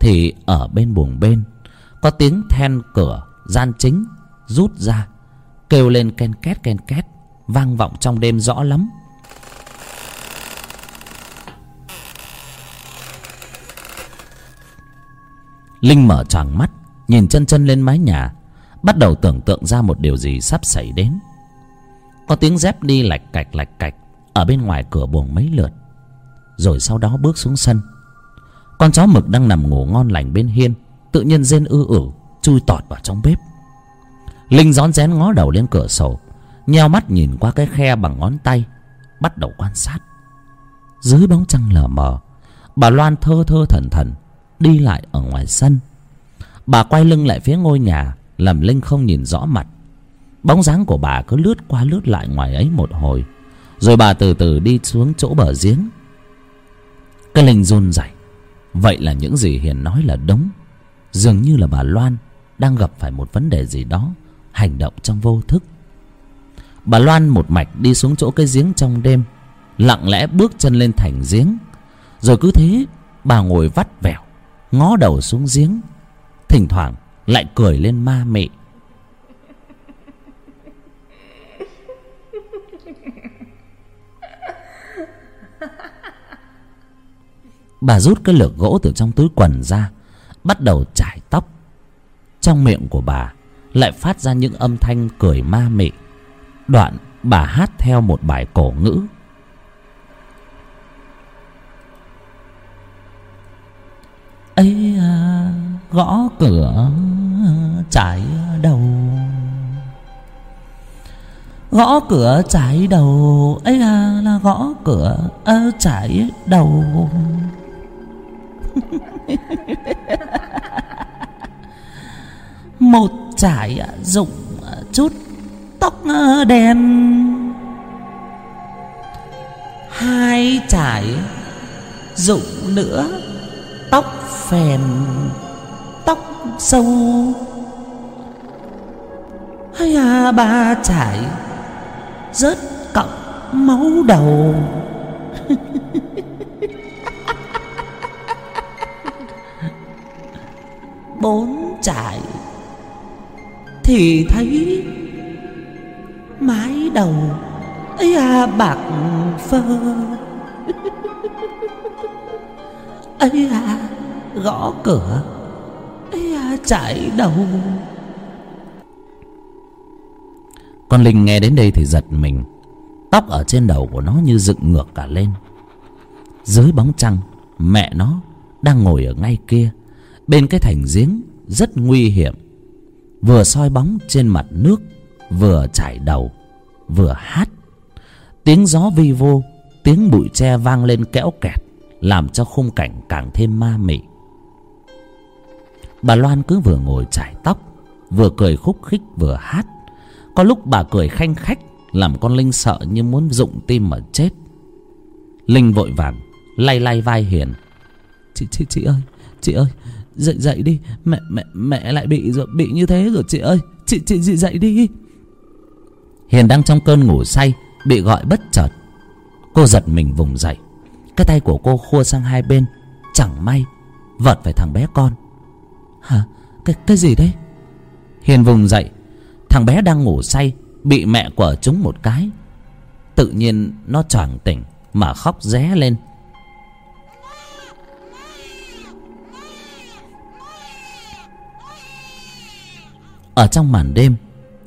Thì ở bên buồng bên, có tiếng then cửa gian chính rút ra, kêu lên ken két ken két, vang vọng trong đêm rõ lắm. Linh mở tròn mắt, nhìn chân chân lên mái nhà, bắt đầu tưởng tượng ra một điều gì sắp xảy đến. Có tiếng dép đi lạch cạch lạch cạch ở bên ngoài cửa buồng mấy lượt, rồi sau đó bước xuống sân con chó mực đang nằm ngủ ngon lành bên hiên, tự nhiên rên ư ử, chui tọt vào trong bếp. Linh rón rén ngó đầu lên cửa sổ, nheo mắt nhìn qua cái khe bằng ngón tay, bắt đầu quan sát. Dưới bóng trăng lờ mờ, bà loan thơ thơ thần thần đi lại ở ngoài sân. Bà quay lưng lại phía ngôi nhà, làm linh không nhìn rõ mặt. Bóng dáng của bà cứ lướt qua lướt lại ngoài ấy một hồi, rồi bà từ từ đi xuống chỗ bờ giếng. Cái linh run rẩy vậy là những gì hiền nói là đúng. Dường như là bà loan đang gặp phải một vấn đề gì đó, hành động trong vô thức. Bà loan một mạch đi xuống chỗ cái giếng trong đêm, lặng lẽ bước chân lên thành giếng. Rồi cứ thế, bà ngồi vắt vẻo, ngó đầu xuống giếng. Thỉnh thoảng lại cười lên ma mị. Bà rút cái lược gỗ từ trong túi quần ra bắt đầu chải tóc. Trong miệng của bà lại phát ra những âm thanh cười ma mị. Đoạn bà hát theo một bài cổ ngữ. Ấy à, gõ cửa chải đầu. Gõ cửa chải đầu. Ấy à là gõ cửa à, chải đầu. [LAUGHS] một trải à, rụng à, chút tóc à, đen. Hai trải rụng nữa, tóc phèn, tóc sâu. Hay à ba trải, rớt cọng máu đầu. [LAUGHS] bốn trại thì thấy mái đầu ấy à bạc phơ. [LAUGHS] Ấy à gõ cửa, ấy à chạy đầu. Con linh nghe đến đây thì giật mình. Tóc ở trên đầu của nó như dựng ngược cả lên. Dưới bóng trăng, mẹ nó đang ngồi ở ngay kia bên cái thành giếng rất nguy hiểm. Vừa soi bóng trên mặt nước, vừa chải đầu, vừa hát. Tiếng gió vi vô, tiếng bụi tre vang lên kẽo kẹt, làm cho khung cảnh càng thêm ma mị. Bà loan cứ vừa ngồi chải tóc, vừa cười khúc khích vừa hát. Có lúc bà cười khanh khách, làm con linh sợ như muốn rụng tim mà chết. Linh vội vàng, lay lay vai hiền. Chị chị chị ơi chị ơi dậy dậy đi. Mẹ mẹ mẹ lại bị rồi bị như thế rồi chị ơi. Chị chị chị dậy đi. Hiền đang trong cơn ngủ say, bị gọi bất chợt. Cô giật mình vùng dậy. Cái tay của cô khua sang hai bên. Chẳng may, vợt phải thằng bé con. Hả? Cái cái gì đấy hiền vùng dậy. Thằng bé đang ngủ say, bị mẹ quở trúng một cái. Tự nhiên nó choàng tỉnh, mà khóc ré lên. Ở trong màn đêm,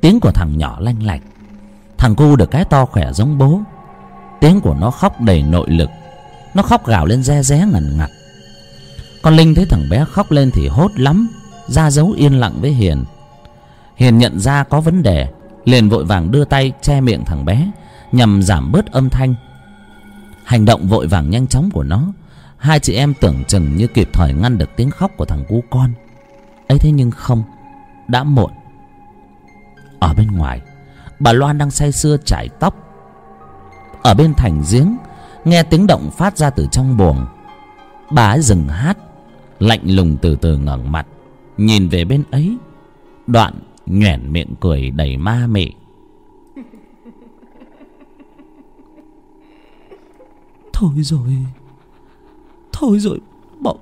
tiếng của thằng nhỏ lanh lạch thằng cu được cái to khỏe giống bố. Tiếng của nó khóc đầy nội lực. Nó khóc gào lên re ré ngần ngặt. Con linh thấy thằng bé khóc lên thì hốt lắm, ra dấu yên lặng với hiền. Hiền nhận ra có vấn đề, liền vội vàng đưa tay che miệng thằng bé, nhằm giảm bớt âm thanh. Hành động vội vàng nhanh chóng của nó, hai chị em tưởng chừng như kịp thời ngăn được tiếng khóc của thằng cu con. Ấy thế nhưng không đã muộn. Ở bên ngoài, bà loan đang say sưa chải tóc. Ở bên thành giếng, nghe tiếng động phát ra từ trong buồng. Bà ấy dừng hát, lạnh lùng từ từ ngẩng mặt, nhìn về bên ấy. Đoạn nhoẻn miệng cười đầy ma mị. Thôi rồi thôi rồi bọn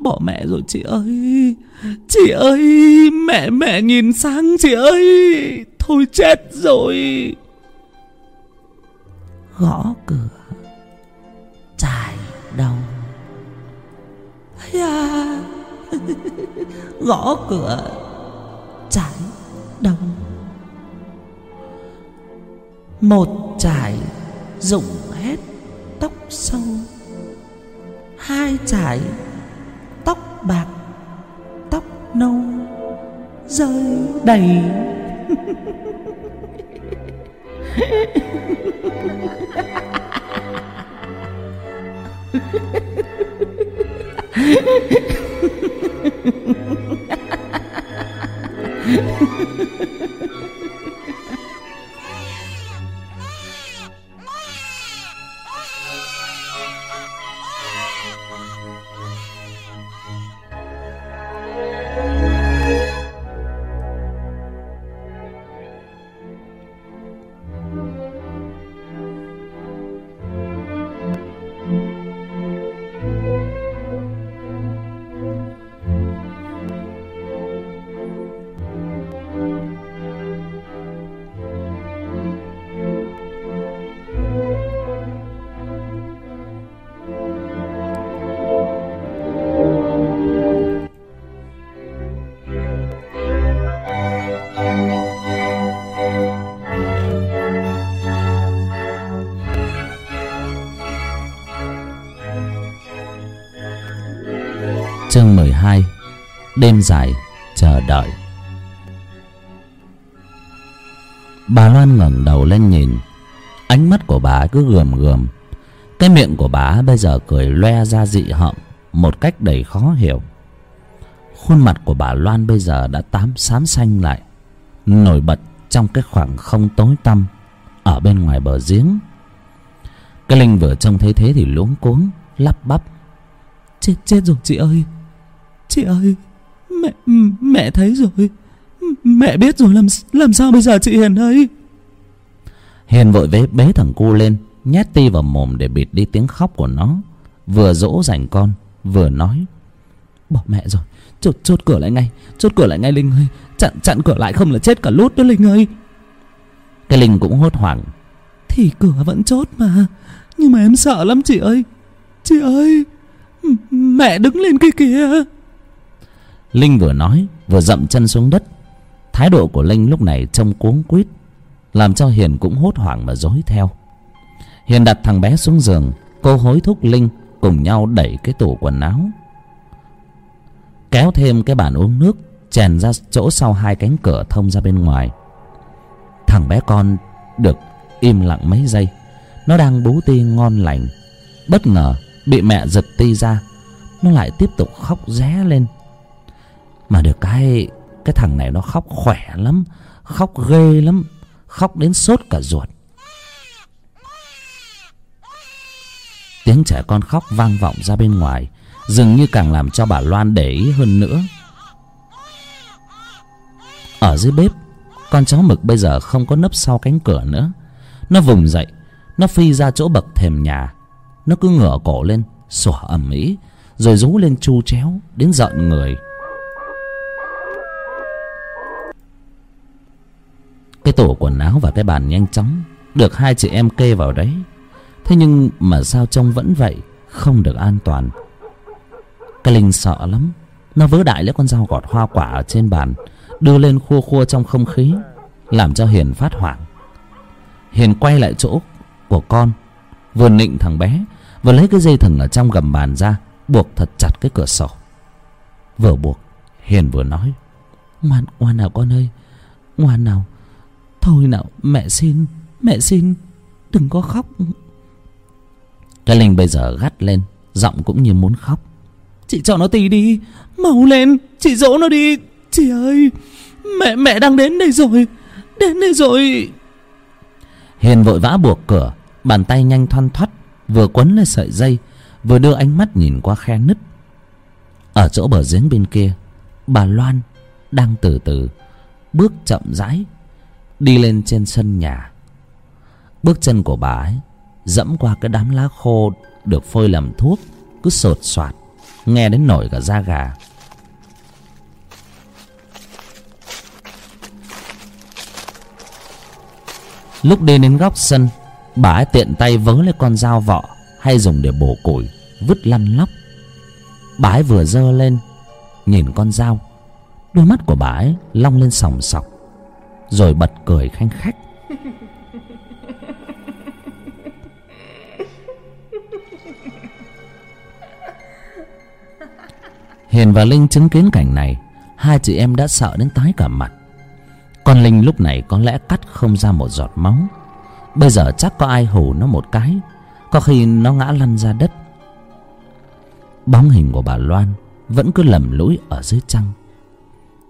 bỏ mẹ rồi chị ơi. Chị ơi mẹ mẹ nhìn sang chị ơi. Thôi chết rồi. Gõ cửa. Trải đầu. À, gõ cửa. Trải đầu. Một trải rụng hết tóc sâu. Hai trải bạc tóc nâu rơi đầy. [LAUGHS] chương mười hai, đêm dài chờ đợi. Bà loan ngẩng đầu lên nhìn. Ánh mắt của bà cứ gườm gườm. Cái miệng của bà bây giờ cười loe ra dị hợm, một cách đầy khó hiểu. Khuôn mặt của bà loan bây giờ đã tám xám xanh lại, nổi bật trong cái khoảng không tối tăm ở bên ngoài bờ giếng. Cái linh vừa trông thấy thế thì luống cuống, lắp bắp. Chết chết rồi chị ơi chị ơi, mẹ mẹ thấy rồi. Mẹ biết rồi, làm làm sao bây giờ chị hiền ơi? Hiền vội vế bế thằng cu lên, nhét ti vào mồm để bịt đi tiếng khóc của nó. Vừa dỗ dành con, vừa nói, bỏ mẹ rồi, chốt chốt cửa lại ngay, chốt cửa lại ngay linh ơi. Chặn chặn cửa lại không là chết cả lút đó linh ơi. Cái linh cũng hốt hoảng, thì cửa vẫn chốt mà, nhưng mà em sợ lắm chị ơi. Chị ơi mẹ đứng lên kia kìa linh vừa nói, vừa dậm chân xuống đất. Thái độ của linh lúc này trông cuống quýt, làm cho hiền cũng hốt hoảng mà dối theo. Hiền đặt thằng bé xuống giường, cô hối thúc linh cùng nhau đẩy cái tủ quần áo. Kéo thêm cái bàn uống nước, chèn ra chỗ sau hai cánh cửa thông ra bên ngoài. Thằng bé con được im lặng mấy giây. Nó đang bú ti ngon lành. Bất ngờ bị mẹ giật ti ra, nó lại tiếp tục khóc ré lên mà được cái cái thằng này nó khóc khỏe lắm, khóc ghê lắm, khóc đến sốt cả ruột. Tiếng trẻ con khóc vang vọng ra bên ngoài, dường như càng làm cho bà loan để ý hơn nữa. Ở dưới bếp, con chó mực bây giờ không có nấp sau cánh cửa nữa. Nó vùng dậy, nó phi ra chỗ bậc thềm nhà. Nó cứ ngửa cổ lên, sủa ầm ĩ, rồi rú lên chu chéo, đến giận người. Cái tủ quần áo và cái bàn nhanh chóng, được hai chị em kê vào đấy. Thế nhưng mà sao trông vẫn vậy, không được an toàn. Cái linh sợ lắm. Nó vớ đại lấy con dao gọt hoa quả ở trên bàn, đưa lên khua khua trong không khí, làm cho hiền phát hoảng. Hiền quay lại chỗ của con, vừa nịnh thằng bé, vừa lấy cái dây thừng ở trong gầm bàn ra, buộc thật chặt cái cửa sổ. Vừa buộc, hiền vừa nói, ngoan ngoan nào con ơi, ngoan nào thôi nào, mẹ xin mẹ xin, đừng có khóc. Cái linh bây giờ gắt lên, giọng cũng như muốn khóc. Chị cho nó tí đi, mau lên, chị dỗ nó đi. Chị ơi, mẹ mẹ đang đến đây rồi, đến đây rồi. Hiền vội vã buộc cửa, bàn tay nhanh thoăn thoắt, vừa quấn lên sợi dây, vừa đưa ánh mắt nhìn qua khe nứt. Ở chỗ bờ giếng bên kia, bà loan đang từ từ bước chậm rãi đi lên trên sân nhà. Bước chân của bà ấy, dẫm qua cái đám lá khô được phơi làm thuốc, cứ sột soạt, nghe đến nổi cả da gà. Lúc đi đến góc sân, bà ấy tiện tay vớ lấy con dao vọ hay dùng để bổ củi, vứt lăn lóc. Bà ấy vừa giơ lên, nhìn con dao, đôi mắt của bà ấy long lên sòng sọc rồi bật cười khanh khách. Hiền và linh chứng kiến cảnh này, hai chị em đã sợ đến tái cả mặt. Con linh lúc này có lẽ cắt không ra một giọt máu. Bây giờ chắc có ai hù nó một cái, có khi nó ngã lăn ra đất. Bóng hình của bà loan vẫn cứ lầm lũi ở dưới trăng.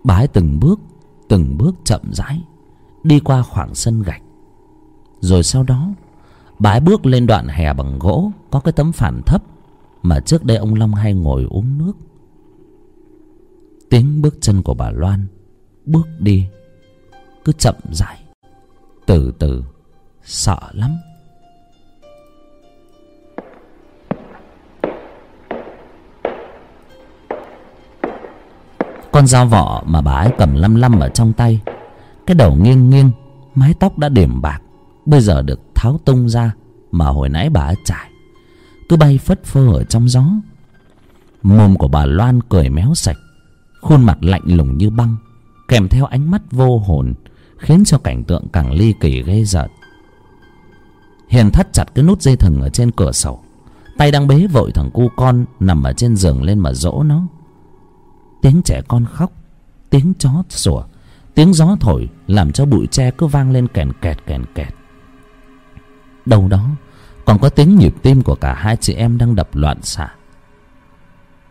Bà ấy từng bước từng bước chậm rãi đi qua khoảng sân gạch. Rồi sau đó bà ấy bước lên đoạn hè bằng gỗ có cái tấm phản thấp mà trước đây ông long hay ngồi uống nước. Tiếng bước chân của bà loan bước đi, cứ chậm rãi, từ từ, sợ lắm. Con dao vỏ mà bà ấy cầm lăm lăm ở trong tay cái đầu nghiêng nghiêng, mái tóc đã điểm bạc, bây giờ được tháo tung ra mà hồi nãy bà ấy trải cứ bay phất phơ ở trong gió. Mồm của bà loan cười méo sạch, khuôn mặt lạnh lùng như băng, kèm theo ánh mắt vô hồn, khiến cho cảnh tượng càng ly kỳ ghê rợn. Hiền thắt chặt cái nút dây thừng ở trên cửa sổ, tay đang bế vội thằng cu con nằm ở trên giường lên mà dỗ nó. Tiếng trẻ con khóc, tiếng chó sủa tiếng gió thổi làm cho bụi tre cứ vang lên kèn kẹt kèn kẹt. Đâu đó, còn có tiếng nhịp tim của cả hai chị em đang đập loạn xạ.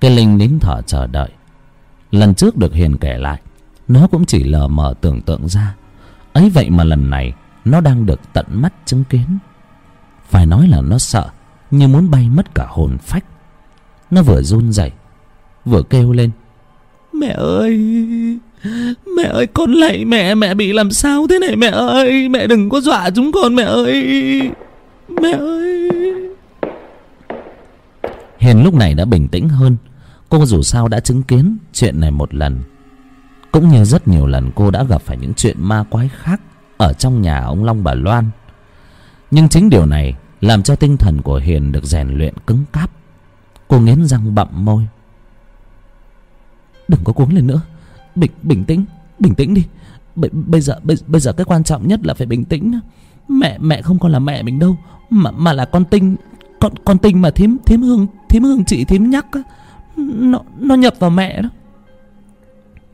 Cái linh nín thở chờ đợi. Lần trước được hiền kể lại, nó cũng chỉ lờ mờ tưởng tượng ra. Ấy vậy mà lần này, nó đang được tận mắt chứng kiến. Phải nói là nó sợ, như muốn bay mất cả hồn phách. Nó vừa run rẩy, vừa kêu lên, mẹ ơi! Mẹ ơi, con lạy mẹ mẹ bị làm sao thế này, mẹ ơi? Mẹ đừng có dọa chúng con, mẹ ơi. Mẹ ơi. Hiền lúc này đã bình tĩnh hơn. Cô dù sao đã chứng kiến chuyện này một lần. Cũng như rất nhiều lần cô đã gặp phải những chuyện ma quái khác ở trong nhà ông long bà loan. Nhưng chính điều này làm cho tinh thần của hiền được rèn luyện cứng cáp. Cô nghiến răng bậm môi. Đừng có cuống lên nữa bình bình tĩnh bình tĩnh đi. B bây giờ bây, bây giờ cái quan trọng nhất là phải bình tĩnh mẹ mẹ không còn là mẹ mình đâu mà mà là con tinh con con tinh mà thím thím hương thím hương chị thím nhắc á nó nó nhập vào mẹ đó.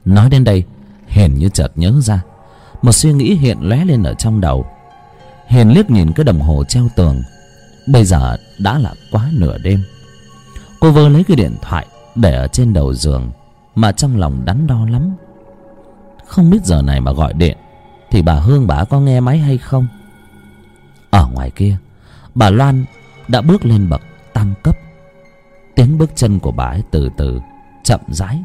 Nói đến đây hiền như chợt nhớ ra một suy nghĩ hiện lóe lên ở trong đầu. Hiền liếc nhìn cái đồng hồ treo tường bây giờ đã là quá nửa đêm. Cô vơ lấy cái điện thoại để ở trên đầu giường mà trong lòng đắn đo lắm. Không biết giờ này mà gọi điện, thì bà hương bà có nghe máy hay không? Ở ngoài kia, bà loan đã bước lên bậc tam cấp. Tiếng bước chân của bà ấy từ từ, chậm rãi,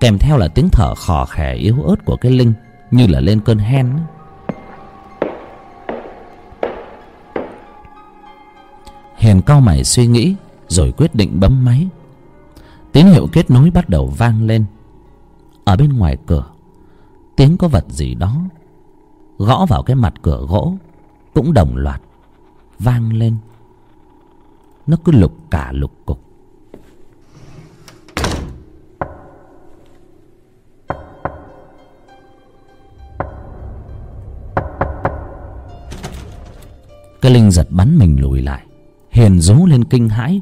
kèm theo là tiếng thở khò khè yếu ớt của cái linh, như là lên cơn hen hiền cau mày suy nghĩ, rồi quyết định bấm máy tín hiệu kết nối bắt đầu vang lên. Ở bên ngoài cửa, tiếng có vật gì đó gõ vào cái mặt cửa gỗ cũng đồng loạt vang lên. Nó cứ lục cả lục cục. Cái linh giật bắn mình lùi lại hiền rú lên kinh hãi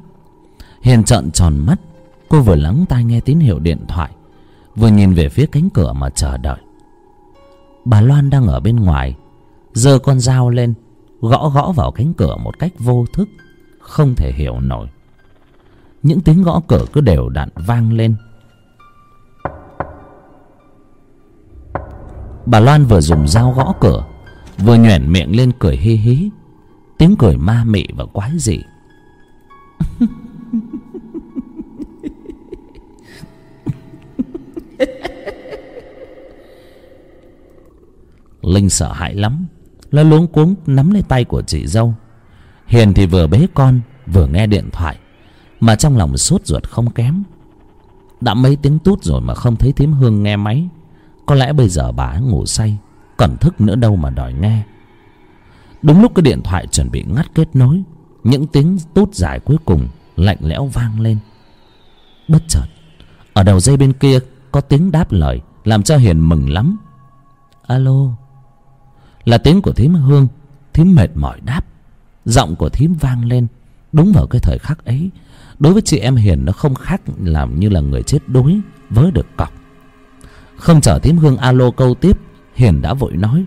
hiền trợn tròn mắt cô vừa lắng tai nghe tín hiệu điện thoại, vừa nhìn về phía cánh cửa mà chờ đợi. Bà loan đang ở bên ngoài, giơ con dao lên, gõ gõ vào cánh cửa một cách vô thức, không thể hiểu nổi. Những tiếng gõ cửa cứ đều đặn vang lên. Bà loan vừa dùng dao gõ cửa, vừa nhoẻn miệng lên cười hi hí, tiếng cười ma mị và quái dị. [LAUGHS] [LAUGHS] linh sợ hãi lắm. Nó luống cuống nắm lấy tay của chị dâu. Hiền thì vừa bế con, vừa nghe điện thoại, mà trong lòng sốt ruột không kém. Đã mấy tiếng tút rồi mà không thấy thím hương nghe máy. Có lẽ bây giờ bà ấy ngủ say, còn thức nữa đâu mà đòi nghe. Đúng lúc cái điện thoại chuẩn bị ngắt kết nối, những tiếng tút dài cuối cùng lạnh lẽo vang lên. Bất chợt, ở đầu dây bên kia có tiếng đáp lời làm cho hiền mừng lắm. Alo? Là tiếng của thím hương. Thím mệt mỏi đáp. Giọng của thím vang lên đúng vào cái thời khắc ấy. Đối với chị em hiền nó không khác làm như là người chết đuối với được cọc. Không chờ thím hương alo câu tiếp hiền đã vội nói.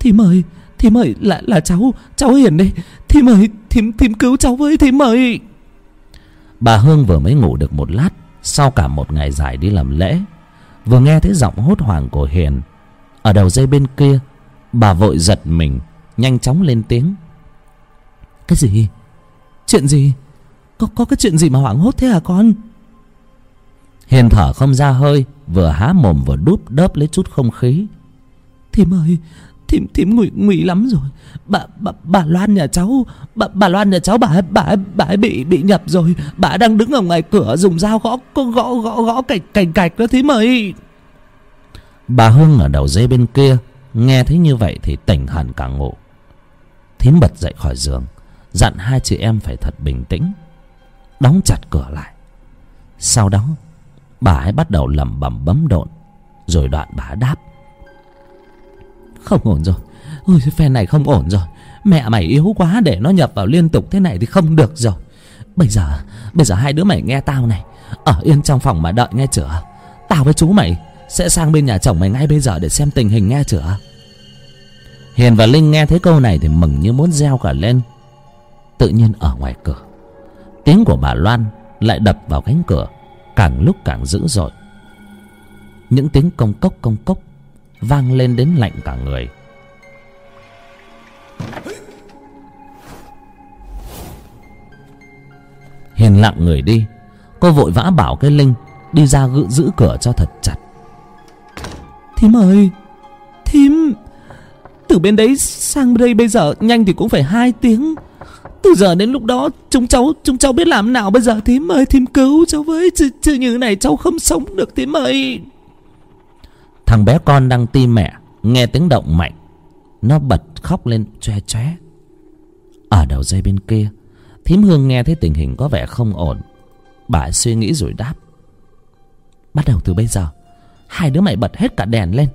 Thím ơi thím ơi là là cháu cháu hiền đây. Thím ơi thím thím cứu cháu với thím ơi. Bà hương vừa mới ngủ được một lát sau cả một ngày dài đi làm lễ vừa nghe thấy giọng hốt hoảng của hiền ở đầu dây bên kia bà vội giật mình nhanh chóng lên tiếng. Cái gì? Chuyện gì? Có có cái chuyện gì mà hoảng hốt thế hả con? Hiền thở không ra hơi vừa há mồm vừa đúp đớp lấy chút không khí. Thím ơi thím thím nguy nguy lắm rồi. Bà bà bà loan nhà cháu, bà bà loan nhà cháu, bà bà bà ấy bị bị nhập rồi. Bà đang đứng ở ngoài cửa dùng dao gõ gõ gõ gõ cạch cạch cạch đó thím ơi bà hương ở đầu dây bên kia, nghe thấy như vậy thì tỉnh hẳn cả ngủ thím bật dậy khỏi giường, dặn hai chị em phải thật bình tĩnh, đóng chặt cửa lại. Sau đó, bà ấy bắt đầu lẩm bẩm bấm độn, rồi đoạn bà đáp không ổn rồi. Ôi phe này không ổn rồi. Mẹ mày yếu quá để nó nhập vào liên tục thế này thì không được rồi. Bây giờ bây giờ hai đứa mày nghe tao này. Ở yên trong phòng mà đợi nghe chửa. Tao với chú mày sẽ sang bên nhà chồng mày ngay bây giờ để xem tình hình nghe chửa. Hiền và linh nghe thấy câu này thì mừng như muốn reo cả lên. Tự nhiên ở ngoài cửa, tiếng của bà loan lại đập vào cánh cửa, càng lúc càng dữ dội. Những tiếng công cốc công cốc vang lên đến lạnh cả người. Hiền lặng người đi cô vội vã bảo cái linh đi ra gự giữ cửa cho thật chặt. Thím ơi thím từ bên đấy sang đây bây giờ nhanh thì cũng phải hai tiếng. Từ giờ đến lúc đó chúng cháu chúng cháu biết làm nào bây giờ? Thím ơi thím cứu cháu với chứ, chứ như này cháu không sống được thím ơi thằng bé con đang ti mẹ, nghe tiếng động mạnh. Nó bật khóc lên, choe choé. Ở đầu dây bên kia, thím hương nghe thấy tình hình có vẻ không ổn. Bà suy nghĩ rồi đáp. Bắt đầu từ bây giờ, hai đứa mày bật hết cả đèn lên.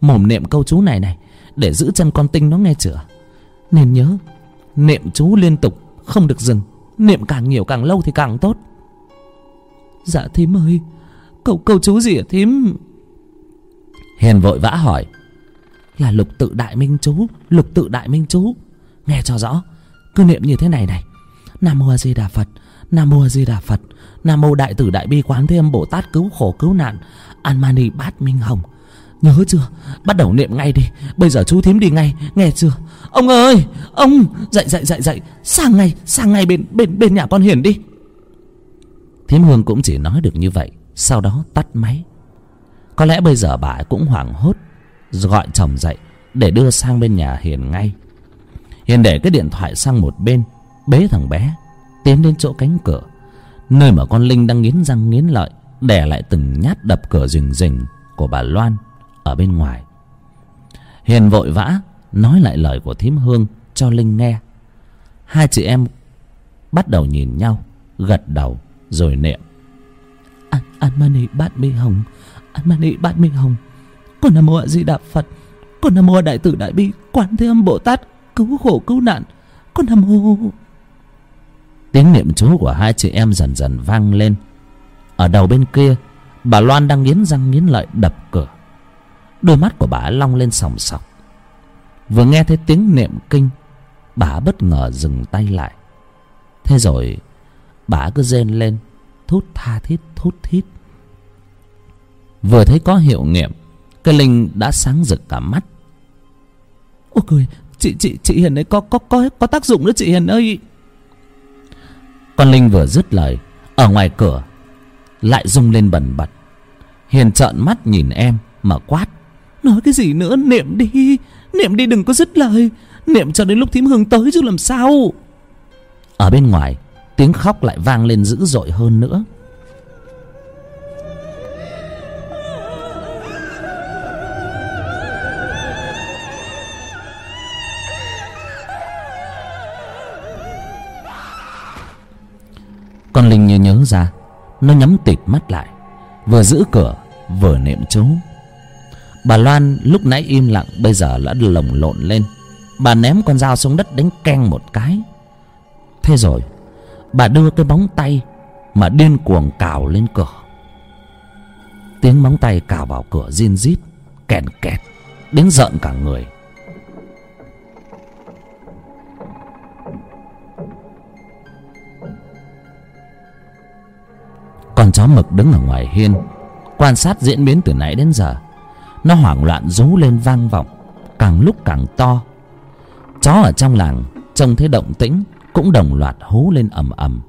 Mồm niệm câu chú này này, để giữ chân con tinh nó nghe chửa nên nhớ, niệm chú liên tục, không được dừng. Niệm càng nhiều càng lâu thì càng tốt. Dạ thím ơi câu câu chú gì à thím hiền vội vã hỏi, là lục tự đại minh chú, lục tự đại minh chú, nghe cho rõ, cứ niệm như thế này này. Nam mô a di đà phật, nam mô a di đà phật, nam mô đại tử đại bi quán thế âm bồ tát cứu khổ cứu nạn, an mani bát minh hồng. Nhớ chưa? Bắt đầu niệm ngay đi. Bây giờ chú thím đi ngay, nghe chưa? Ông ơi, ông, dậy dậy dậy dậy, sang ngay sang ngay bên bên bên nhà con hiền đi. Thím hương cũng chỉ nói được như vậy, sau đó tắt máy có lẽ bây giờ bà cũng hoảng hốt, gọi chồng dậy để đưa sang bên nhà hiền ngay. Hiền để cái điện thoại sang một bên, bế thằng bé, tiến đến chỗ cánh cửa, nơi mà con linh đang nghiến răng nghiến lợi, đè lại từng nhát đập cửa rình rình của bà loan ở bên ngoài. Hiền vội vã nói lại lời của thím hương cho linh nghe. Hai chị em bắt đầu nhìn nhau, gật đầu rồi niệm. An an mani, bát mi hồng an mani bát minh hồng. Con nam mô a di đà phật. Con nam mô đại tử đại bi quan thế âm bồ tát, cứu khổ cứu nạn. Con nam mô. Tiếng niệm chú của hai chị em dần dần vang lên. Ở đầu bên kia, bà loan đang nghiến răng nghiến lợi đập cửa. Đôi mắt của bà long lên sòng sọc. Vừa nghe thấy tiếng niệm kinh, bà bất ngờ dừng tay lại. Thế rồi, bà cứ rên lên, thút tha thít, thút thít vừa thấy có hiệu nghiệm cái linh đã sáng rực cả mắt. Ôi cười chị chị chị hiền ấy có có có có tác dụng đó chị hiền ơi. Con linh vừa dứt lời ở ngoài cửa lại rung lên bần bật. Hiền trợn mắt nhìn em mà quát. Nói cái gì nữa niệm đi niệm đi đừng có dứt lời. Niệm cho đến lúc thím hương tới chứ làm sao. Ở bên ngoài tiếng khóc lại vang lên dữ dội hơn nữa con linh như nhớ ra, nó nhắm tịt mắt lại, vừa giữ cửa, vừa niệm chú. Bà loan lúc nãy im lặng, bây giờ đã lồng lộn lên. Bà ném con dao xuống đất đánh keng một cái. Thế rồi, bà đưa cái bóng tay mà điên cuồng cào lên cửa. Tiếng móng tay cào vào cửa rin rít kèn kẹt, đến giận cả người. Chó mực đứng ở ngoài hiên. Quan sát diễn biến từ nãy đến giờ, nó hoảng loạn rú lên vang vọng, càng lúc càng to. Chó ở trong làng trông thấy động tĩnh cũng đồng loạt hú lên ầm ầm.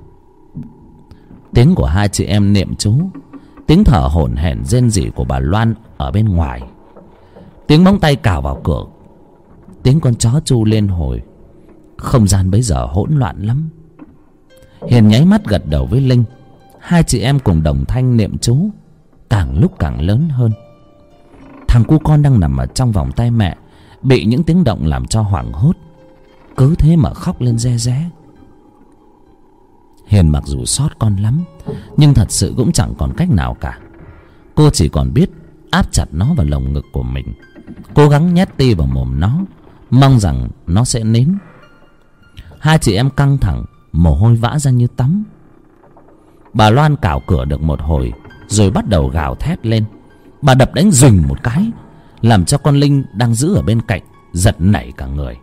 Tiếng của hai chị em niệm chú, tiếng thở hổn hển rên rỉ của bà loan ở bên ngoài. Tiếng móng tay cào vào cửa, tiếng con chó chu lên hồi. Không gian bấy giờ hỗn loạn lắm. Hiền nháy mắt gật đầu với linh hai chị em cùng đồng thanh niệm chú, càng lúc càng lớn hơn. Thằng cu con đang nằm ở trong vòng tay mẹ, bị những tiếng động làm cho hoảng hốt. Cứ thế mà khóc lên re ré. Hiền mặc dù xót con lắm, nhưng thật sự cũng chẳng còn cách nào cả. Cô chỉ còn biết áp chặt nó vào lồng ngực của mình, cố gắng nhét ti vào mồm nó, mong rằng nó sẽ nín. Hai chị em căng thẳng, mồ hôi vã ra như tắm bà loan cào cửa được một hồi, rồi bắt đầu gào thét lên. Bà đập đánh rình một cái, làm cho con linh đang giữ ở bên cạnh, giật nảy cả người.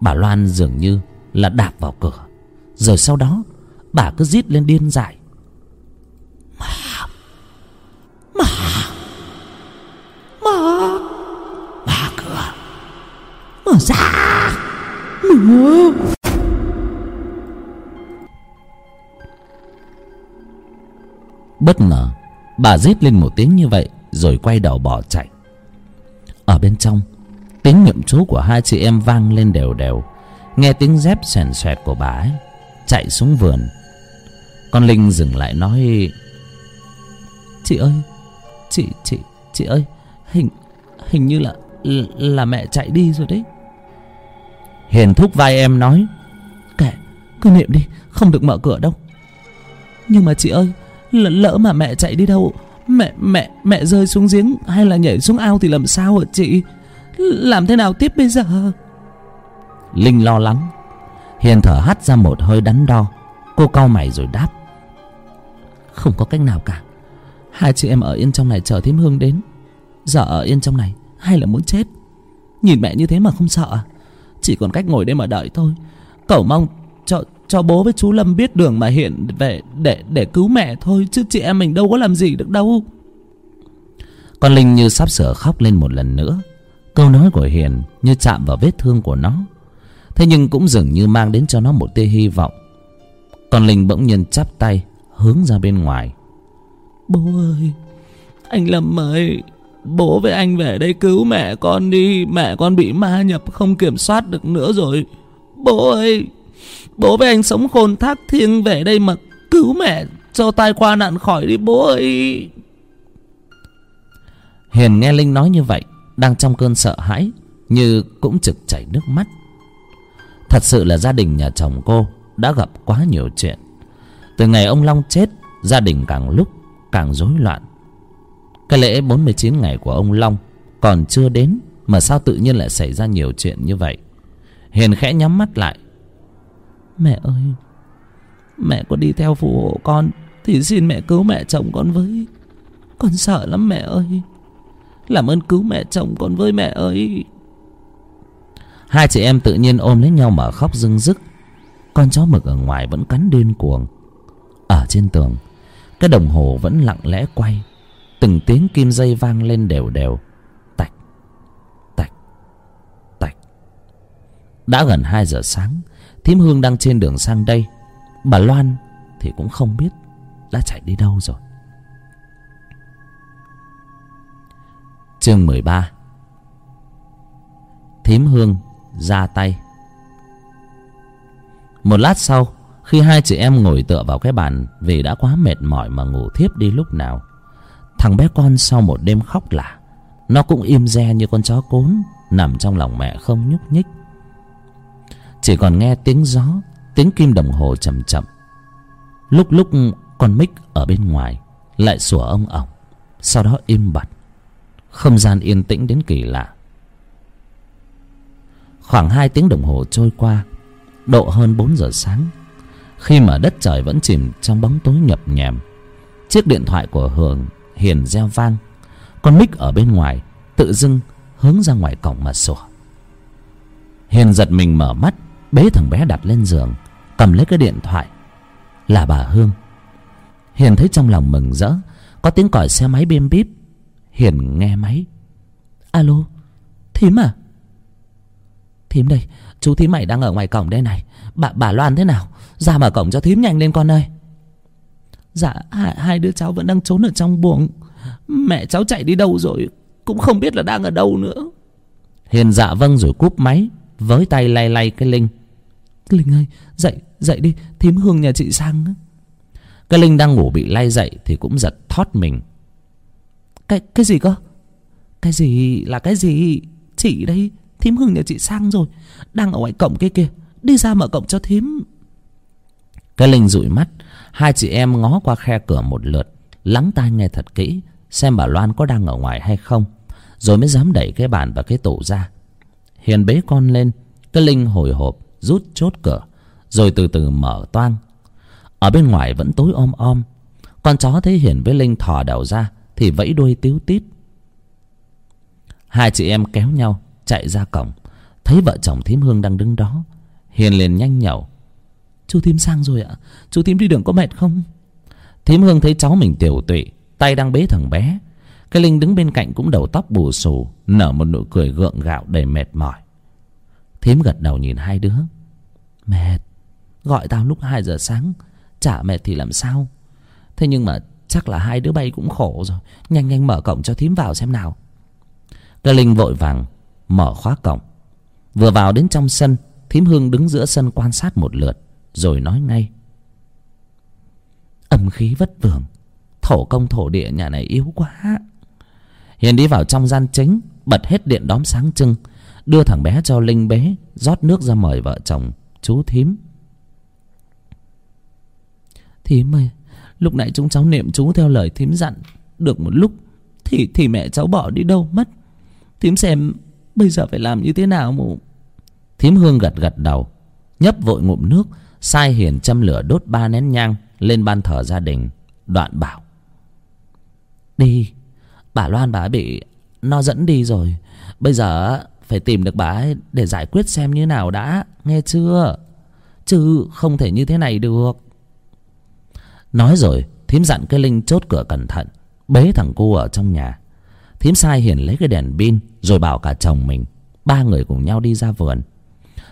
Bà loan dường như là đạp vào cửa, rồi sau đó bà cứ rít lên điên dại. Mà mà mà bà cửa, mở ra. Mở bất ngờ, bà rít lên một tiếng như vậy, rồi quay đầu bỏ chạy. Ở bên trong, tiếng niệm chú của hai chị em vang lên đều đều. Nghe tiếng dép xèn xoẹt của bà ấy, chạy xuống vườn. Con linh dừng lại nói, chị ơi, chị chị chị ơi, hình hình như là là mẹ chạy đi rồi đấy. Hiền thúc vai em nói, kệ, cứ niệm đi, không được mở cửa đâu. Nhưng mà chị ơi lỡ, lỡ mà mẹ chạy đi đâu mẹ mẹ mẹ rơi xuống giếng hay là nhảy xuống ao thì làm sao hả chị? Làm thế nào tiếp bây giờ? Linh lo lắng. Hiền thở hắt ra một hơi đắn đo. Cô cau mày rồi đáp. Không có cách nào cả. Hai chị em ở yên trong này chờ thím hương đến. Giờ ở yên trong này hay là muốn chết? Nhìn mẹ như thế mà không sợ à? chỉ còn cách ngồi đây mà đợi thôi. Cậu mong cho cho bố với chú lâm biết đường mà hiện về để để cứu mẹ thôi chứ chị em mình đâu có làm gì được đâu. Con linh như sắp sửa khóc lên một lần nữa. Câu nói của hiền như chạm vào vết thương của nó. Thế nhưng cũng dường như mang đến cho nó một tia hy vọng. Con linh bỗng nhiên chắp tay hướng ra bên ngoài. Bố ơi anh lâm ơi bố với anh về đây cứu mẹ con đi. Mẹ con bị ma nhập không kiểm soát được nữa rồi. Bố ơi bố với anh sống khôn thác thiêng về đây mà cứu mẹ cho tai qua nạn khỏi đi, bố ơi. Hiền nghe linh nói như vậy, đang trong cơn sợ hãi, như cũng trực chảy nước mắt. Thật sự là gia đình nhà chồng cô đã gặp quá nhiều chuyện. Từ ngày ông long chết, gia đình càng lúc càng rối loạn. Cái lễ bốn mươi chín ngày của ông long còn chưa đến mà sao tự nhiên lại xảy ra nhiều chuyện như vậy? Hiền khẽ nhắm mắt lại mẹ ơi, mẹ có đi theo phù hộ con thì xin mẹ cứu mẹ chồng con với. Con sợ lắm mẹ ơi. Làm ơn cứu mẹ chồng con với mẹ ơi. Hai chị em tự nhiên ôm lấy nhau mà khóc rưng rức. Con chó mực ở ngoài vẫn cắn điên cuồng. Ở trên tường, cái đồng hồ vẫn lặng lẽ quay. Từng tiếng kim dây vang lên đều đều. Tạch tạch tạch. Đã gần hai giờ sáng thím hương đang trên đường sang đây. Bà loan thì cũng không biết đã chạy đi đâu rồi. Chương mười ba. Thím hương ra tay. Một lát sau, khi hai chị em ngồi tựa vào cái bàn vì đã quá mệt mỏi mà ngủ thiếp đi lúc nào, thằng bé con sau một đêm khóc lả. Nó cũng im re như con chó cốn nằm trong lòng mẹ không nhúc nhích chỉ còn nghe tiếng gió, tiếng kim đồng hồ chậm chậm. Lúc lúc con mic ở bên ngoài, lại sủa ông ổng, sau đó im bặt. Không gian yên tĩnh đến kỳ lạ. Khoảng hai tiếng đồng hồ trôi qua, độ hơn bốn giờ sáng, khi mà đất trời vẫn chìm trong bóng tối nhập nhèm, chiếc điện thoại của hường hiền reo vang. Con mic ở bên ngoài tự dưng hướng ra ngoài cổng mà sủa. Hiền giật mình mở mắt bế thằng bé đặt lên giường cầm lấy cái điện thoại. Là bà hương. Hiền thấy trong lòng mừng rỡ có tiếng còi xe máy bim bíp. Hiền nghe máy. Alo thím à? Thím đây chú thím mày đang ở ngoài cổng đây này. Bà bà loan thế nào? Ra mở cổng cho thím nhanh lên con ơi. Dạ hai, hai đứa cháu vẫn đang trốn ở trong buồng. Mẹ cháu chạy đi đâu rồi? Cũng không biết là đang ở đâu nữa. Hiền dạ vâng rồi cúp máy với tay lay lay cái linh linh ơi dậy dậy đi thím hương nhà chị sang cái linh đang ngủ bị lay dậy thì cũng giật thót mình. Cái cái gì cơ? Cái gì là cái gì? Chị đây thím hương nhà chị sang rồi đang ở ngoài cổng kia kìa đi ra mở cổng cho thím. Cái linh dụi mắt hai chị em ngó qua khe cửa một lượt lắng tai nghe thật kỹ xem bà loan có đang ở ngoài hay không rồi mới dám đẩy cái bàn và cái tủ ra. Hiền bế con lên cái linh hồi hộp rút chốt cửa, rồi từ từ mở toang. Ở bên ngoài vẫn tối om om. Con chó thấy hiền với linh thò đầu ra thì vẫy đuôi tíu tít. Hai chị em kéo nhau chạy ra cổng. Thấy vợ chồng thím hương đang đứng đó, hiền liền nhanh nhẩu. Chú thím sang rồi ạ. Chú thím đi đường có mệt không? Thím hương thấy cháu mình tiều tụy, tay đang bế thằng bé. Cái linh đứng bên cạnh cũng đầu tóc bù xù, nở một nụ cười gượng gạo đầy mệt mỏi thím gật đầu nhìn hai đứa. Mệt gọi tao lúc hai giờ sáng, chả mệt thì làm sao? Thế nhưng mà chắc là hai đứa bay cũng khổ rồi. Nhanh nhanh mở cổng cho thím vào xem nào. Cơ linh vội vàng mở khóa cổng. Vừa vào đến trong sân thím hương đứng giữa sân quan sát một lượt, rồi nói ngay. Âm khí vất vưởng, thổ công thổ địa nhà này yếu quá. Hiền đi vào trong gian chính, bật hết điện đóm sáng trưng đưa thằng bé cho linh bế, rót nước ra mời vợ chồng, chú thím. Thím ơi lúc nãy chúng cháu niệm chú theo lời thím dặn, được một lúc, thì thì mẹ cháu bỏ đi đâu mất? Thím xem bây giờ phải làm như thế nào mụ? Thím hương gật gật đầu, nhấp vội ngụm nước, sai hiền châm lửa đốt ba nén nhang lên ban thờ gia đình, đoạn bảo. Đi, bà loan bà bị nó dẫn đi rồi, bây giờ phải tìm được bà ấy để giải quyết xem như nào đã, nghe chưa? Chứ không thể như thế này được. Nói rồi, thím dặn cái linh chốt cửa cẩn thận, bế thằng cu ở trong nhà. Thím sai hiền lấy cái đèn pin, rồi bảo cả chồng mình, ba người cùng nhau đi ra vườn.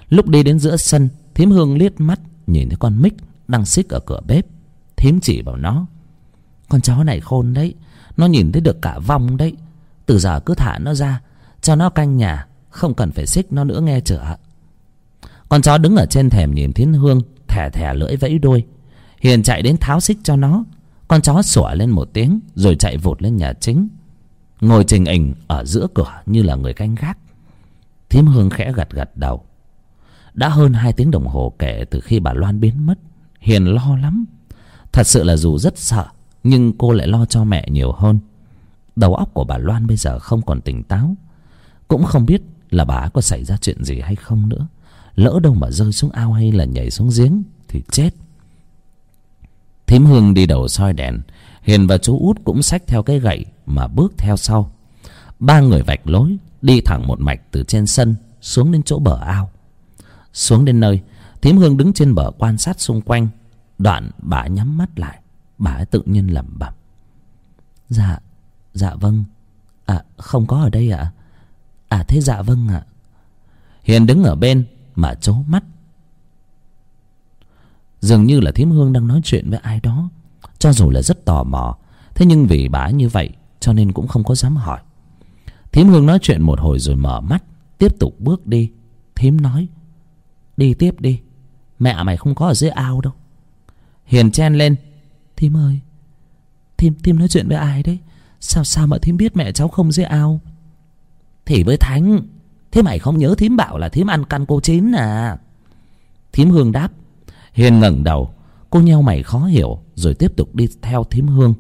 Lúc đi đến giữa sân, thím hương liếc mắt, nhìn thấy con mích đang xích ở cửa bếp. Thím chỉ vào nó. Con chó này khôn đấy, nó nhìn thấy được cả vong đấy. Từ giờ cứ thả nó ra, cho nó canh nhà không cần phải xích nó nữa nghe chưa con chó đứng ở trên thềm nhìn thiên hương, thè thè lưỡi vẫy đuôi. Hiền chạy đến tháo xích cho nó. Con chó sủa lên một tiếng, rồi chạy vụt lên nhà chính. Ngồi trình ình ở giữa cửa như là người canh gác. Thím hương khẽ gật gật đầu. Đã hơn hai tiếng đồng hồ kể từ khi bà loan biến mất, hiền lo lắm. Thật sự là dù rất sợ, nhưng cô lại lo cho mẹ nhiều hơn. Đầu óc của bà loan bây giờ không còn tỉnh táo. Cũng không biết là bà có xảy ra chuyện gì hay không nữa? Lỡ đâu mà rơi xuống ao hay là nhảy xuống giếng thì chết. Thím hương đi đầu soi đèn. Hiền và chú út cũng xách theo cái gậy mà bước theo sau. Ba người vạch lối, đi thẳng một mạch từ trên sân xuống đến chỗ bờ ao. Xuống đến nơi, thím hương đứng trên bờ quan sát xung quanh. Đoạn bà nhắm mắt lại, bà ấy tự nhiên lẩm bẩm. Dạ dạ vâng. À không có ở đây ạ. à? À thế dạ vâng ạ. Hiền đứng ở bên mà trố mắt. Dường như là thím hương đang nói chuyện với ai đó. Cho dù là rất tò mò, thế nhưng vì bà như vậy cho nên cũng không có dám hỏi. Thím hương nói chuyện một hồi rồi mở mắt, tiếp tục bước đi. Thím nói, đi tiếp đi, mẹ mày không có ở dưới ao đâu. Hiền chen lên, thím ơi, thím thím nói chuyện với ai đấy? Sao sao mà thím biết mẹ cháu không dưới ao? Thì với thánh thế mày không nhớ thím bảo là thím ăn căn cô chín à? Thím hương đáp. Hiền ngẩng đầu. Cô nheo mày khó hiểu, rồi tiếp tục đi theo thím hương.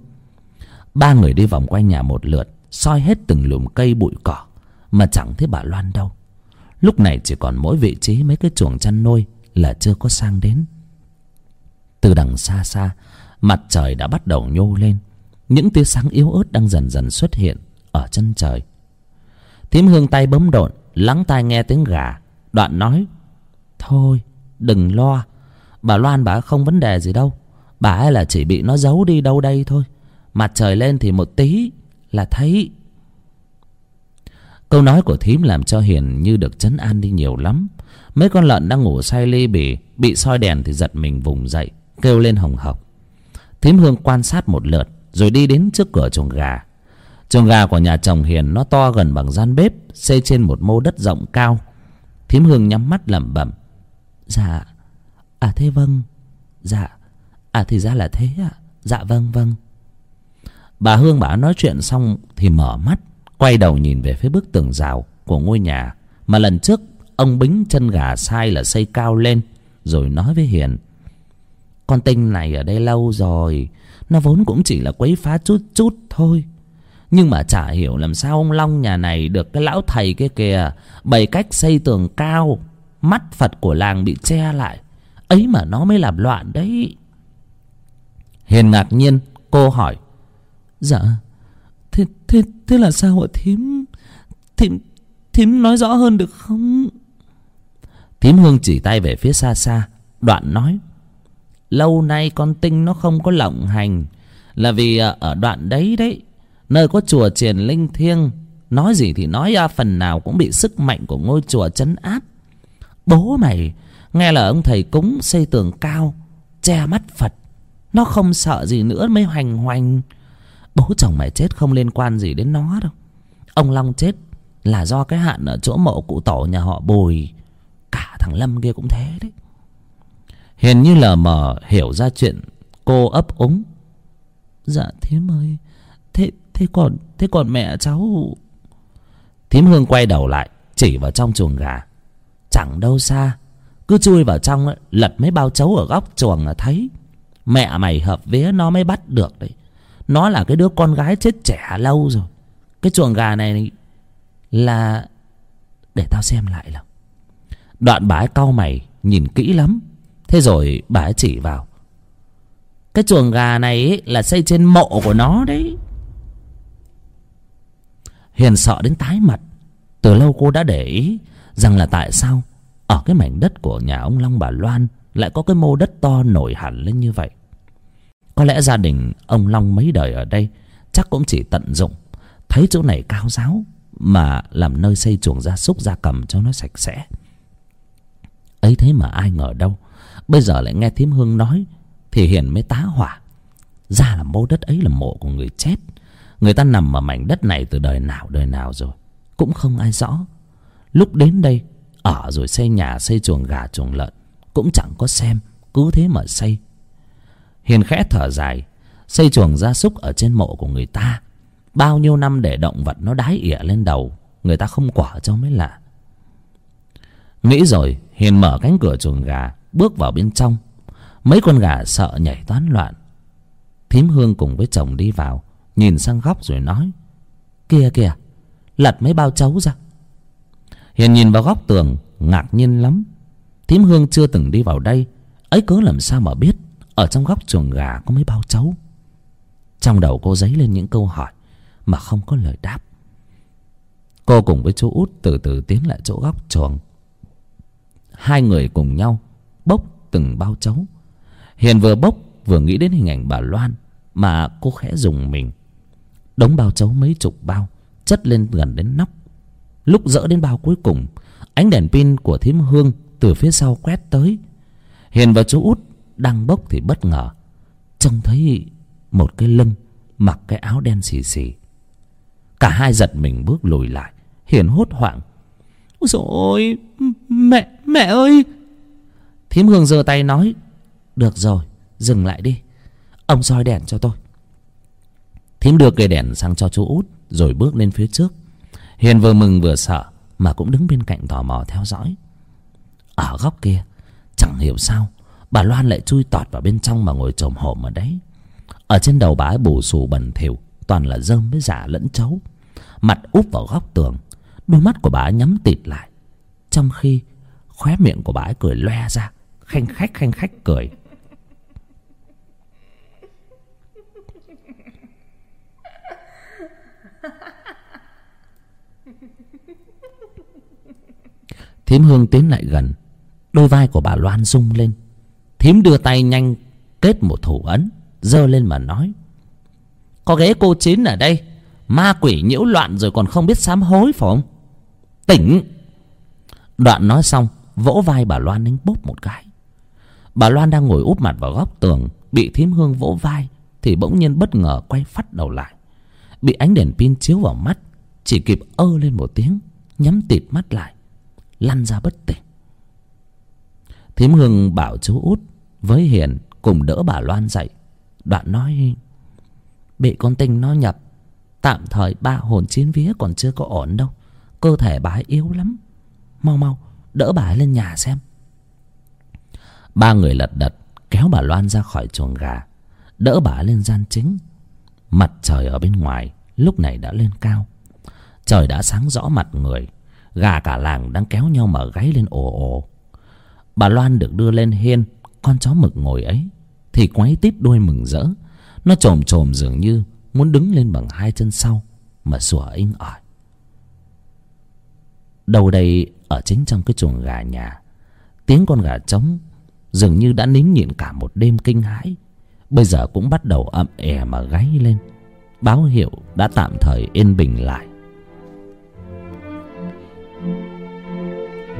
Ba người đi vòng quanh nhà một lượt, soi hết từng lùm cây bụi cỏ, mà chẳng thấy bà loan đâu. Lúc này chỉ còn mỗi vị trí mấy cái chuồng chăn nuôi là chưa có sang đến. Từ đằng xa xa, mặt trời đã bắt đầu nhô lên. Những tia sáng yếu ớt đang dần dần xuất hiện ở chân trời thím hương tay bấm độn, lắng tai nghe tiếng gà. Đoạn nói, thôi, đừng lo. Bà loan bà không vấn đề gì đâu. Bà ấy là chỉ bị nó giấu đi đâu đây thôi. Mặt trời lên thì một tí là thấy. Câu nói của thím làm cho hiền như được chấn an đi nhiều lắm. Mấy con lợn đang ngủ say ly bì, bị soi đèn thì giật mình vùng dậy, kêu lên hồng hộc. Thím hương quan sát một lượt, rồi đi đến trước cửa chuồng gà chuồng gà của nhà chồng hiền nó to gần bằng gian bếp xây trên một mô đất rộng cao. Thím hương nhắm mắt lẩm bẩm dạ à thế vâng dạ à thì ra là thế ạ dạ vâng vâng. Bà hương bảo nói chuyện xong thì mở mắt, quay đầu nhìn về phía bức tường rào của ngôi nhà mà lần trước ông bính chân gà sai là xây cao lên, rồi nói với hiền, con tinh này ở đây lâu rồi, nó vốn cũng chỉ là quấy phá chút chút thôi nhưng mà chả hiểu làm sao ông long nhà này được cái lão thầy kia kìa bày cách xây tường cao mắt phật của làng bị che lại. Ấy mà nó mới làm loạn đấy. Hiền ngạc nhiên cô hỏi. Dạ thế thế thế là sao ạ thím? Thím thím nói rõ hơn được không? Thím hương chỉ tay về phía xa xa đoạn nói. Lâu nay con tinh nó không có lộng hành là vì à, ở đoạn đấy đấy nơi có chùa triền linh thiêng, nói gì thì nói ra phần nào cũng bị sức mạnh của ngôi chùa chấn áp. Bố mày, nghe là ông thầy cúng xây tường cao, che mắt phật, nó không sợ gì nữa mới hoành hoành. Bố chồng mày chết không liên quan gì đến nó đâu. Ông long chết là do cái hạn ở chỗ mộ cụ tổ nhà họ bùi. Cả thằng lâm kia cũng thế đấy. Hiền như lờ mờ hiểu ra chuyện cô ấp úng. Dạ thế mời thế thế còn thế còn mẹ cháu? Thím hương quay đầu lại chỉ vào trong chuồng gà. Chẳng đâu xa cứ chui vào trong ấy, lật mấy bao chấu ở góc chuồng là thấy. Mẹ mày hợp vía nó mới bắt được đấy. Nó là cái đứa con gái chết trẻ lâu rồi. Cái chuồng gà này là để tao xem lại là đoạn bà ấy cau mày nhìn kỹ lắm. Thế rồi bà ấy chỉ vào. Cái chuồng gà này ấy là xây trên mộ của nó đấy hiền sợ đến tái mặt. Từ lâu cô đã để ý rằng là tại sao ở cái mảnh đất của nhà ông long bà loan lại có cái mô đất to nổi hẳn lên như vậy. Có lẽ gia đình ông long mấy đời ở đây chắc cũng chỉ tận dụng, thấy chỗ này cao giáo mà làm nơi xây chuồng gia súc gia cầm cho nó sạch sẽ. Ấy thế mà ai ngờ đâu, bây giờ lại nghe thím hương nói thì hiền mới tá hỏa. Ra là mô đất ấy là mộ của người chết người ta nằm ở mảnh đất này từ đời nào đời nào rồi? Cũng không ai rõ. Lúc đến đây, ở rồi xây nhà, xây chuồng gà, chuồng lợn. Cũng chẳng có xem, cứ thế mà xây. Hiền khẽ thở dài, xây chuồng gia súc ở trên mộ của người ta. Bao nhiêu năm để động vật nó đái ỉa lên đầu, người ta không quả cho mới lạ. Nghĩ rồi, hiền mở cánh cửa chuồng gà, bước vào bên trong. Mấy con gà sợ nhảy toán loạn. Thím hương cùng với chồng đi vào nhìn sang góc rồi nói, kìa kìa, lật mấy bao chấu ra. Hiền nhìn vào góc tường, ngạc nhiên lắm. Thím hương chưa từng đi vào đây, ấy cớ làm sao mà biết ở trong góc chuồng gà có mấy bao chấu. Trong đầu cô dấy lên những câu hỏi mà không có lời đáp. Cô cùng với chú út từ từ tiến lại chỗ góc chuồng. Hai người cùng nhau bốc từng bao chấu. Hiền vừa bốc, vừa nghĩ đến hình ảnh bà loan mà cô khẽ dùng mình đống bao chấu mấy chục bao, chất lên gần đến nóc. Lúc dỡ đến bao cuối cùng, ánh đèn pin của thím hương từ phía sau quét tới. Hiền và chú út đang bốc thì bất ngờ, trông thấy một cái lưng mặc cái áo đen xì xì. Cả hai giật mình bước lùi lại, hiền hốt hoảng. Ôi dồi mẹ mẹ ơi! Thím hương giơ tay nói, được rồi, dừng lại đi. Ông soi đèn cho tôi thím đưa cây đèn sang cho chú út, rồi bước lên phía trước. Hiền vừa mừng vừa sợ, mà cũng đứng bên cạnh tò mò theo dõi. Ở góc kia, chẳng hiểu sao, bà loan lại chui tọt vào bên trong mà ngồi chồm hổm ở đấy. Ở trên đầu bà ấy bù xù bẩn thỉu, toàn là rơm với giả lẫn chấu. Mặt úp vào góc tường, đôi mắt của bà ấy nhắm tịt lại. Trong khi khóe miệng của bà ấy cười loe ra, khanh khách khanh khách cười. Thím hương tiến lại gần. Đôi vai của bà loan rung lên. Thím đưa tay nhanh kết một thủ ấn, giơ lên mà nói, có ghế cô chín ở đây. Ma quỷ nhiễu loạn rồi còn không biết sám hối phải không? Tỉnh. Đoạn nói xong, vỗ vai bà loan đánh bốp một cái. Bà loan đang ngồi úp mặt vào góc tường, bị thím hương vỗ vai thì bỗng nhiên bất ngờ quay phắt đầu lại. Bị ánh đèn pin chiếu vào mắt, chỉ kịp ơ lên một tiếng, nhắm tịt mắt lại lăn ra bất tỉnh. Thím hương bảo chú út với hiền cùng đỡ bà loan dậy. Đoạn nói, bị con tinh nó nhập, tạm thời ba hồn chín vía còn chưa có ổn đâu, cơ thể bà ấy yếu lắm. Mau mau, đỡ bà ấy lên nhà xem. Ba người lật đật kéo bà loan ra khỏi chuồng gà, đỡ bà ấy lên gian chính. Mặt trời ở bên ngoài lúc này đã lên cao. Trời đã sáng rõ mặt người gà cả làng đang kéo nhau mở gáy lên ồ ồ. Bà loan được đưa lên hiên, con chó mực ngồi ấy, thì quấy tít đuôi mừng rỡ. Nó chồm chồm dường như muốn đứng lên bằng hai chân sau mà sủa inh ỏi. Đâu đây, ở chính trong cái chuồng gà nhà, tiếng con gà trống dường như đã nín nhịn cả một đêm kinh hãi. Bây giờ cũng bắt đầu ậm è mà gáy lên. Báo hiệu đã tạm thời yên bình lại.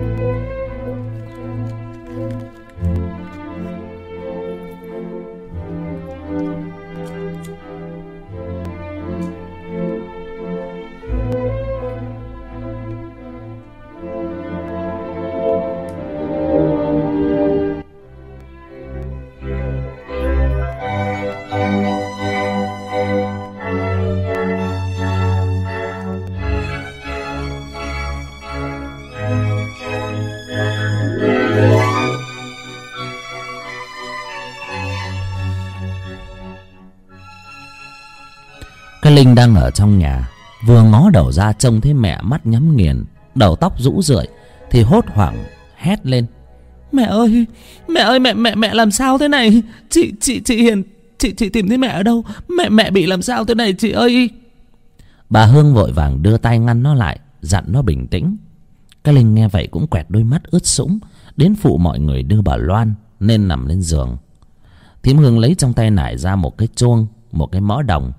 Cái linh đang ở trong nhà vừa ngó đầu ra trông thấy mẹ mắt nhắm nghiền đầu tóc rũ rượi thì hốt hoảng hét lên. Mẹ ơi mẹ ơi mẹ mẹ mẹ làm sao thế này? Chị chị chị hiền chị chị tìm thấy mẹ ở đâu? Mẹ mẹ bị làm sao thế này chị ơi? Bà hương vội vàng đưa tay ngăn nó lại dặn nó bình tĩnh. Cái linh nghe vậy cũng quẹt đôi mắt ướt sũng đến phụ mọi người đưa bà loan nên nằm lên giường. Thím hương lấy trong tay nải ra một cái chuông một cái mõ đồng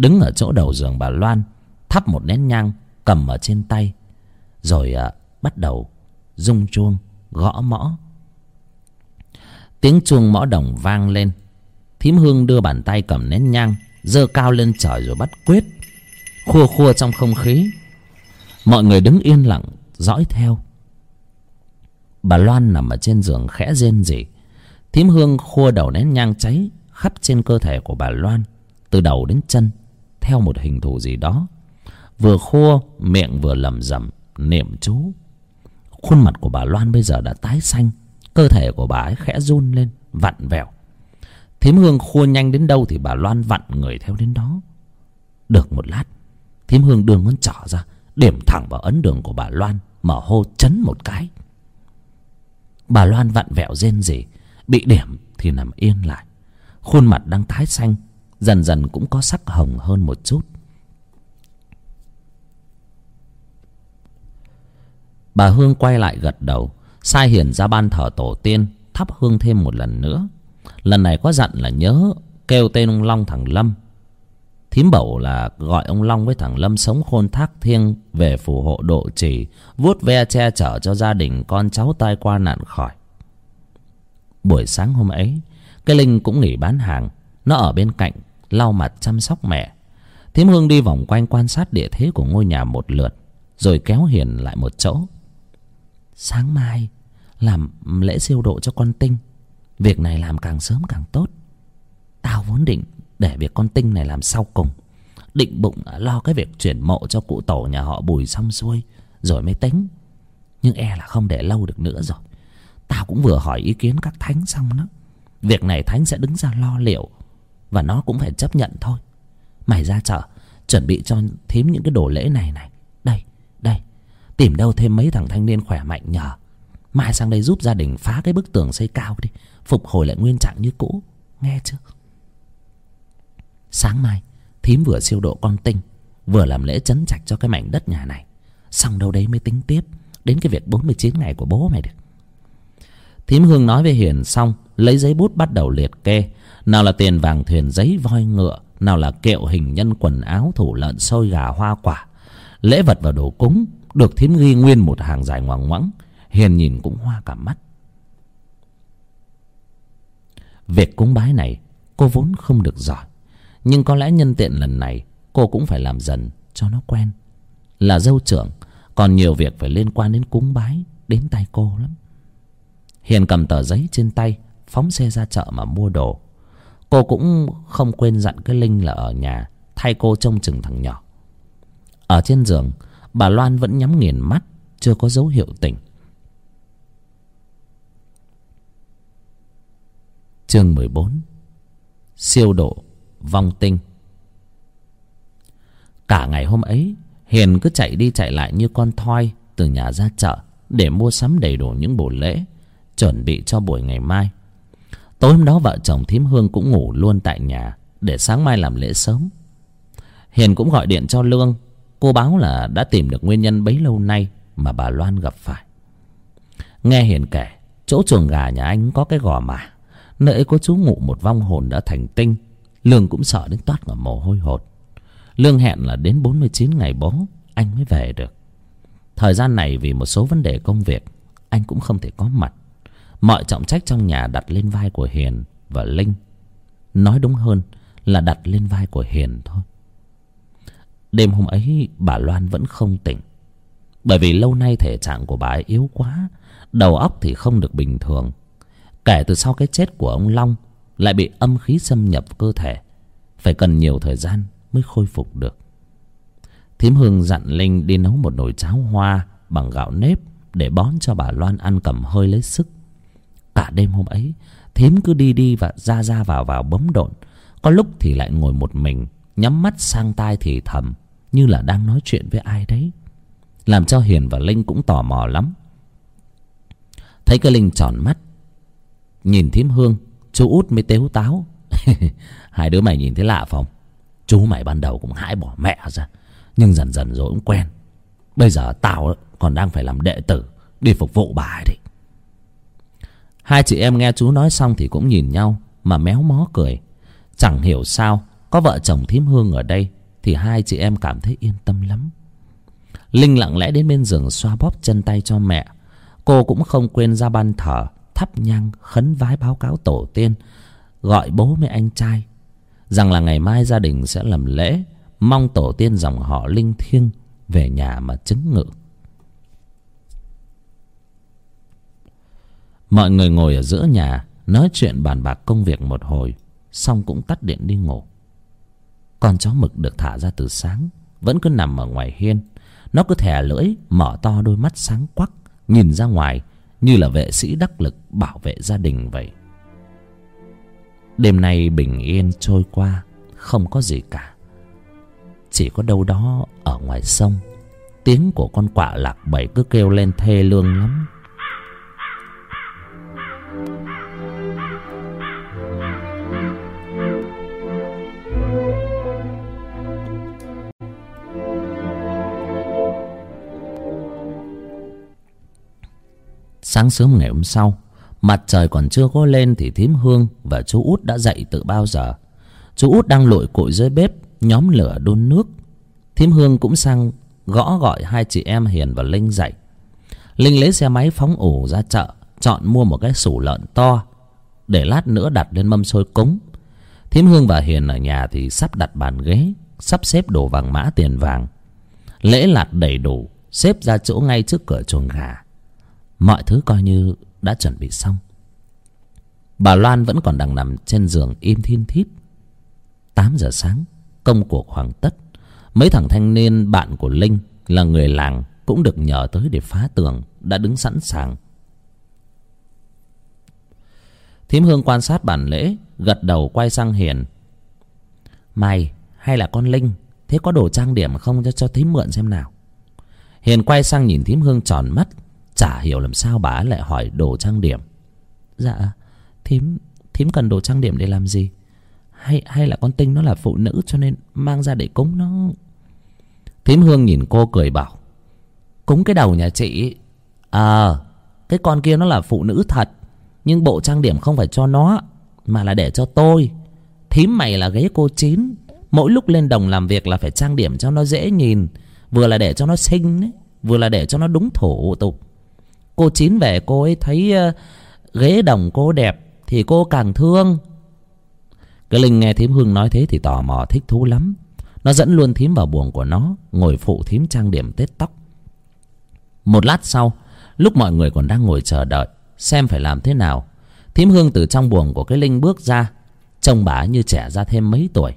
đứng ở chỗ đầu giường bà loan thắp một nén nhang cầm ở trên tay rồi à, bắt đầu rung chuông gõ mõ. Tiếng chuông mõ đồng vang lên. Thím hương đưa bàn tay cầm nén nhang giơ cao lên trời rồi bắt quyết. Khua khua trong không khí. Mọi người đứng yên lặng dõi theo. Bà loan nằm ở trên giường khẽ rên rỉ. Thím hương khua đầu nén nhang cháy khắp trên cơ thể của bà loan từ đầu đến chân theo một hình thù gì đó. Vừa khua, miệng vừa lẩm rẩm niệm chú. Khuôn mặt của bà loan bây giờ đã tái xanh, cơ thể của bà ấy khẽ run lên, vặn vẹo. Thím hương khua nhanh đến đâu thì bà loan vặn người theo đến đó. Được một lát, thím hương đưa ngón trỏ ra, điểm thẳng vào ấn đường của bà loan mà hô chấn một cái. Bà loan vặn vẹo rên rỉ, bị điểm thì nằm yên lại. Khuôn mặt đang tái xanh dần dần cũng có sắc hồng hơn một chút. Bà hương quay lại gật đầu, sai hiền ra ban thờ tổ tiên, thắp hương thêm một lần nữa. Lần này có dặn là nhớ kêu tên ông long thằng lâm. Thím bẩu là gọi ông long với thằng lâm sống khôn thác thiêng về phù hộ độ trì, vuốt ve che chở cho gia đình con cháu tai qua nạn khỏi. Buổi sáng hôm ấy, cái linh cũng nghỉ bán hàng, nó ở bên cạnh lau mặt chăm sóc mẹ. Thím hương đi vòng quanh quan sát địa thế của ngôi nhà một lượt, rồi kéo hiền lại một chỗ. Sáng mai, làm lễ siêu độ cho con tinh. Việc này làm càng sớm càng tốt. Tao vốn định để việc con tinh này làm sau cùng. Định bụng lo cái việc chuyển mộ cho cụ tổ nhà họ bùi xong xuôi, rồi mới tính. Nhưng e là không để lâu được nữa rồi. Tao cũng vừa hỏi ý kiến các thánh xong đó. Việc này thánh sẽ đứng ra lo liệu và nó cũng phải chấp nhận thôi. Mày ra chợ, chuẩn bị cho thím những cái đồ lễ này này. Đây đây, tìm đâu thêm mấy thằng thanh niên khỏe mạnh nhờ. Mai sang đây giúp gia đình phá cái bức tường xây cao đi, phục hồi lại nguyên trạng như cũ. Nghe chưa? Sáng mai, thím vừa siêu độ con tinh, vừa làm lễ chấn trạch cho cái mảnh đất nhà này. Xong đâu đấy mới tính tiếp, đến cái việc bốn mươi chín ngày của bố mày được thím hương nói với hiền xong, lấy giấy bút bắt đầu liệt kê nào là tiền vàng thuyền giấy voi ngựa, nào là kiệu hình nhân quần áo thủ lợn sôi gà hoa quả. Lễ vật và đồ cúng được thím ghi nguyên một hàng dài ngoằng ngoẵng hiền nhìn cũng hoa cả mắt. Việc cúng bái này cô vốn không được giỏi, nhưng có lẽ nhân tiện lần này cô cũng phải làm dần cho nó quen. Là dâu trưởng, còn nhiều việc phải liên quan đến cúng bái đến tay cô lắm. Hiền cầm tờ giấy trên tay, phóng xe ra chợ mà mua đồ cô cũng không quên dặn cái linh là ở nhà, thay cô trông chừng thằng nhỏ. Ở trên giường, bà loan vẫn nhắm nghiền mắt, chưa có dấu hiệu tỉnh. Chương mười bốn. Siêu độ vong tinh. Cả ngày hôm ấy, hiền cứ chạy đi chạy lại như con thoi từ nhà ra chợ để mua sắm đầy đủ những bộ lễ, chuẩn bị cho buổi ngày mai tối hôm đó vợ chồng thím hương cũng ngủ luôn tại nhà để sáng mai làm lễ sớm. Hiền cũng gọi điện cho lương. Cô báo là đã tìm được nguyên nhân bấy lâu nay mà bà loan gặp phải. Nghe hiền kể, chỗ chuồng gà nhà anh có cái gò mả nơi ấy có chú ngụ một vong hồn đã thành tinh. Lương cũng sợ đến toát cả mồ hôi hột. Lương hẹn là đến bốn mươi chín ngày bố, anh mới về được. Thời gian này vì một số vấn đề công việc, anh cũng không thể có mặt mọi trọng trách trong nhà đặt lên vai của hiền và linh. Nói đúng hơn là đặt lên vai của hiền thôi. Đêm hôm ấy, bà loan vẫn không tỉnh. Bởi vì lâu nay thể trạng của bà ấy yếu quá, đầu óc thì không được bình thường. Kể từ sau cái chết của ông long, lại bị âm khí xâm nhập cơ thể. Phải cần nhiều thời gian mới khôi phục được. Thím hương dặn linh đi nấu một nồi cháo hoa bằng gạo nếp để bón cho bà loan ăn cầm hơi lấy sức cả đêm hôm ấy, thím cứ đi đi và ra ra vào vào bấm độn. Có lúc thì lại ngồi một mình, nhắm mắt sang tai thì thầm, như là đang nói chuyện với ai đấy. Làm cho hiền và linh cũng tò mò lắm. Thấy cái linh tròn mắt, nhìn thím hương, chú út mới tếu táo. [LAUGHS] Hai đứa mày nhìn thấy lạ không? Chú mày ban đầu cũng hãi bỏ mẹ ra, nhưng dần dần rồi cũng quen. Bây giờ tao còn đang phải làm đệ tử, đi phục vụ bà ấy đấy hai chị em nghe chú nói xong thì cũng nhìn nhau, mà méo mó cười. Chẳng hiểu sao, có vợ chồng thím hương ở đây thì hai chị em cảm thấy yên tâm lắm. Linh lặng lẽ đến bên giường xoa bóp chân tay cho mẹ. Cô cũng không quên ra ban thờ, thắp nhang, khấn vái báo cáo tổ tiên, gọi bố với anh trai. Rằng là ngày mai gia đình sẽ làm lễ, mong tổ tiên dòng họ linh thiêng về nhà mà chứng ngự. Mọi người ngồi ở giữa nhà, nói chuyện bàn bạc công việc một hồi, xong cũng tắt điện đi ngủ. Con chó mực được thả ra từ sáng, vẫn cứ nằm ở ngoài hiên. Nó cứ thè lưỡi, mở to đôi mắt sáng quắc, nhìn ra ngoài, như là vệ sĩ đắc lực bảo vệ gia đình vậy. Đêm nay bình yên trôi qua, không có gì cả. Chỉ có đâu đó ở ngoài sông, tiếng của con quạ lạc bầy cứ kêu lên thê lương lắm. Sáng sớm ngày hôm sau, mặt trời còn chưa có lên thì thím hương và chú út đã dậy từ bao giờ. Chú út đang lội cội dưới bếp, nhóm lửa đun nước. Thím hương cũng sang gõ gọi hai chị em hiền và linh dậy. Linh lấy xe máy phóng ủ ra chợ, chọn mua một cái sủ lợn to, để lát nữa đặt lên mâm xôi cúng. Thím hương và hiền ở nhà thì sắp đặt bàn ghế, sắp xếp đồ vàng mã tiền vàng. Lễ lạt đầy đủ, xếp ra chỗ ngay trước cửa chuồng gà mọi thứ coi như đã chuẩn bị xong. Bà loan vẫn còn đang nằm trên giường im thiên thít. Tám giờ sáng, công cuộc hoàn tất. Mấy thằng thanh niên, bạn của linh là người làng cũng được nhờ tới để phá tường, đã đứng sẵn sàng. Thím hương quan sát bản lễ, gật đầu quay sang hiền. Mày hay là con linh, thế có đồ trang điểm không cho cho thím mượn xem nào? Hiền quay sang nhìn thím hương tròn mắt chả hiểu làm sao bà lại hỏi đồ trang điểm. Dạ thím thím cần đồ trang điểm để làm gì? Hay hay là con tinh nó là phụ nữ cho nên mang ra để cúng nó? Thím hương nhìn cô cười bảo cúng cái đầu nhà chị ờ à, cái con kia nó là phụ nữ thật nhưng bộ trang điểm không phải cho nó mà là để cho tôi. Thím mày là ghế cô chín mỗi lúc lên đồng làm việc là phải trang điểm cho nó dễ nhìn vừa là để cho nó xinh ấy, vừa là để cho nó đúng thủ tục cô chín về cô ấy thấy ờ, ghế đồng cô đẹp thì cô càng thương. Cái linh nghe thím hương nói thế thì tò mò thích thú lắm. Nó dẫn luôn thím vào buồng của nó, ngồi phụ thím trang điểm tết tóc. Một lát sau, lúc mọi người còn đang ngồi chờ đợi, xem phải làm thế nào, thím hương từ trong buồng của cái linh bước ra. Trông bà như trẻ ra thêm mấy tuổi.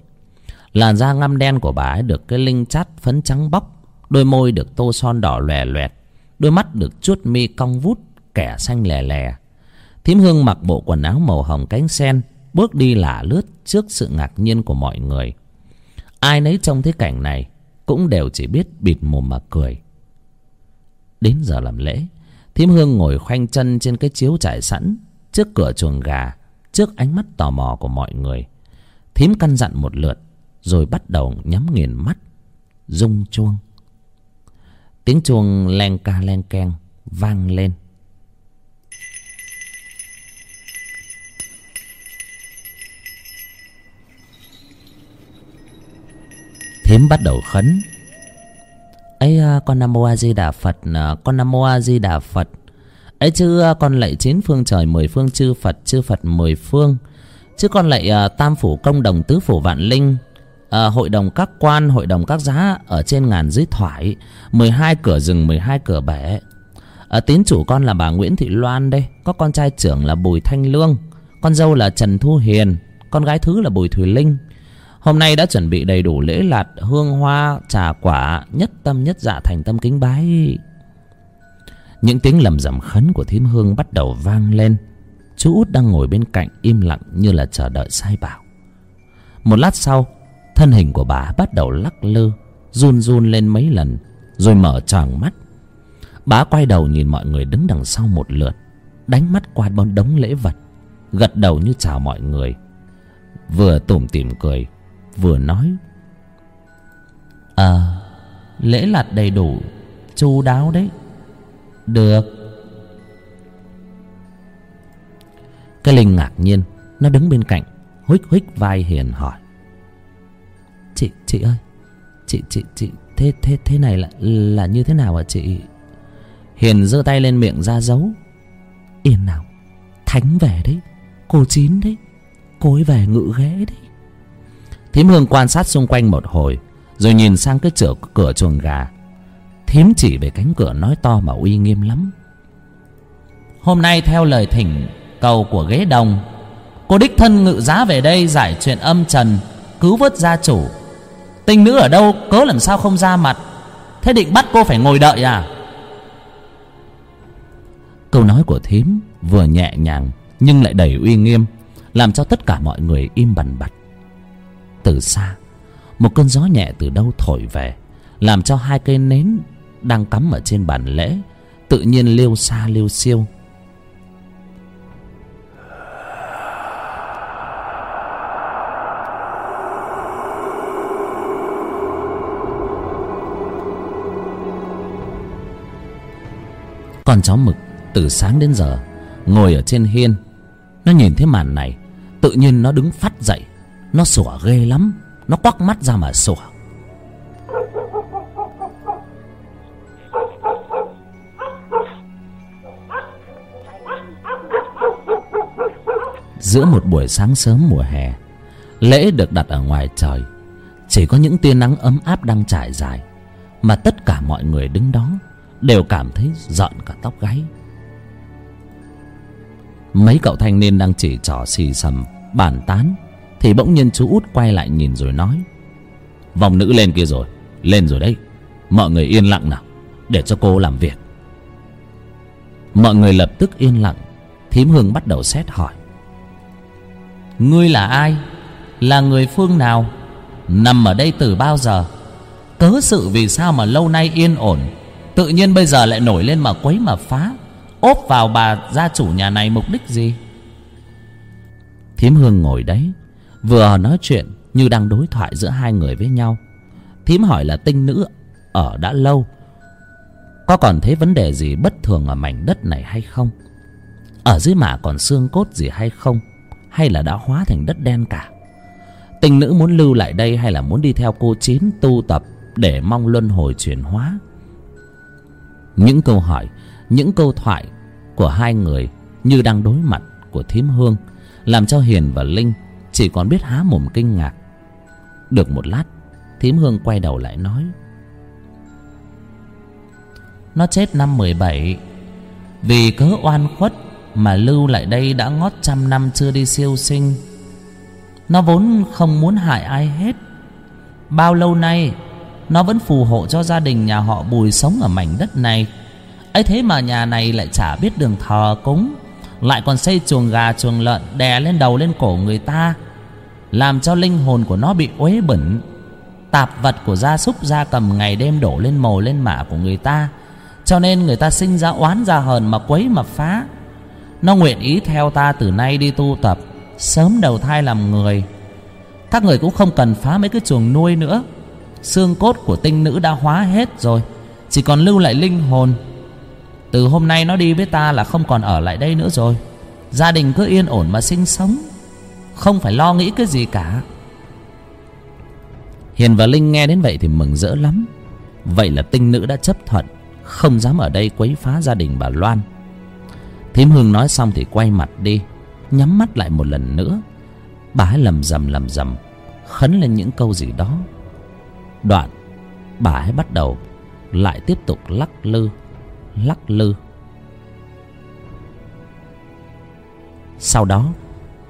Làn da ngăm đen của bà ấy được cái linh chát phấn trắng bóc, đôi môi được tô son đỏ lòe loẹt đôi mắt được chuốt mi cong vút, kẻ xanh lè lè. Thím hương mặc bộ quần áo màu hồng cánh sen, bước đi lả lướt trước sự ngạc nhiên của mọi người. Ai nấy trông thấy cảnh này cũng đều chỉ biết bịt mồm mà cười. Đến giờ làm lễ, thím hương ngồi khoanh chân trên cái chiếu trải sẵn, trước cửa chuồng gà, trước ánh mắt tò mò của mọi người. Thím căn dặn một lượt, rồi bắt đầu nhắm nghiền mắt, rung chuông tiếng chuông len ca len keng vang lên. Thím bắt đầu khấn. Ấy à, con nam mô a di đà phật à, con nam mô a di đà phật. Ấy chứ à, con lạy chín phương trời, mười phương chư phật chư phật mười phương. Chứ con lạy tam phủ công đồng tứ phủ vạn linh à, hội đồng các quan hội đồng các giá ở trên ngàn dưới thoải mười hai cửa rừng mười hai cửa bể. À, tín chủ con là bà nguyễn thị loan đây có con trai trưởng là bùi thanh lương con dâu là trần thu hiền con gái thứ là bùi thùy linh. Hôm nay đã chuẩn bị đầy đủ lễ lạt hương hoa trà quả nhất tâm nhất dạ thành tâm kính bái. Những tiếng lầm rầm khấn của thím hương bắt đầu vang lên. Chú út đang ngồi bên cạnh im lặng như là chờ đợi sai bảo. Một lát sau thân hình của bà bắt đầu lắc lư, run run lên mấy lần, rồi mở tròn mắt. Bà quay đầu nhìn mọi người đứng đằng sau một lượt, đánh mắt qua bon đống lễ vật, gật đầu như chào mọi người, vừa tủm tỉm cười, vừa nói ờ lễ lạt đầy đủ, chu đáo đấy. Được. Cái linh ngạc nhiên, nó đứng bên cạnh, huých huých vai hiền hỏi chị chị ơi. Chị chị chị, thế thế thế này là là như thế nào ạ chị? Hiền giơ tay lên miệng ra dấu yên nào, thánh về đấy. Cô chín đấy. Cô ấy về ngự ghế đấy. Thím hương quan sát xung quanh một hồi, rồi nhìn sang cái chửa cửa chuồng gà. Thím chỉ về cánh cửa nói to mà uy nghiêm lắm. Hôm nay theo lời thỉnh cầu của ghế đồng, cô đích thân ngự giá về đây giải chuyện âm trần, cứu vớt gia chủ tinh nữ ở đâu? Cớ làm sao không ra mặt? Thế định bắt cô phải ngồi đợi à? Câu nói của thím vừa nhẹ nhàng nhưng lại đầy uy nghiêm, làm cho tất cả mọi người im bần bật từ xa, một cơn gió nhẹ từ đâu thổi về, làm cho hai cây nến đang cắm ở trên bàn lễ tự nhiên liêu xa liêu siêu con chó mực từ sáng đến giờ ngồi ở trên hiên. Nó nhìn thấy màn này, tự nhiên nó đứng phát dậy. Nó sủa ghê lắm, nó quắc mắt ra mà sủa. Giữa một buổi sáng sớm mùa hè, lễ được đặt ở ngoài trời, chỉ có những tia nắng ấm áp đang trải dài mà tất cả mọi người đứng đó đều cảm thấy giận cả tóc gáy. Mấy cậu thanh niên đang chỉ trỏ xì xầm, bàn tán, thì bỗng nhiên chú út quay lại nhìn rồi nói, vòng nữ lên kia rồi, lên rồi đấy. Mọi người yên lặng nào, để cho cô làm việc. Mọi người lập tức yên lặng, thím hương bắt đầu xét hỏi, ngươi là ai? Là người phương nào? Nằm ở đây từ bao giờ? Cớ sự vì sao mà lâu nay yên ổn? Tự nhiên bây giờ lại nổi lên mà quấy mà phá. Ốp vào bà gia chủ nhà này mục đích gì? Thím hương ngồi đấy, vừa nói chuyện như đang đối thoại giữa hai người với nhau. Thím hỏi là tinh nữ ở đã lâu, có còn thấy vấn đề gì bất thường ở mảnh đất này hay không? Ở dưới mả còn xương cốt gì hay không? Hay là đã hóa thành đất đen cả? Tinh nữ muốn lưu lại đây hay là muốn đi theo cô chín tu tập để mong luân hồi chuyển hóa? Những câu hỏi, những câu thoại của hai người như đang đối mặt của thím hương làm cho hiền và linh chỉ còn biết há mồm kinh ngạc. Được một lát, thím hương quay đầu lại nói, nó chết năm mười bảy. Vì cớ oan khuất mà lưu lại đây đã ngót trăm năm chưa đi siêu sinh. Nó vốn không muốn hại ai hết. Bao lâu nay nó vẫn phù hộ cho gia đình nhà họ bùi sống ở mảnh đất này. Ấy thế mà nhà này lại chả biết đường thờ cúng, lại còn xây chuồng gà chuồng lợn đè lên đầu lên cổ người ta, làm cho linh hồn của nó bị uế bẩn. Tạp vật của gia súc gia cầm ngày đêm đổ lên mồ lên mả của người ta, cho nên người ta sinh ra oán ra hờn mà quấy mà phá. Nó nguyện ý theo ta từ nay đi tu tập, sớm đầu thai làm người. Các người cũng không cần phá mấy cái chuồng nuôi nữa xương cốt của tinh nữ đã hóa hết rồi. Chỉ còn lưu lại linh hồn. Từ hôm nay nó đi với ta là không còn ở lại đây nữa rồi. Gia đình cứ yên ổn mà sinh sống. Không phải lo nghĩ cái gì cả. Hiền và linh nghe đến vậy thì mừng rỡ lắm. Vậy là tinh nữ đã chấp thuận, không dám ở đây quấy phá gia đình bà loan. Thím hương nói xong thì quay mặt đi, nhắm mắt lại một lần nữa. Bà ấy lầm rầm lầm rầm, khấn lên những câu gì đó đoạn, bà ấy bắt đầu lại tiếp tục lắc lư lắc lư. Sau đó,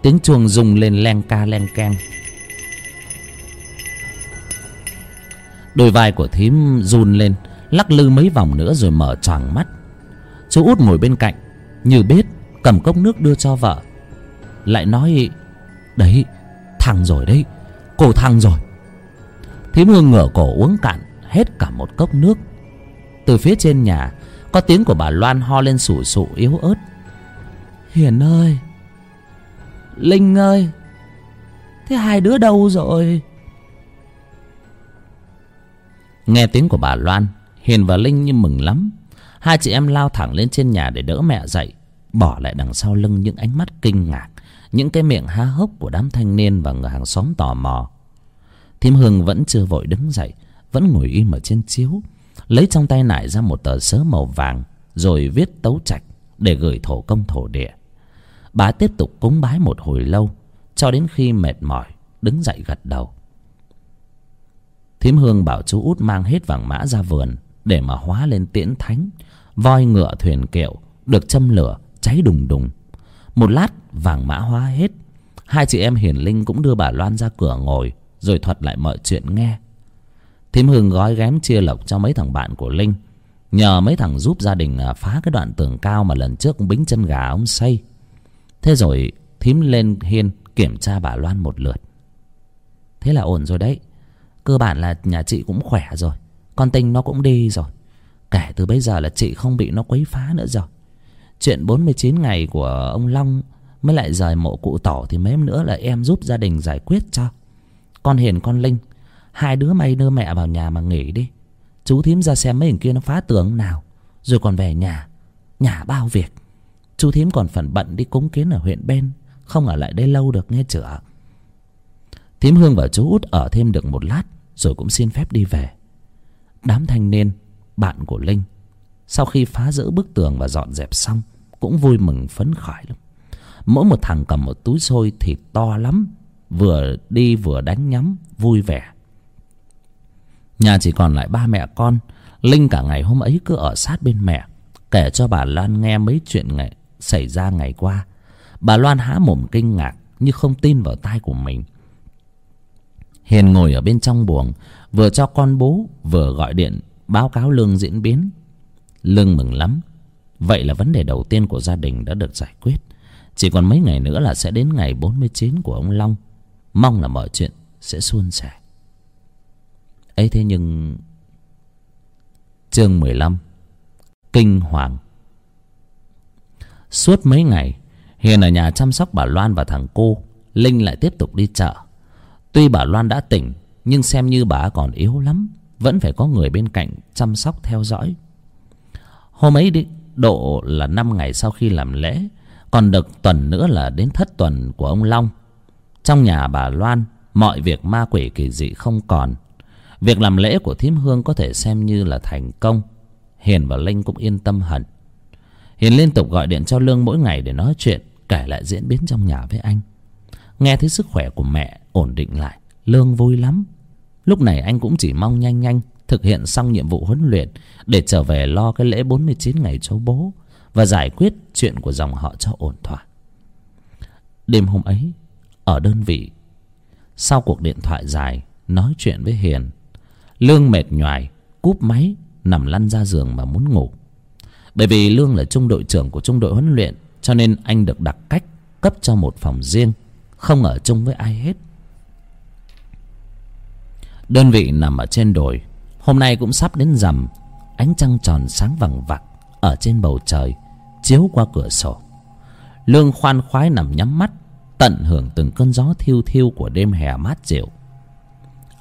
tiếng chuông rung lên len ca len keng. Đôi vai của thím run lên, lắc lư mấy vòng nữa rồi mở choàng mắt. Chú út ngồi bên cạnh, như biết cầm cốc nước đưa cho vợ. Lại nói, đấy, thằng rồi đấy, cô thằng rồi thím hương ngửa cổ uống cạn hết cả một cốc nước. Từ phía trên nhà, có tiếng của bà loan ho lên sủ sụ yếu ớt. Hiền ơi! Linh ơi! Thế hai đứa đâu rồi? Nghe tiếng của bà loan, hiền và linh như mừng lắm. Hai chị em lao thẳng lên trên nhà để đỡ mẹ dậy, bỏ lại đằng sau lưng những ánh mắt kinh ngạc, những cái miệng há hốc của đám thanh niên và người hàng xóm tò mò thím hương vẫn chưa vội đứng dậy, vẫn ngồi im ở trên chiếu, lấy trong tay nải ra một tờ sớ màu vàng, rồi viết tấu trạch để gửi thổ công thổ địa. Bà tiếp tục cúng bái một hồi lâu, cho đến khi mệt mỏi, đứng dậy gật đầu. Thím hương bảo chú út mang hết vàng mã ra vườn để mà hóa lên tiễn thánh, voi ngựa thuyền kiệu được châm lửa, cháy đùng đùng. Một lát vàng mã hóa hết, hai chị em hiền linh cũng đưa bà loan ra cửa ngồi rồi thuật lại mọi chuyện nghe. Thím hưng gói ghém chia lộc cho mấy thằng bạn của linh, nhờ mấy thằng giúp gia đình à, phá cái đoạn tường cao mà lần trước bính chân gà ông xây thế rồi thím lên hiên kiểm tra bà loan một lượt. Thế là ổn rồi đấy. Cơ bản là nhà chị cũng khỏe rồi, con tinh nó cũng đi rồi. Kể từ bây giờ là chị không bị nó quấy phá nữa rồi. Chuyện bốn mươi chín ngày của ông long mới lại rời mộ cụ tổ thì mấy nữa là em giúp gia đình giải quyết cho con hiền, con linh. Hai đứa mày đưa mẹ vào nhà mà nghỉ đi. Chú thím ra xem mấy hình kia nó phá tường nào, rồi còn về nhà. Nhà bao việc. Chú thím còn phần bận đi cúng kiến ở huyện bên, không ở lại đây lâu được nghe chửa thím hương và chú út ở thêm được một lát, rồi cũng xin phép đi về. Đám thanh niên, bạn của linh, sau khi phá rỡ bức tường và dọn dẹp xong, cũng vui mừng phấn khởi lắm. Mỗi một thằng cầm một túi xôi thịt to lắm vừa đi vừa đánh nhắm, vui vẻ. Nhà chỉ còn lại ba mẹ con, linh cả ngày hôm ấy cứ ở sát bên mẹ, kể cho bà loan nghe mấy chuyện ngày, xảy ra ngày qua. Bà loan há mồm kinh ngạc như không tin vào tai của mình. Hiền ngồi ở bên trong buồng, vừa cho con bố, vừa gọi điện, báo cáo lương diễn biến. Lương mừng lắm. Vậy là vấn đề đầu tiên của gia đình đã được giải quyết. Chỉ còn mấy ngày nữa là sẽ đến ngày bốn mươi chín của ông long mong là mọi chuyện sẽ suôn sẻ. Ấy thế nhưng, chương mười lăm, kinh hoàng. Suốt mấy ngày, hiền ở nhà chăm sóc bà loan và thằng cô, linh lại tiếp tục đi chợ. Tuy bà loan đã tỉnh, nhưng xem như bà còn yếu lắm, vẫn phải có người bên cạnh chăm sóc theo dõi. Hôm ấy đi, độ là năm ngày sau khi làm lễ, còn được tuần nữa là đến thất tuần của ông long trong nhà bà loan, mọi việc ma quỷ kỳ dị không còn. Việc làm lễ của thím hương có thể xem như là thành công. Hiền và linh cũng yên tâm hẳn hiền liên tục gọi điện cho lương mỗi ngày để nói chuyện, kể lại diễn biến trong nhà với anh. Nghe thấy sức khỏe của mẹ ổn định lại, lương vui lắm. Lúc này anh cũng chỉ mong nhanh nhanh thực hiện xong nhiệm vụ huấn luyện để trở về lo cái lễ bốn mươi chín ngày cho bố và giải quyết chuyện của dòng họ cho ổn thỏa. Đêm hôm ấy ở đơn vị. Sau cuộc điện thoại dài, nói chuyện với hiền, lương mệt nhoài, cúp máy, nằm lăn ra giường mà muốn ngủ. Bởi vì lương là trung đội trưởng của trung đội huấn luyện, cho nên anh được đặc cách cấp cho một phòng riêng, không ở chung với ai hết. Đơn vị nằm ở trên đồi, hôm nay cũng sắp đến rằm, ánh trăng tròn sáng vằng vặc ở trên bầu trời, chiếu qua cửa sổ. Lương khoan khoái nằm nhắm mắt tận hưởng từng cơn gió thiêu thiêu của đêm hè mát dịu.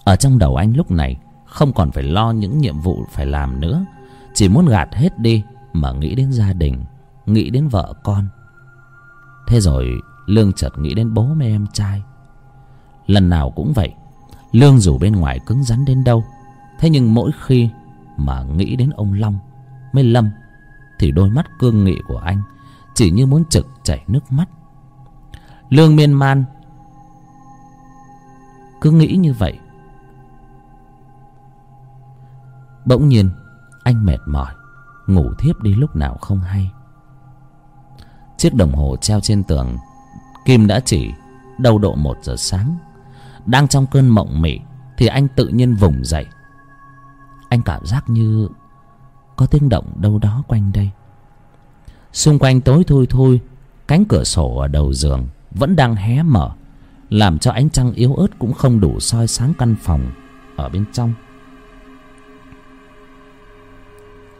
Ở trong đầu anh lúc này, không còn phải lo những nhiệm vụ phải làm nữa, chỉ muốn gạt hết đi mà nghĩ đến gia đình, nghĩ đến vợ con. Thế rồi, lương chợt nghĩ đến bố mẹ em trai. Lần nào cũng vậy, lương dù bên ngoài cứng rắn đến đâu, thế nhưng mỗi khi mà nghĩ đến ông long mới lâm, thì đôi mắt cương nghị của anh chỉ như muốn trực chảy nước mắt lương miên man. Cứ nghĩ như vậy, bỗng nhiên anh mệt mỏi, ngủ thiếp đi lúc nào không hay. Chiếc đồng hồ treo trên tường, kim đã chỉ đâu độ một giờ sáng. Đang trong cơn mộng mị thì anh tự nhiên vùng dậy. Anh cảm giác như có tiếng động đâu đó quanh đây. Xung quanh tối thui thui, cánh cửa sổ ở đầu giường vẫn đang hé mở, làm cho ánh trăng yếu ớt cũng không đủ soi sáng căn phòng ở bên trong.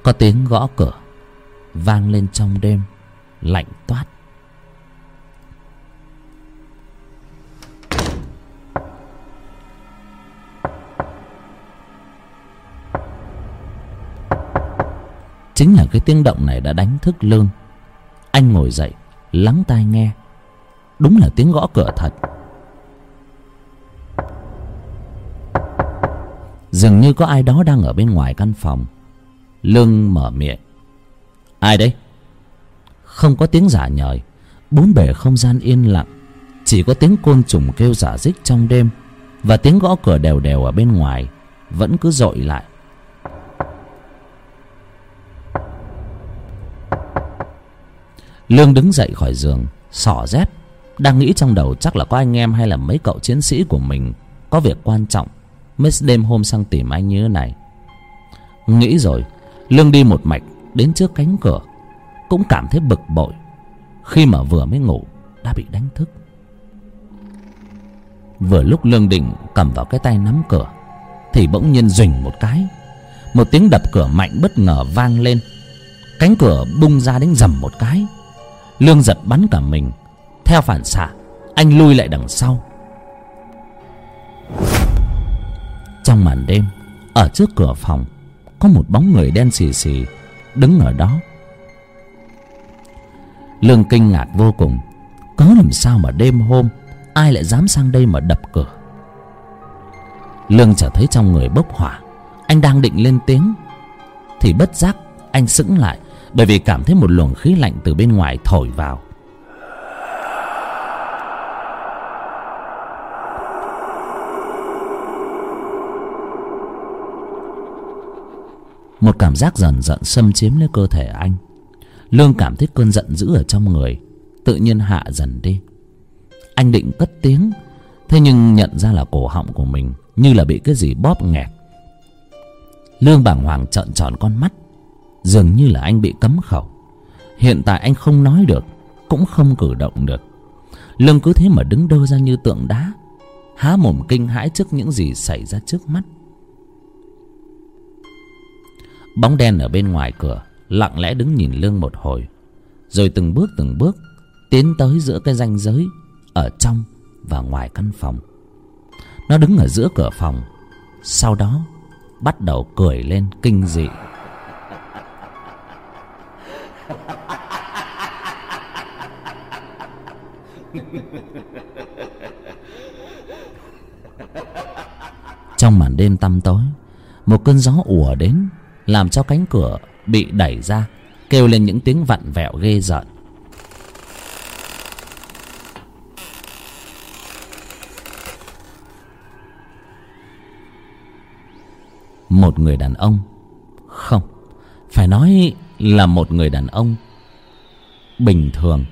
Có tiếng gõ cửa vang lên trong đêm, lạnh toát. Chính là cái tiếng động này đã đánh thức lương. Anh ngồi dậy, lắng tai nghe đúng là tiếng gõ cửa thật. Dường như có ai đó đang ở bên ngoài căn phòng. Lương mở miệng. Ai đấy? Không có tiếng giả nhời. Bốn bề không gian yên lặng. Chỉ có tiếng côn trùng kêu giả dích trong đêm. Và tiếng gõ cửa đều đều ở bên ngoài. Vẫn cứ dội lại. Lương đứng dậy khỏi giường xỏ dép đang nghĩ trong đầu chắc là có anh em hay là mấy cậu chiến sĩ của mình có việc quan trọng. Mới đêm hôm sang tìm anh như thế này. Nghĩ rồi, lương đi một mạch đến trước cánh cửa, cũng cảm thấy bực bội khi mà vừa mới ngủ đã bị đánh thức. Vừa lúc lương định cầm vào cái tay nắm cửa, thì bỗng nhiên rình một cái. Một tiếng đập cửa mạnh bất ngờ vang lên. Cánh cửa bung ra đến rầm một cái. Lương giật bắn cả mình theo phản xạ, anh lui lại đằng sau. Trong màn đêm, ở trước cửa phòng, có một bóng người đen xì xì đứng ở đó. Lương kinh ngạc vô cùng, có làm sao mà đêm hôm ai lại dám sang đây mà đập cửa? Lương chợt thấy trong người bốc hỏa, anh đang định lên tiếng, thì bất giác anh sững lại, bởi vì cảm thấy một luồng khí lạnh từ bên ngoài thổi vào. Một cảm giác dần dần xâm chiếm lấy cơ thể anh. Lương cảm thấy cơn giận dữ ở trong người, tự nhiên hạ dần đi. Anh định cất tiếng, thế nhưng nhận ra là cổ họng của mình như là bị cái gì bóp nghẹt. Lương bàng hoàng trợn tròn con mắt, dường như là anh bị cấm khẩu. Hiện tại anh không nói được, cũng không cử động được. Lương cứ thế mà đứng đơ ra như tượng đá, há mồm kinh hãi trước những gì xảy ra trước mắt bóng đen ở bên ngoài cửa, lặng lẽ đứng nhìn lương một hồi. Rồi từng bước từng bước tiến tới giữa cái ranh giới ở trong và ngoài căn phòng. Nó đứng ở giữa cửa phòng, sau đó bắt đầu cười lên kinh dị. Trong màn đêm tăm tối, một cơn gió ùa đến làm cho cánh cửa bị đẩy ra, kêu lên những tiếng vặn vẹo ghê rợn. Một người đàn ông, không, phải nói là một người đàn ông bình thường.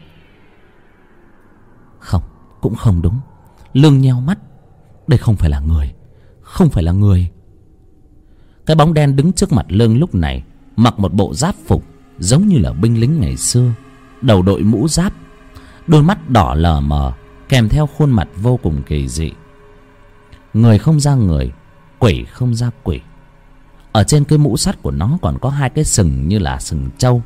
Không, cũng không đúng. Lương nheo mắt, đây không phải là người, không phải là người cái bóng đen đứng trước mặt lương lúc này, mặc một bộ giáp phục, giống như là binh lính ngày xưa, đầu đội mũ giáp, đôi mắt đỏ lờ mờ, kèm theo khuôn mặt vô cùng kỳ dị. Người không ra người, quỷ không ra quỷ. Ở trên cái mũ sắt của nó còn có hai cái sừng như là sừng trâu.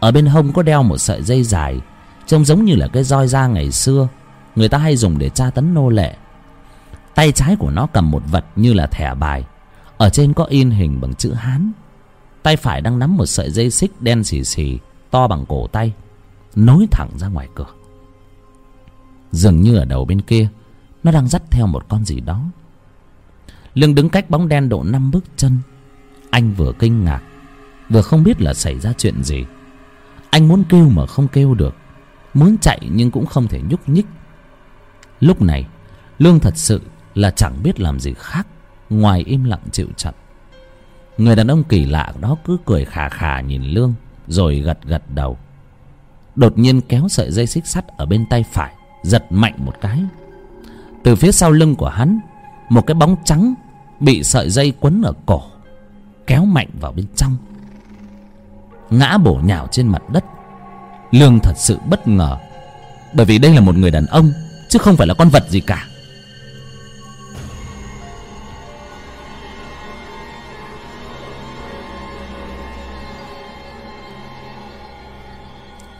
Ở bên hông có đeo một sợi dây dài, trông giống như là cái roi da ngày xưa, người ta hay dùng để tra tấn nô lệ. Tay trái của nó cầm một vật như là thẻ bài ở trên có in hình bằng chữ hán. Tay phải đang nắm một sợi dây xích đen xì xì, to bằng cổ tay, nối thẳng ra ngoài cửa. Dường như ở đầu bên kia, nó đang dắt theo một con gì đó. Lương đứng cách bóng đen độ năm bước chân, anh vừa kinh ngạc, vừa không biết là xảy ra chuyện gì. Anh muốn kêu mà không kêu được, muốn chạy nhưng cũng không thể nhúc nhích. Lúc này, lương thật sự là chẳng biết làm gì khác ngoài im lặng chịu trận người đàn ông kỳ lạ đó cứ cười khà khà nhìn lương, rồi gật gật đầu. Đột nhiên kéo sợi dây xích sắt ở bên tay phải, giật mạnh một cái. Từ phía sau lưng của hắn, một cái bóng trắng bị sợi dây quấn ở cổ, kéo mạnh vào bên trong. Ngã bổ nhào trên mặt đất. Lương thật sự bất ngờ, bởi vì đây là một người đàn ông, chứ không phải là con vật gì cả.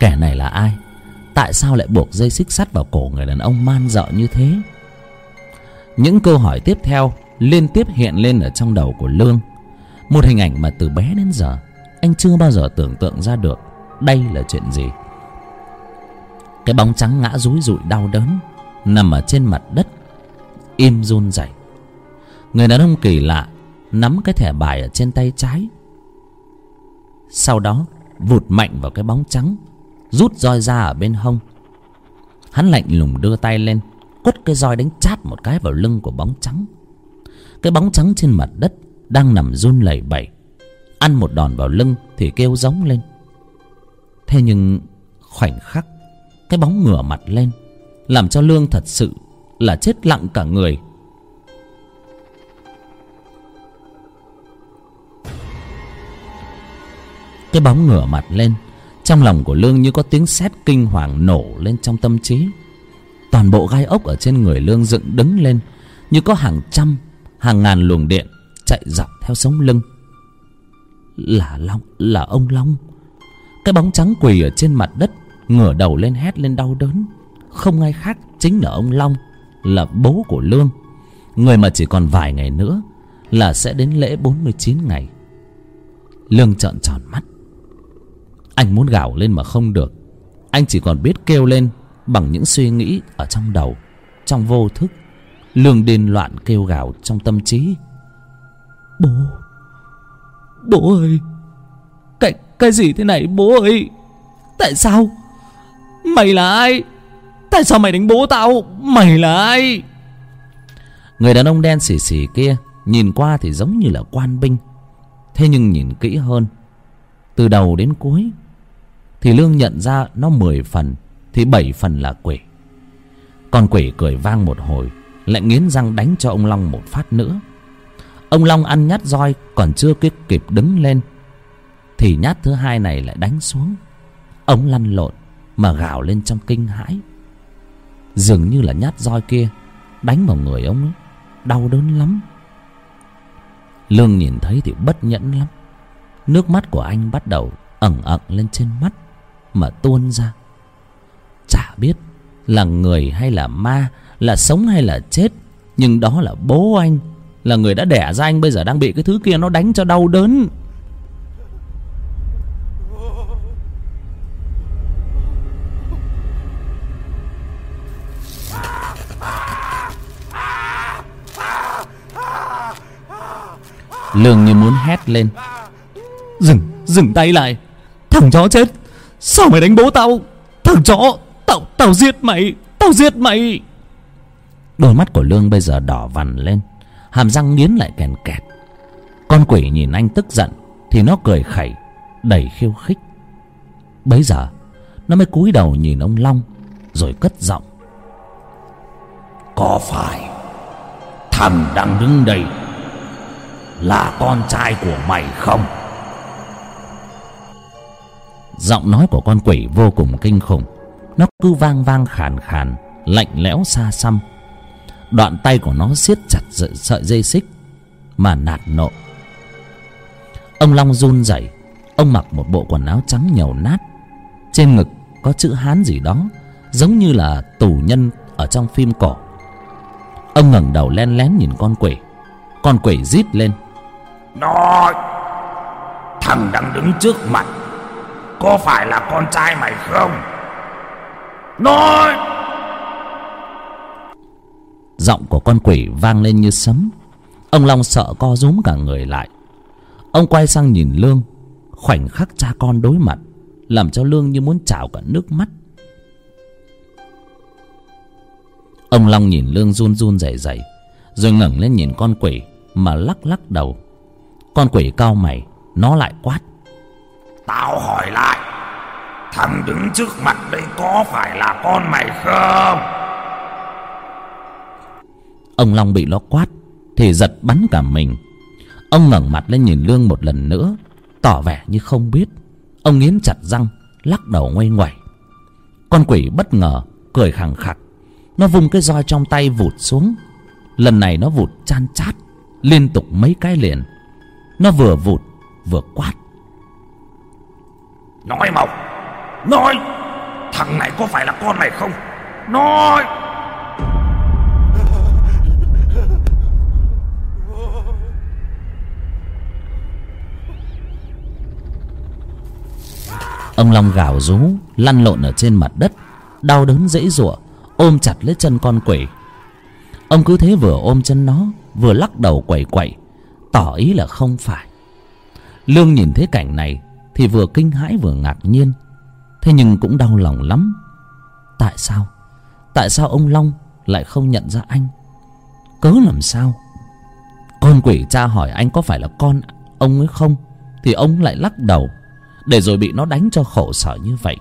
Kẻ này là ai? Tại sao lại buộc dây xích sắt vào cổ người đàn ông man dợ như thế? Những câu hỏi tiếp theo liên tiếp hiện lên ở trong đầu của lương. Một hình ảnh mà từ bé đến giờ, anh chưa bao giờ tưởng tượng ra được đây là chuyện gì. Cái bóng trắng ngã rúi rụi đau đớn, nằm ở trên mặt đất, im run rẩy. Người đàn ông kỳ lạ nắm cái thẻ bài ở trên tay trái. Sau đó, vụt mạnh vào cái bóng trắng rút roi ra ở bên hông. Hắn lạnh lùng đưa tay lên, quất cái roi đánh chát một cái vào lưng của bóng trắng. Cái bóng trắng trên mặt đất đang nằm run lẩy bẩy. Ăn một đòn vào lưng thì kêu giống lên. Thế nhưng, khoảnh khắc, cái bóng ngửa mặt lên, làm cho lương thật sự là chết lặng cả người. Cái bóng ngửa mặt lên trong lòng của lương như có tiếng sét kinh hoàng nổ lên trong tâm trí. Toàn bộ gai ốc ở trên người lương dựng đứng lên, như có hàng trăm, hàng ngàn luồng điện chạy dọc theo sống lưng. Là long, là ông long. Cái bóng trắng quỳ ở trên mặt đất, ngửa đầu lên hét lên đau đớn. Không ai khác chính là ông long, là bố của lương. Người mà chỉ còn vài ngày nữa là sẽ đến lễ bốn mươi chín ngày. Lương trợn tròn mắt anh muốn gào lên mà không được. Anh chỉ còn biết kêu lên bằng những suy nghĩ ở trong đầu trong vô thức lương điên loạn kêu gào trong tâm trí. Bố bố ơi cái cái gì thế này bố ơi? Tại sao? Mày là ai? Tại sao mày đánh bố tao? Mày là ai? Người đàn ông đen xì xì kia nhìn qua thì giống như là quan binh. Thế nhưng nhìn kỹ hơn từ đầu đến cuối thì lương nhận ra nó mười phần, thì bảy phần là quỷ con quỷ cười vang một hồi, lại nghiến răng đánh cho ông long một phát nữa. Ông long ăn nhát roi, còn chưa kịp kịp đứng lên, thì nhát thứ hai này lại đánh xuống. Ông lăn lộn mà gào lên trong kinh hãi. Dường như là nhát roi kia đánh vào người ông ấy, đau đớn lắm. Lương nhìn thấy thì bất nhẫn lắm. Nước mắt của anh bắt đầu ẩn ẩn lên trên mắt mà tuôn ra. Chả biết là người hay là ma, là sống hay là chết, nhưng đó là bố anh, là người đã đẻ ra anh bây giờ đang bị cái thứ kia nó đánh cho đau đớn. Lương như muốn hét lên. Dừng dừng tay lại. Thằng chó chết sao mày đánh bố tao? Thằng chó, tao tao giết mày, tao giết mày. Đôi mắt của lương bây giờ đỏ vằn lên, hàm răng nghiến lại kèn kẹt. Con quỷ nhìn anh tức giận, thì nó cười khẩy, đầy khiêu khích. Bấy giờ, nó mới cúi đầu nhìn ông long, rồi cất giọng. Có phải thằng đang đứng đây là con trai của mày không? Giọng nói của con quỷ vô cùng kinh khủng. Nó cứ vang vang khàn khàn, lạnh lẽo xa xăm. Đoạn tay của nó siết chặt sợi dây xích mà nạt nộ. Ông long run rẩy, ông mặc một bộ quần áo trắng nhầu nát. Trên ngực có chữ hán gì đó, giống như là tù nhân ở trong phim cổ. Ông ngẩng đầu len lén nhìn con quỷ. Con quỷ rít lên. Nói, thằng đang đứng trước mặt có phải là con trai mày không? Nói! Giọng của con quỷ vang lên như sấm. Ông long sợ co rúm cả người lại. Ông quay sang nhìn lương. Khoảnh khắc cha con đối mặt, làm cho lương như muốn trào cả nước mắt. Ông long nhìn lương run run rẩy rẩy, rồi ngẩng lên nhìn con quỷ mà lắc lắc đầu. Con quỷ cao mày, nó lại quát tao hỏi lại, thằng đứng trước mặt đây có phải là con mày không? Ông long bị nó quát, thì giật bắn cả mình. Ông ngẩng mặt lên nhìn lương một lần nữa, tỏ vẻ như không biết. Ông nghiến chặt răng, lắc đầu ngoay ngoẩy. Con quỷ bất ngờ, cười khẳng khặc. Nó vung cái roi trong tay vụt xuống. Lần này nó vụt chan chát, liên tục mấy cái liền. Nó vừa vụt, vừa quát nói mau. Nói. Thằng này có phải là con mày không? Nói. Ông long gào rú, lăn lộn ở trên mặt đất, đau đớn dễ dụa, ôm chặt lấy chân con quỷ. Ông cứ thế vừa ôm chân nó, vừa lắc đầu quẩy quẩy tỏ ý là không phải. Lương nhìn thấy cảnh này thì vừa kinh hãi vừa ngạc nhiên. Thế nhưng cũng đau lòng lắm. Tại sao? Tại sao ông long lại không nhận ra anh? Cớ làm sao? Con quỷ cha hỏi anh có phải là con ông ấy không? Thì ông lại lắc đầu, để rồi bị nó đánh cho khổ sở như vậy.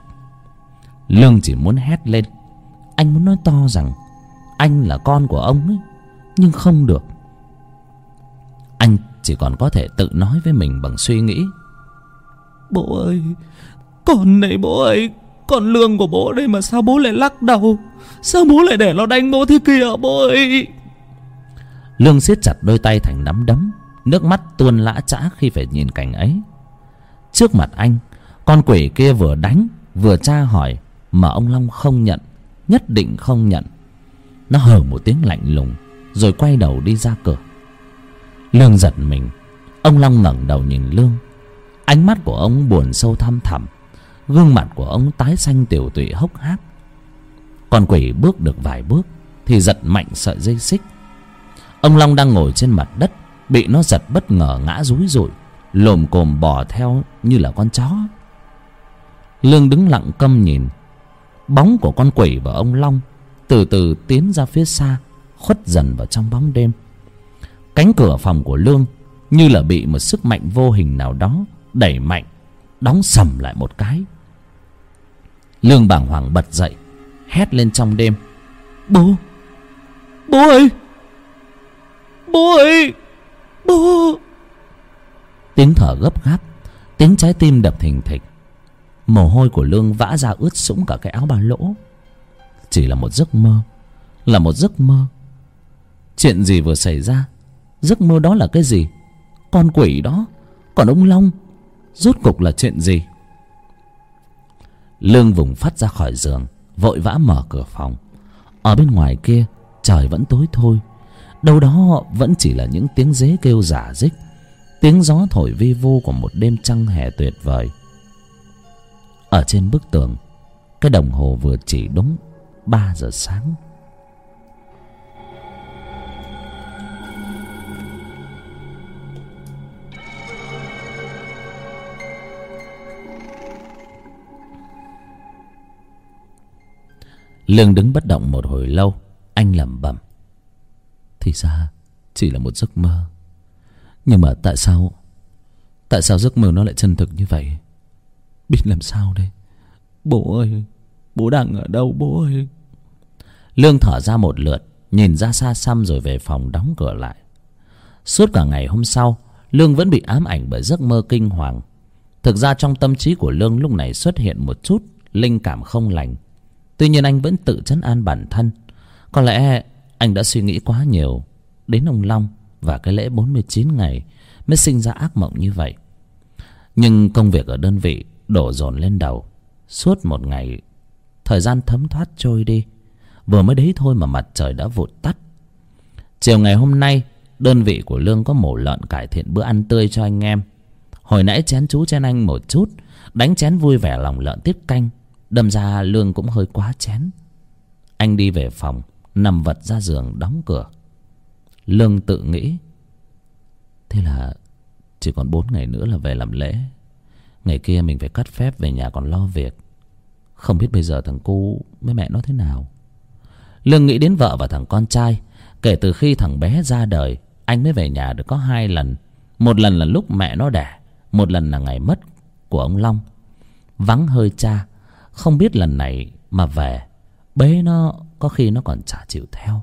Lương chỉ muốn hét lên. Anh muốn nói to rằng, anh là con của ông ấy, nhưng không được. Anh chỉ còn có thể tự nói với mình bằng suy nghĩ bố ơi, con này bố ơi, con lương của bố đây mà sao bố lại lắc đầu? Sao bố lại để nó đánh bố thế kia, bố ơi? Lương siết chặt đôi tay thành nắm đấm, nước mắt tuôn lã chã khi phải nhìn cảnh ấy. Trước mặt anh, con quỷ kia vừa đánh, vừa tra hỏi mà ông long không nhận, nhất định không nhận. Nó hờ một tiếng lạnh lùng, rồi quay đầu đi ra cửa. Lương giật mình, ông long ngẩng đầu nhìn lương ánh mắt của ông buồn sâu thăm thẳm, gương mặt của ông tái xanh tiểu tụy hốc hác. Con quỷ bước được vài bước thì giật mạnh sợi dây xích. Ông long đang ngồi trên mặt đất, bị nó giật bất ngờ ngã rúi rụi, lồm cồm bò theo như là con chó. Lương đứng lặng câm nhìn. Bóng của con quỷ và ông long từ từ tiến ra phía xa, khuất dần vào trong bóng đêm. Cánh cửa phòng của lương như là bị một sức mạnh vô hình nào đó đẩy mạnh, đóng sầm lại một cái. Lương bàng hoàng bật dậy, hét lên trong đêm, bố! Bố ơi! Bố ơi! Bố! Tiếng thở gấp gáp, tiếng trái tim đập thình thịch. Mồ hôi của lương vã ra ướt sũng cả cái áo ba lỗ. Chỉ là một giấc mơ, là một giấc mơ. Chuyện gì vừa xảy ra? Giấc mơ đó là cái gì? Con quỷ đó còn ông long rốt cục là chuyện gì? Lương vùng phát ra khỏi giường, vội vã mở cửa phòng. Ở bên ngoài kia, trời vẫn tối thôi. Đâu đó vẫn chỉ là những tiếng dế kêu giả dích, tiếng gió thổi vi vu của một đêm trăng hè tuyệt vời. Ở trên bức tường, cái đồng hồ vừa chỉ đúng ba giờ sáng. Lương đứng bất động một hồi lâu, anh lẩm bẩm. Thì ra chỉ là một giấc mơ. Nhưng mà tại sao tại sao giấc mơ nó lại chân thực như vậy? Biết làm sao đây? Bố ơi, bố đang ở đâu bố ơi? Lương thở ra một lượt, nhìn ra xa xăm rồi về phòng đóng cửa lại. Suốt cả ngày hôm sau, lương vẫn bị ám ảnh bởi giấc mơ kinh hoàng. Thực ra trong tâm trí của lương lúc này xuất hiện một chút linh cảm không lành tuy nhiên anh vẫn tự chấn an bản thân. Có lẽ anh đã suy nghĩ quá nhiều đến ông long và cái lễ bốn mươi chín ngày mới sinh ra ác mộng như vậy. Nhưng công việc ở đơn vị đổ dồn lên đầu. Suốt một ngày, thời gian thấm thoát trôi đi. Vừa mới đấy thôi mà mặt trời đã vụt tắt. Chiều ngày hôm nay, đơn vị của lương có mổ lợn cải thiện bữa ăn tươi cho anh em. Hồi nãy chén chú chen anh một chút, đánh chén vui vẻ lòng lợn tiết canh đâm ra lương cũng hơi quá chén. Anh đi về phòng, nằm vật ra giường đóng cửa. Lương tự nghĩ, thế là chỉ còn bốn ngày nữa là về làm lễ. Ngày kia mình phải cắt phép về nhà còn lo việc. Không biết bây giờ thằng cu với mẹ nó thế nào. Lương nghĩ đến vợ và thằng con trai. Kể từ khi thằng bé ra đời, anh mới về nhà được có hai lần. Một lần là lúc mẹ nó đẻ, một lần là ngày mất của ông long. Vắng hơi cha không biết lần này mà về, bế nó có khi nó còn chả chịu theo.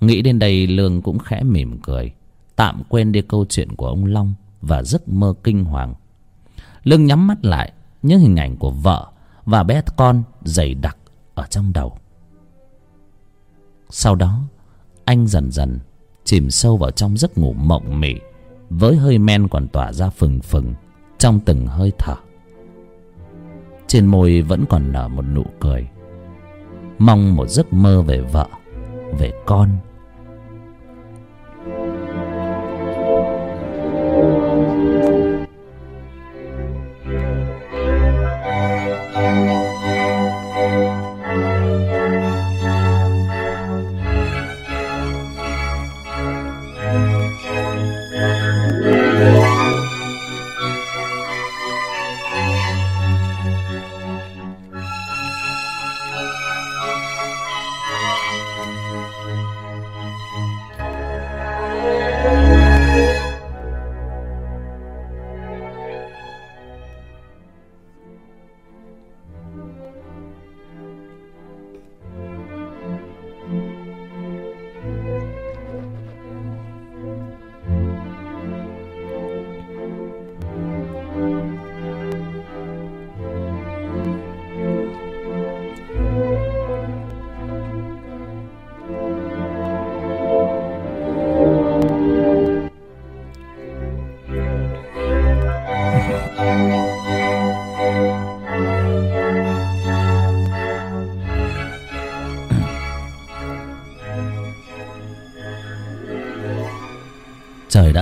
Nghĩ đến đây, lương cũng khẽ mỉm cười, tạm quên đi câu chuyện của ông long và giấc mơ kinh hoàng. Lương nhắm mắt lại, những hình ảnh của vợ và bé con dày đặc ở trong đầu. Sau đó, anh dần dần chìm sâu vào trong giấc ngủ mộng mị, với hơi men còn tỏa ra phừng phừng trong từng hơi thở trên môi vẫn còn nở một nụ cười. Mong một giấc mơ về vợ, về con.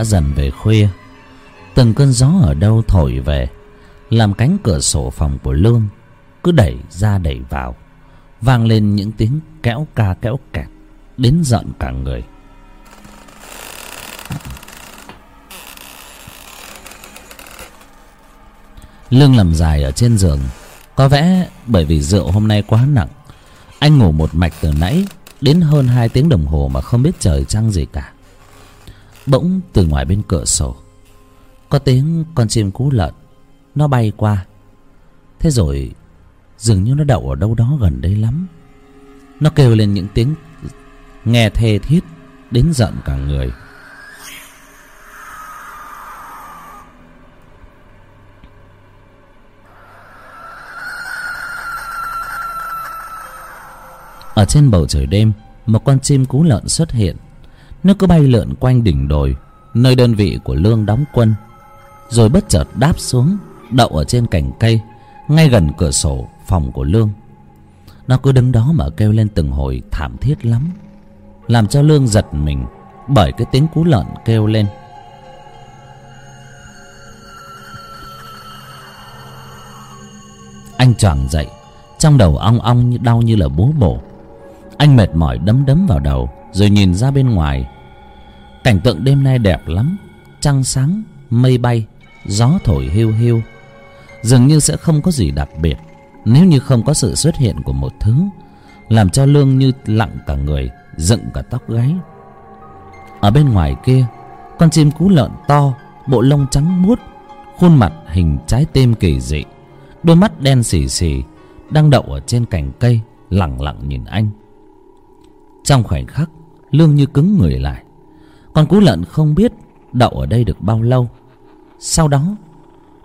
Đã dần về khuya. Từng cơn gió ở đâu thổi về, làm cánh cửa sổ phòng của lương cứ đẩy ra đẩy vào, vang lên những tiếng kéo ca kéo kẹt, đến giận cả người. Lương nằm dài ở trên giường, có vẻ bởi vì rượu hôm nay quá nặng, anh ngủ một mạch từ nãy đến hơn hai tiếng đồng hồ mà không biết trời trăng gì cả bỗng từ ngoài bên cửa sổ. Có tiếng con chim cú lợn, nó bay qua. Thế rồi, dường như nó đậu ở đâu đó gần đây lắm. Nó kêu lên những tiếng nghe thê thiết, đến giận cả người. Ở trên bầu trời đêm, một con chim cú lợn xuất hiện nó cứ bay lượn quanh đỉnh đồi, nơi đơn vị của lương đóng quân. Rồi bất chợt đáp xuống, đậu ở trên cành cây, ngay gần cửa sổ phòng của lương. Nó cứ đứng đó mà kêu lên từng hồi thảm thiết lắm, làm cho lương giật mình bởi cái tiếng cú lợn kêu lên. Anh choàng dậy, trong đầu ong ong như đau như là búa bổ. Anh mệt mỏi đấm đấm vào đầu, rồi nhìn ra bên ngoài cảnh tượng đêm nay đẹp lắm. Trăng sáng, mây bay, gió thổi hiu hiu. Dường như sẽ không có gì đặc biệt. Nếu như không có sự xuất hiện của một thứ, làm cho lương như lặng cả người, dựng cả tóc gáy. Ở bên ngoài kia, con chim cú lợn to, bộ lông trắng muốt, khuôn mặt hình trái tim kỳ dị, đôi mắt đen xì xì, đang đậu ở trên cành cây lẳng lặng nhìn anh. Trong khoảnh khắc, lương như cứng người lại con cú lợn không biết đậu ở đây được bao lâu. Sau đó,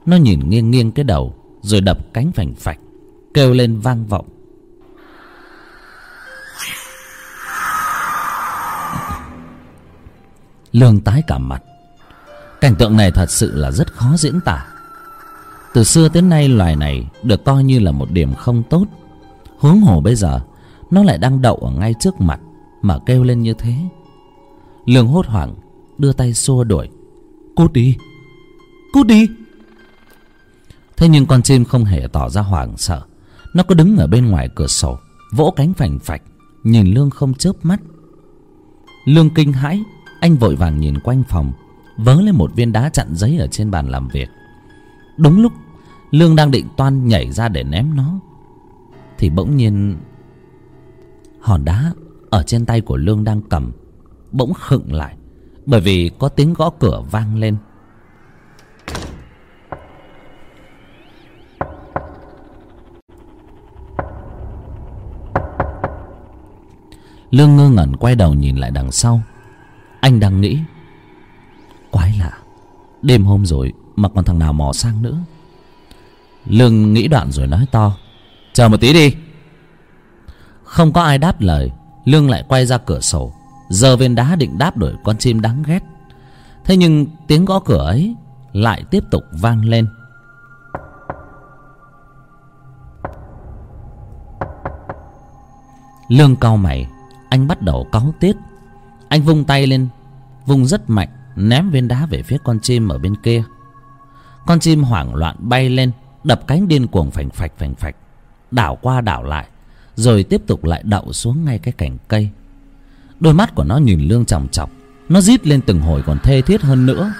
nó nhìn nghiêng nghiêng cái đầu, rồi đập cánh phành phạch, kêu lên vang vọng. Lương tái cả mặt. Cảnh tượng này thật sự là rất khó diễn tả. Từ xưa tới nay, loài này được coi như là một điểm không tốt. Huống hồ bây giờ, nó lại đang đậu ở ngay trước mặt mà kêu lên như thế lương hốt hoảng, đưa tay xua đuổi. Cút đi! Cút đi! Thế nhưng con chim không hề tỏ ra hoảng sợ. Nó cứ đứng ở bên ngoài cửa sổ, vỗ cánh phành phạch, nhìn lương không chớp mắt. Lương kinh hãi, anh vội vàng nhìn quanh phòng, vớ lên một viên đá chặn giấy ở trên bàn làm việc. Đúng lúc, lương đang định toan nhảy ra để ném nó, thì bỗng nhiên hòn đá ở trên tay của lương đang cầm bỗng khựng lại, bởi vì có tiếng gõ cửa vang lên. Lương ngơ ngẩn quay đầu nhìn lại đằng sau. Anh đang nghĩ, quái lạ, đêm hôm rồi mà còn thằng nào mò sang nữa. Lương nghĩ đoạn rồi nói to, chờ một tí đi. Không có ai đáp lời, lương lại quay ra cửa sổ giơ viên đá định đáp đuổi con chim đáng ghét. Thế nhưng tiếng gõ cửa ấy lại tiếp tục vang lên. Lương cau mày, anh bắt đầu cáu tiết. Anh vung tay lên, vung rất mạnh, ném viên đá về phía con chim ở bên kia. Con chim hoảng loạn bay lên, đập cánh điên cuồng phành phạch phành phạch. Đảo qua đảo lại, rồi tiếp tục lại đậu xuống ngay cái cành cây đôi mắt của nó nhìn lương chòng chọc. Nó rít lên từng hồi còn thê thiết hơn nữa.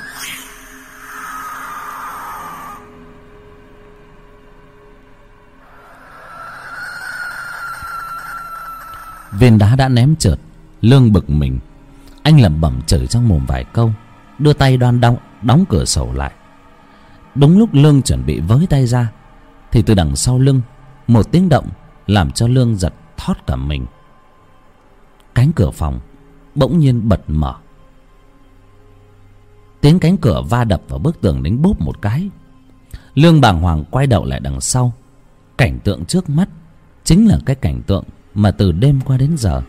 Viên đá đã ném trượt. Lương bực mình. Anh lẩm bẩm chửi trong mồm vài câu, đưa tay đoan đóng đóng cửa sổ lại. Đúng lúc lương chuẩn bị với tay ra, thì từ đằng sau lưng, một tiếng động làm cho lương giật thót cả mình cánh cửa phòng bỗng nhiên bật mở. Tiếng cánh cửa va đập vào bức tường đánh bốp một cái. Lương bàng hoàng quay đầu lại đằng sau. Cảnh tượng trước mắt chính là cái cảnh tượng mà từ đêm qua đến giờ,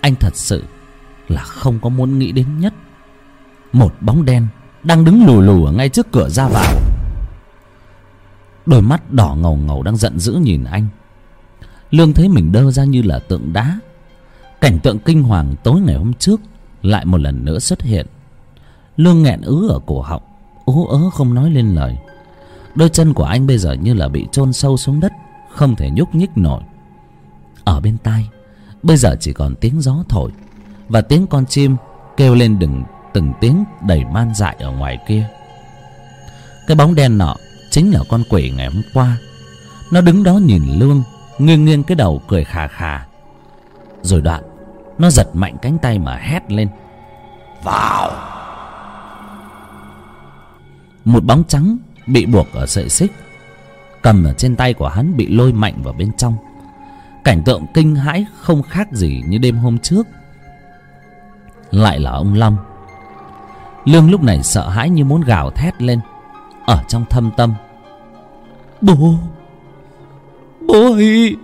anh thật sự là không có muốn nghĩ đến nhất. Một bóng đen đang đứng lù lù ở ngay trước cửa ra vào. Đôi mắt đỏ ngầu ngầu đang giận dữ nhìn anh. Lương thấy mình đơ ra như là tượng đá cảnh tượng kinh hoàng tối ngày hôm trước lại một lần nữa xuất hiện. Lương nghẹn ứ ở cổ họng, ú ớ không nói lên lời. Đôi chân của anh bây giờ như là bị chôn sâu xuống đất, không thể nhúc nhích nổi. Ở bên tai, bây giờ chỉ còn tiếng gió thổi và tiếng con chim kêu lên đừng từng tiếng đầy man dại ở ngoài kia. Cái bóng đen nọ chính là con quỷ ngày hôm qua. Nó đứng đó nhìn lương, nghiêng nghiêng cái đầu cười khà khà rồi đoạn, nó giật mạnh cánh tay mà hét lên. Vào! Một bóng trắng bị buộc ở sợi xích, cầm ở trên tay của hắn bị lôi mạnh vào bên trong. Cảnh tượng kinh hãi không khác gì như đêm hôm trước. Lại là ông long. Lương lúc này sợ hãi như muốn gào thét lên, ở trong thâm tâm. Bố! Bố ơi!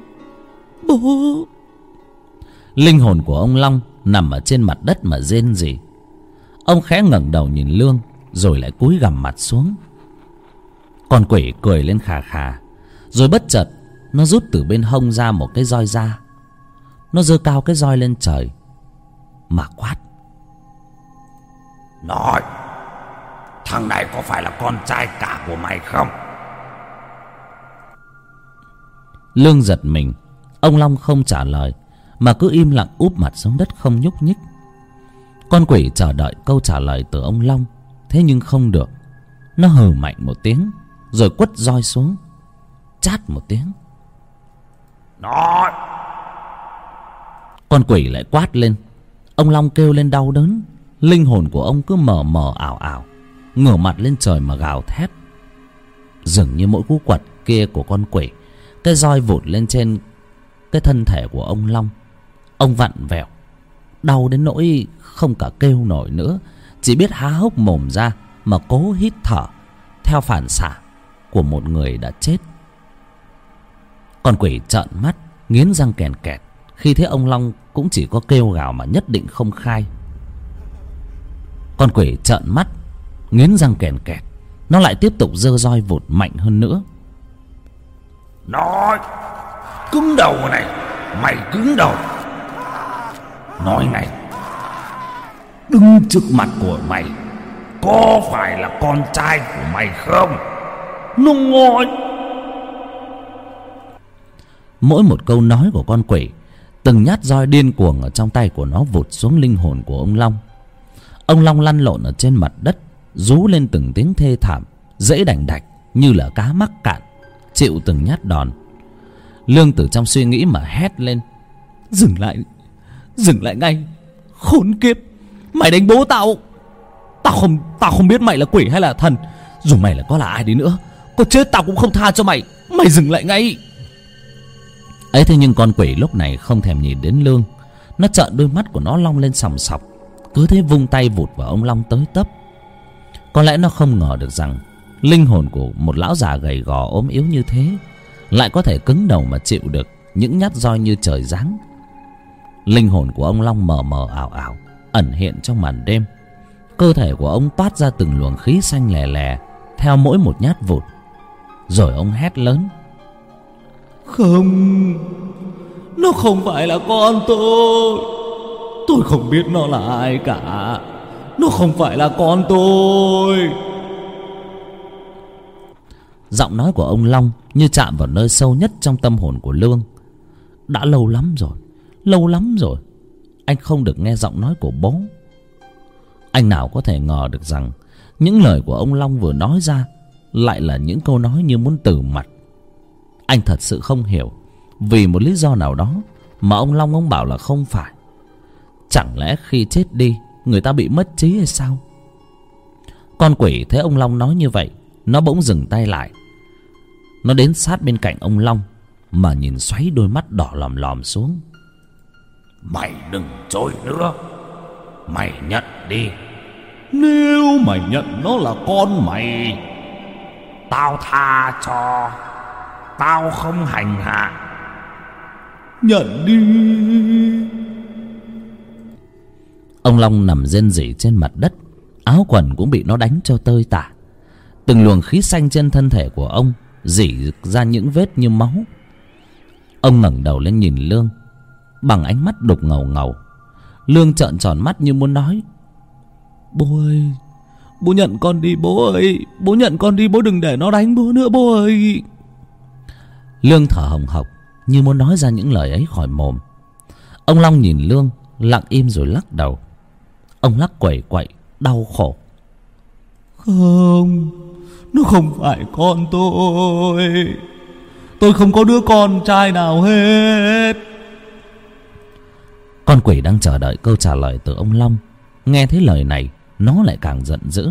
Bố! Linh hồn của ông long nằm ở trên mặt đất mà rên rỉ. Ông khẽ ngẩng đầu nhìn lương rồi lại cúi gằm mặt xuống. Con quỷ cười lên khà khà rồi bất chợt nó rút từ bên hông ra một cái roi da nó giơ cao cái roi lên trời mà quát. Nói thằng này có phải là con trai cả của mày không? Lương giật mình ông long không trả lời mà cứ im lặng úp mặt xuống đất không nhúc nhích. Con quỷ chờ đợi câu trả lời từ ông long thế nhưng không được. Nó hừ mạnh một tiếng rồi quất roi xuống chát một tiếng. Nói! Con quỷ lại quát lên. Ông long kêu lên đau đớn. Linh hồn của ông cứ mờ mờ ảo ảo ngửa mặt lên trời mà gào thét. Dường như mỗi cú quật kia của con quỷ cái roi vụt lên trên cái thân thể của ông long ông vặn vẹo, đau đến nỗi không cả kêu nổi nữa. Chỉ biết há hốc mồm ra mà cố hít thở, theo phản xạ của một người đã chết. Con quỷ trợn mắt, nghiến răng kèn kẹt. Khi thấy ông long cũng chỉ có kêu gào mà nhất định không khai. Con quỷ trợn mắt, nghiến răng kèn kẹt. Nó lại tiếp tục giơ roi vụt mạnh hơn nữa. Nói, cứng đầu này, mày cứng đầu nói này đứng trước mặt của mày, có phải là con trai của mày không? Nó ngồi. Mỗi một câu nói của con quỷ, từng nhát roi điên cuồng ở trong tay của nó vụt xuống linh hồn của ông long. Ông long lăn lộn ở trên mặt đất, rú lên từng tiếng thê thảm, dễ đành đạch như là cá mắc cạn, chịu từng nhát đòn. Lương từ trong suy nghĩ mà hét lên, dừng lại dừng lại ngay. Khốn kiếp. Mày đánh bố tao. Tao không tao không biết mày là quỷ hay là thần. Dù mày là có là ai đi nữa, có chết tao cũng không tha cho mày. Mày dừng lại ngay. Ấy thế nhưng con quỷ lúc này không thèm nhìn đến lương. Nó trợn đôi mắt của nó long lên sòng sọc. Cứ thế vung tay vụt vào ông long tới tấp. Có lẽ nó không ngờ được rằng linh hồn của một lão già gầy gò ốm yếu như thế lại có thể cứng đầu mà chịu được những nhát roi như trời giáng linh hồn của ông long mờ mờ ảo ảo ẩn hiện trong màn đêm. Cơ thể của ông toát ra từng luồng khí xanh lè lè theo mỗi một nhát vụt. Rồi ông hét lớn. Không nó không phải là con tôi. Tôi không biết nó là ai cả. Nó không phải là con tôi. Giọng nói của ông long như chạm vào nơi sâu nhất trong tâm hồn của lương. Đã lâu lắm rồi lâu lắm rồi, anh không được nghe giọng nói của bố. Anh nào có thể ngờ được rằng những lời của ông long vừa nói ra lại là những câu nói như muốn từ mặt. Anh thật sự không hiểu vì một lý do nào đó mà ông long ông bảo là không phải. Chẳng lẽ khi chết đi, người ta bị mất trí hay sao? Con quỷ thấy ông long nói như vậy, nó bỗng dừng tay lại. Nó đến sát bên cạnh ông long mà nhìn xoáy đôi mắt đỏ lòm lòm xuống mày đừng chối nữa. Mày nhận đi. Nếu mày nhận nó là con mày tao tha cho. Tao không hành hạ. Nhận đi. Ông long nằm rên rỉ trên mặt đất. Áo quần cũng bị nó đánh cho tơi tả. Từng luồng khí xanh trên thân thể của ông rỉ ra những vết như máu. Ông ngẩng đầu lên nhìn lương bằng ánh mắt đục ngầu ngầu. Lương trợn tròn mắt như muốn nói, bố ơi, Bố nhận con đi, bố ơi, Bố nhận con đi, bố đừng để nó đánh bố nữa, bố ơi. Lương thở hồng hộc Như muốn nói ra những lời ấy khỏi mồm. Ông Long nhìn Lương, Lặng im rồi lắc đầu. Ông lắc quẩy quậy, Đau khổ. Không, Nó không phải con tôi. Tôi không có đứa con trai nào hết. Con quỷ đang chờ đợi câu trả lời từ ông Long. Nghe thấy lời này Nó lại càng giận dữ.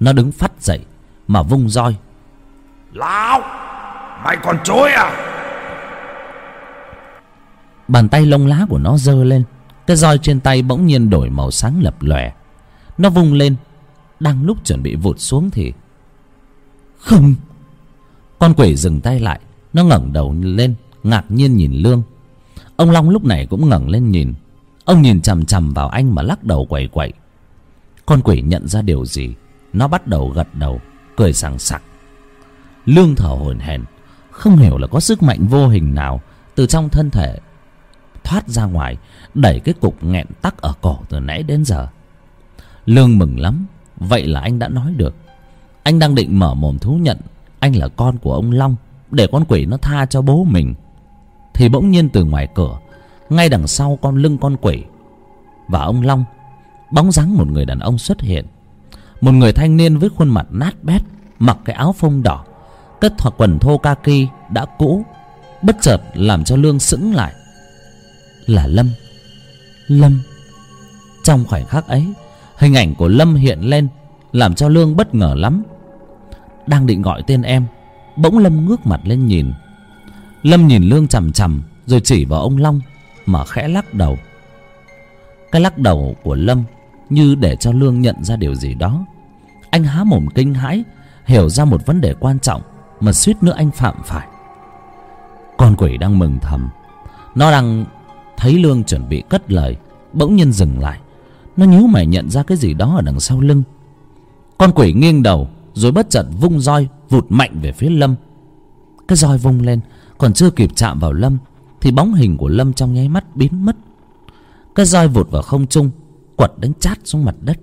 Nó đứng phát dậy Mà vung roi. Lão Mày còn chối à? Bàn tay lông lá của nó giơ lên Cái roi trên tay bỗng nhiên đổi màu sáng lập lòe. Nó vung lên Đang lúc chuẩn bị vụt xuống thì Không! Con quỷ dừng tay lại Nó ngẩng đầu lên Ngạc nhiên nhìn Lương Ông Long lúc này cũng ngẩng lên nhìn. Ông nhìn chằm chằm vào anh mà lắc đầu quẩy quẩy Con quỷ nhận ra điều gì, Nó bắt đầu gật đầu, Cười sảng sặc. Lương thở hổn hển, Không hiểu là có sức mạnh vô hình nào Từ trong thân thể Thoát ra ngoài, Đẩy cái cục nghẹn tắc ở cổ từ nãy đến giờ. Lương mừng lắm, Vậy là anh đã nói được. Anh đang định mở mồm thú nhận, Anh là con của ông Long, Để con quỷ nó tha cho bố mình. Thì bỗng nhiên từ ngoài cửa, Ngay đằng sau con lưng con quỷ Và ông Long, Bóng dáng một người đàn ông xuất hiện. Một người thanh niên với khuôn mặt nát bét, Mặc cái áo phông đỏ, cất thoạt quần thô kaki đã cũ, Bất chợt làm cho Lương sững lại. Là Lâm. Lâm. Trong khoảnh khắc ấy, Hình ảnh của Lâm hiện lên, Làm cho Lương bất ngờ lắm. Đang định gọi tên em, Bỗng Lâm ngước mặt lên nhìn. Lâm nhìn Lương chằm chằm, Rồi chỉ vào ông Long, Mà khẽ lắc đầu. Cái lắc đầu của Lâm Như để cho Lương nhận ra điều gì đó. Anh há mồm kinh hãi, Hiểu ra một vấn đề quan trọng Mà suýt nữa anh phạm phải. Con quỷ đang mừng thầm. Nó đang thấy Lương chuẩn bị cất lời, Bỗng nhiên dừng lại. Nó nhíu mày nhận ra cái gì đó ở đằng sau lưng. Con quỷ nghiêng đầu, Rồi bất chợt vung roi Vụt mạnh về phía Lâm. Cái roi vung lên còn chưa kịp chạm vào Lâm, Thì bóng hình của Lâm trong nháy mắt biến mất. Cái roi vụt vào không trung, Quật đánh chát xuống mặt đất.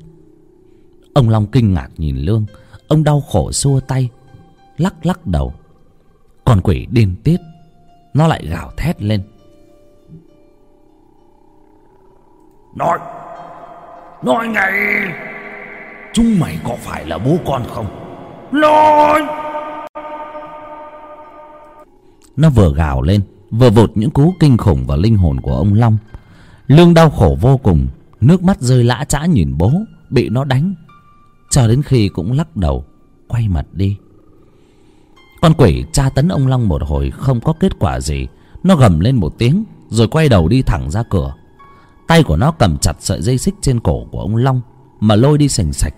Ông Long kinh ngạc nhìn Lương, Ông đau khổ xua tay, Lắc lắc đầu. Còn quỷ điên tiết, Nó lại gào thét lên. Nói Nói ngay, Chúng mày có phải là bố con không? Nói! Nó vừa gào lên, Vừa vụt những cú kinh khủng vào linh hồn của ông Long. Lương đau khổ vô cùng, Nước mắt rơi lã chã nhìn bố, Bị nó đánh. Cho đến khi cũng lắc đầu, Quay mặt đi. Con quỷ tra tấn ông Long một hồi Không có kết quả gì. Nó gầm lên một tiếng, Rồi quay đầu đi thẳng ra cửa. Tay của nó cầm chặt sợi dây xích trên cổ của ông Long, Mà lôi đi sành sạch.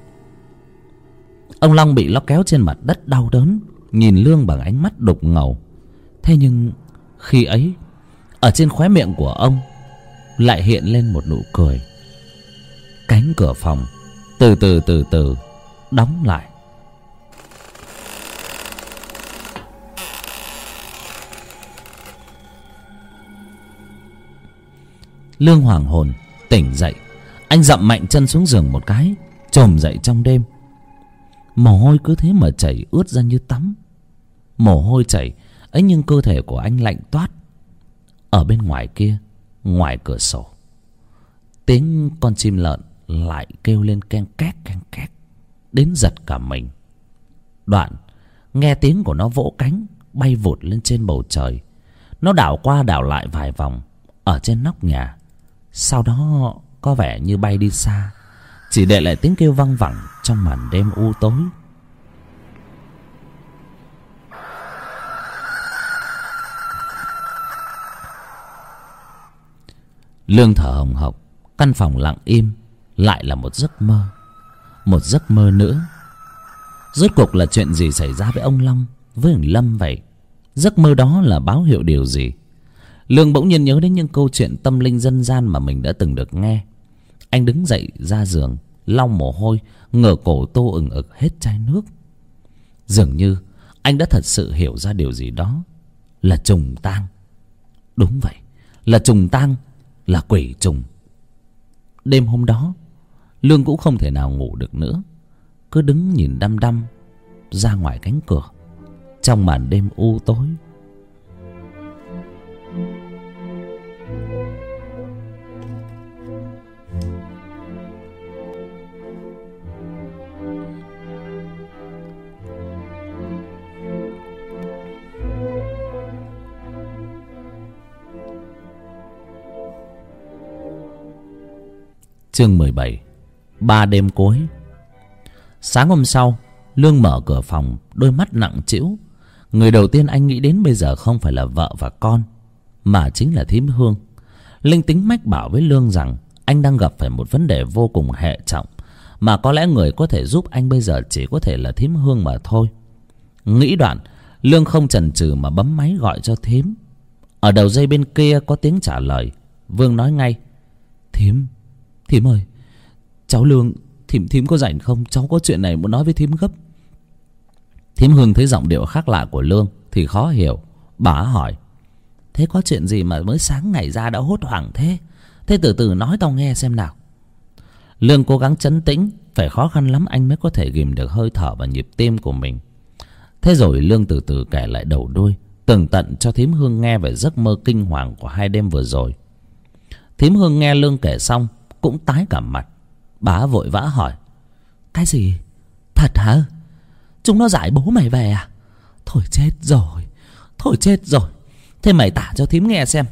Ông Long bị nó kéo trên mặt đất đau đớn, Nhìn Lương bằng ánh mắt đục ngầu. Thế nhưng khi ấy, Ở trên khóe miệng của ông Lại hiện lên một nụ cười. Cánh cửa phòng Từ từ từ từ Đóng lại. Lương hoàng hồn Tỉnh dậy. Anh dậm mạnh chân xuống giường một cái, Trồm dậy trong đêm. Mồ hôi cứ thế mà chảy ướt ra như tắm. Mồ hôi chảy ấy nhưng cơ thể của anh lạnh toát. Ở bên ngoài kia, Ngoài cửa sổ, Tiếng con chim lợn lại kêu lên keng két keng két, Đến giật cả mình. Đoạn, Nghe tiếng của nó vỗ cánh, Bay vụt lên trên bầu trời. Nó đảo qua đảo lại vài vòng, Ở trên nóc nhà. Sau đó, có vẻ như bay đi xa, Chỉ để lại tiếng kêu văng vẳng Trong màn đêm u tối. Lương thở hồng hộc, Căn phòng lặng im, Lại là một giấc mơ. Một giấc mơ nữa. Rốt cuộc là chuyện gì xảy ra với ông Long, Với hằng Lâm vậy? Giấc mơ đó là báo hiệu điều gì? Lương bỗng nhiên nhớ đến những câu chuyện tâm linh dân gian Mà mình đã từng được nghe. Anh đứng dậy ra giường, Lau mồ hôi, Ngửa cổ tô ừng ực hết chai nước. Dường như Anh đã thật sự hiểu ra điều gì đó. Là trùng tang. Đúng vậy, Là trùng tang là quỷ trùng. Đêm hôm đó, Lương cũng không thể nào ngủ được nữa. Cứ đứng nhìn đăm đăm ra ngoài cánh cửa. Trong màn đêm u tối chương mười bảy, ba đêm cuối. Sáng hôm sau, lương mở cửa phòng, đôi mắt nặng trĩu. Người đầu tiên anh nghĩ đến bây giờ không phải là vợ và con, mà chính là thím hương. Linh tính mách bảo với lương rằng anh đang gặp phải một vấn đề vô cùng hệ trọng, mà có lẽ người có thể giúp anh bây giờ chỉ có thể là thím hương mà thôi. Nghĩ đoạn, lương không chần chừ mà bấm máy gọi cho thím. Ở đầu dây bên kia có tiếng trả lời. Vương nói ngay, thím thím ơi, cháu lương, thím thím có rảnh không? Cháu có chuyện này muốn nói với thím gấp. Thím hương thấy giọng điệu khác lạ của lương thì khó hiểu. Bà hỏi, thế có chuyện gì mà mới sáng ngày ra đã hốt hoảng thế? Thế từ từ nói tao nghe xem nào. Lương cố gắng chấn tĩnh, phải khó khăn lắm anh mới có thể ghìm được hơi thở và nhịp tim của mình. Thế rồi lương từ từ kể lại đầu đuôi, tường tận cho thím hương nghe về giấc mơ kinh hoàng của hai đêm vừa rồi. Thím hương nghe lương kể xong cũng tái cả mặt. Bà vội vã hỏi, cái gì? Thật hả? Chúng nó giải bố mày về à? Thôi chết rồi, thôi chết rồi. Thế mày tả cho thím nghe xem,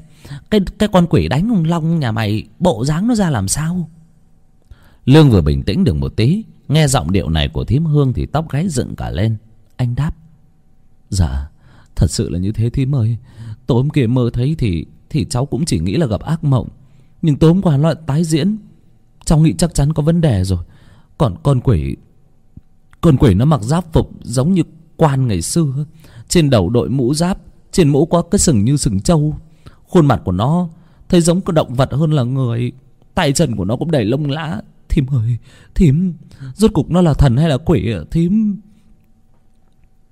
cái cái con quỷ đánh ông long nhà mày bộ dáng nó ra làm sao? Lương vừa bình tĩnh được một tí, nghe giọng điệu này của thím hương thì tóc gáy dựng cả lên. Anh đáp dạ thật sự là như thế thím ơi. Tối hôm kia mơ thấy thì thì cháu cũng chỉ nghĩ là gặp ác mộng nhưng tối hôm qua nó lại tái diễn. Cháu nghĩ chắc chắn có vấn đề rồi. Còn con quỷ con quỷ nó mặc giáp phục giống như quan ngày xưa. Trên đầu đội mũ giáp, trên mũ có cái sừng như sừng trâu. Khuôn mặt của nó thấy giống cái động vật hơn là người. Tay chân của nó cũng đầy lông lá. Thím ơi, thím, rốt cục nó là thần hay là quỷ à thím?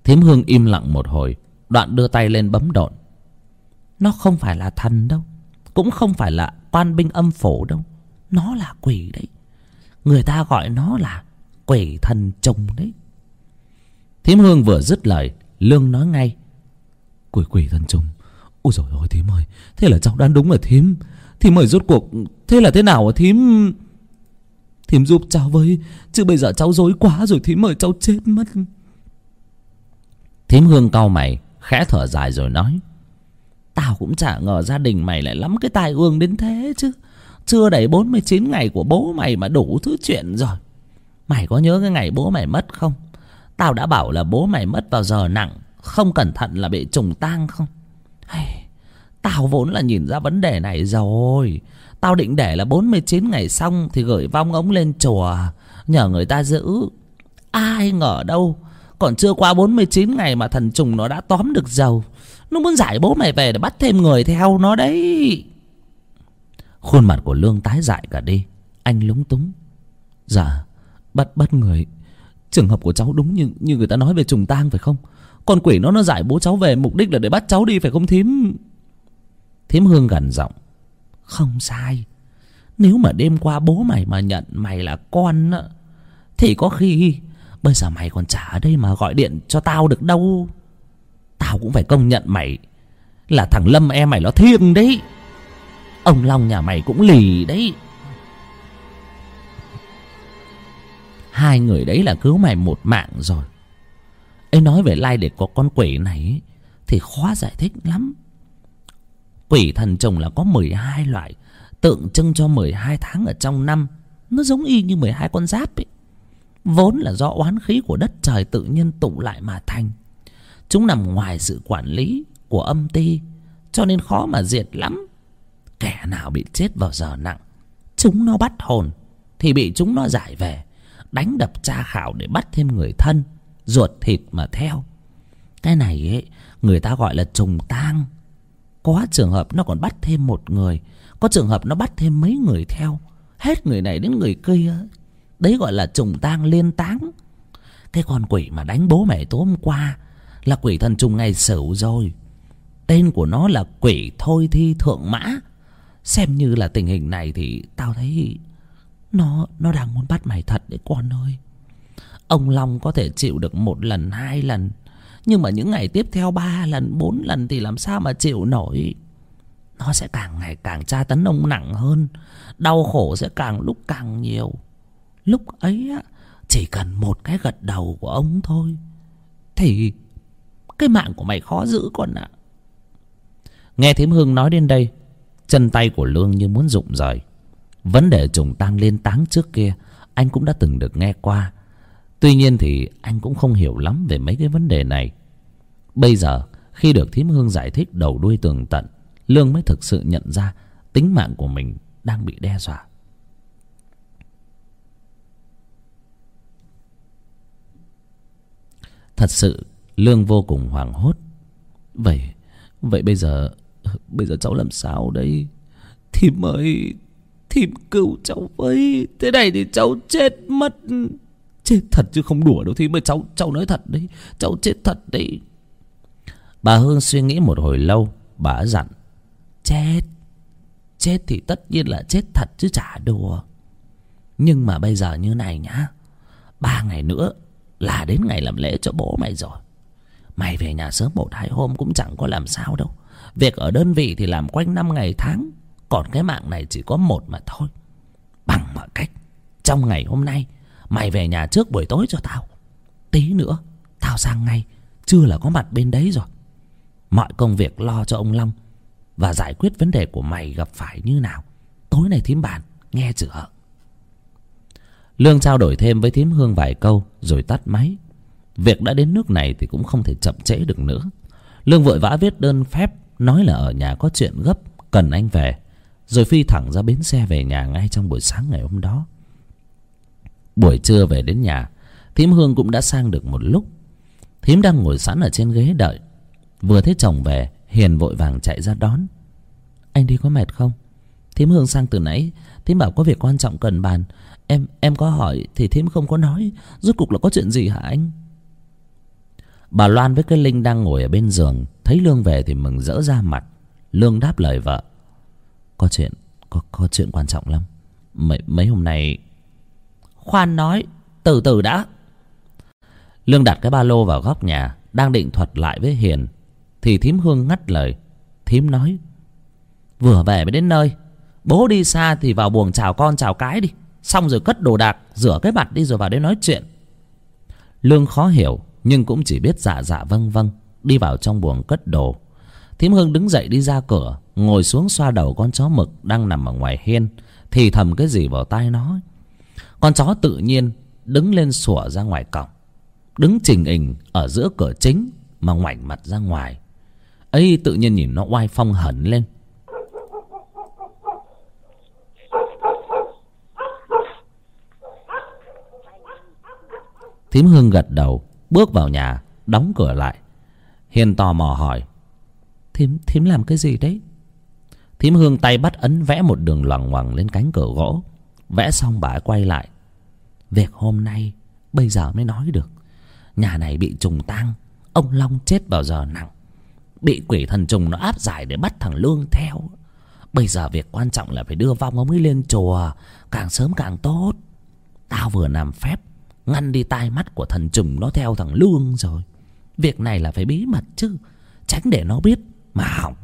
Thím hương im lặng một hồi, đoạn đưa tay lên bấm độn. Nó không phải là thần đâu, cũng không phải là quan binh âm phủ đâu. Nó là quỷ đấy. Người ta gọi nó là quỷ thần trùng đấy. Thím hương vừa dứt lời, lương nói ngay, quỷ quỷ thần trùng. Ôi rồi ôi thím ơi, thế là cháu đoán đúng rồi thím. Thím ơi, rốt cuộc, thế là thế nào hả thím? Thím giúp cháu với, chứ bây giờ cháu dối quá rồi, thím ơi, cháu chết mất. Thím hương cau mày, khẽ thở dài rồi nói tao cũng chả ngờ gia đình mày lại lắm cái tai ương đến thế chứ. Chưa đầy bốn mươi chín ngày của bố mày mà đủ thứ chuyện rồi. Mày có nhớ cái ngày bố mày mất không? Tao đã bảo là bố mày mất vào giờ nặng không cẩn thận là bị trùng tang không? Hey, tao vốn là nhìn ra vấn đề này rồi. Tao định để là bốn mươi chín ngày xong thì gửi vong ống lên chùa nhờ người ta giữ. Ai ngờ đâu còn chưa qua bốn mươi chín ngày mà thần trùng nó đã tóm được dầu nó muốn giải bố mày về để bắt thêm người theo nó đấy. Khuôn mặt của lương tái dại cả đi. Anh lúng túng. Dạ bắt bắt người. Trường hợp của cháu đúng như như người ta nói về trùng tang phải không? Con quỷ nó nó giải bố cháu về mục đích là để bắt cháu đi phải không thím? Thím hương gần giọng. Không sai. Nếu mà đêm qua bố mày mà nhận mày là con á, thì có khi bây giờ mày còn chả ở đây mà gọi điện cho tao được đâu tao cũng phải công nhận mày. Là thằng lâm em mày nó thiêng đấy. Ông long nhà mày cũng lì đấy. Hai người đấy là cứu mày một mạng rồi. Ấy nói về lai để có con quỷ này thì khó giải thích lắm. Quỷ thần chồng là có mười hai loại, tượng trưng cho mười hai tháng ở trong năm. Nó giống y như mười hai con giáp ấy. Vốn là do oán khí của đất trời tự nhiên tụ lại mà thành chúng nằm ngoài sự quản lý của âm ty cho nên khó mà diệt lắm. Kẻ nào bị chết vào giờ nặng, chúng nó bắt hồn, thì bị chúng nó giải về, đánh đập tra khảo để bắt thêm người thân, ruột thịt mà theo. Cái này ấy, người ta gọi là trùng tang. Có trường hợp nó còn bắt thêm một người, có trường hợp nó bắt thêm mấy người theo. Hết người này đến người kia. Đấy gọi là trùng tang liên táng. Cái con quỷ mà đánh bố mẹ tối hôm qua là quỷ thần trùng ngày sửu rồi. Tên của nó là quỷ thôi thi thượng mã. Xem như là tình hình này thì tao thấy nó nó đang muốn bắt mày thật đấy, con ơi. Ông long có thể chịu được một lần, hai lần, nhưng mà những ngày tiếp theo, ba lần, bốn lần thì làm sao mà chịu nổi? Nó sẽ càng ngày càng tra tấn ông nặng hơn, đau khổ sẽ càng lúc càng nhiều. Lúc ấy á, chỉ cần một cái gật đầu của ông thôi, thì cái mạng của mày khó giữ con ạ. Nghe thím hương nói đến đây, chân tay của lương như muốn rụng rời. Vấn đề trùng tang liên táng trước kia, anh cũng đã từng được nghe qua. Tuy nhiên thì anh cũng không hiểu lắm về mấy cái vấn đề này. Bây giờ, khi được thím hương giải thích đầu đuôi tường tận, lương mới thực sự nhận ra tính mạng của mình đang bị đe dọa. Thật sự lương vô cùng hoảng hốt. Vậy vậy bây giờ bây giờ cháu làm sao đây? Thím ơi thím cứu cháu với. Thế này thì cháu chết mất. Chết thật chứ không đùa đâu thím ơi cháu cháu nói thật đấy. Cháu chết thật đấy. Bà hương suy nghĩ một hồi lâu, bà dặn, chết chết thì tất nhiên là chết thật chứ chả đùa. Nhưng mà bây giờ như này nhá, ba ngày nữa là đến ngày làm lễ cho bố mày rồi mày về nhà sớm một hai hôm cũng chẳng có làm sao đâu. Việc ở đơn vị thì làm quanh năm ngày tháng, còn cái mạng này chỉ có một mà thôi. Bằng mọi cách, trong ngày hôm nay, mày về nhà trước buổi tối cho tao. Tí nữa, tao sang ngay, chưa là có mặt bên đấy rồi. Mọi công việc lo cho ông long và giải quyết vấn đề của mày gặp phải như nào, tối nay thím bàn, nghe chửa lương trao đổi thêm với thím hương vài câu, rồi tắt máy việc đã đến nước này thì cũng không thể chậm trễ được nữa. Lương vội vã viết đơn phép, nói là ở nhà có chuyện gấp, cần anh về. Rồi phi thẳng ra bến xe về nhà ngay trong buổi sáng ngày hôm đó. Buổi trưa về đến nhà, thím hương cũng đã sang được một lúc. Thím đang ngồi sẵn ở trên ghế đợi. Vừa thấy chồng về, hiền vội vàng chạy ra đón. Anh đi có mệt không? Thím hương sang từ nãy, thím bảo có việc quan trọng cần bàn. Em em có hỏi thì thím không có nói. Rốt cục là có chuyện gì hả anh? Bà loan với cái linh đang ngồi ở bên giường, thấy lương về thì mừng rỡ ra mặt. Lương đáp lời vợ, có chuyện, có có chuyện quan trọng lắm. Mấy mấy hôm nay khoan nói, từ từ đã. Lương đặt cái ba lô vào góc nhà, đang định thuật lại với hiền, thì thím hương ngắt lời. Thím nói, vừa về mới đến nơi. Bố đi xa thì vào buồng chào con chào cái đi. Xong rồi cất đồ đạc, rửa cái mặt đi rồi vào đây nói chuyện. Lương khó hiểu nhưng cũng chỉ biết dạ dạ vâng vâng đi vào trong buồng cất đồ. Thím hương đứng dậy đi ra cửa, ngồi xuống xoa đầu con chó mực đang nằm ở ngoài hiên, thì thầm cái gì vào tai nó. Con chó tự nhiên đứng lên sủa ra ngoài cổng, đứng trình hình ở giữa cửa chính mà ngoảnh mặt ra ngoài. Ấy, tự nhiên nhìn nó oai phong hẳn lên. Thím hương gật đầu bước vào nhà, đóng cửa lại. Hiền tò mò hỏi, thím thím làm cái gì đấy? Thím hương tay bắt ấn vẽ một đường loằng ngoằng lên cánh cửa gỗ. Vẽ xong bà quay lại. Việc hôm nay, bây giờ mới nói được. Nhà này bị trùng tang, ông long chết vào giờ nặng. Bị quỷ thần trùng nó áp giải để bắt thằng lương theo. Bây giờ việc quan trọng là phải đưa vong ông ấy lên chùa, càng sớm càng tốt. Tao vừa làm phép ngăn đi tai mắt của thần trùng nó theo thằng lương rồi. Việc này là phải bí mật chứ, tránh để nó biết mà hỏng.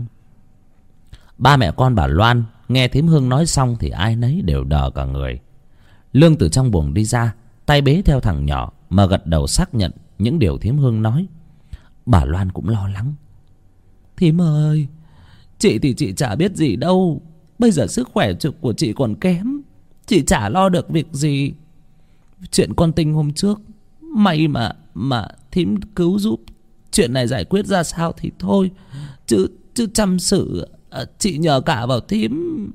Ba mẹ con bà loan nghe thím hương nói xong thì ai nấy đều đờ cả người. Lương từ trong buồng đi ra, tay bế theo thằng nhỏ mà gật đầu xác nhận những điều thím hương nói. Bà loan cũng lo lắng. Thím ơi, chị thì chị chả biết gì đâu. Bây giờ sức khỏe trực của chị còn kém. Chị chả lo được việc gì chuyện con tinh hôm trước. May mà mà thím cứu giúp chuyện này giải quyết ra sao thì thôi. Chứ chứ chăm sự à, chị nhờ cả vào thím.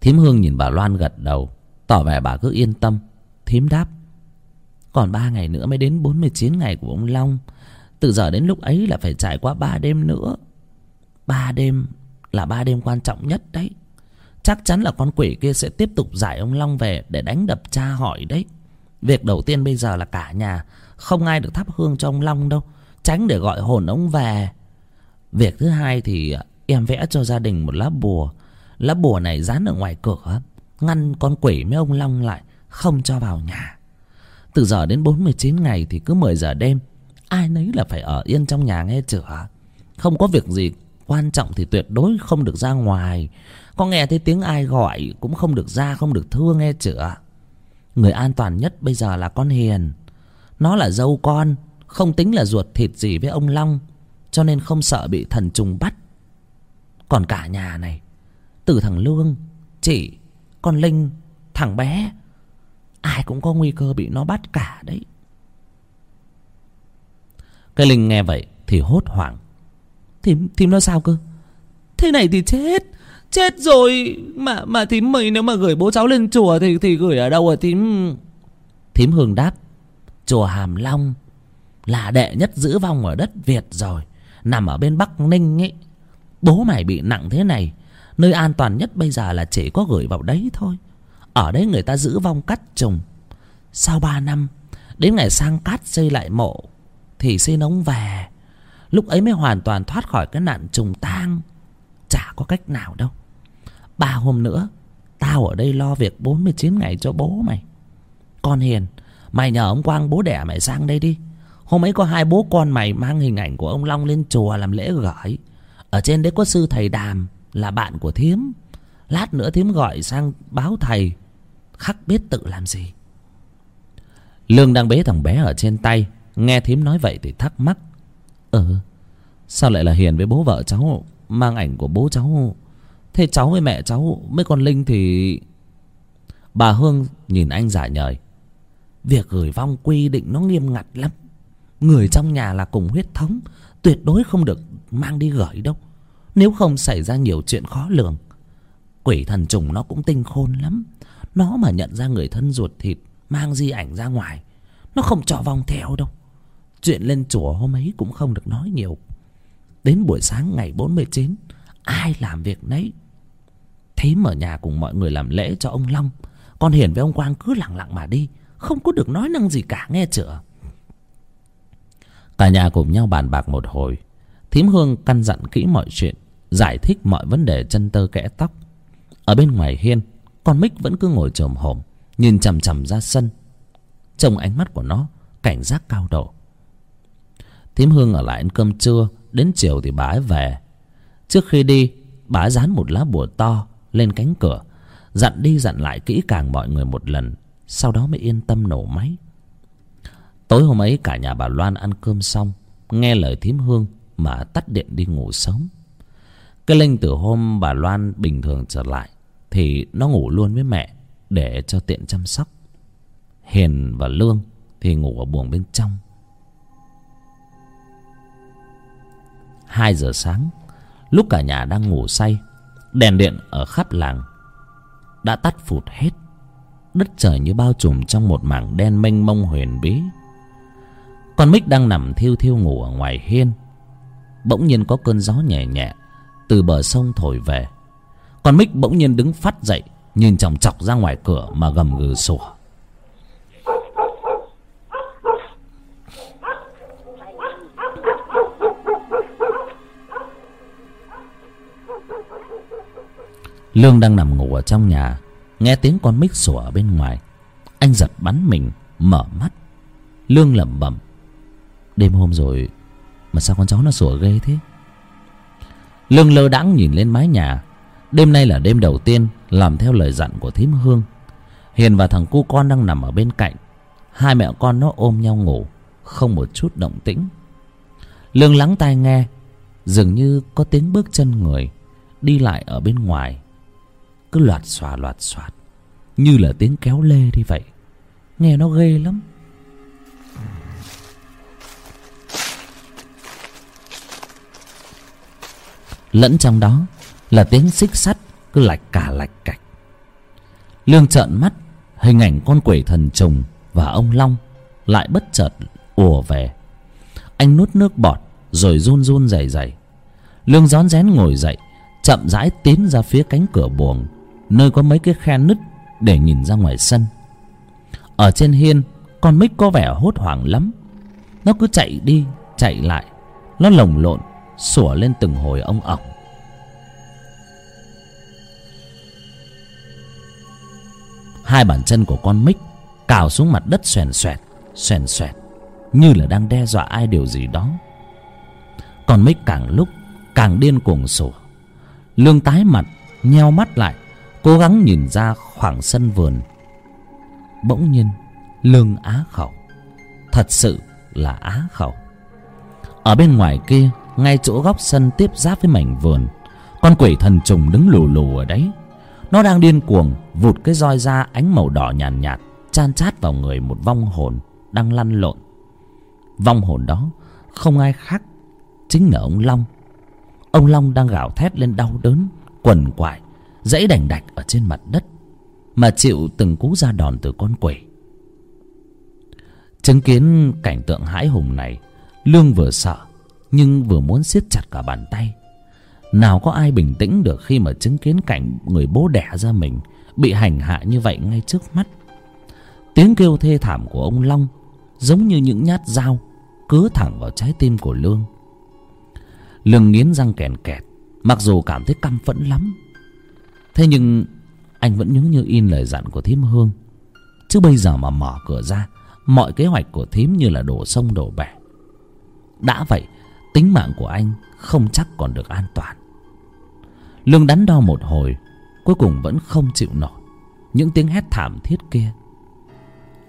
Thím hương nhìn bà loan gật đầu, tỏ vẻ bà cứ yên tâm. Thím đáp, còn ba ngày nữa mới đến bốn mươi chín ngày của ông long. Từ giờ đến lúc ấy là phải trải qua ba đêm nữa. Ba đêm là ba đêm quan trọng nhất đấy chắc chắn là con quỷ kia sẽ tiếp tục giải ông long về để đánh đập cha hỏi đấy. Việc đầu tiên bây giờ là cả nhà, không ai được thắp hương cho ông long đâu, tránh để gọi hồn ông về. Việc thứ hai thì em vẽ cho gia đình một lá bùa. Lá bùa này dán ở ngoài cửa, ngăn con quỷ mấy ông long lại, không cho vào nhà. Từ giờ đến bốn mươi chín ngày thì cứ mười giờ đêm, ai nấy là phải ở yên trong nhà nghe chửa. Không có việc gì quan trọng thì tuyệt đối không được ra ngoài có nghe thấy tiếng ai gọi cũng không được ra, không được thưa nghe chửa. Người an toàn nhất bây giờ là con hiền. Nó là dâu con, không tính là ruột thịt gì với ông long, cho nên không sợ bị thần trùng bắt. Còn cả nhà này, từ thằng lương, chị, con linh, thằng bé, ai cũng có nguy cơ bị nó bắt cả đấy. Cái linh nghe vậy thì hốt hoảng. Thím thím nó sao cơ? Thế này thì chết chết rồi. Mà mà thím mày nếu mà gửi bố cháu lên chùa thì thì gửi ở đâu à thím? Thím hương đáp, chùa hàm long là đệ nhất giữ vong ở đất việt rồi, nằm ở bên bắc ninh ấy. Bố mày bị nặng thế này, nơi an toàn nhất bây giờ là chỉ có gửi vào đấy thôi. Ở đấy người ta giữ vong cắt trùng. Sau ba năm, đến ngày sang cát xây lại mộ thì xin ông về. Lúc ấy mới hoàn toàn thoát khỏi cái nạn trùng tang. Chả có cách nào đâu ba hôm nữa, tao ở đây lo việc bốn mươi chín ngày cho bố mày. Con hiền, mày nhờ ông quang bố đẻ mày sang đây đi. Hôm ấy có hai bố con mày mang hình ảnh của ông long lên chùa làm lễ gửi. Ở trên đấy có sư thầy đàm là bạn của thiếm lát nữa thiếm gọi sang báo thầy, khắc biết tự làm gì. Lương đang bế thằng bé ở trên tay, nghe thím nói vậy thì thắc mắc. Ờ sao lại là hiền với bố vợ cháu, mang ảnh của bố cháu thế cháu với mẹ cháu mấy con linh thì bà hương nhìn anh giả nhời. Việc gửi vong quy định nó nghiêm ngặt lắm. Người trong nhà là cùng huyết thống, tuyệt đối không được mang đi gửi đâu. Nếu không xảy ra nhiều chuyện khó lường, quỷ thần trùng nó cũng tinh khôn lắm. Nó mà nhận ra người thân ruột thịt, mang di ảnh ra ngoài, nó không cho vong theo đâu. Chuyện lên chùa hôm ấy cũng không được nói nhiều. Đến buổi sáng ngày bốn mươi chín, ai làm việc nấy? Thím mở nhà cùng mọi người làm lễ cho ông long. Còn hiền với ông quang cứ lặng lặng mà đi, không có được nói năng gì cả, nghe chửa cả nhà cùng nhau bàn bạc một hồi. Thím hương căn dặn kỹ mọi chuyện, giải thích mọi vấn đề chân tơ kẽ tóc. Ở bên ngoài hiên, con mích vẫn cứ ngồi chồm hổm, nhìn chằm chằm ra sân. Trong ánh mắt của nó, cảnh giác cao độ. Thím hương ở lại ăn cơm trưa, đến chiều thì bà ấy về. Trước khi đi, bà ấy dán một lá bùa to lên cánh cửa, dặn đi dặn lại kỹ càng mọi người một lần, sau đó mới yên tâm nổ máy. Tối hôm ấy, cả nhà bà loan ăn cơm xong, nghe lời thím hương mà tắt điện đi ngủ sớm. Cái linh từ hôm bà loan bình thường trở lại thì nó ngủ luôn với mẹ để cho tiện chăm sóc. Hiền và lương thì ngủ ở buồng bên trong. Hai giờ sáng, lúc cả nhà đang ngủ say đèn điện ở khắp làng đã tắt phụt hết. Đất trời như bao trùm trong một mảng đen mênh mông huyền bí. Con mích đang nằm thiêu thiêu ngủ ở ngoài hiên. Bỗng nhiên có cơn gió nhẹ nhẹ từ bờ sông thổi về. Con mích bỗng nhiên đứng phát dậy, nhìn chòng chọc ra ngoài cửa mà gầm gừ sủa. Lương đang nằm ngủ ở trong nhà, nghe tiếng con mít sủa ở bên ngoài. Anh giật bắn mình, mở mắt. Lương lẩm bẩm, đêm hôm rồi, mà sao con cháu nó sủa ghê thế? Lương lơ đãng nhìn lên mái nhà. Đêm nay là đêm đầu tiên, làm theo lời dặn của thím hương. Hiền và thằng cu con đang nằm ở bên cạnh. Hai mẹ con nó ôm nhau ngủ, không một chút động tĩnh. Lương lắng tai nghe, dường như có tiếng bước chân người, đi lại ở bên ngoài cứ loạt xòa, loạt xoạt như là tiếng kéo lê đi vậy. Nghe nó ghê lắm. Lẫn trong đó là tiếng xích sắt cứ lạch cả lạch cạch. Lương trợn mắt, hình ảnh con quỷ thần trùng và ông long lại bất chợt ùa về. Anh nuốt nước bọt rồi run run rẩy rẩy. Lương rón rén ngồi dậy, chậm rãi tiến ra phía cánh cửa buồng nơi có mấy cái khe nứt để nhìn ra ngoài sân. Ở trên hiên, con mít có vẻ hốt hoảng lắm. Nó cứ chạy đi, chạy lại. Nó lồng lộn, sủa lên từng hồi ông ổng hai bàn chân của con mít cào xuống mặt đất xoèn xoẹt xoèn xoẹt, như là đang đe dọa ai điều gì đó. Còn mít càng lúc càng điên cuồng sủa. Lương tái mặt, nheo mắt lại cố gắng nhìn ra khoảng sân vườn. Bỗng nhiên lương á khẩu. Thật sự là á khẩu. Ở bên ngoài kia ngay chỗ góc sân tiếp giáp với mảnh vườn con quỷ thần trùng đứng lù lù ở đấy. Nó đang điên cuồng vụt cái roi ra ánh màu đỏ nhàn nhạt, nhạt chan chát vào người một vong hồn đang lăn lộn. Vong hồn đó không ai khác chính là ông long. Ông long đang gào thét lên đau đớn quần quại dãy đành đạch ở trên mặt đất mà chịu từng cú ra đòn từ con quỷ. Chứng kiến cảnh tượng hãi hùng này, lương vừa sợ nhưng vừa muốn siết chặt cả bàn tay. Nào có ai bình tĩnh được khi mà chứng kiến cảnh người bố đẻ ra mình bị hành hạ như vậy ngay trước mắt. Tiếng kêu thê thảm của ông long giống như những nhát dao cứa thẳng vào trái tim của lương. Lương nghiến răng kèn kẹt, mặc dù cảm thấy căm phẫn lắm thế nhưng anh vẫn nhớ như in lời dặn của thím hương. Chứ bây giờ mà mở cửa ra, mọi kế hoạch của thím như là đổ sông đổ bể. Đã vậy, tính mạng của anh không chắc còn được an toàn. Lương đắn đo một hồi, cuối cùng vẫn không chịu nổi. Những tiếng hét thảm thiết kia,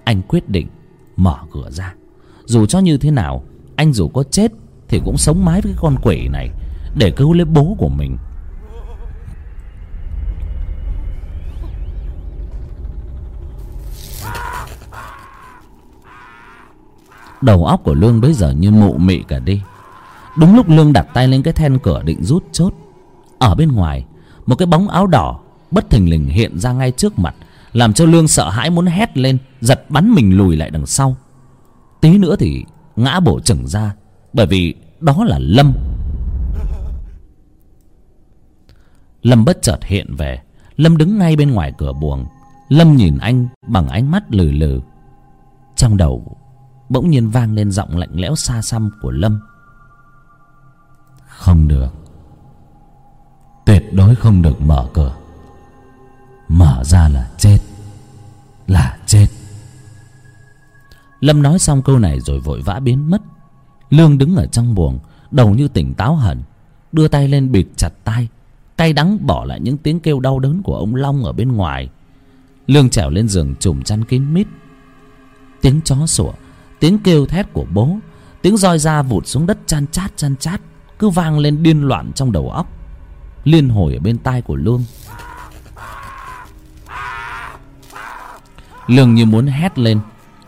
anh quyết định mở cửa ra. Dù cho như thế nào, anh dù có chết thì cũng sống mái với cái con quỷ này để cứu lấy bố của mình. Đầu óc của lương bây giờ như mụ mị cả đi. Đúng lúc lương đặt tay lên cái then cửa định rút chốt, ở bên ngoài, một cái bóng áo đỏ bất thình lình hiện ra ngay trước mặt, làm cho lương sợ hãi muốn hét lên, giật bắn mình lùi lại đằng sau. Tí nữa thì ngã bổ chừng ra, bởi vì đó là lâm. Lâm bất chợt hiện về. Lâm đứng ngay bên ngoài cửa buồng. Lâm nhìn anh bằng ánh mắt lừ lừ. Trong đầu bỗng nhiên vang lên giọng lạnh lẽo xa xăm của lâm. Không được. Tuyệt đối không được mở cửa. Mở ra là chết. Là chết. Lâm nói xong câu này rồi vội vã biến mất. Lương đứng ở trong buồng đầu như tỉnh táo hẳn đưa tay lên bịt chặt tai cay đắng bỏ lại những tiếng kêu đau đớn của ông long ở bên ngoài. Lương trèo lên giường trùm chăn kín mít. Tiếng chó sủa tiếng kêu thét của bố, tiếng roi da vụt xuống đất chan chát chan chát, cứ vang lên điên loạn trong đầu óc. Liên hồi ở bên tai của lương. Lương như muốn hét lên.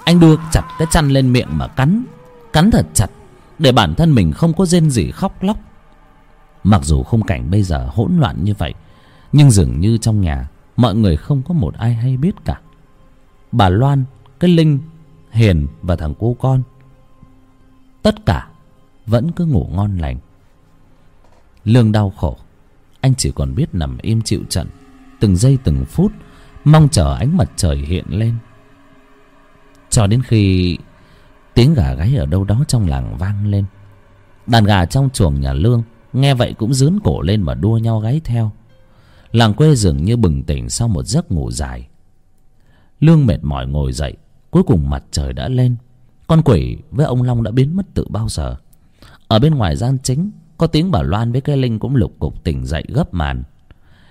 Anh đưa chặt cái chăn lên miệng mà cắn cắn thật chặt, để bản thân mình không có rên gì khóc lóc. Mặc dù khung cảnh bây giờ hỗn loạn như vậy, nhưng dường như trong nhà, mọi người không có một ai hay biết cả. Bà loan, cái linh hiền và thằng cô con. Tất cả vẫn cứ ngủ ngon lành. Lương đau khổ. Anh chỉ còn biết nằm im chịu trận, từng giây từng phút, mong chờ ánh mặt trời hiện lên. Cho đến khi tiếng gà gáy ở đâu đó trong làng vang lên, đàn gà trong chuồng nhà lương nghe vậy cũng dướn cổ lên mà đua nhau gáy theo. Làng quê dường như bừng tỉnh sau một giấc ngủ dài. Lương mệt mỏi ngồi dậy cuối cùng mặt trời đã lên. Con quỷ với ông long đã biến mất từ bao giờ. Ở bên ngoài gian chính, có tiếng bà loan với cái linh cũng lục cục tỉnh dậy gấp màn.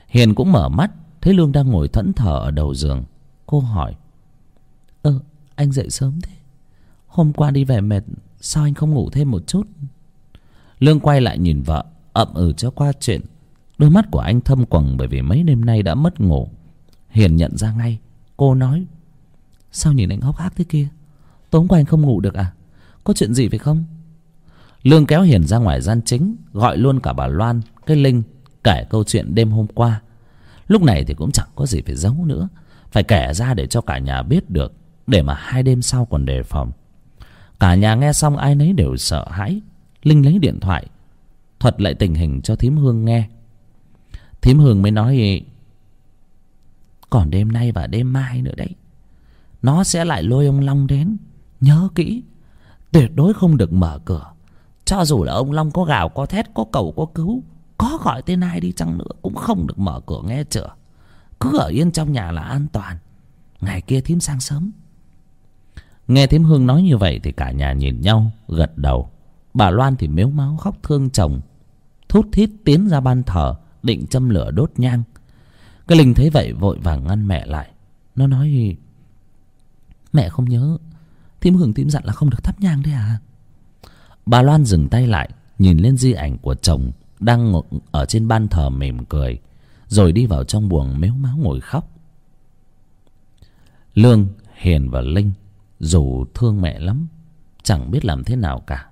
Hiền cũng mở mắt, thấy lương đang ngồi thẫn thờ ở đầu giường. Cô hỏi, ơ, anh dậy sớm thế? Hôm qua đi về mệt, sao anh không ngủ thêm một chút? Lương quay lại nhìn vợ, ậm ừ cho qua chuyện. Đôi mắt của anh thâm quầng bởi vì mấy đêm nay đã mất ngủ. Hiền nhận ra ngay, cô nói sao nhìn anh hốc hác thế kia? Tối hôm qua anh không ngủ được à? Có chuyện gì phải không? Lương kéo hiền ra ngoài gian chính, gọi luôn cả bà loan, cái linh kể câu chuyện đêm hôm qua. Lúc này thì cũng chẳng có gì phải giấu nữa. Phải kể ra để cho cả nhà biết được, để mà hai đêm sau còn đề phòng. Cả nhà nghe xong ai nấy đều sợ hãi. Linh lấy điện thoại, thuật lại tình hình cho thím hương nghe. Thím hương mới nói, còn đêm nay và đêm mai nữa đấy nó sẽ lại lôi ông long đến. Nhớ kỹ, tuyệt đối không được mở cửa. Cho dù là ông long có gào, có thét, có cầu, có cứu, có gọi tên ai đi chăng nữa cũng không được mở cửa nghe chửa cứ ở yên trong nhà là an toàn. Ngày kia thím sang sớm. Nghe thím hương nói như vậy thì cả nhà nhìn nhau, gật đầu. Bà loan thì mếu máo khóc thương chồng. Thút thít tiến ra ban thờ, định châm lửa đốt nhang. Cái linh thấy vậy vội vàng ngăn mẹ lại. Nó nói mẹ không nhớ. Thím hưởng thím dặn là không được thắp nhang đấy à? Bà loan dừng tay lại, nhìn lên di ảnh của chồng đang ngồi ở trên ban thờ mỉm cười, rồi đi vào trong buồng mếu máu ngồi khóc. Lương, hiền và linh dù thương mẹ lắm, chẳng biết làm thế nào cả.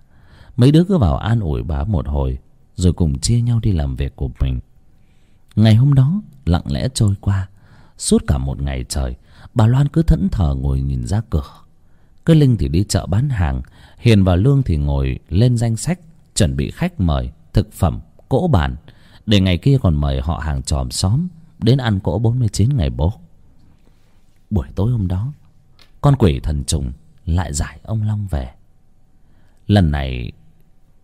Mấy đứa cứ vào an ủi bà một hồi, rồi cùng chia nhau đi làm việc của mình. Ngày hôm đó, lặng lẽ trôi qua, suốt cả một ngày trời bà loan cứ thẫn thờ ngồi nhìn ra cửa. Cái linh thì đi chợ bán hàng, hiền và lương thì ngồi lên danh sách, chuẩn bị khách mời, thực phẩm, cỗ bàn. Để ngày kia còn mời họ hàng chòm xóm, đến ăn cỗ bốn mươi chín ngày bố. Buổi tối hôm đó, con quỷ thần trùng lại giải ông long về. Lần này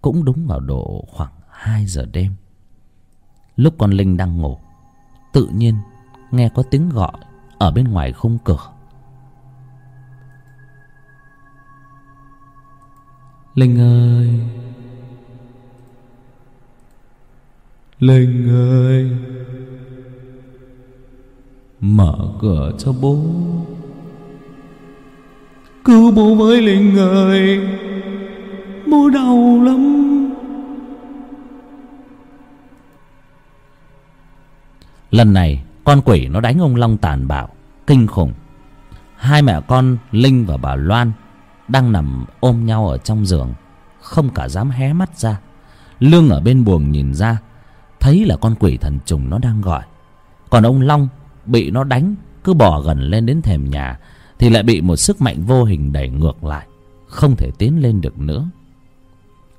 cũng đúng vào độ khoảng hai giờ đêm. Lúc con linh đang ngủ, tự nhiên nghe có tiếng gọi ở bên ngoài khung cửa. Linh ơi! Linh ơi! Mở cửa cho bố. Cứu bố với linh ơi! Bố đau lắm. Lần này con quỷ nó đánh ông long tàn bạo, kinh khủng. Hai mẹ con linh và bà loan đang nằm ôm nhau ở trong giường, không cả dám hé mắt ra. Lương ở bên buồng nhìn ra, thấy là con quỷ thần trùng nó đang gọi. Còn ông long bị nó đánh, cứ bò gần lên đến thềm nhà, thì lại bị một sức mạnh vô hình đẩy ngược lại, không thể tiến lên được nữa.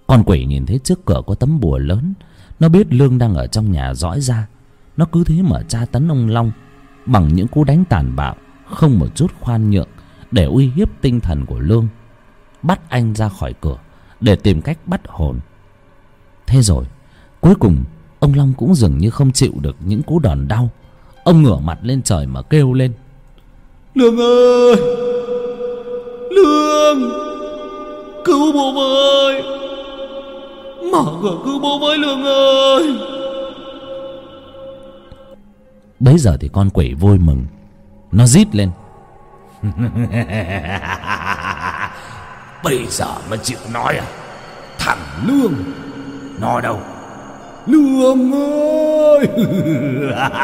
Con quỷ nhìn thấy trước cửa có tấm bùa lớn, nó biết lương đang ở trong nhà dõi ra nó cứ thế mà tra tấn ông long bằng những cú đánh tàn bạo, không một chút khoan nhượng để uy hiếp tinh thần của lương, bắt anh ra khỏi cửa để tìm cách bắt hồn. Thế rồi, cuối cùng, ông long cũng dường như không chịu được những cú đòn đau. Ông ngửa mặt lên trời mà kêu lên. Lương ơi! Lương! Cứu bố với! Mở cửa cứu bố với lương ơi! Bấy giờ thì con quỷ vui mừng. Nó rít lên. [LAUGHS] Bây giờ mà chịu nói à thằng lương nó đâu? Lương ơi! [LAUGHS]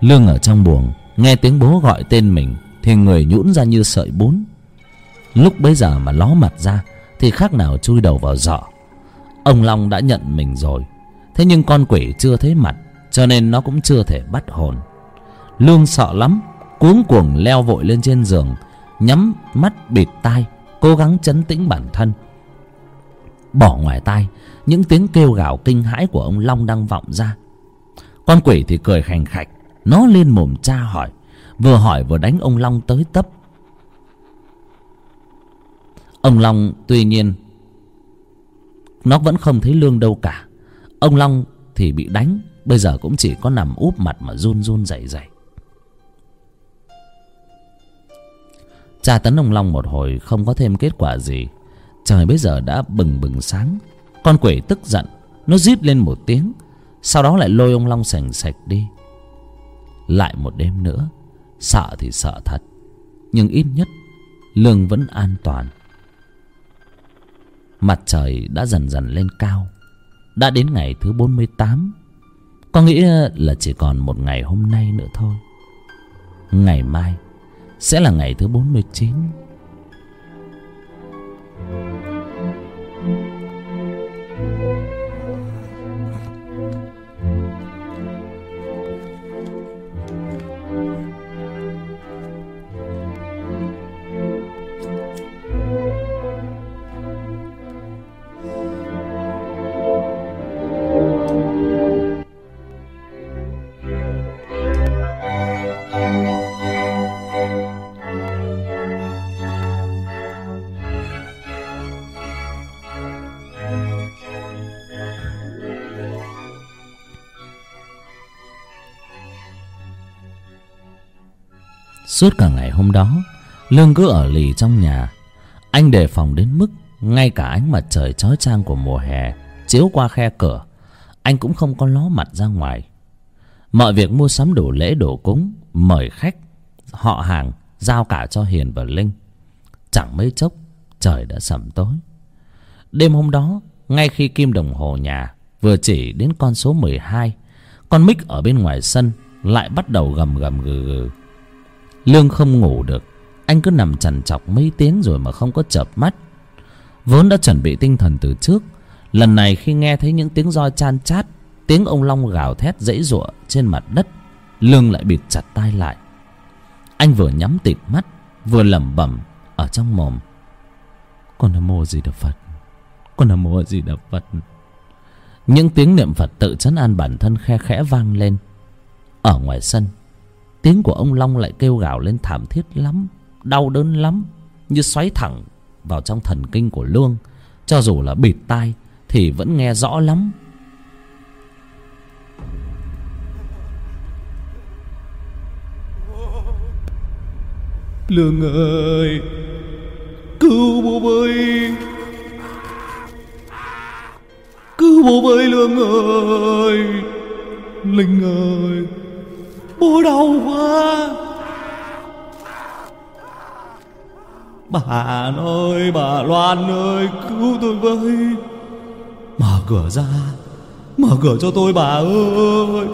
Lương ở trong buồng nghe tiếng bố gọi tên mình thì người nhũn ra như sợi bún. Lúc bấy giờ mà ló mặt ra thì khác nào chui đầu vào giỏ. Ông long đã nhận mình rồi thế nhưng con quỷ chưa thấy mặt, cho nên nó cũng chưa thể bắt hồn. Lương sợ lắm, cuống cuồng leo vội lên trên giường, nhắm mắt bịt tai, cố gắng chấn tĩnh bản thân. Bỏ ngoài tai, những tiếng kêu gào kinh hãi của ông long đang vọng ra. Con quỷ thì cười khành khạch, nó lên mồm tra hỏi, vừa hỏi vừa đánh ông long tới tấp. Ông long tuy nhiên, nó vẫn không thấy lương đâu cả ông long thì bị đánh, bây giờ cũng chỉ có nằm úp mặt mà run run rẩy rẩy. Tra tấn ông long một hồi không có thêm kết quả gì. Trời bây giờ đã bừng bừng sáng. Con quỷ tức giận, nó rít lên một tiếng, sau đó lại lôi ông long sành sạch đi. Lại một đêm nữa, sợ thì sợ thật, nhưng ít nhất lương vẫn an toàn. Mặt trời đã dần dần lên cao đã đến ngày thứ bốn mươi tám. Có nghĩa là chỉ còn một ngày hôm nay nữa thôi. Ngày mai sẽ là ngày thứ bốn mươi chín. Suốt cả ngày hôm đó, lương cứ ở lì trong nhà. Anh đề phòng đến mức ngay cả ánh mặt trời chói chang của mùa hè chiếu qua khe cửa, anh cũng không có ló mặt ra ngoài. Mọi việc mua sắm đồ lễ đồ cúng, mời khách, họ hàng, giao cả cho hiền và linh. Chẳng mấy chốc, trời đã sẩm tối. Đêm hôm đó, ngay khi kim đồng hồ nhà vừa chỉ đến con số mười hai, con mích ở bên ngoài sân lại bắt đầu gầm gầm gừ gừ lương không ngủ được. Anh cứ nằm trằn trọc mấy tiếng rồi mà không có chợp mắt. Vốn đã chuẩn bị tinh thần từ trước, lần này khi nghe thấy những tiếng roi chan chát, tiếng ông long gào thét dãy giụa trên mặt đất, lương lại bịt chặt tai lại. Anh vừa nhắm tịt mắt, vừa lẩm bẩm ở trong mồm. Con nam mô gì đập phật, con nam mô gì đập phật. Những tiếng niệm phật tự chấn an bản thân khe khẽ vang lên. Ở ngoài sân tiếng của ông long lại kêu gào lên thảm thiết lắm, đau đớn lắm, như xoáy thẳng vào trong thần kinh của lương. Cho dù là bịt tai thì vẫn nghe rõ lắm. Lương ơi, cứu bố bơi cứu bố bơi lương ơi. Linh ơi bố đau quá. Bà ơi, bà loan ơi, cứu tôi với. Mở cửa ra, mở cửa cho tôi, bà ơi.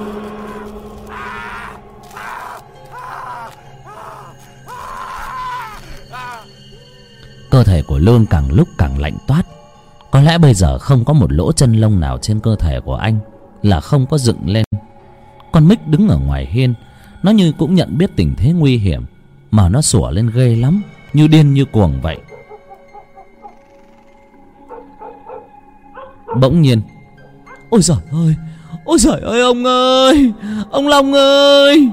Cơ thể của lương càng lúc càng lạnh toát. Có lẽ bây giờ không có một lỗ chân lông nào trên cơ thể của anh là không có dựng lên con mích đứng ở ngoài hiên, nó như cũng nhận biết tình thế nguy hiểm, mà nó sủa lên ghê lắm, như điên như cuồng vậy. Bỗng nhiên, ôi giời ơi, ôi giời ơi ông ơi, ông long ơi!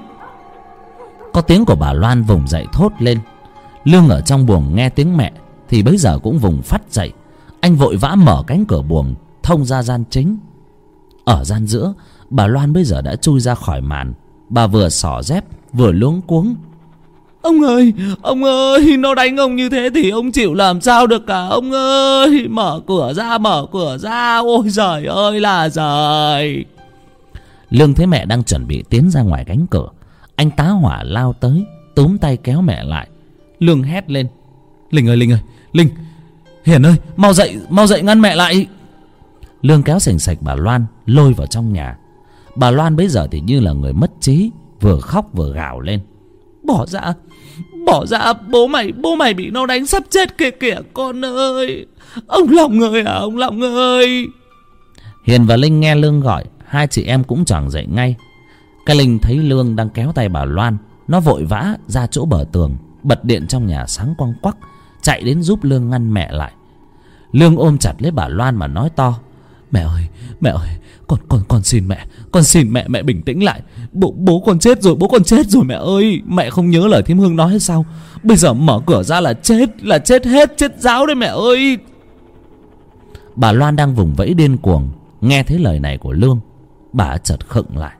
Có tiếng của bà loan vùng dậy thốt lên. Lương ở trong buồng nghe tiếng mẹ, thì bấy giờ cũng vùng phát dậy. Anh vội vã mở cánh cửa buồng, thông ra gian chính. Ở gian giữa bà loan bây giờ đã chui ra khỏi màn. Bà vừa xỏ dép vừa luống cuống. Ông ơi ông ơi nó đánh ông như thế thì ông chịu làm sao được cả ông ơi. Mở cửa ra mở cửa ra. Ôi giời ơi là giời. Lương thấy mẹ đang chuẩn bị tiến ra ngoài cánh cửa. Anh tá hỏa lao tới túm tay kéo mẹ lại. Lương hét lên. Linh ơi linh ơi linh. Hiền ơi mau dậy mau dậy ngăn mẹ lại. Lương kéo sành sạch bà loan lôi vào trong nhà bà loan bấy giờ thì như là người mất trí, vừa khóc vừa gào lên. Bỏ ra bỏ ra, bố mày bố mày bị nó đánh sắp chết kìa kìa, con ơi. Ông lòng ơi à ông lòng ơi. Hiền và linh nghe lương gọi, hai chị em cũng choàng dậy ngay. Cái linh thấy lương đang kéo tay bà loan, nó vội vã ra chỗ bờ tường, bật điện trong nhà sáng quăng quắc, chạy đến giúp lương ngăn mẹ lại. Lương ôm chặt lấy bà loan mà nói to, mẹ ơi mẹ ơi con con con xin mẹ, con xin mẹ mẹ bình tĩnh lại. Bố bố con chết rồi, bố con chết rồi mẹ ơi. Mẹ không nhớ lời thím hương nói hay sao? Bây giờ mở cửa ra là chết là chết hết, chết giáo đấy mẹ ơi. Bà loan đang vùng vẫy điên cuồng, nghe thấy lời này của lương. Bà chợt khựng lại.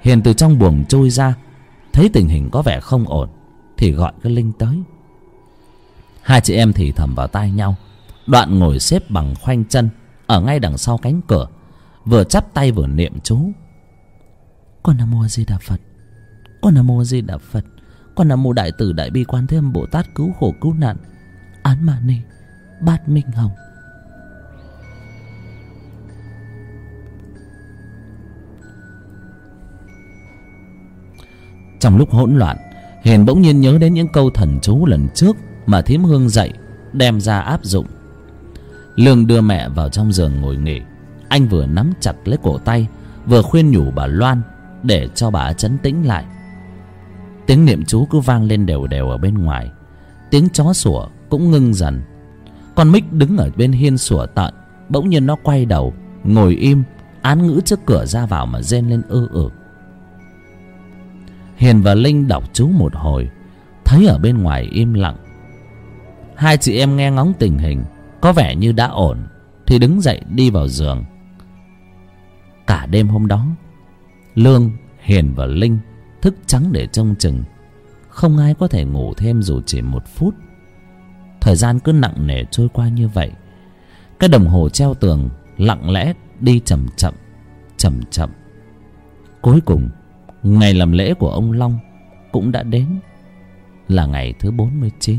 Hiền từ trong buồng trôi ra, thấy tình hình có vẻ không ổn, thì gọi cái linh tới. Hai chị em thì thầm vào tai nhau. Đoạn ngồi xếp bằng khoanh chân, ở ngay đằng sau cánh cửa vừa chắp tay vừa niệm chú. Con nam mô di đà phật. Con nam mô di đà phật. Con nam mô đại tử đại bi quan thế âm bồ tát cứu khổ cứu nạn. Án mã ni. Bát minh hồng. Trong lúc hỗn loạn hiền bỗng nhiên nhớ đến những câu thần chú lần trước mà thím hương dạy đem ra áp dụng. Lương đưa mẹ vào trong giường ngồi nghỉ anh vừa nắm chặt lấy cổ tay vừa khuyên nhủ bà loan để cho bà chấn tĩnh lại. Tiếng niệm chú cứ vang lên đều đều ở bên ngoài. Tiếng chó sủa cũng ngưng dần. Con mích đứng ở bên hiên sủa tận, bỗng nhiên nó quay đầu ngồi im án ngữ trước cửa ra vào mà rên lên ư ử hiền và linh đọc chú một hồi thấy ở bên ngoài im lặng. Hai chị em nghe ngóng tình hình có vẻ như đã ổn thì đứng dậy đi vào giường cả đêm hôm đó. Lương, hiền và linh thức trắng để trông chừng. Không ai có thể ngủ thêm dù chỉ một phút. Thời gian cứ nặng nề trôi qua như vậy. Cái đồng hồ treo tường lặng lẽ đi chậm chậm chậm chậm. Cuối cùng, ngày làm lễ của ông long cũng đã đến. Là ngày thứ bốn mươi chín.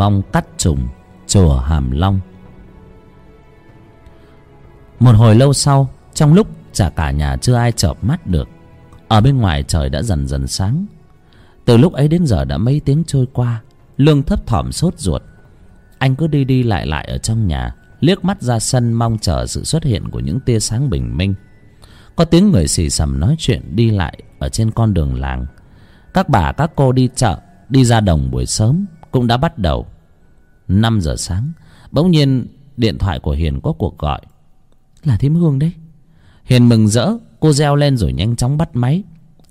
Vong cắt trùng, chùa hàm long. Một hồi lâu sau, trong lúc chả cả nhà chưa ai chợp mắt được, ở bên ngoài trời đã dần dần sáng. Từ lúc ấy đến giờ đã mấy tiếng trôi qua, lương thấp thỏm sốt ruột. Anh cứ đi đi lại lại ở trong nhà, liếc mắt ra sân mong chờ sự xuất hiện của những tia sáng bình minh. Có tiếng người xì xầm nói chuyện đi lại ở trên con đường làng. Các bà các cô đi chợ, đi ra đồng buổi sớm cũng đã bắt đầu. Năm giờ sáng bỗng nhiên điện thoại của hiền có cuộc gọi. Là thím hương đấy. Hiền mừng rỡ cô reo lên rồi nhanh chóng bắt máy.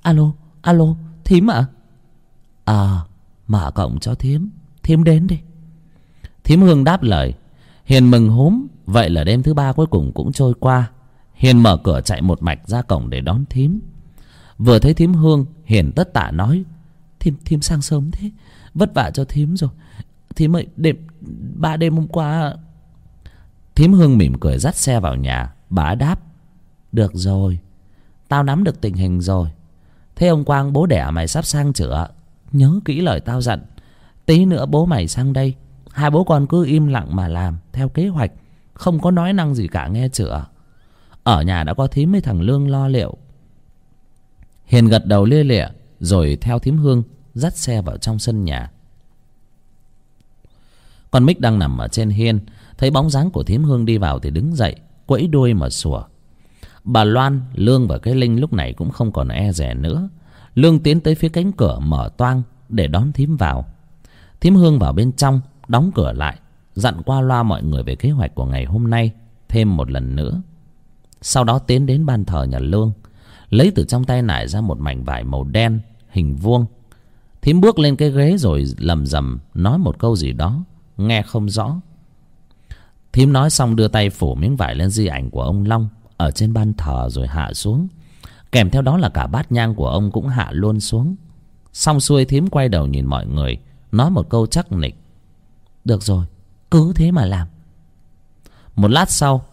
Alo alo thím ạ. À? à mở cổng cho thím. Thím đến đi thím hương đáp lời. Hiền mừng húm vậy là đêm thứ ba cuối cùng cũng trôi qua. Hiền mở cửa chạy một mạch ra cổng để đón thím. Vừa thấy thím hương hiền tất tả nói thím thím sang sớm thế vất vả cho thím rồi. Thím ơi, đêm, ba đêm hôm qua, thím hương mỉm cười dắt xe vào nhà. Bà đáp, được rồi, tao nắm được tình hình rồi. Thế ông quang bố đẻ mày sắp sang chữa. Nhớ kỹ lời tao dặn. Tí nữa bố mày sang đây. Hai bố con cứ im lặng mà làm, theo kế hoạch. Không có nói năng gì cả nghe chữa. Ở nhà đã có thím với thằng lương lo liệu. Hiền gật đầu lia lịa, rồi theo thím hương dắt xe vào trong sân nhà. Con mích đang nằm ở trên hiên, thấy bóng dáng của thím hương đi vào thì đứng dậy, quẫy đuôi mà sủa. Bà loan, lương và cái linh lúc này cũng không còn e dè nữa. Lương tiến tới phía cánh cửa mở toang để đón thím vào. Thím hương vào bên trong, đóng cửa lại, dặn qua loa mọi người về kế hoạch của ngày hôm nay thêm một lần nữa. Sau đó tiến đến ban thờ nhà lương, lấy từ trong tay nải ra một mảnh vải màu đen, hình vuông thím bước lên cái ghế rồi lầm rầm nói một câu gì đó nghe không rõ. Thím nói xong đưa tay phủ miếng vải lên di ảnh của ông long ở trên ban thờ rồi hạ xuống. Kèm theo đó là cả bát nhang của ông cũng hạ luôn xuống. Xong xuôi thím quay đầu nhìn mọi người nói một câu chắc nịch. Được rồi cứ thế mà làm. Một lát sau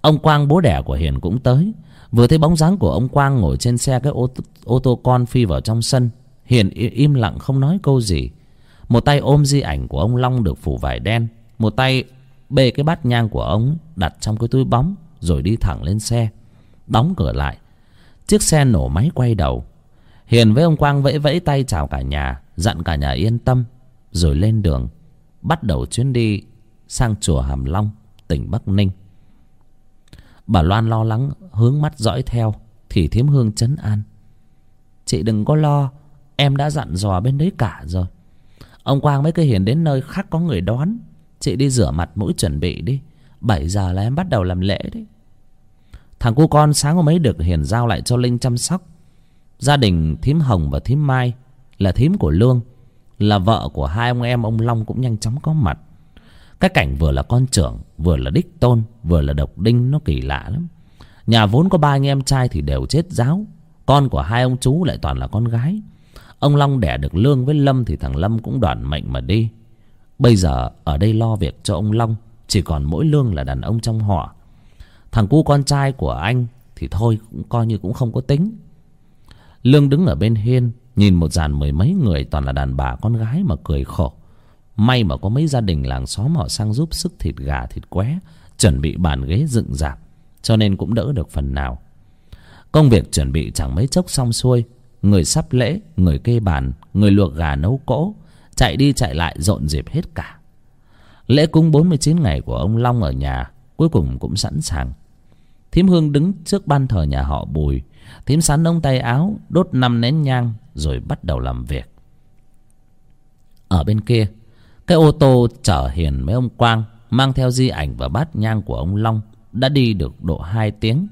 ông quang bố đẻ của hiền cũng tới. Vừa thấy bóng dáng của ông quang ngồi trên xe cái ô, ô tô con phi vào trong sân hiền im lặng không nói câu gì. Một tay ôm di ảnh của ông long được phủ vải đen, một tay bê cái bát nhang của ông đặt trong cái túi bóng, rồi đi thẳng lên xe. Đóng cửa lại. Chiếc xe nổ máy quay đầu. Hiền với ông quang vẫy vẫy tay chào cả nhà, dặn cả nhà yên tâm, rồi lên đường, bắt đầu chuyến đi sang chùa hàm long, tỉnh bắc ninh. Bà loan lo lắng, hướng mắt dõi theo, thì thiếm hương chấn an. Chị đừng có lo em đã dặn dò bên đấy cả rồi. Ông quang mới cứ hiền đến nơi khác có người đón. Chị đi rửa mặt mũi chuẩn bị đi. Bảy giờ là em bắt đầu làm lễ đấy. Thằng cu con sáng hôm ấy được hiền giao lại cho linh chăm sóc. Gia đình thím hồng và thím mai là thím của lương, là vợ của hai ông em, ông long cũng nhanh chóng có mặt. Cái cảnh vừa là con trưởng, vừa là đích tôn, vừa là độc đinh nó kỳ lạ lắm. Nhà vốn có ba anh em trai thì đều chết giáo. Con của hai ông chú lại toàn là con gái ông long đẻ được lương với lâm thì thằng lâm cũng đoàn mệnh mà đi. Bây giờ, ở đây lo việc cho ông long, chỉ còn mỗi lương là đàn ông trong họ. Thằng cu con trai của anh thì thôi, cũng coi như cũng không có tính. Lương đứng ở bên hiên, nhìn một dàn mười mấy người toàn là đàn bà con gái mà cười khổ. May mà có mấy gia đình làng xóm họ sang giúp sức thịt gà, thịt qué chuẩn bị bàn ghế dựng dạp, cho nên cũng đỡ được phần nào. Công việc chuẩn bị chẳng mấy chốc xong xuôi người sắp lễ, người kê bàn, người luộc gà nấu cỗ, chạy đi chạy lại rộn rịp hết cả. Lễ cúng bốn mươi chín ngày của ông long ở nhà cuối cùng cũng sẵn sàng. Thím hương đứng trước ban thờ nhà họ bùi. Thím sắn ông tay áo, đốt năm nén nhang, rồi bắt đầu làm việc. Ở bên kia, cái ô tô chở hiền mấy ông quang mang theo di ảnh và bát nhang của ông long đã đi được độ hai tiếng.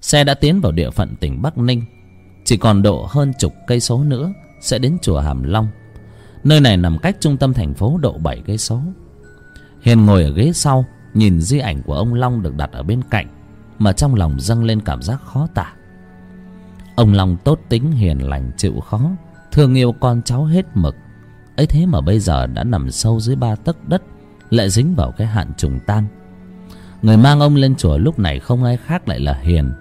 Xe đã tiến vào địa phận tỉnh bắc ninh chỉ còn độ hơn chục cây số nữa sẽ đến chùa hàm long. Nơi này nằm cách trung tâm thành phố độ bảy cây số. Hiền ngồi ở ghế sau, nhìn di ảnh của ông long được đặt ở bên cạnh, mà trong lòng dâng lên cảm giác khó tả. Ông long tốt tính, hiền lành, chịu khó, thương yêu con cháu hết mực. Ấy thế mà bây giờ đã nằm sâu dưới ba tấc đất, lại dính vào cái hạn trùng tang người mang ông lên chùa lúc này không ai khác lại là hiền.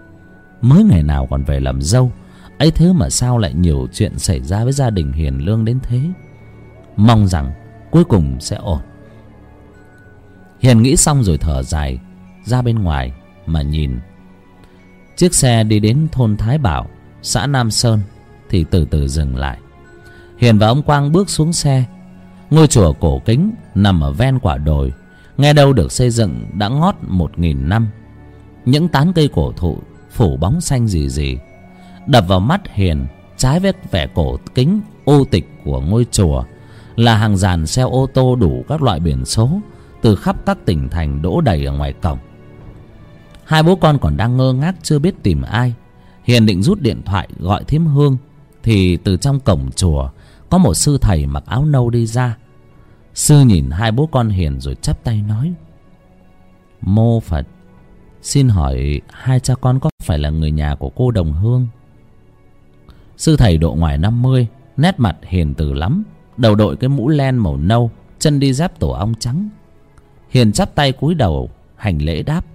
Mới ngày nào còn về làm dâu ấy thế mà sao lại nhiều chuyện xảy ra với gia đình hiền lương đến thế? Mong rằng cuối cùng sẽ ổn. Hiền nghĩ xong rồi thở dài, ra bên ngoài mà nhìn. Chiếc xe đi đến thôn thái bảo, xã nam sơn, thì từ từ dừng lại. Hiền và ông quang bước xuống xe. Ngôi chùa cổ kính nằm ở ven quả đồi, nghe đâu được xây dựng đã ngót một nghìn năm. Những tán cây cổ thụ phủ bóng xanh gì gì đập vào mắt hiền, trái với vẻ cổ kính, ô tịch của ngôi chùa, là hàng dàn xe ô tô đủ các loại biển số, từ khắp các tỉnh thành đỗ đầy ở ngoài cổng. Hai bố con còn đang ngơ ngác chưa biết tìm ai. Hiền định rút điện thoại gọi thím hương, thì từ trong cổng chùa có một sư thầy mặc áo nâu đi ra. Sư nhìn hai bố con hiền rồi chắp tay nói, mô phật, xin hỏi hai cha con có phải là người nhà của cô đồng hương? Sư thầy độ ngoài năm mươi nét mặt hiền từ lắm. Đầu đội cái mũ len màu nâu chân đi dép tổ ong trắng. Hiền chắp tay cúi đầu hành lễ đáp.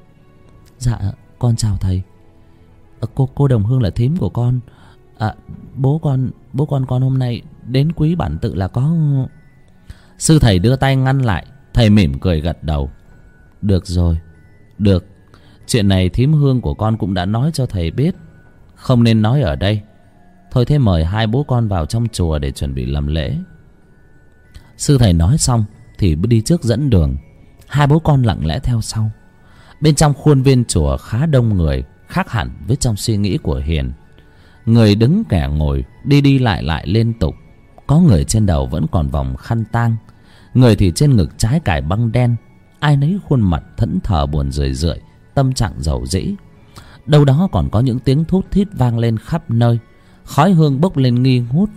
Dạ con chào thầy. À, cô cô đồng hương là thím của con. À, bố con bố con con hôm nay đến quý bản tự là có sư thầy đưa tay ngăn lại thầy mỉm cười gật đầu. Được rồi được. Chuyện này thím hương của con cũng đã nói cho thầy biết. Không nên nói ở đây thôi thế mời hai bố con vào trong chùa để chuẩn bị làm lễ. Sư thầy nói xong thì đi trước dẫn đường. Hai bố con lặng lẽ theo sau. Bên trong khuôn viên chùa khá đông người, khác hẳn với trong suy nghĩ của hiền. Người đứng kẻ ngồi, đi đi lại lại liên tục. Có người trên đầu vẫn còn vòng khăn tang, người thì trên ngực trái cài băng đen. Ai nấy khuôn mặt thẫn thờ buồn rười rượi, tâm trạng giàu dĩ. Đâu đó còn có những tiếng thút thít vang lên khắp nơi khói hương bốc lên nghi ngút.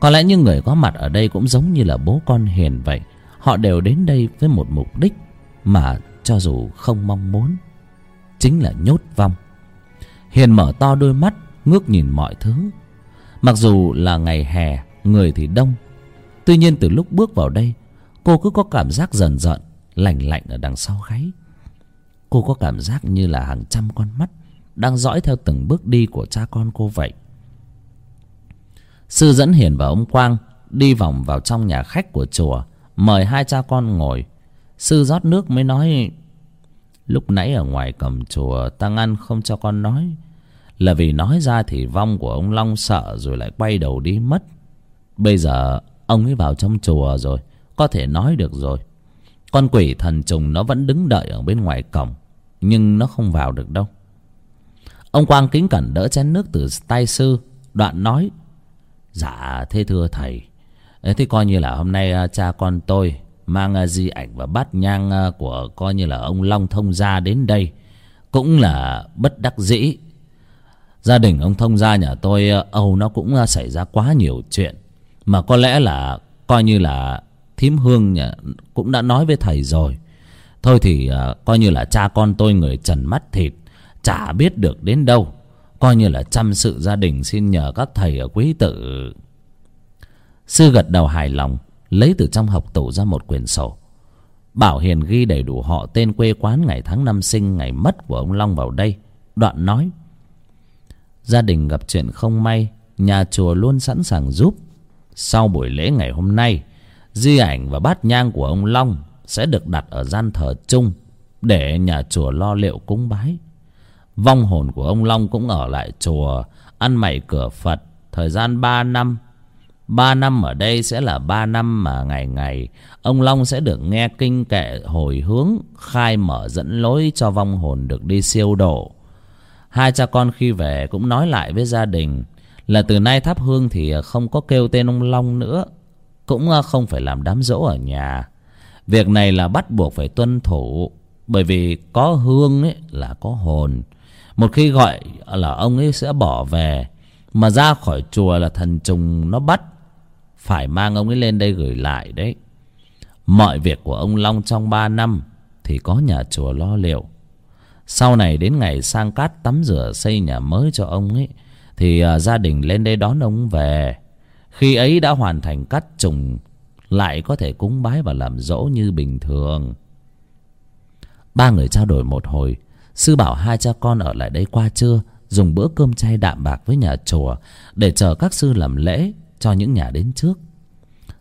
Có lẽ những người có mặt ở đây cũng giống như là bố con hiền vậy. Họ đều đến đây với một mục đích mà cho dù không mong muốn, chính là nhốt vong. Hiền mở to đôi mắt, ngước nhìn mọi thứ. Mặc dù là ngày hè, người thì đông. Tuy nhiên từ lúc bước vào đây, cô cứ có cảm giác dần dần lạnh lạnh ở đằng sau gáy. Cô có cảm giác như là hàng trăm con mắt đang dõi theo từng bước đi của cha con cô vậy sư dẫn hiền và ông quang đi vòng vào trong nhà khách của chùa, mời hai cha con ngồi. Sư rót nước mới nói, lúc nãy ở ngoài cổng chùa ta ngăn không cho con nói. Là vì nói ra thì vong của ông long sợ rồi lại quay đầu đi mất. Bây giờ ông ấy vào trong chùa rồi, có thể nói được rồi. Con quỷ thần trùng nó vẫn đứng đợi ở bên ngoài cổng, nhưng nó không vào được đâu. Ông quang kính cẩn đỡ chén nước từ tay sư, đoạn nói dạ thế thưa thầy. Thế coi như là hôm nay à, cha con tôi mang à, di ảnh và bát nhang à, của coi như là ông long thông gia đến đây cũng là bất đắc dĩ. Gia đình ông thông gia nhà tôi âu nó cũng xảy ra quá nhiều chuyện. Mà có lẽ là coi như là thím hương nhà cũng đã nói với thầy rồi. Thôi thì coi như là cha con tôi người trần mắt thịt, chả biết được đến đâu coi như là chăm sự gia đình xin nhờ các thầy ở quý tử sư gật đầu hài lòng, lấy từ trong học tủ ra một quyển sổ. Bảo hiền ghi đầy đủ họ tên quê quán ngày tháng năm sinh, ngày mất của ông long vào đây. Đoạn nói, gia đình gặp chuyện không may, nhà chùa luôn sẵn sàng giúp. Sau buổi lễ ngày hôm nay, di ảnh và bát nhang của ông long sẽ được đặt ở gian thờ chung để nhà chùa lo liệu cúng bái vong hồn của ông long cũng ở lại chùa, ăn mày cửa phật thời gian ba năm. Ba năm ở đây sẽ là ba năm mà ngày ngày, ông long sẽ được nghe kinh kệ hồi hướng, khai mở dẫn lối cho vong hồn được đi siêu độ. Hai cha con khi về cũng nói lại với gia đình là từ nay thắp hương thì không có kêu tên ông long nữa, cũng không phải làm đám dỗ ở nhà. Việc này là bắt buộc phải tuân thủ, bởi vì có hương ấy là có hồn một khi gọi là ông ấy sẽ bỏ về, mà ra khỏi chùa là thần trùng nó bắt. Phải mang ông ấy lên đây gửi lại đấy. Mọi việc của ông long trong ba năm thì có nhà chùa lo liệu. Sau này đến ngày sang cát tắm rửa xây nhà mới cho ông ấy, thì à, gia đình lên đây đón ông về. Khi ấy đã hoàn thành cắt trùng, lại có thể cúng bái và làm dỗ như bình thường. Ba người trao đổi một hồi sư bảo hai cha con ở lại đây qua trưa, dùng bữa cơm chay đạm bạc với nhà chùa để chờ các sư làm lễ cho những nhà đến trước.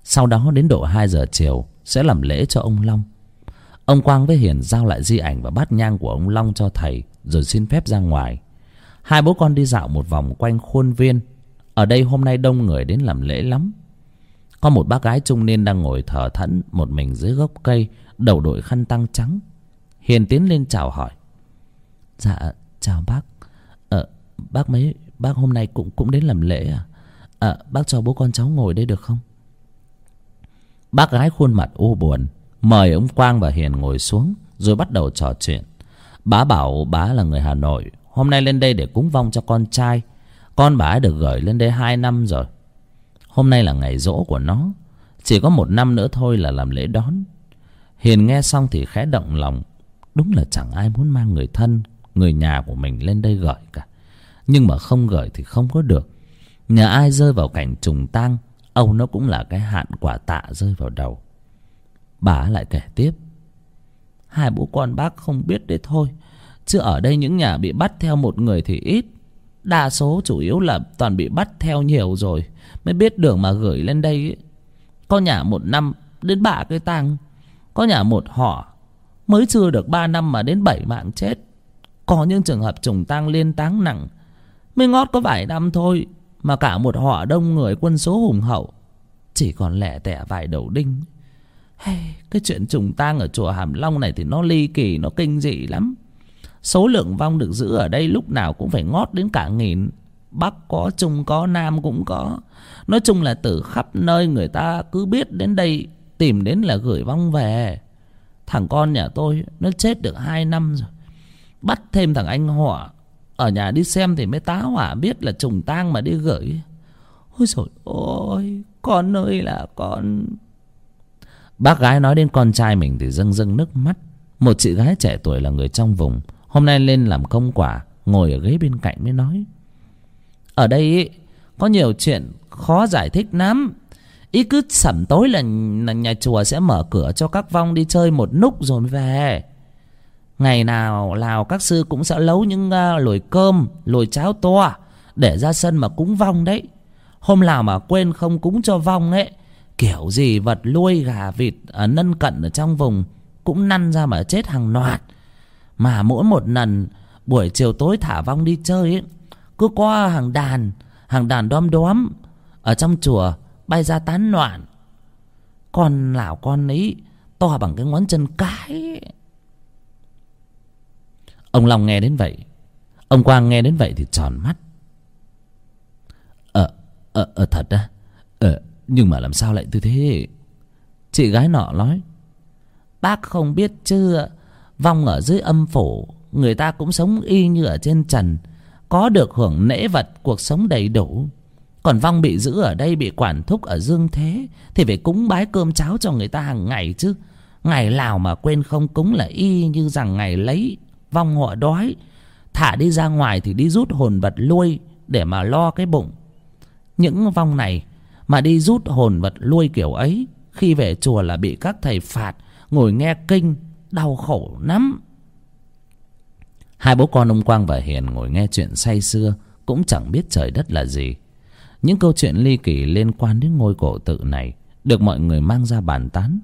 Sau đó đến độ hai giờ chiều, sẽ làm lễ cho ông long. Ông quang với hiền giao lại di ảnh và bát nhang của ông long cho thầy, rồi xin phép ra ngoài. Hai bố con đi dạo một vòng quanh khuôn viên. Ở đây hôm nay đông người đến làm lễ lắm. Có một bác gái trung niên đang ngồi thở thẫn một mình dưới gốc cây, đầu đội khăn tăng trắng. Hiền tiến lên chào hỏi dạ chào bác. Ờ bác mấy, bác hôm nay cũng cũng đến làm lễ à? À bác cho bố con cháu ngồi đây được không? Bác gái khuôn mặt u buồn, mời ông quang và hiền ngồi xuống, rồi bắt đầu trò chuyện. Bá bảo bá là người hà nội, hôm nay lên đây để cúng vong cho con trai. Con bà ấy được gửi lên đây hai năm rồi. Hôm nay là ngày rỗ của nó, chỉ có một năm nữa thôi là làm lễ đón. Hiền nghe xong thì khẽ động lòng, đúng là chẳng ai muốn mang người thân người nhà của mình lên đây gửi cả. Nhưng mà không gửi thì không có được. Nhà ai rơi vào cảnh trùng tang, âu nó cũng là cái hạn quả tạ rơi vào đầu. Bà lại kể tiếp. Hai bố con bác không biết đấy thôi, chứ ở đây những nhà bị bắt theo một người thì ít. Đa số chủ yếu là toàn bị bắt theo nhiều rồi, mới biết đường mà gửi lên đây ấy. có nhà một năm đến bả cái tang, có nhà một họ, mới chưa được ba năm mà đến bảy mạng chết có những trường hợp trùng tang liên táng nặng. Mới ngót có vài năm thôi mà cả một họ đông người quân số hùng hậu. Chỉ còn lẻ tẻ vài đầu đinh. Hey, cái chuyện trùng tang ở chùa hàm long này thì nó ly kỳ nó kinh dị lắm. Số lượng vong được giữ ở đây lúc nào cũng phải ngót đến cả nghìn. Bắc có trung có nam cũng có. Nói chung là từ khắp nơi người ta cứ biết đến đây tìm đến là gửi vong về. Thằng con nhà tôi nó chết được hai năm rồi bắt thêm thằng anh họ ở nhà đi xem thì mới tá hỏa biết là trùng tang mà đi gửi. Ôi rồi ôi con ơi là con. Bác gái nói đến con trai mình thì dâng dâng nước mắt. Một chị gái trẻ tuổi là người trong vùng hôm nay lên làm công quả ngồi ở ghế bên cạnh mới nói. Ở đây ý, có nhiều chuyện khó giải thích lắm. Ý cứ sẩm tối là, là nhà chùa sẽ mở cửa cho các vong đi chơi một núc rồi mới về ngày nào lào các sư cũng sẽ nấu những uh, lồi cơm lồi cháo to để ra sân mà cúng vong đấy. Hôm nào mà quên không cúng cho vong ấy kiểu gì vật nuôi gà vịt ở nân cận ở trong vùng cũng năn ra mà chết hàng loạt. Mà mỗi một lần buổi chiều tối thả vong đi chơi ấy cứ qua hàng đàn hàng đàn đom đóm ở trong chùa bay ra tán loạn. Con lão con ấy to bằng cái ngón chân cái ông long nghe đến vậy. Ông quang nghe đến vậy thì tròn mắt. Ờ ờ ờ thật á? Ờ nhưng mà làm sao lại như thế? Chị gái nọ nói, bác không biết chưa? Vong ở dưới âm phủ, người ta cũng sống y như ở trên trần, có được hưởng nễ vật, cuộc sống đầy đủ. Còn vong bị giữ ở đây, bị quản thúc ở dương thế, thì phải cúng bái cơm cháo cho người ta hàng ngày chứ. Ngày nào mà quên không cúng là y như rằng ngày lấy vong họ đói, thả đi ra ngoài thì đi rút hồn vật lui để mà lo cái bụng. Những vong này mà đi rút hồn vật lui kiểu ấy, khi về chùa là bị các thầy phạt, ngồi nghe kinh, đau khổ lắm. Hai bố con ông quang và hiền ngồi nghe chuyện say sưa, cũng chẳng biết trời đất là gì. Những câu chuyện ly kỳ liên quan đến ngôi cổ tự này được mọi người mang ra bàn tán.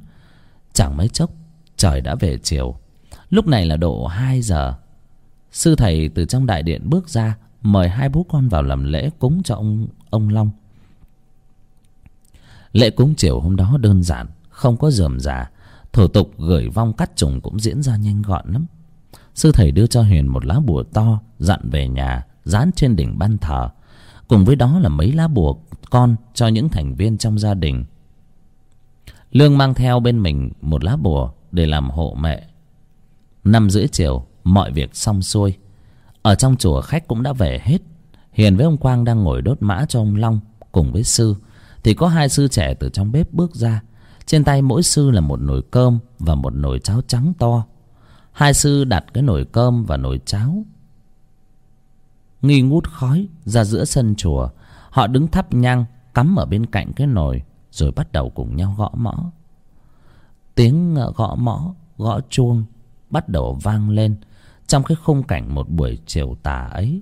Chẳng mấy chốc, trời đã về chiều lúc này là độ hai giờ. Sư thầy từ trong đại điện bước ra, mời hai bố con vào làm lễ cúng cho ông ông long. Lễ cúng chiều hôm đó đơn giản, không có rườm rà thủ tục gửi vong cắt trùng cũng diễn ra nhanh gọn lắm. Sư thầy đưa cho huyền một lá bùa to, dặn về nhà, dán trên đỉnh ban thờ. Cùng với đó là mấy lá bùa con cho những thành viên trong gia đình. Lương mang theo bên mình một lá bùa để làm hộ mẹ năm rưỡi chiều, mọi việc xong xuôi. Ở trong chùa, khách cũng đã về hết. Hiền với ông quang đang ngồi đốt mã cho ông long cùng với sư. Thì có hai sư trẻ từ trong bếp bước ra. Trên tay mỗi sư là một nồi cơm và một nồi cháo trắng to. Hai sư đặt cái nồi cơm và nồi cháo. Nghi ngút khói ra giữa sân chùa. Họ đứng thắp nhang, cắm ở bên cạnh cái nồi, rồi bắt đầu cùng nhau gõ mõ. Tiếng ờ, gõ mõ, gõ chuông bắt đầu vang lên trong cái khung cảnh một buổi chiều tà ấy.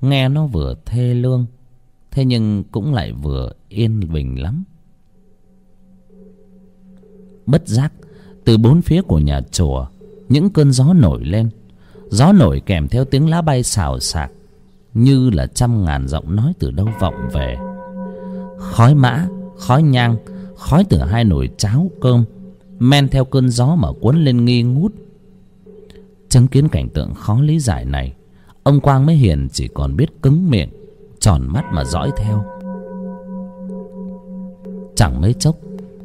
Nghe nó vừa thê lương, thế nhưng cũng lại vừa yên bình lắm. Bất giác, từ bốn phía của nhà chùa, những cơn gió nổi lên. Gió nổi kèm theo tiếng lá bay xào xạc, như là trăm ngàn giọng nói từ đâu vọng về. Khói mã, khói nhang, khói từ hai nồi cháo cơm, men theo cơn gió mà cuốn lên nghi ngút chứng kiến cảnh tượng khó lý giải này, ông quang mới hiền chỉ còn biết cứng miệng, tròn mắt mà dõi theo. Chẳng mấy chốc,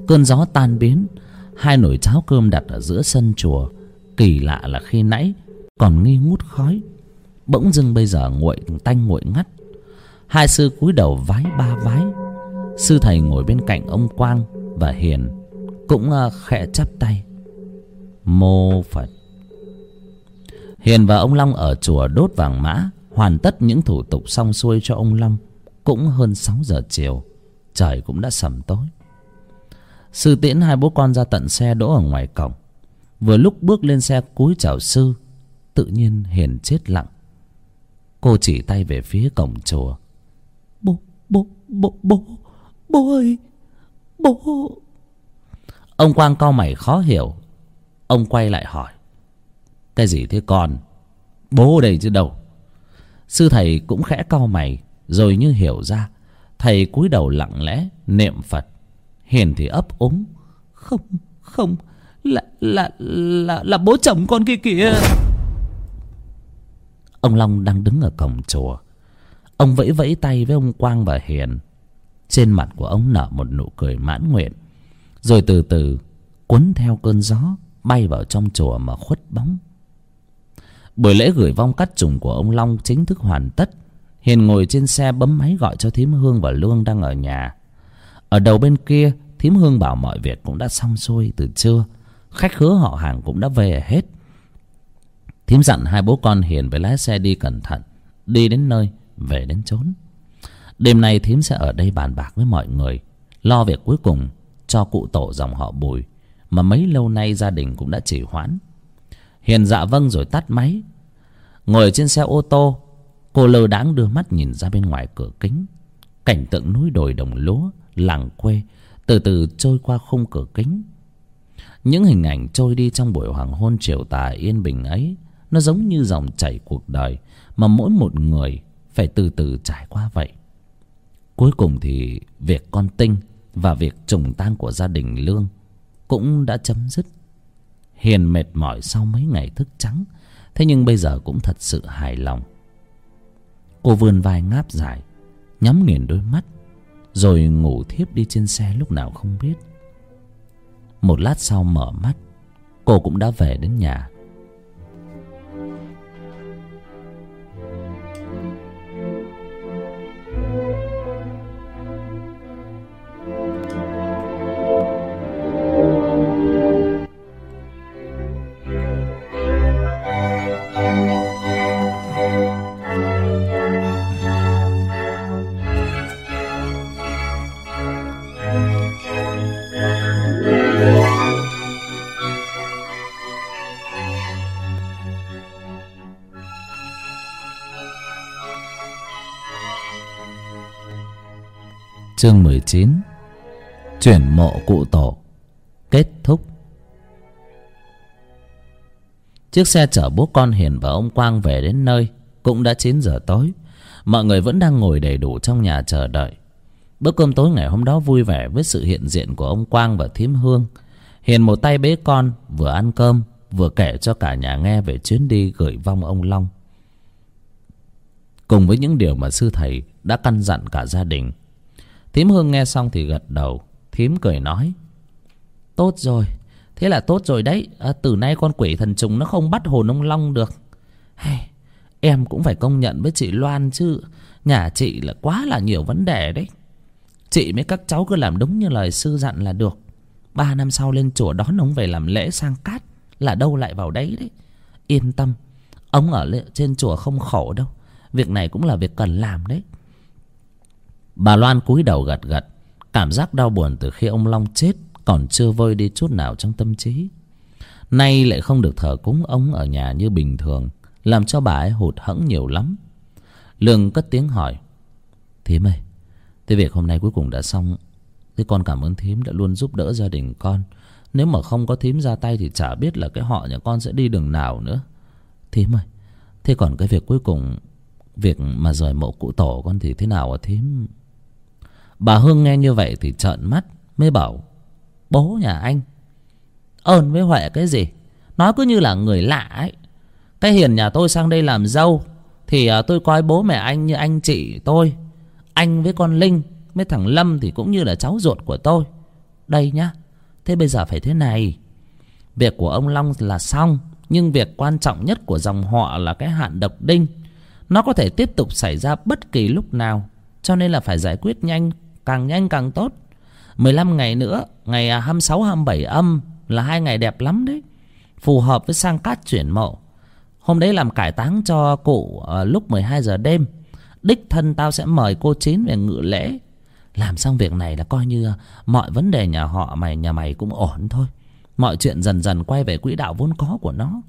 cơn gió tan biến, hai nồi cháo cơm đặt ở giữa sân chùa, kỳ lạ là khi nãy còn nghi ngút khói, bỗng dưng bây giờ nguội tanh nguội ngắt. Hai sư cúi đầu vái ba vái, sư thầy ngồi bên cạnh ông quang và hiền cũng ờ, khẽ chắp tay. Mô phật hiền và ông long ở chùa đốt vàng mã hoàn tất những thủ tục xong xuôi cho ông long cũng hơn sáu giờ chiều. Trời cũng đã sầm tối. Sư tiễn hai bố con ra tận xe đỗ ở ngoài cổng. Vừa lúc bước lên xe cúi chào sư tự nhiên hiền chết lặng. Cô chỉ tay về phía cổng chùa. Bố bố bố bố bố ơi bố. Ông quang cau mày khó hiểu. Ông quay lại hỏi cái gì thế con? Bố đây chứ đâu? Sư thầy cũng khẽ cau mày, rồi như hiểu ra, thầy cúi đầu lặng lẽ niệm phật. Hiền thì ấp úng, không không, là là là là bố chồng con kia kìa. Ông long đang đứng ở cổng chùa. Ông vẫy vẫy tay với ông quang và hiền. Trên mặt của ông nở một nụ cười mãn nguyện. Rồi từ từ cuốn theo cơn gió bay vào trong chùa mà khuất bóng buổi lễ gửi vong cắt trùng của ông long chính thức hoàn tất. Hiền ngồi trên xe bấm máy gọi cho thím hương và lương đang ở nhà. Ở đầu bên kia, thím hương bảo mọi việc cũng đã xong xuôi từ trưa. Khách hứa họ hàng cũng đã về hết. Thím dặn hai bố con hiền với lái xe đi cẩn thận, đi đến nơi, về đến chốn. Đêm nay thím sẽ ở đây bàn bạc với mọi người, lo việc cuối cùng cho cụ tổ dòng họ bùi, mà mấy lâu nay gia đình cũng đã chỉ hoãn hiền dạ vâng rồi tắt máy. Ngồi trên xe ô tô, cô lơ đãng đưa mắt nhìn ra bên ngoài cửa kính. Cảnh tượng núi đồi đồng lúa, làng quê từ từ trôi qua khung cửa kính. Những hình ảnh trôi đi trong buổi hoàng hôn chiều tà yên bình ấy, nó giống như dòng chảy cuộc đời mà mỗi một người phải từ từ trải qua vậy. Cuối cùng thì việc con tinh và việc trùng tang của gia đình lương cũng đã chấm dứt hiền mệt mỏi sau mấy ngày thức trắng. Thế nhưng bây giờ cũng thật sự hài lòng. Cô vươn vai ngáp dài, nhắm nghiền đôi mắt, rồi ngủ thiếp đi trên xe lúc nào không biết. Một lát sau mở mắt, cô cũng đã về đến nhà. Chương mười chín. Chuyển mộ cụ tổ. Kết thúc. Chiếc xe chở bố con hiền và ông quang về đến nơi. Cũng đã chín giờ tối. Mọi người vẫn đang ngồi đầy đủ trong nhà chờ đợi. Bữa cơm tối ngày hôm đó vui vẻ với sự hiện diện của ông quang và thím hương. Hiền một tay bế con, vừa ăn cơm, vừa kể cho cả nhà nghe về chuyến đi gửi vong ông long. Cùng với những điều mà sư thầy đã căn dặn cả gia đình thím hương nghe xong thì gật đầu. Thím cười nói tốt rồi thế là tốt rồi đấy. À, từ nay con quỷ thần trùng nó không bắt hồn ông long được. Hey, em cũng phải công nhận với chị loan chứ. Nhà chị là quá là nhiều vấn đề đấy. Chị với các cháu cứ làm đúng như lời sư dặn là được. Ba năm sau lên chùa đón ông về làm lễ sang cát là đâu lại vào đấy đấy. Yên tâm ông ở trên chùa không khổ đâu. Việc này cũng là việc cần làm đấy bà loan cúi đầu gật gật, cảm giác đau buồn từ khi ông long chết còn chưa vơi đi chút nào trong tâm trí. Nay lại không được thờ cúng ông ở nhà như bình thường, làm cho bà ấy hụt hẫng nhiều lắm. Lương cất tiếng hỏi, thím ơi thế việc hôm nay cuối cùng đã xong. Thế con cảm ơn thím đã luôn giúp đỡ gia đình con. Nếu mà không có thím ra tay thì chả biết là cái họ nhà con sẽ đi đường nào nữa. Thím ơi, thế còn cái việc cuối cùng, việc mà rời mộ cụ tổ con thì thế nào à thím? Bà hương nghe như vậy thì trợn mắt, mới bảo, bố nhà anh, ơn với huệ cái gì? Nói cứ như là người lạ ấy. Cái hiền nhà tôi sang đây làm dâu, thì à, tôi coi bố mẹ anh như anh chị tôi. Anh với con linh với thằng lâm thì cũng như là cháu ruột của tôi. Đây nhá, thế bây giờ phải thế này. Việc của ông long là xong, nhưng việc quan trọng nhất của dòng họ là cái hạn độc đinh. Nó có thể tiếp tục xảy ra bất kỳ lúc nào, cho nên là phải giải quyết nhanh càng nhanh càng tốt. Mười lăm ngày nữa ngày à, hai mươi sáu hai mươi bảy âm là hai ngày đẹp lắm đấy. Phù hợp với sang cát chuyển mộ hôm đấy làm cải táng cho cụ à, lúc mười hai giờ đêm. Đích thân tao sẽ mời cô chín về ngự lễ. Làm xong việc này là coi như mọi vấn đề nhà họ mày nhà mày cũng ổn thôi. Mọi chuyện dần dần quay về quỹ đạo vốn có của nó.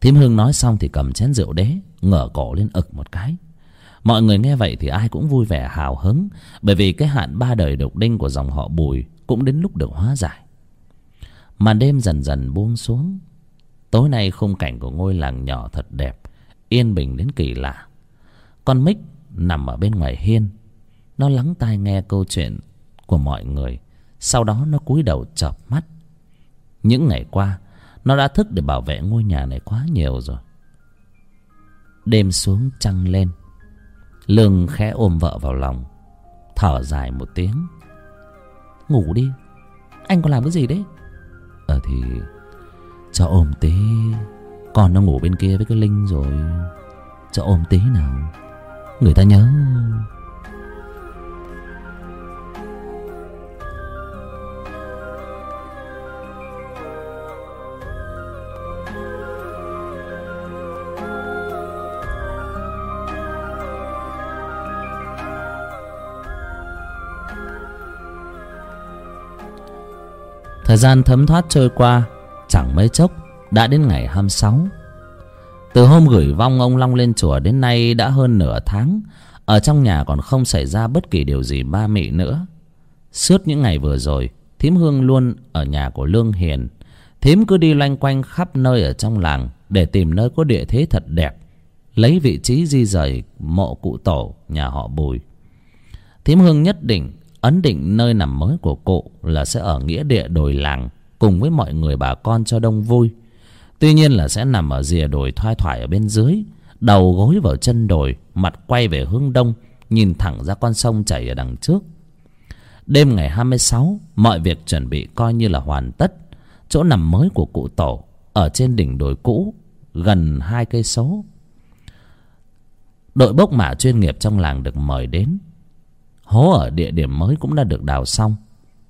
Thím hương nói xong thì cầm chén rượu đế ngửa cổ lên ực một cái mọi người nghe vậy thì ai cũng vui vẻ, hào hứng. Bởi vì cái hạn ba đời độc đinh của dòng họ bùi cũng đến lúc được hóa giải. Màn đêm dần dần buông xuống. Tối nay khung cảnh của ngôi làng nhỏ thật đẹp, yên bình đến kỳ lạ. Con mích nằm ở bên ngoài hiên. Nó lắng tai nghe câu chuyện của mọi người. Sau đó nó cúi đầu chợp mắt. Những ngày qua, nó đã thức để bảo vệ ngôi nhà này quá nhiều rồi. Đêm xuống trăng lên lương khẽ ôm vợ vào lòng. Thở dài một tiếng. Ngủ đi. Anh còn làm cái gì đấy? Ờ thì cho ôm tí. Con nó ngủ bên kia với cái linh rồi. Cho ôm tí nào. Người ta nhớ. Thời gian thấm thoát trôi qua, Chẳng mấy chốc Đã đến ngày 26 Từ hôm gửi vong ông Long lên chùa đến nay đã hơn nửa tháng, Ở trong nhà còn không xảy ra bất kỳ điều gì ba mị nữa. Suốt những ngày vừa rồi, Thím Hương luôn ở nhà của Lương Hiền. Thím cứ đi loanh quanh khắp nơi ở trong làng Để tìm nơi có địa thế thật đẹp, Lấy vị trí di rời mộ cụ tổ nhà họ Bùi. Thím Hương nhất định ấn định nơi nằm mới của cụ là sẽ ở nghĩa địa đồi làng cùng với mọi người bà con cho đông vui. Tuy nhiên là sẽ nằm ở rìa đồi thoai thoải ở bên dưới, đầu gối vào chân đồi, mặt quay về hướng đông, nhìn thẳng ra con sông chảy ở đằng trước. Đêm ngày hai mươi sáu, mọi việc chuẩn bị coi như là hoàn tất. Chỗ nằm mới của cụ tổ ở trên đỉnh đồi cũ, gần hai cây số. Đội bốc mả chuyên nghiệp trong làng được mời đến hố ở địa điểm mới cũng đã được đào xong.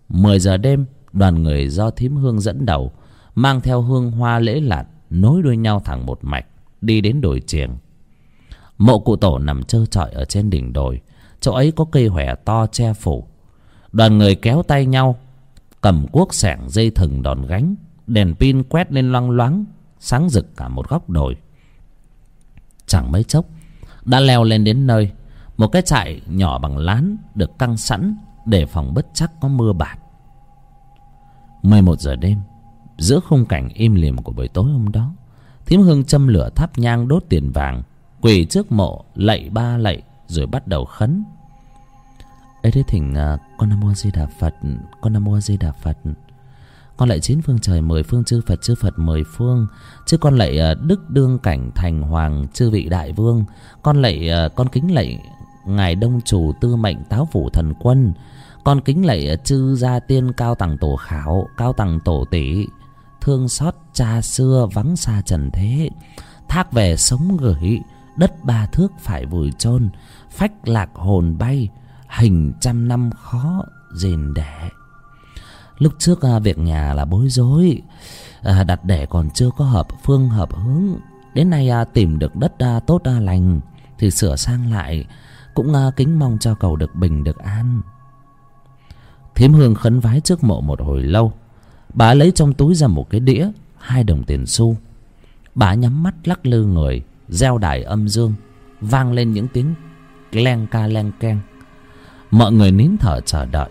Mười giờ đêm, đoàn người do thím hương dẫn đầu, mang theo hương hoa lễ lạt, nối đuôi nhau thẳng một mạch, đi đến đồi chiềng mộ cụ tổ nằm trơ trọi ở trên đỉnh đồi, chỗ ấy có cây hòe to che phủ. Đoàn người kéo tay nhau, cầm cuốc sẻng dây thừng đòn gánh, đèn pin quét lên loang loáng, sáng rực cả một góc đồi. Chẳng mấy chốc, đã leo lên đến nơi một cái trại nhỏ bằng lán được căng sẵn để phòng bất chắc có mưa bạt. Mười một giờ đêm giữa khung cảnh im lìm của buổi tối hôm đó thím hương châm lửa thắp nhang đốt tiền vàng quỳ trước mộ lạy ba lạy rồi bắt đầu khấn. Ấy thế thỉnh uh, à, con nam mô di đà phật con nam mô di đà phật. Con lạy chín phương trời mười phương chư phật chư phật mười phương. Chứ con lạy uh, à, đức đương cảnh thành hoàng chư vị đại vương. Con lạy uh, à, con kính lạy ngài đông chủ tư mệnh táo phủ thần quân, con kính lạy chư gia tiên cao tầng tổ khảo, cao tầng tổ tỷ, thương xót cha xưa vắng xa trần thế, thác về sống gửi, đất ba thước phải vùi chôn, phách lạc hồn bay, hình trăm năm khó rền đẻ. Lúc trước à, việc nhà là bối rối à, đặt đẻ còn chưa có hợp phương hợp hướng, đến nay à, tìm được đất tốt đa lành, thì sửa sang lại cũng à, kính mong cho cầu được bình, được an. Thím hương khấn vái trước mộ một hồi lâu. Bà lấy trong túi ra một cái đĩa, hai đồng tiền xu. Bà nhắm mắt lắc lư người gieo đài âm dương, vang lên những tiếng len ca len keng. Mọi người nín thở chờ đợi.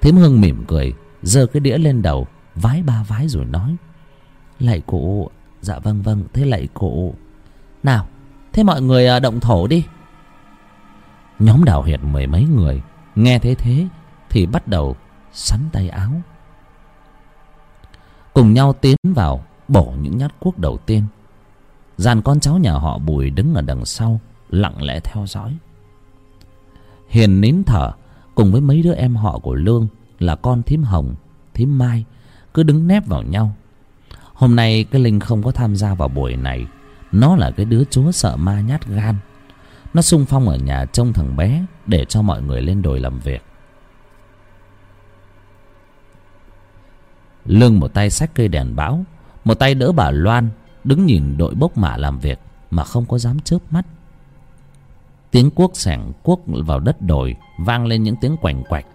Thím hương mỉm cười, giơ cái đĩa lên đầu, vái ba vái rồi nói, lạy cụ dạ vâng vâng thế lạy cụ. Nào, thế mọi người à, động thổ đi nhóm đào hiệt mười mấy người nghe thế thế thì bắt đầu sắn tay áo. Cùng nhau tiến vào bổ những nhát cuốc đầu tiên. Dàn con cháu nhà họ bùi đứng ở đằng sau, lặng lẽ theo dõi. Hiền nín thở, cùng với mấy đứa em họ của lương là con thím hồng, thím mai, cứ đứng nép vào nhau. Hôm nay cái linh không có tham gia vào buổi này, nó là cái đứa chúa sợ ma nhát gan nó sung phong ở nhà trông thằng bé để cho mọi người lên đồi làm việc. Lương một tay xách cây đèn bão, một tay đỡ bà loan đứng nhìn đội bốc mả làm việc mà không có dám chớp mắt. Tiếng cuốc sẻng cuốc vào đất đồi vang lên những tiếng quành quạch.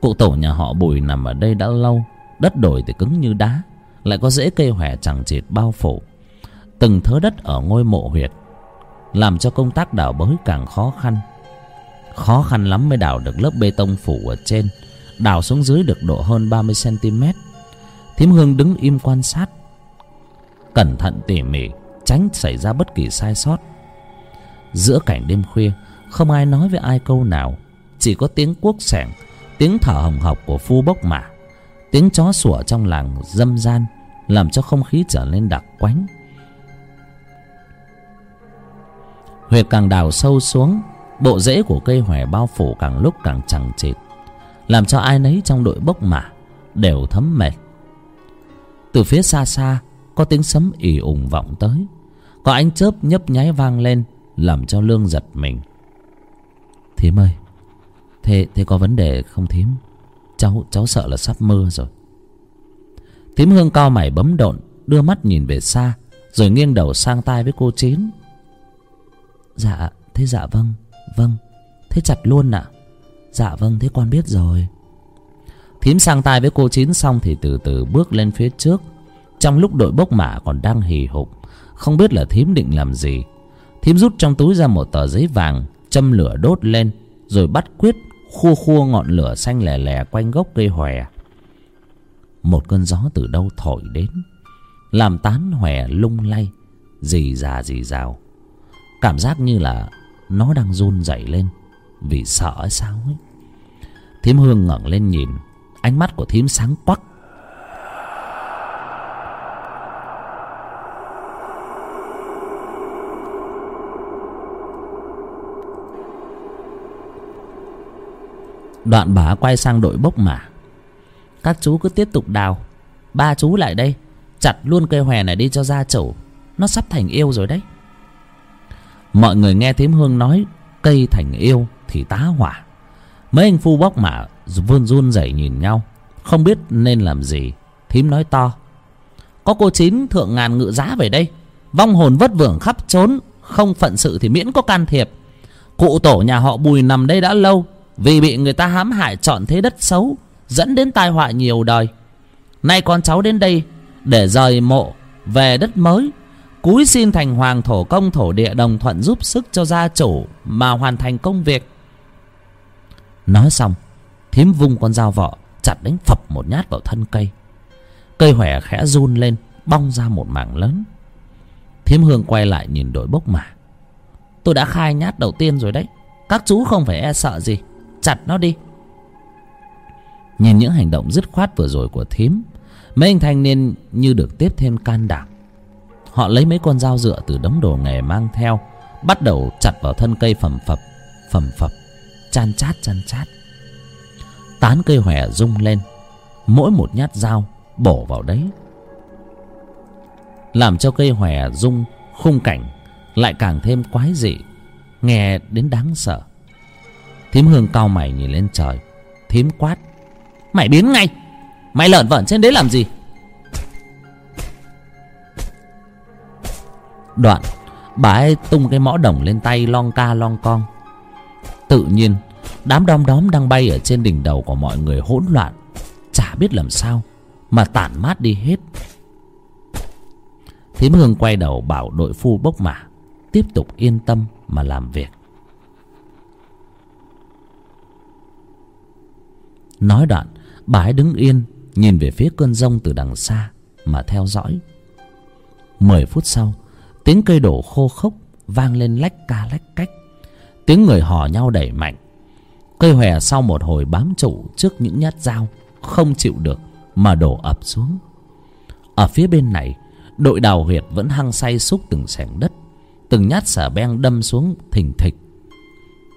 Cụ tổ nhà họ bùi nằm ở đây đã lâu, đất đồi thì cứng như đá, lại có rễ cây hòe chẳng chịt bao phủ. Từng thớ đất ở ngôi mộ huyệt làm cho công tác đào bới càng khó khăn. Khó khăn lắm mới đào được lớp bê tông phủ ở trên, đào xuống dưới được độ hơn ba mươi cm thím hương đứng im quan sát. Cẩn thận tỉ mỉ, tránh xảy ra bất kỳ sai sót. Giữa cảnh đêm khuya, không ai nói với ai câu nào. Chỉ có tiếng cuốc sẻng, tiếng thở hồng hộc của phu bốc mả tiếng chó sủa trong làng dâm gian, làm cho không khí trở nên đặc quánh. Huyệt càng đào sâu xuống, bộ rễ của cây hòe bao phủ càng lúc càng chẳng chịt, làm cho ai nấy trong đội bốc mả đều thấm mệt. Từ phía xa xa, có tiếng sấm ì ùng vọng tới, có ánh chớp nhấp nháy vang lên, làm cho lương giật mình. Thím ơi, thế thế có vấn đề không thím? Cháu cháu sợ là sắp mưa rồi. Thím hương cao mày bấm độn, đưa mắt nhìn về xa, rồi nghiêng đầu sang tai với cô chín dạ thế dạ vâng vâng. Thế chặt luôn ạ. Dạ vâng thế con biết rồi. Thím sang tay với cô chín xong thì từ từ bước lên phía trước. Trong lúc đội bốc mả còn đang hì hục, không biết là thím định làm gì. Thím rút trong túi ra một tờ giấy vàng, châm lửa đốt lên, rồi bắt quyết khua khua ngọn lửa xanh lè lè quanh gốc cây hòe. Một cơn gió từ đâu thổi đến? Làm tán hòe lung lay rì già rì rào cảm giác như là nó đang run rẩy lên. Vì sợ hay sao ấy? Thím hương ngẩng lên nhìn, ánh mắt của thím sáng quắc. Đoạn bà quay sang đội bốc mả các chú cứ tiếp tục đào. Ba chú lại đây, chặt luôn cây hòe này đi cho gia chủ. Nó sắp thành yêu rồi đấy mọi người nghe thím hương nói, cây thành yêu thì tá hỏa. Mấy anh phu bốc mả vươn run rẩy nhìn nhau, không biết nên làm gì. Thím nói to, có cô chín thượng ngàn ngự giá về đây, vong hồn vất vưởng khắp trốn không phận sự thì miễn có can thiệp. Cụ tổ nhà họ bùi nằm đây đã lâu, vì bị người ta hãm hại chọn thế đất xấu, dẫn đến tai họa nhiều đời. Nay con cháu đến đây để rời mộ, về đất mới cúi xin thành hoàng thổ công thổ địa đồng thuận giúp sức cho gia chủ mà hoàn thành công việc. Nói xong, thím vung con dao vọ chặt đánh phập một nhát vào thân cây. Cây hòe khẽ run lên, bong ra một mảng lớn. Thím hương quay lại nhìn đội bốc mà tôi đã khai nhát đầu tiên rồi đấy, các chú không phải e sợ gì, chặt nó đi. Nhìn những hành động dứt khoát vừa rồi của thím, mấy anh thanh niên như được tiếp thêm can đảm họ lấy mấy con dao dựa từ đống đồ nghề mang theo, bắt đầu chặt vào thân cây phẩm phập phẩm phập, chan chát chan chát. Tán cây hòe rung lên, mỗi một nhát dao bổ vào đấy, làm cho cây hòe rung khung cảnh, lại càng thêm quái dị, nghe đến đáng sợ. Thím hương cau mày nhìn lên trời, thím quát, mày biến ngay! Mày lợn vợn trên đấy làm gì? Đoạn, bà ấy tung cái mõ đồng lên tay lon ca lon con. Tự nhiên, đám đom đóm đang bay ở trên đỉnh đầu của mọi người hỗn loạn. Chả biết làm sao mà tản mát đi hết. Thím hương quay đầu bảo đội phu bốc mả, tiếp tục yên tâm mà làm việc. Nói đoạn, bà ấy đứng yên, nhìn về phía cơn rông từ đằng xa mà theo dõi. Mười phút sau tiếng cây đổ khô khốc vang lên lách ca lách cách. Tiếng người hò nhau đẩy mạnh. Cây hòe sau một hồi bám trụ trước những nhát dao, không chịu được mà đổ ập xuống. Ở phía bên này, đội đào huyệt vẫn hăng say xúc từng sẻng đất. Từng nhát xả beng đâm xuống thình thịch.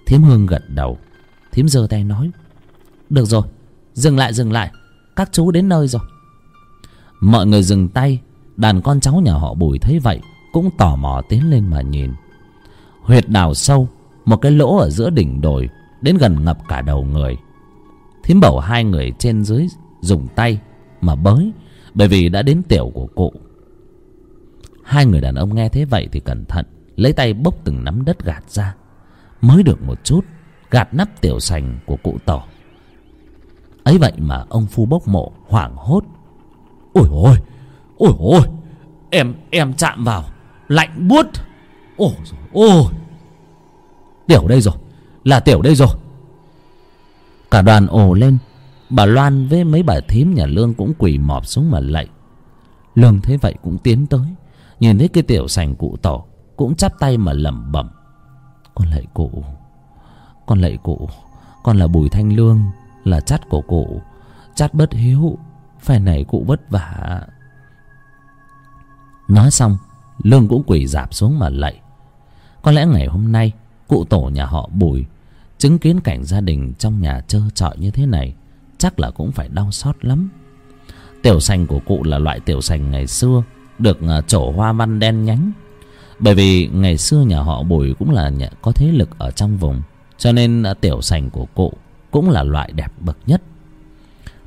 Thím hương gật đầu. Thím giơ tay nói, được rồi, dừng lại dừng lại. Các chú đến nơi rồi. Mọi người dừng tay. Đàn con cháu nhà họ bùi thấy vậy cũng tò mò tiến lên mà nhìn. Huyệt đào sâu, một cái lỗ ở giữa đỉnh đồi, đến gần ngập cả đầu người. Thím bảo hai người trên dưới dùng tay mà bới, bởi vì đã đến tiểu của cụ. Hai người đàn ông nghe thế vậy thì cẩn thận, lấy tay bốc từng nắm đất gạt ra. Mới được một chút, gạt nắp tiểu sành của cụ tổ ấy vậy mà ông phu bốc mộ hoảng hốt. Ôi ôi ôi ôi, em em chạm vào lạnh buốt. Ôi ôi tiểu đây rồi. Là tiểu đây rồi. Cả đoàn ồ lên. Bà loan với mấy bà thím nhà lương cũng quỳ mọp xuống mà lạy. Lương thấy vậy cũng tiến tới. Nhìn thấy cái tiểu sành cụ tổ cũng chắp tay mà lẩm bẩm. Con lạy cụ. Con lạy cụ. Con là bùi thanh lương, là chắt của cụ. Chắt bất hiếu. Phải này cụ vất vả. Nói xong lương cũng quỳ dạp xuống mà lạy. Có lẽ ngày hôm nay, cụ tổ nhà họ bùi chứng kiến cảnh gia đình trong nhà trơ trọi như thế này, chắc là cũng phải đau xót lắm. Tiểu sành của cụ là loại tiểu sành ngày xưa được à, trổ hoa văn đen nhánh. Bởi vì ngày xưa nhà họ bùi cũng là nhà, có thế lực ở trong vùng, cho nên à, tiểu sành của cụ cũng là loại đẹp bậc nhất.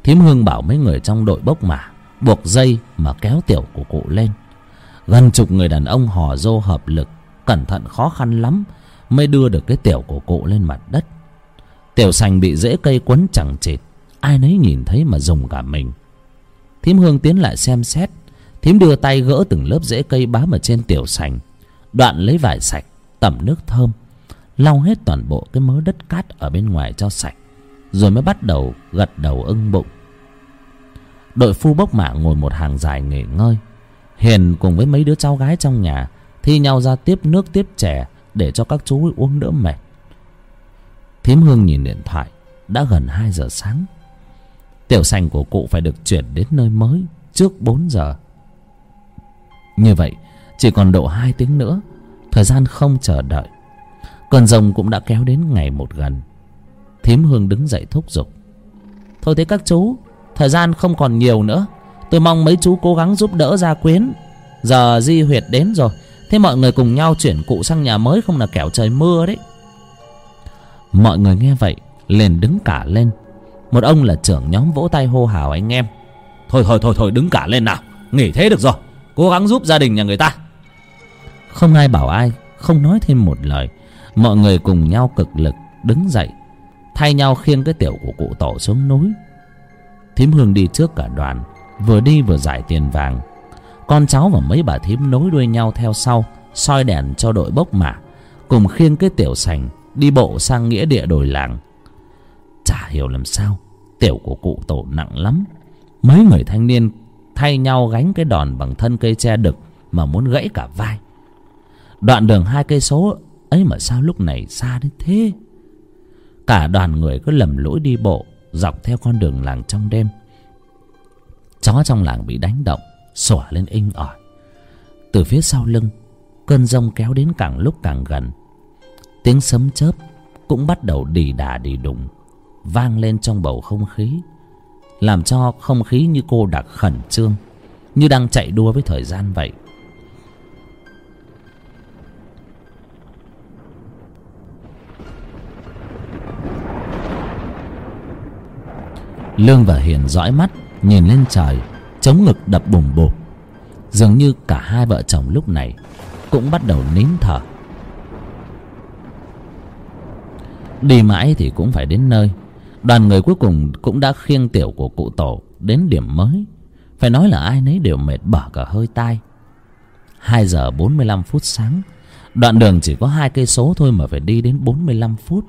Thím hương bảo mấy người trong đội bốc mả buộc dây mà kéo tiểu của cụ lên gần chục người đàn ông hò dô hợp lực, cẩn thận khó khăn lắm mới đưa được cái tiểu của cụ lên mặt đất. Tiểu sành bị rễ cây quấn chẳng chịt, ai nấy nhìn thấy mà dùng cả mình. Thím hương tiến lại xem xét, thím đưa tay gỡ từng lớp rễ cây bám ở trên tiểu sành, đoạn lấy vải sạch, tẩm nước thơm, lau hết toàn bộ cái mớ đất cát ở bên ngoài cho sạch, rồi mới bắt đầu gật đầu ưng bụng. Đội phu bốc mạ ngồi một hàng dài nghỉ ngơi hiền cùng với mấy đứa cháu gái trong nhà thi nhau ra tiếp nước tiếp chè để cho các chú uống đỡ mệt. Thím hương nhìn điện thoại, đã gần hai giờ sáng. Tiểu sành của cụ phải được chuyển đến nơi mới trước bốn giờ. Như vậy, chỉ còn độ hai tiếng nữa, thời gian không chờ đợi. Cơn rồng cũng đã kéo đến ngày một gần. Thím hương đứng dậy thúc giục. Thôi thế các chú, thời gian không còn nhiều nữa tôi mong mấy chú cố gắng giúp đỡ gia quyến. Giờ di huyệt đến rồi. Thế mọi người cùng nhau chuyển cụ sang nhà mới không là kẻo trời mưa đấy. Mọi người nghe vậy, liền đứng cả lên. Một ông là trưởng nhóm vỗ tay hô hào anh em. Thôi thôi thôi thôi, đứng cả lên nào. Nghỉ thế được rồi. Cố gắng giúp gia đình nhà người ta. Không ai bảo ai, không nói thêm một lời. Mọi người cùng nhau cực lực đứng dậy, thay nhau khiêng cái tiểu của cụ tổ xuống núi. Thím hương đi trước cả đoàn vừa đi vừa giải tiền vàng. Con cháu và mấy bà thím nối đuôi nhau theo sau, soi đèn cho đội bốc mả cùng khiêng cái tiểu sành đi bộ sang nghĩa địa đồi làng. Chả hiểu làm sao, tiểu của cụ tổ nặng lắm. Mấy người thanh niên thay nhau gánh cái đòn bằng thân cây tre đực mà muốn gãy cả vai. Đoạn đường hai cây số ấy mà sao lúc này xa đến thế? Cả đoàn người cứ lầm lũi đi bộ dọc theo con đường làng trong đêm chó trong làng bị đánh động xỏa lên inh ỏi. Từ phía sau lưng, cơn rông kéo đến càng lúc càng gần. Tiếng sấm chớp cũng bắt đầu đì đà đì đùng, vang lên trong bầu không khí, làm cho không khí như cô đặc khẩn trương, như đang chạy đua với thời gian vậy. Lương và hiền dõi mắt nhìn lên trời, chống ngực đập bùm bột. Dường như cả hai vợ chồng lúc này cũng bắt đầu nín thở. Đi mãi thì cũng phải đến nơi. Đoàn người cuối cùng cũng đã khiêng tiểu của cụ tổ đến điểm mới. Phải nói là ai nấy đều mệt bở cả hơi tai. Hai giờ bốn mươi lăm phút sáng, đoạn đường chỉ có hai cây số thôi mà phải đi đến bốn mươi lăm phút.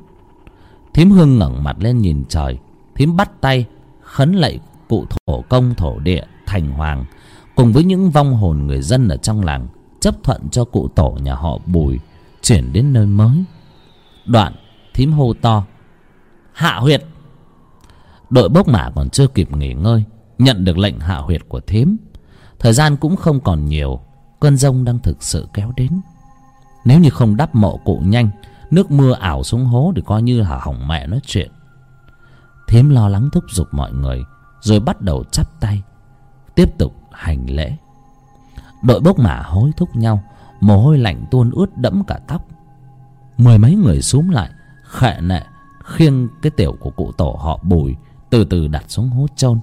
Thím hương ngẩng mặt lên nhìn trời. Thím bắt tay, khấn lạy cụ thổ công thổ địa, thành hoàng, cùng với những vong hồn người dân ở trong làng, chấp thuận cho cụ tổ nhà họ bùi chuyển đến nơi mới. Đoạn thím hô to, hạ huyệt! Đội bốc mã còn chưa kịp nghỉ ngơi, nhận được lệnh hạ huyệt của thím. Thời gian cũng không còn nhiều, cơn rông đang thực sự kéo đến. Nếu như không đắp mộ cụ nhanh, nước mưa ảo xuống hố thì coi như hả hỏng mẹ nói chuyện. Thím lo lắng thúc giục mọi người rồi bắt đầu chắp tay, tiếp tục hành lễ. Đội bốc mã hối thúc nhau, mồ hôi lạnh tuôn ướt đẫm cả tóc. Mười mấy người xúm lại, khệ nệ, khiêng cái tiểu của cụ tổ họ bùi từ từ đặt xuống hố trôn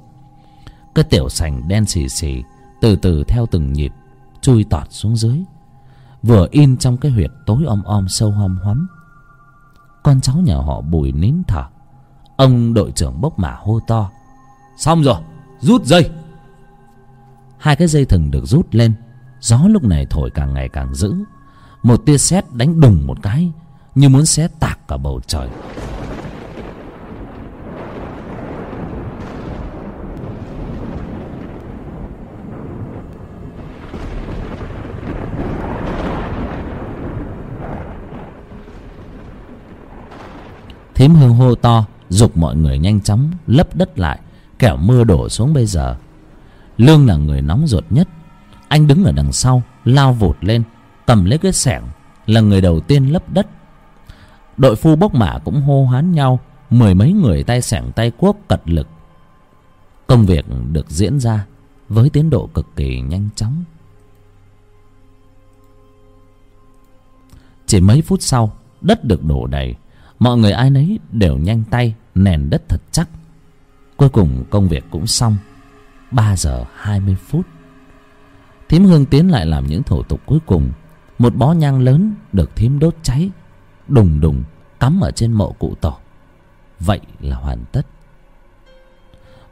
cái tiểu sành đen xì xì, từ từ theo từng nhịp, chui tọt xuống dưới. Vừa in trong cái huyệt tối om om sâu hom hoắm con cháu nhà họ bùi nín thở. Ông đội trưởng bốc mả hô to xong rồi, rút dây. Hai cái dây thừng được rút lên. Gió lúc này thổi càng ngày càng dữ. Một tia sét đánh đùng một cái, như muốn xé tạc cả bầu trời. Thím hương hô to, giục mọi người nhanh chóng lấp đất lại kẻo mưa đổ xuống bây giờ. Lương là người nóng ruột nhất. Anh đứng ở đằng sau, lao vụt lên, cầm lấy cái xẻng là người đầu tiên lấp đất. Đội phu bốc mả cũng hô hoán nhau, mười mấy người tay xẻng tay cuốc cật lực. Công việc được diễn ra với tiến độ cực kỳ nhanh chóng. Chỉ mấy phút sau, đất được đổ đầy. Mọi người ai nấy đều nhanh tay, nền đất thật chắc cuối cùng công việc cũng xong, ba giờ hai mươi phút. Thím hương tiến lại làm những thủ tục cuối cùng. Một bó nhang lớn được thím đốt cháy, đùng đùng cắm ở trên mộ cụ tổ. Vậy là hoàn tất.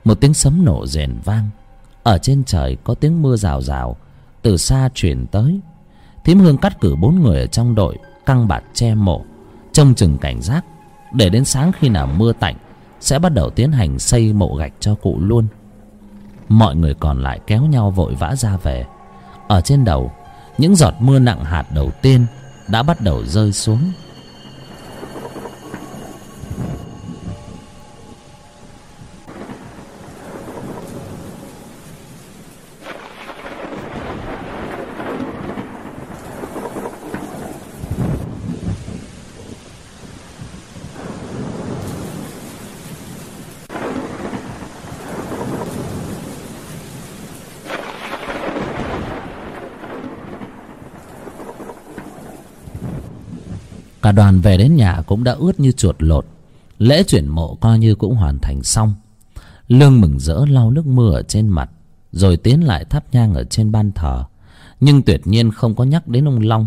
Một tiếng sấm nổ rền vang. Ở trên trời có tiếng mưa rào rào, từ xa truyền tới. Thím hương cắt cử bốn người ở trong đội, căng bạt che mộ, trông chừng cảnh giác, để đến sáng khi nào mưa tạnh sẽ bắt đầu tiến hành xây mộ gạch cho cụ luôn. Mọi người còn lại kéo nhau vội vã ra về. Ở trên đầu, những giọt mưa nặng hạt đầu tiên đã bắt đầu rơi xuống. Cả đoàn về đến nhà cũng đã ướt như chuột lột. Lễ chuyển mộ coi như cũng hoàn thành xong. Lương mừng rỡ lau nước mưa ở trên mặt, rồi tiến lại thắp nhang ở trên ban thờ. Nhưng tuyệt nhiên không có nhắc đến ông long.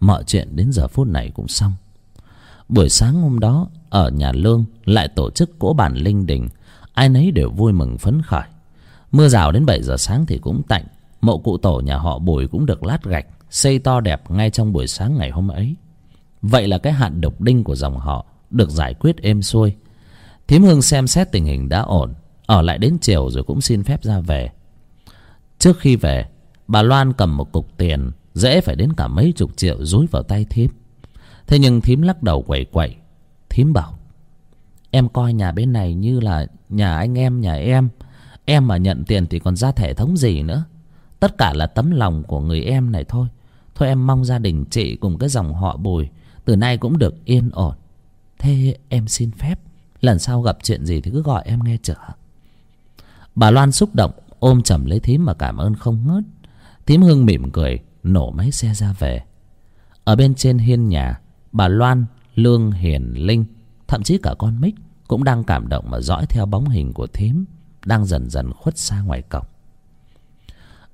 Mọi chuyện đến giờ phút này cũng xong. Buổi sáng hôm đó, ở nhà lương lại tổ chức cỗ bản linh đình. Ai nấy đều vui mừng phấn khởi. Mưa rào đến bảy giờ sáng thì cũng tạnh. Mộ cụ tổ nhà họ bùi cũng được lát gạch, xây to đẹp ngay trong buổi sáng ngày hôm ấy vậy là cái hạn độc đinh của dòng họ được giải quyết êm xuôi. Thím hương xem xét tình hình đã ổn, ở lại đến chiều rồi cũng xin phép ra về. Trước khi về, bà loan cầm một cục tiền, dễ phải đến cả mấy chục triệu dúi vào tay thím. Thế nhưng thím lắc đầu quẩy quẩy thím bảo, em coi nhà bên này như là nhà anh em, nhà em. Em mà nhận tiền thì còn ra thể thống gì nữa? Tất cả là tấm lòng của người em này thôi. Thôi em mong gia đình chị cùng cái dòng họ bùi từ nay cũng được yên ổn. Thế em xin phép. Lần sau gặp chuyện gì thì cứ gọi em nghe chở bà loan xúc động, ôm chầm lấy thím mà cảm ơn không ngớt. Thím hưng mỉm cười, nổ máy xe ra về. Ở bên trên hiên nhà, bà loan, lương hiền, linh, thậm chí cả con Mít cũng đang cảm động mà dõi theo bóng hình của thím đang dần dần khuất xa ngoài cổng.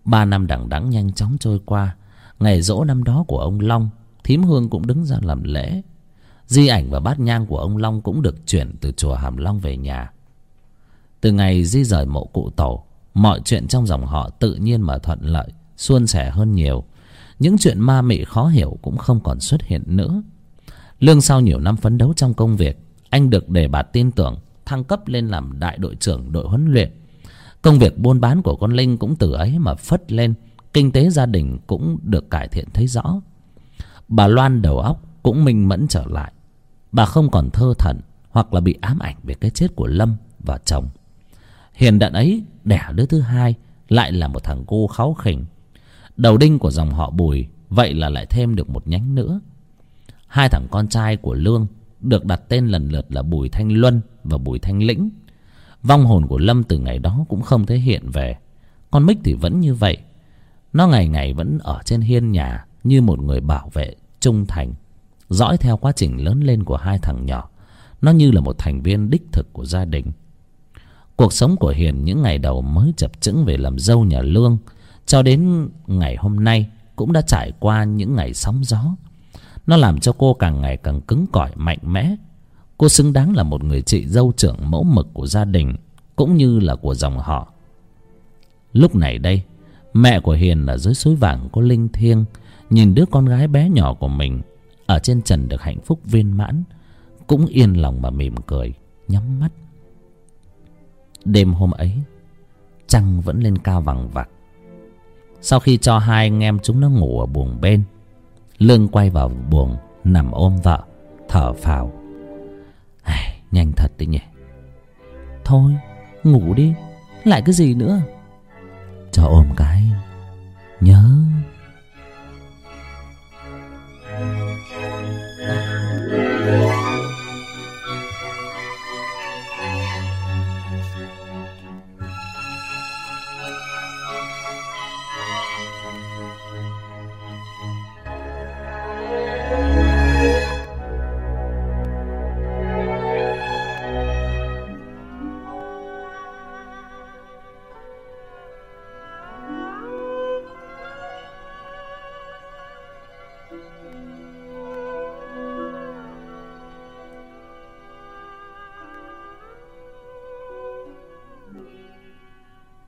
Ba năm đằng đẵng nhanh chóng trôi qua. Ngày rỗ năm đó của ông long thím hương cũng đứng ra làm lễ. Di ảnh và bát nhang của ông long cũng được chuyển từ chùa hàm long về nhà. Từ ngày di rời mộ cụ tổ, mọi chuyện trong dòng họ tự nhiên mà thuận lợi, suôn sẻ hơn nhiều. Những chuyện ma mị khó hiểu cũng không còn xuất hiện nữa. Lương sau nhiều năm phấn đấu trong công việc, anh được đề bạt tin tưởng, thăng cấp lên làm đại đội trưởng đội huấn luyện. Công việc buôn bán của con linh cũng từ ấy mà phất lên, kinh tế gia đình cũng được cải thiện thấy rõ bà loan đầu óc cũng minh mẫn trở lại. Bà không còn thơ thẩn hoặc là bị ám ảnh về cái chết của lâm và chồng. Hiền đạn ấy đẻ đứa thứ hai, lại là một thằng cô kháu khỉnh. Đầu đinh của dòng họ bùi, vậy là lại thêm được một nhánh nữa. Hai thằng con trai của lương được đặt tên lần lượt là bùi thanh luân và bùi thanh lĩnh. Vong hồn của lâm từ ngày đó cũng không thấy hiện về. Con mích thì vẫn như vậy. Nó ngày ngày vẫn ở trên hiên nhà như một người bảo vệ, trung thành. Dõi theo quá trình lớn lên của hai thằng nhỏ, nó như là một thành viên đích thực của gia đình. Cuộc sống của hiền những ngày đầu mới chập chững về làm dâu nhà lương, cho đến ngày hôm nay cũng đã trải qua những ngày sóng gió. Nó làm cho cô càng ngày càng cứng cỏi, mạnh mẽ. Cô xứng đáng là một người chị dâu trưởng mẫu mực của gia đình, cũng như là của dòng họ. Lúc này đây, mẹ của hiền ở dưới suối vàng có linh thiêng nhìn đứa con gái bé nhỏ của mình ở trên trần được hạnh phúc viên mãn cũng yên lòng mà mỉm cười nhắm mắt. Đêm hôm ấy trăng vẫn lên cao vằng vặc. Sau khi cho hai anh em chúng nó ngủ ở buồng bên lương quay vào buồng nằm ôm vợ thở phào. Ai, nhanh thật đấy nhỉ. Thôi ngủ đi lại cái gì nữa? Cho ôm cái nhớ. Thank you.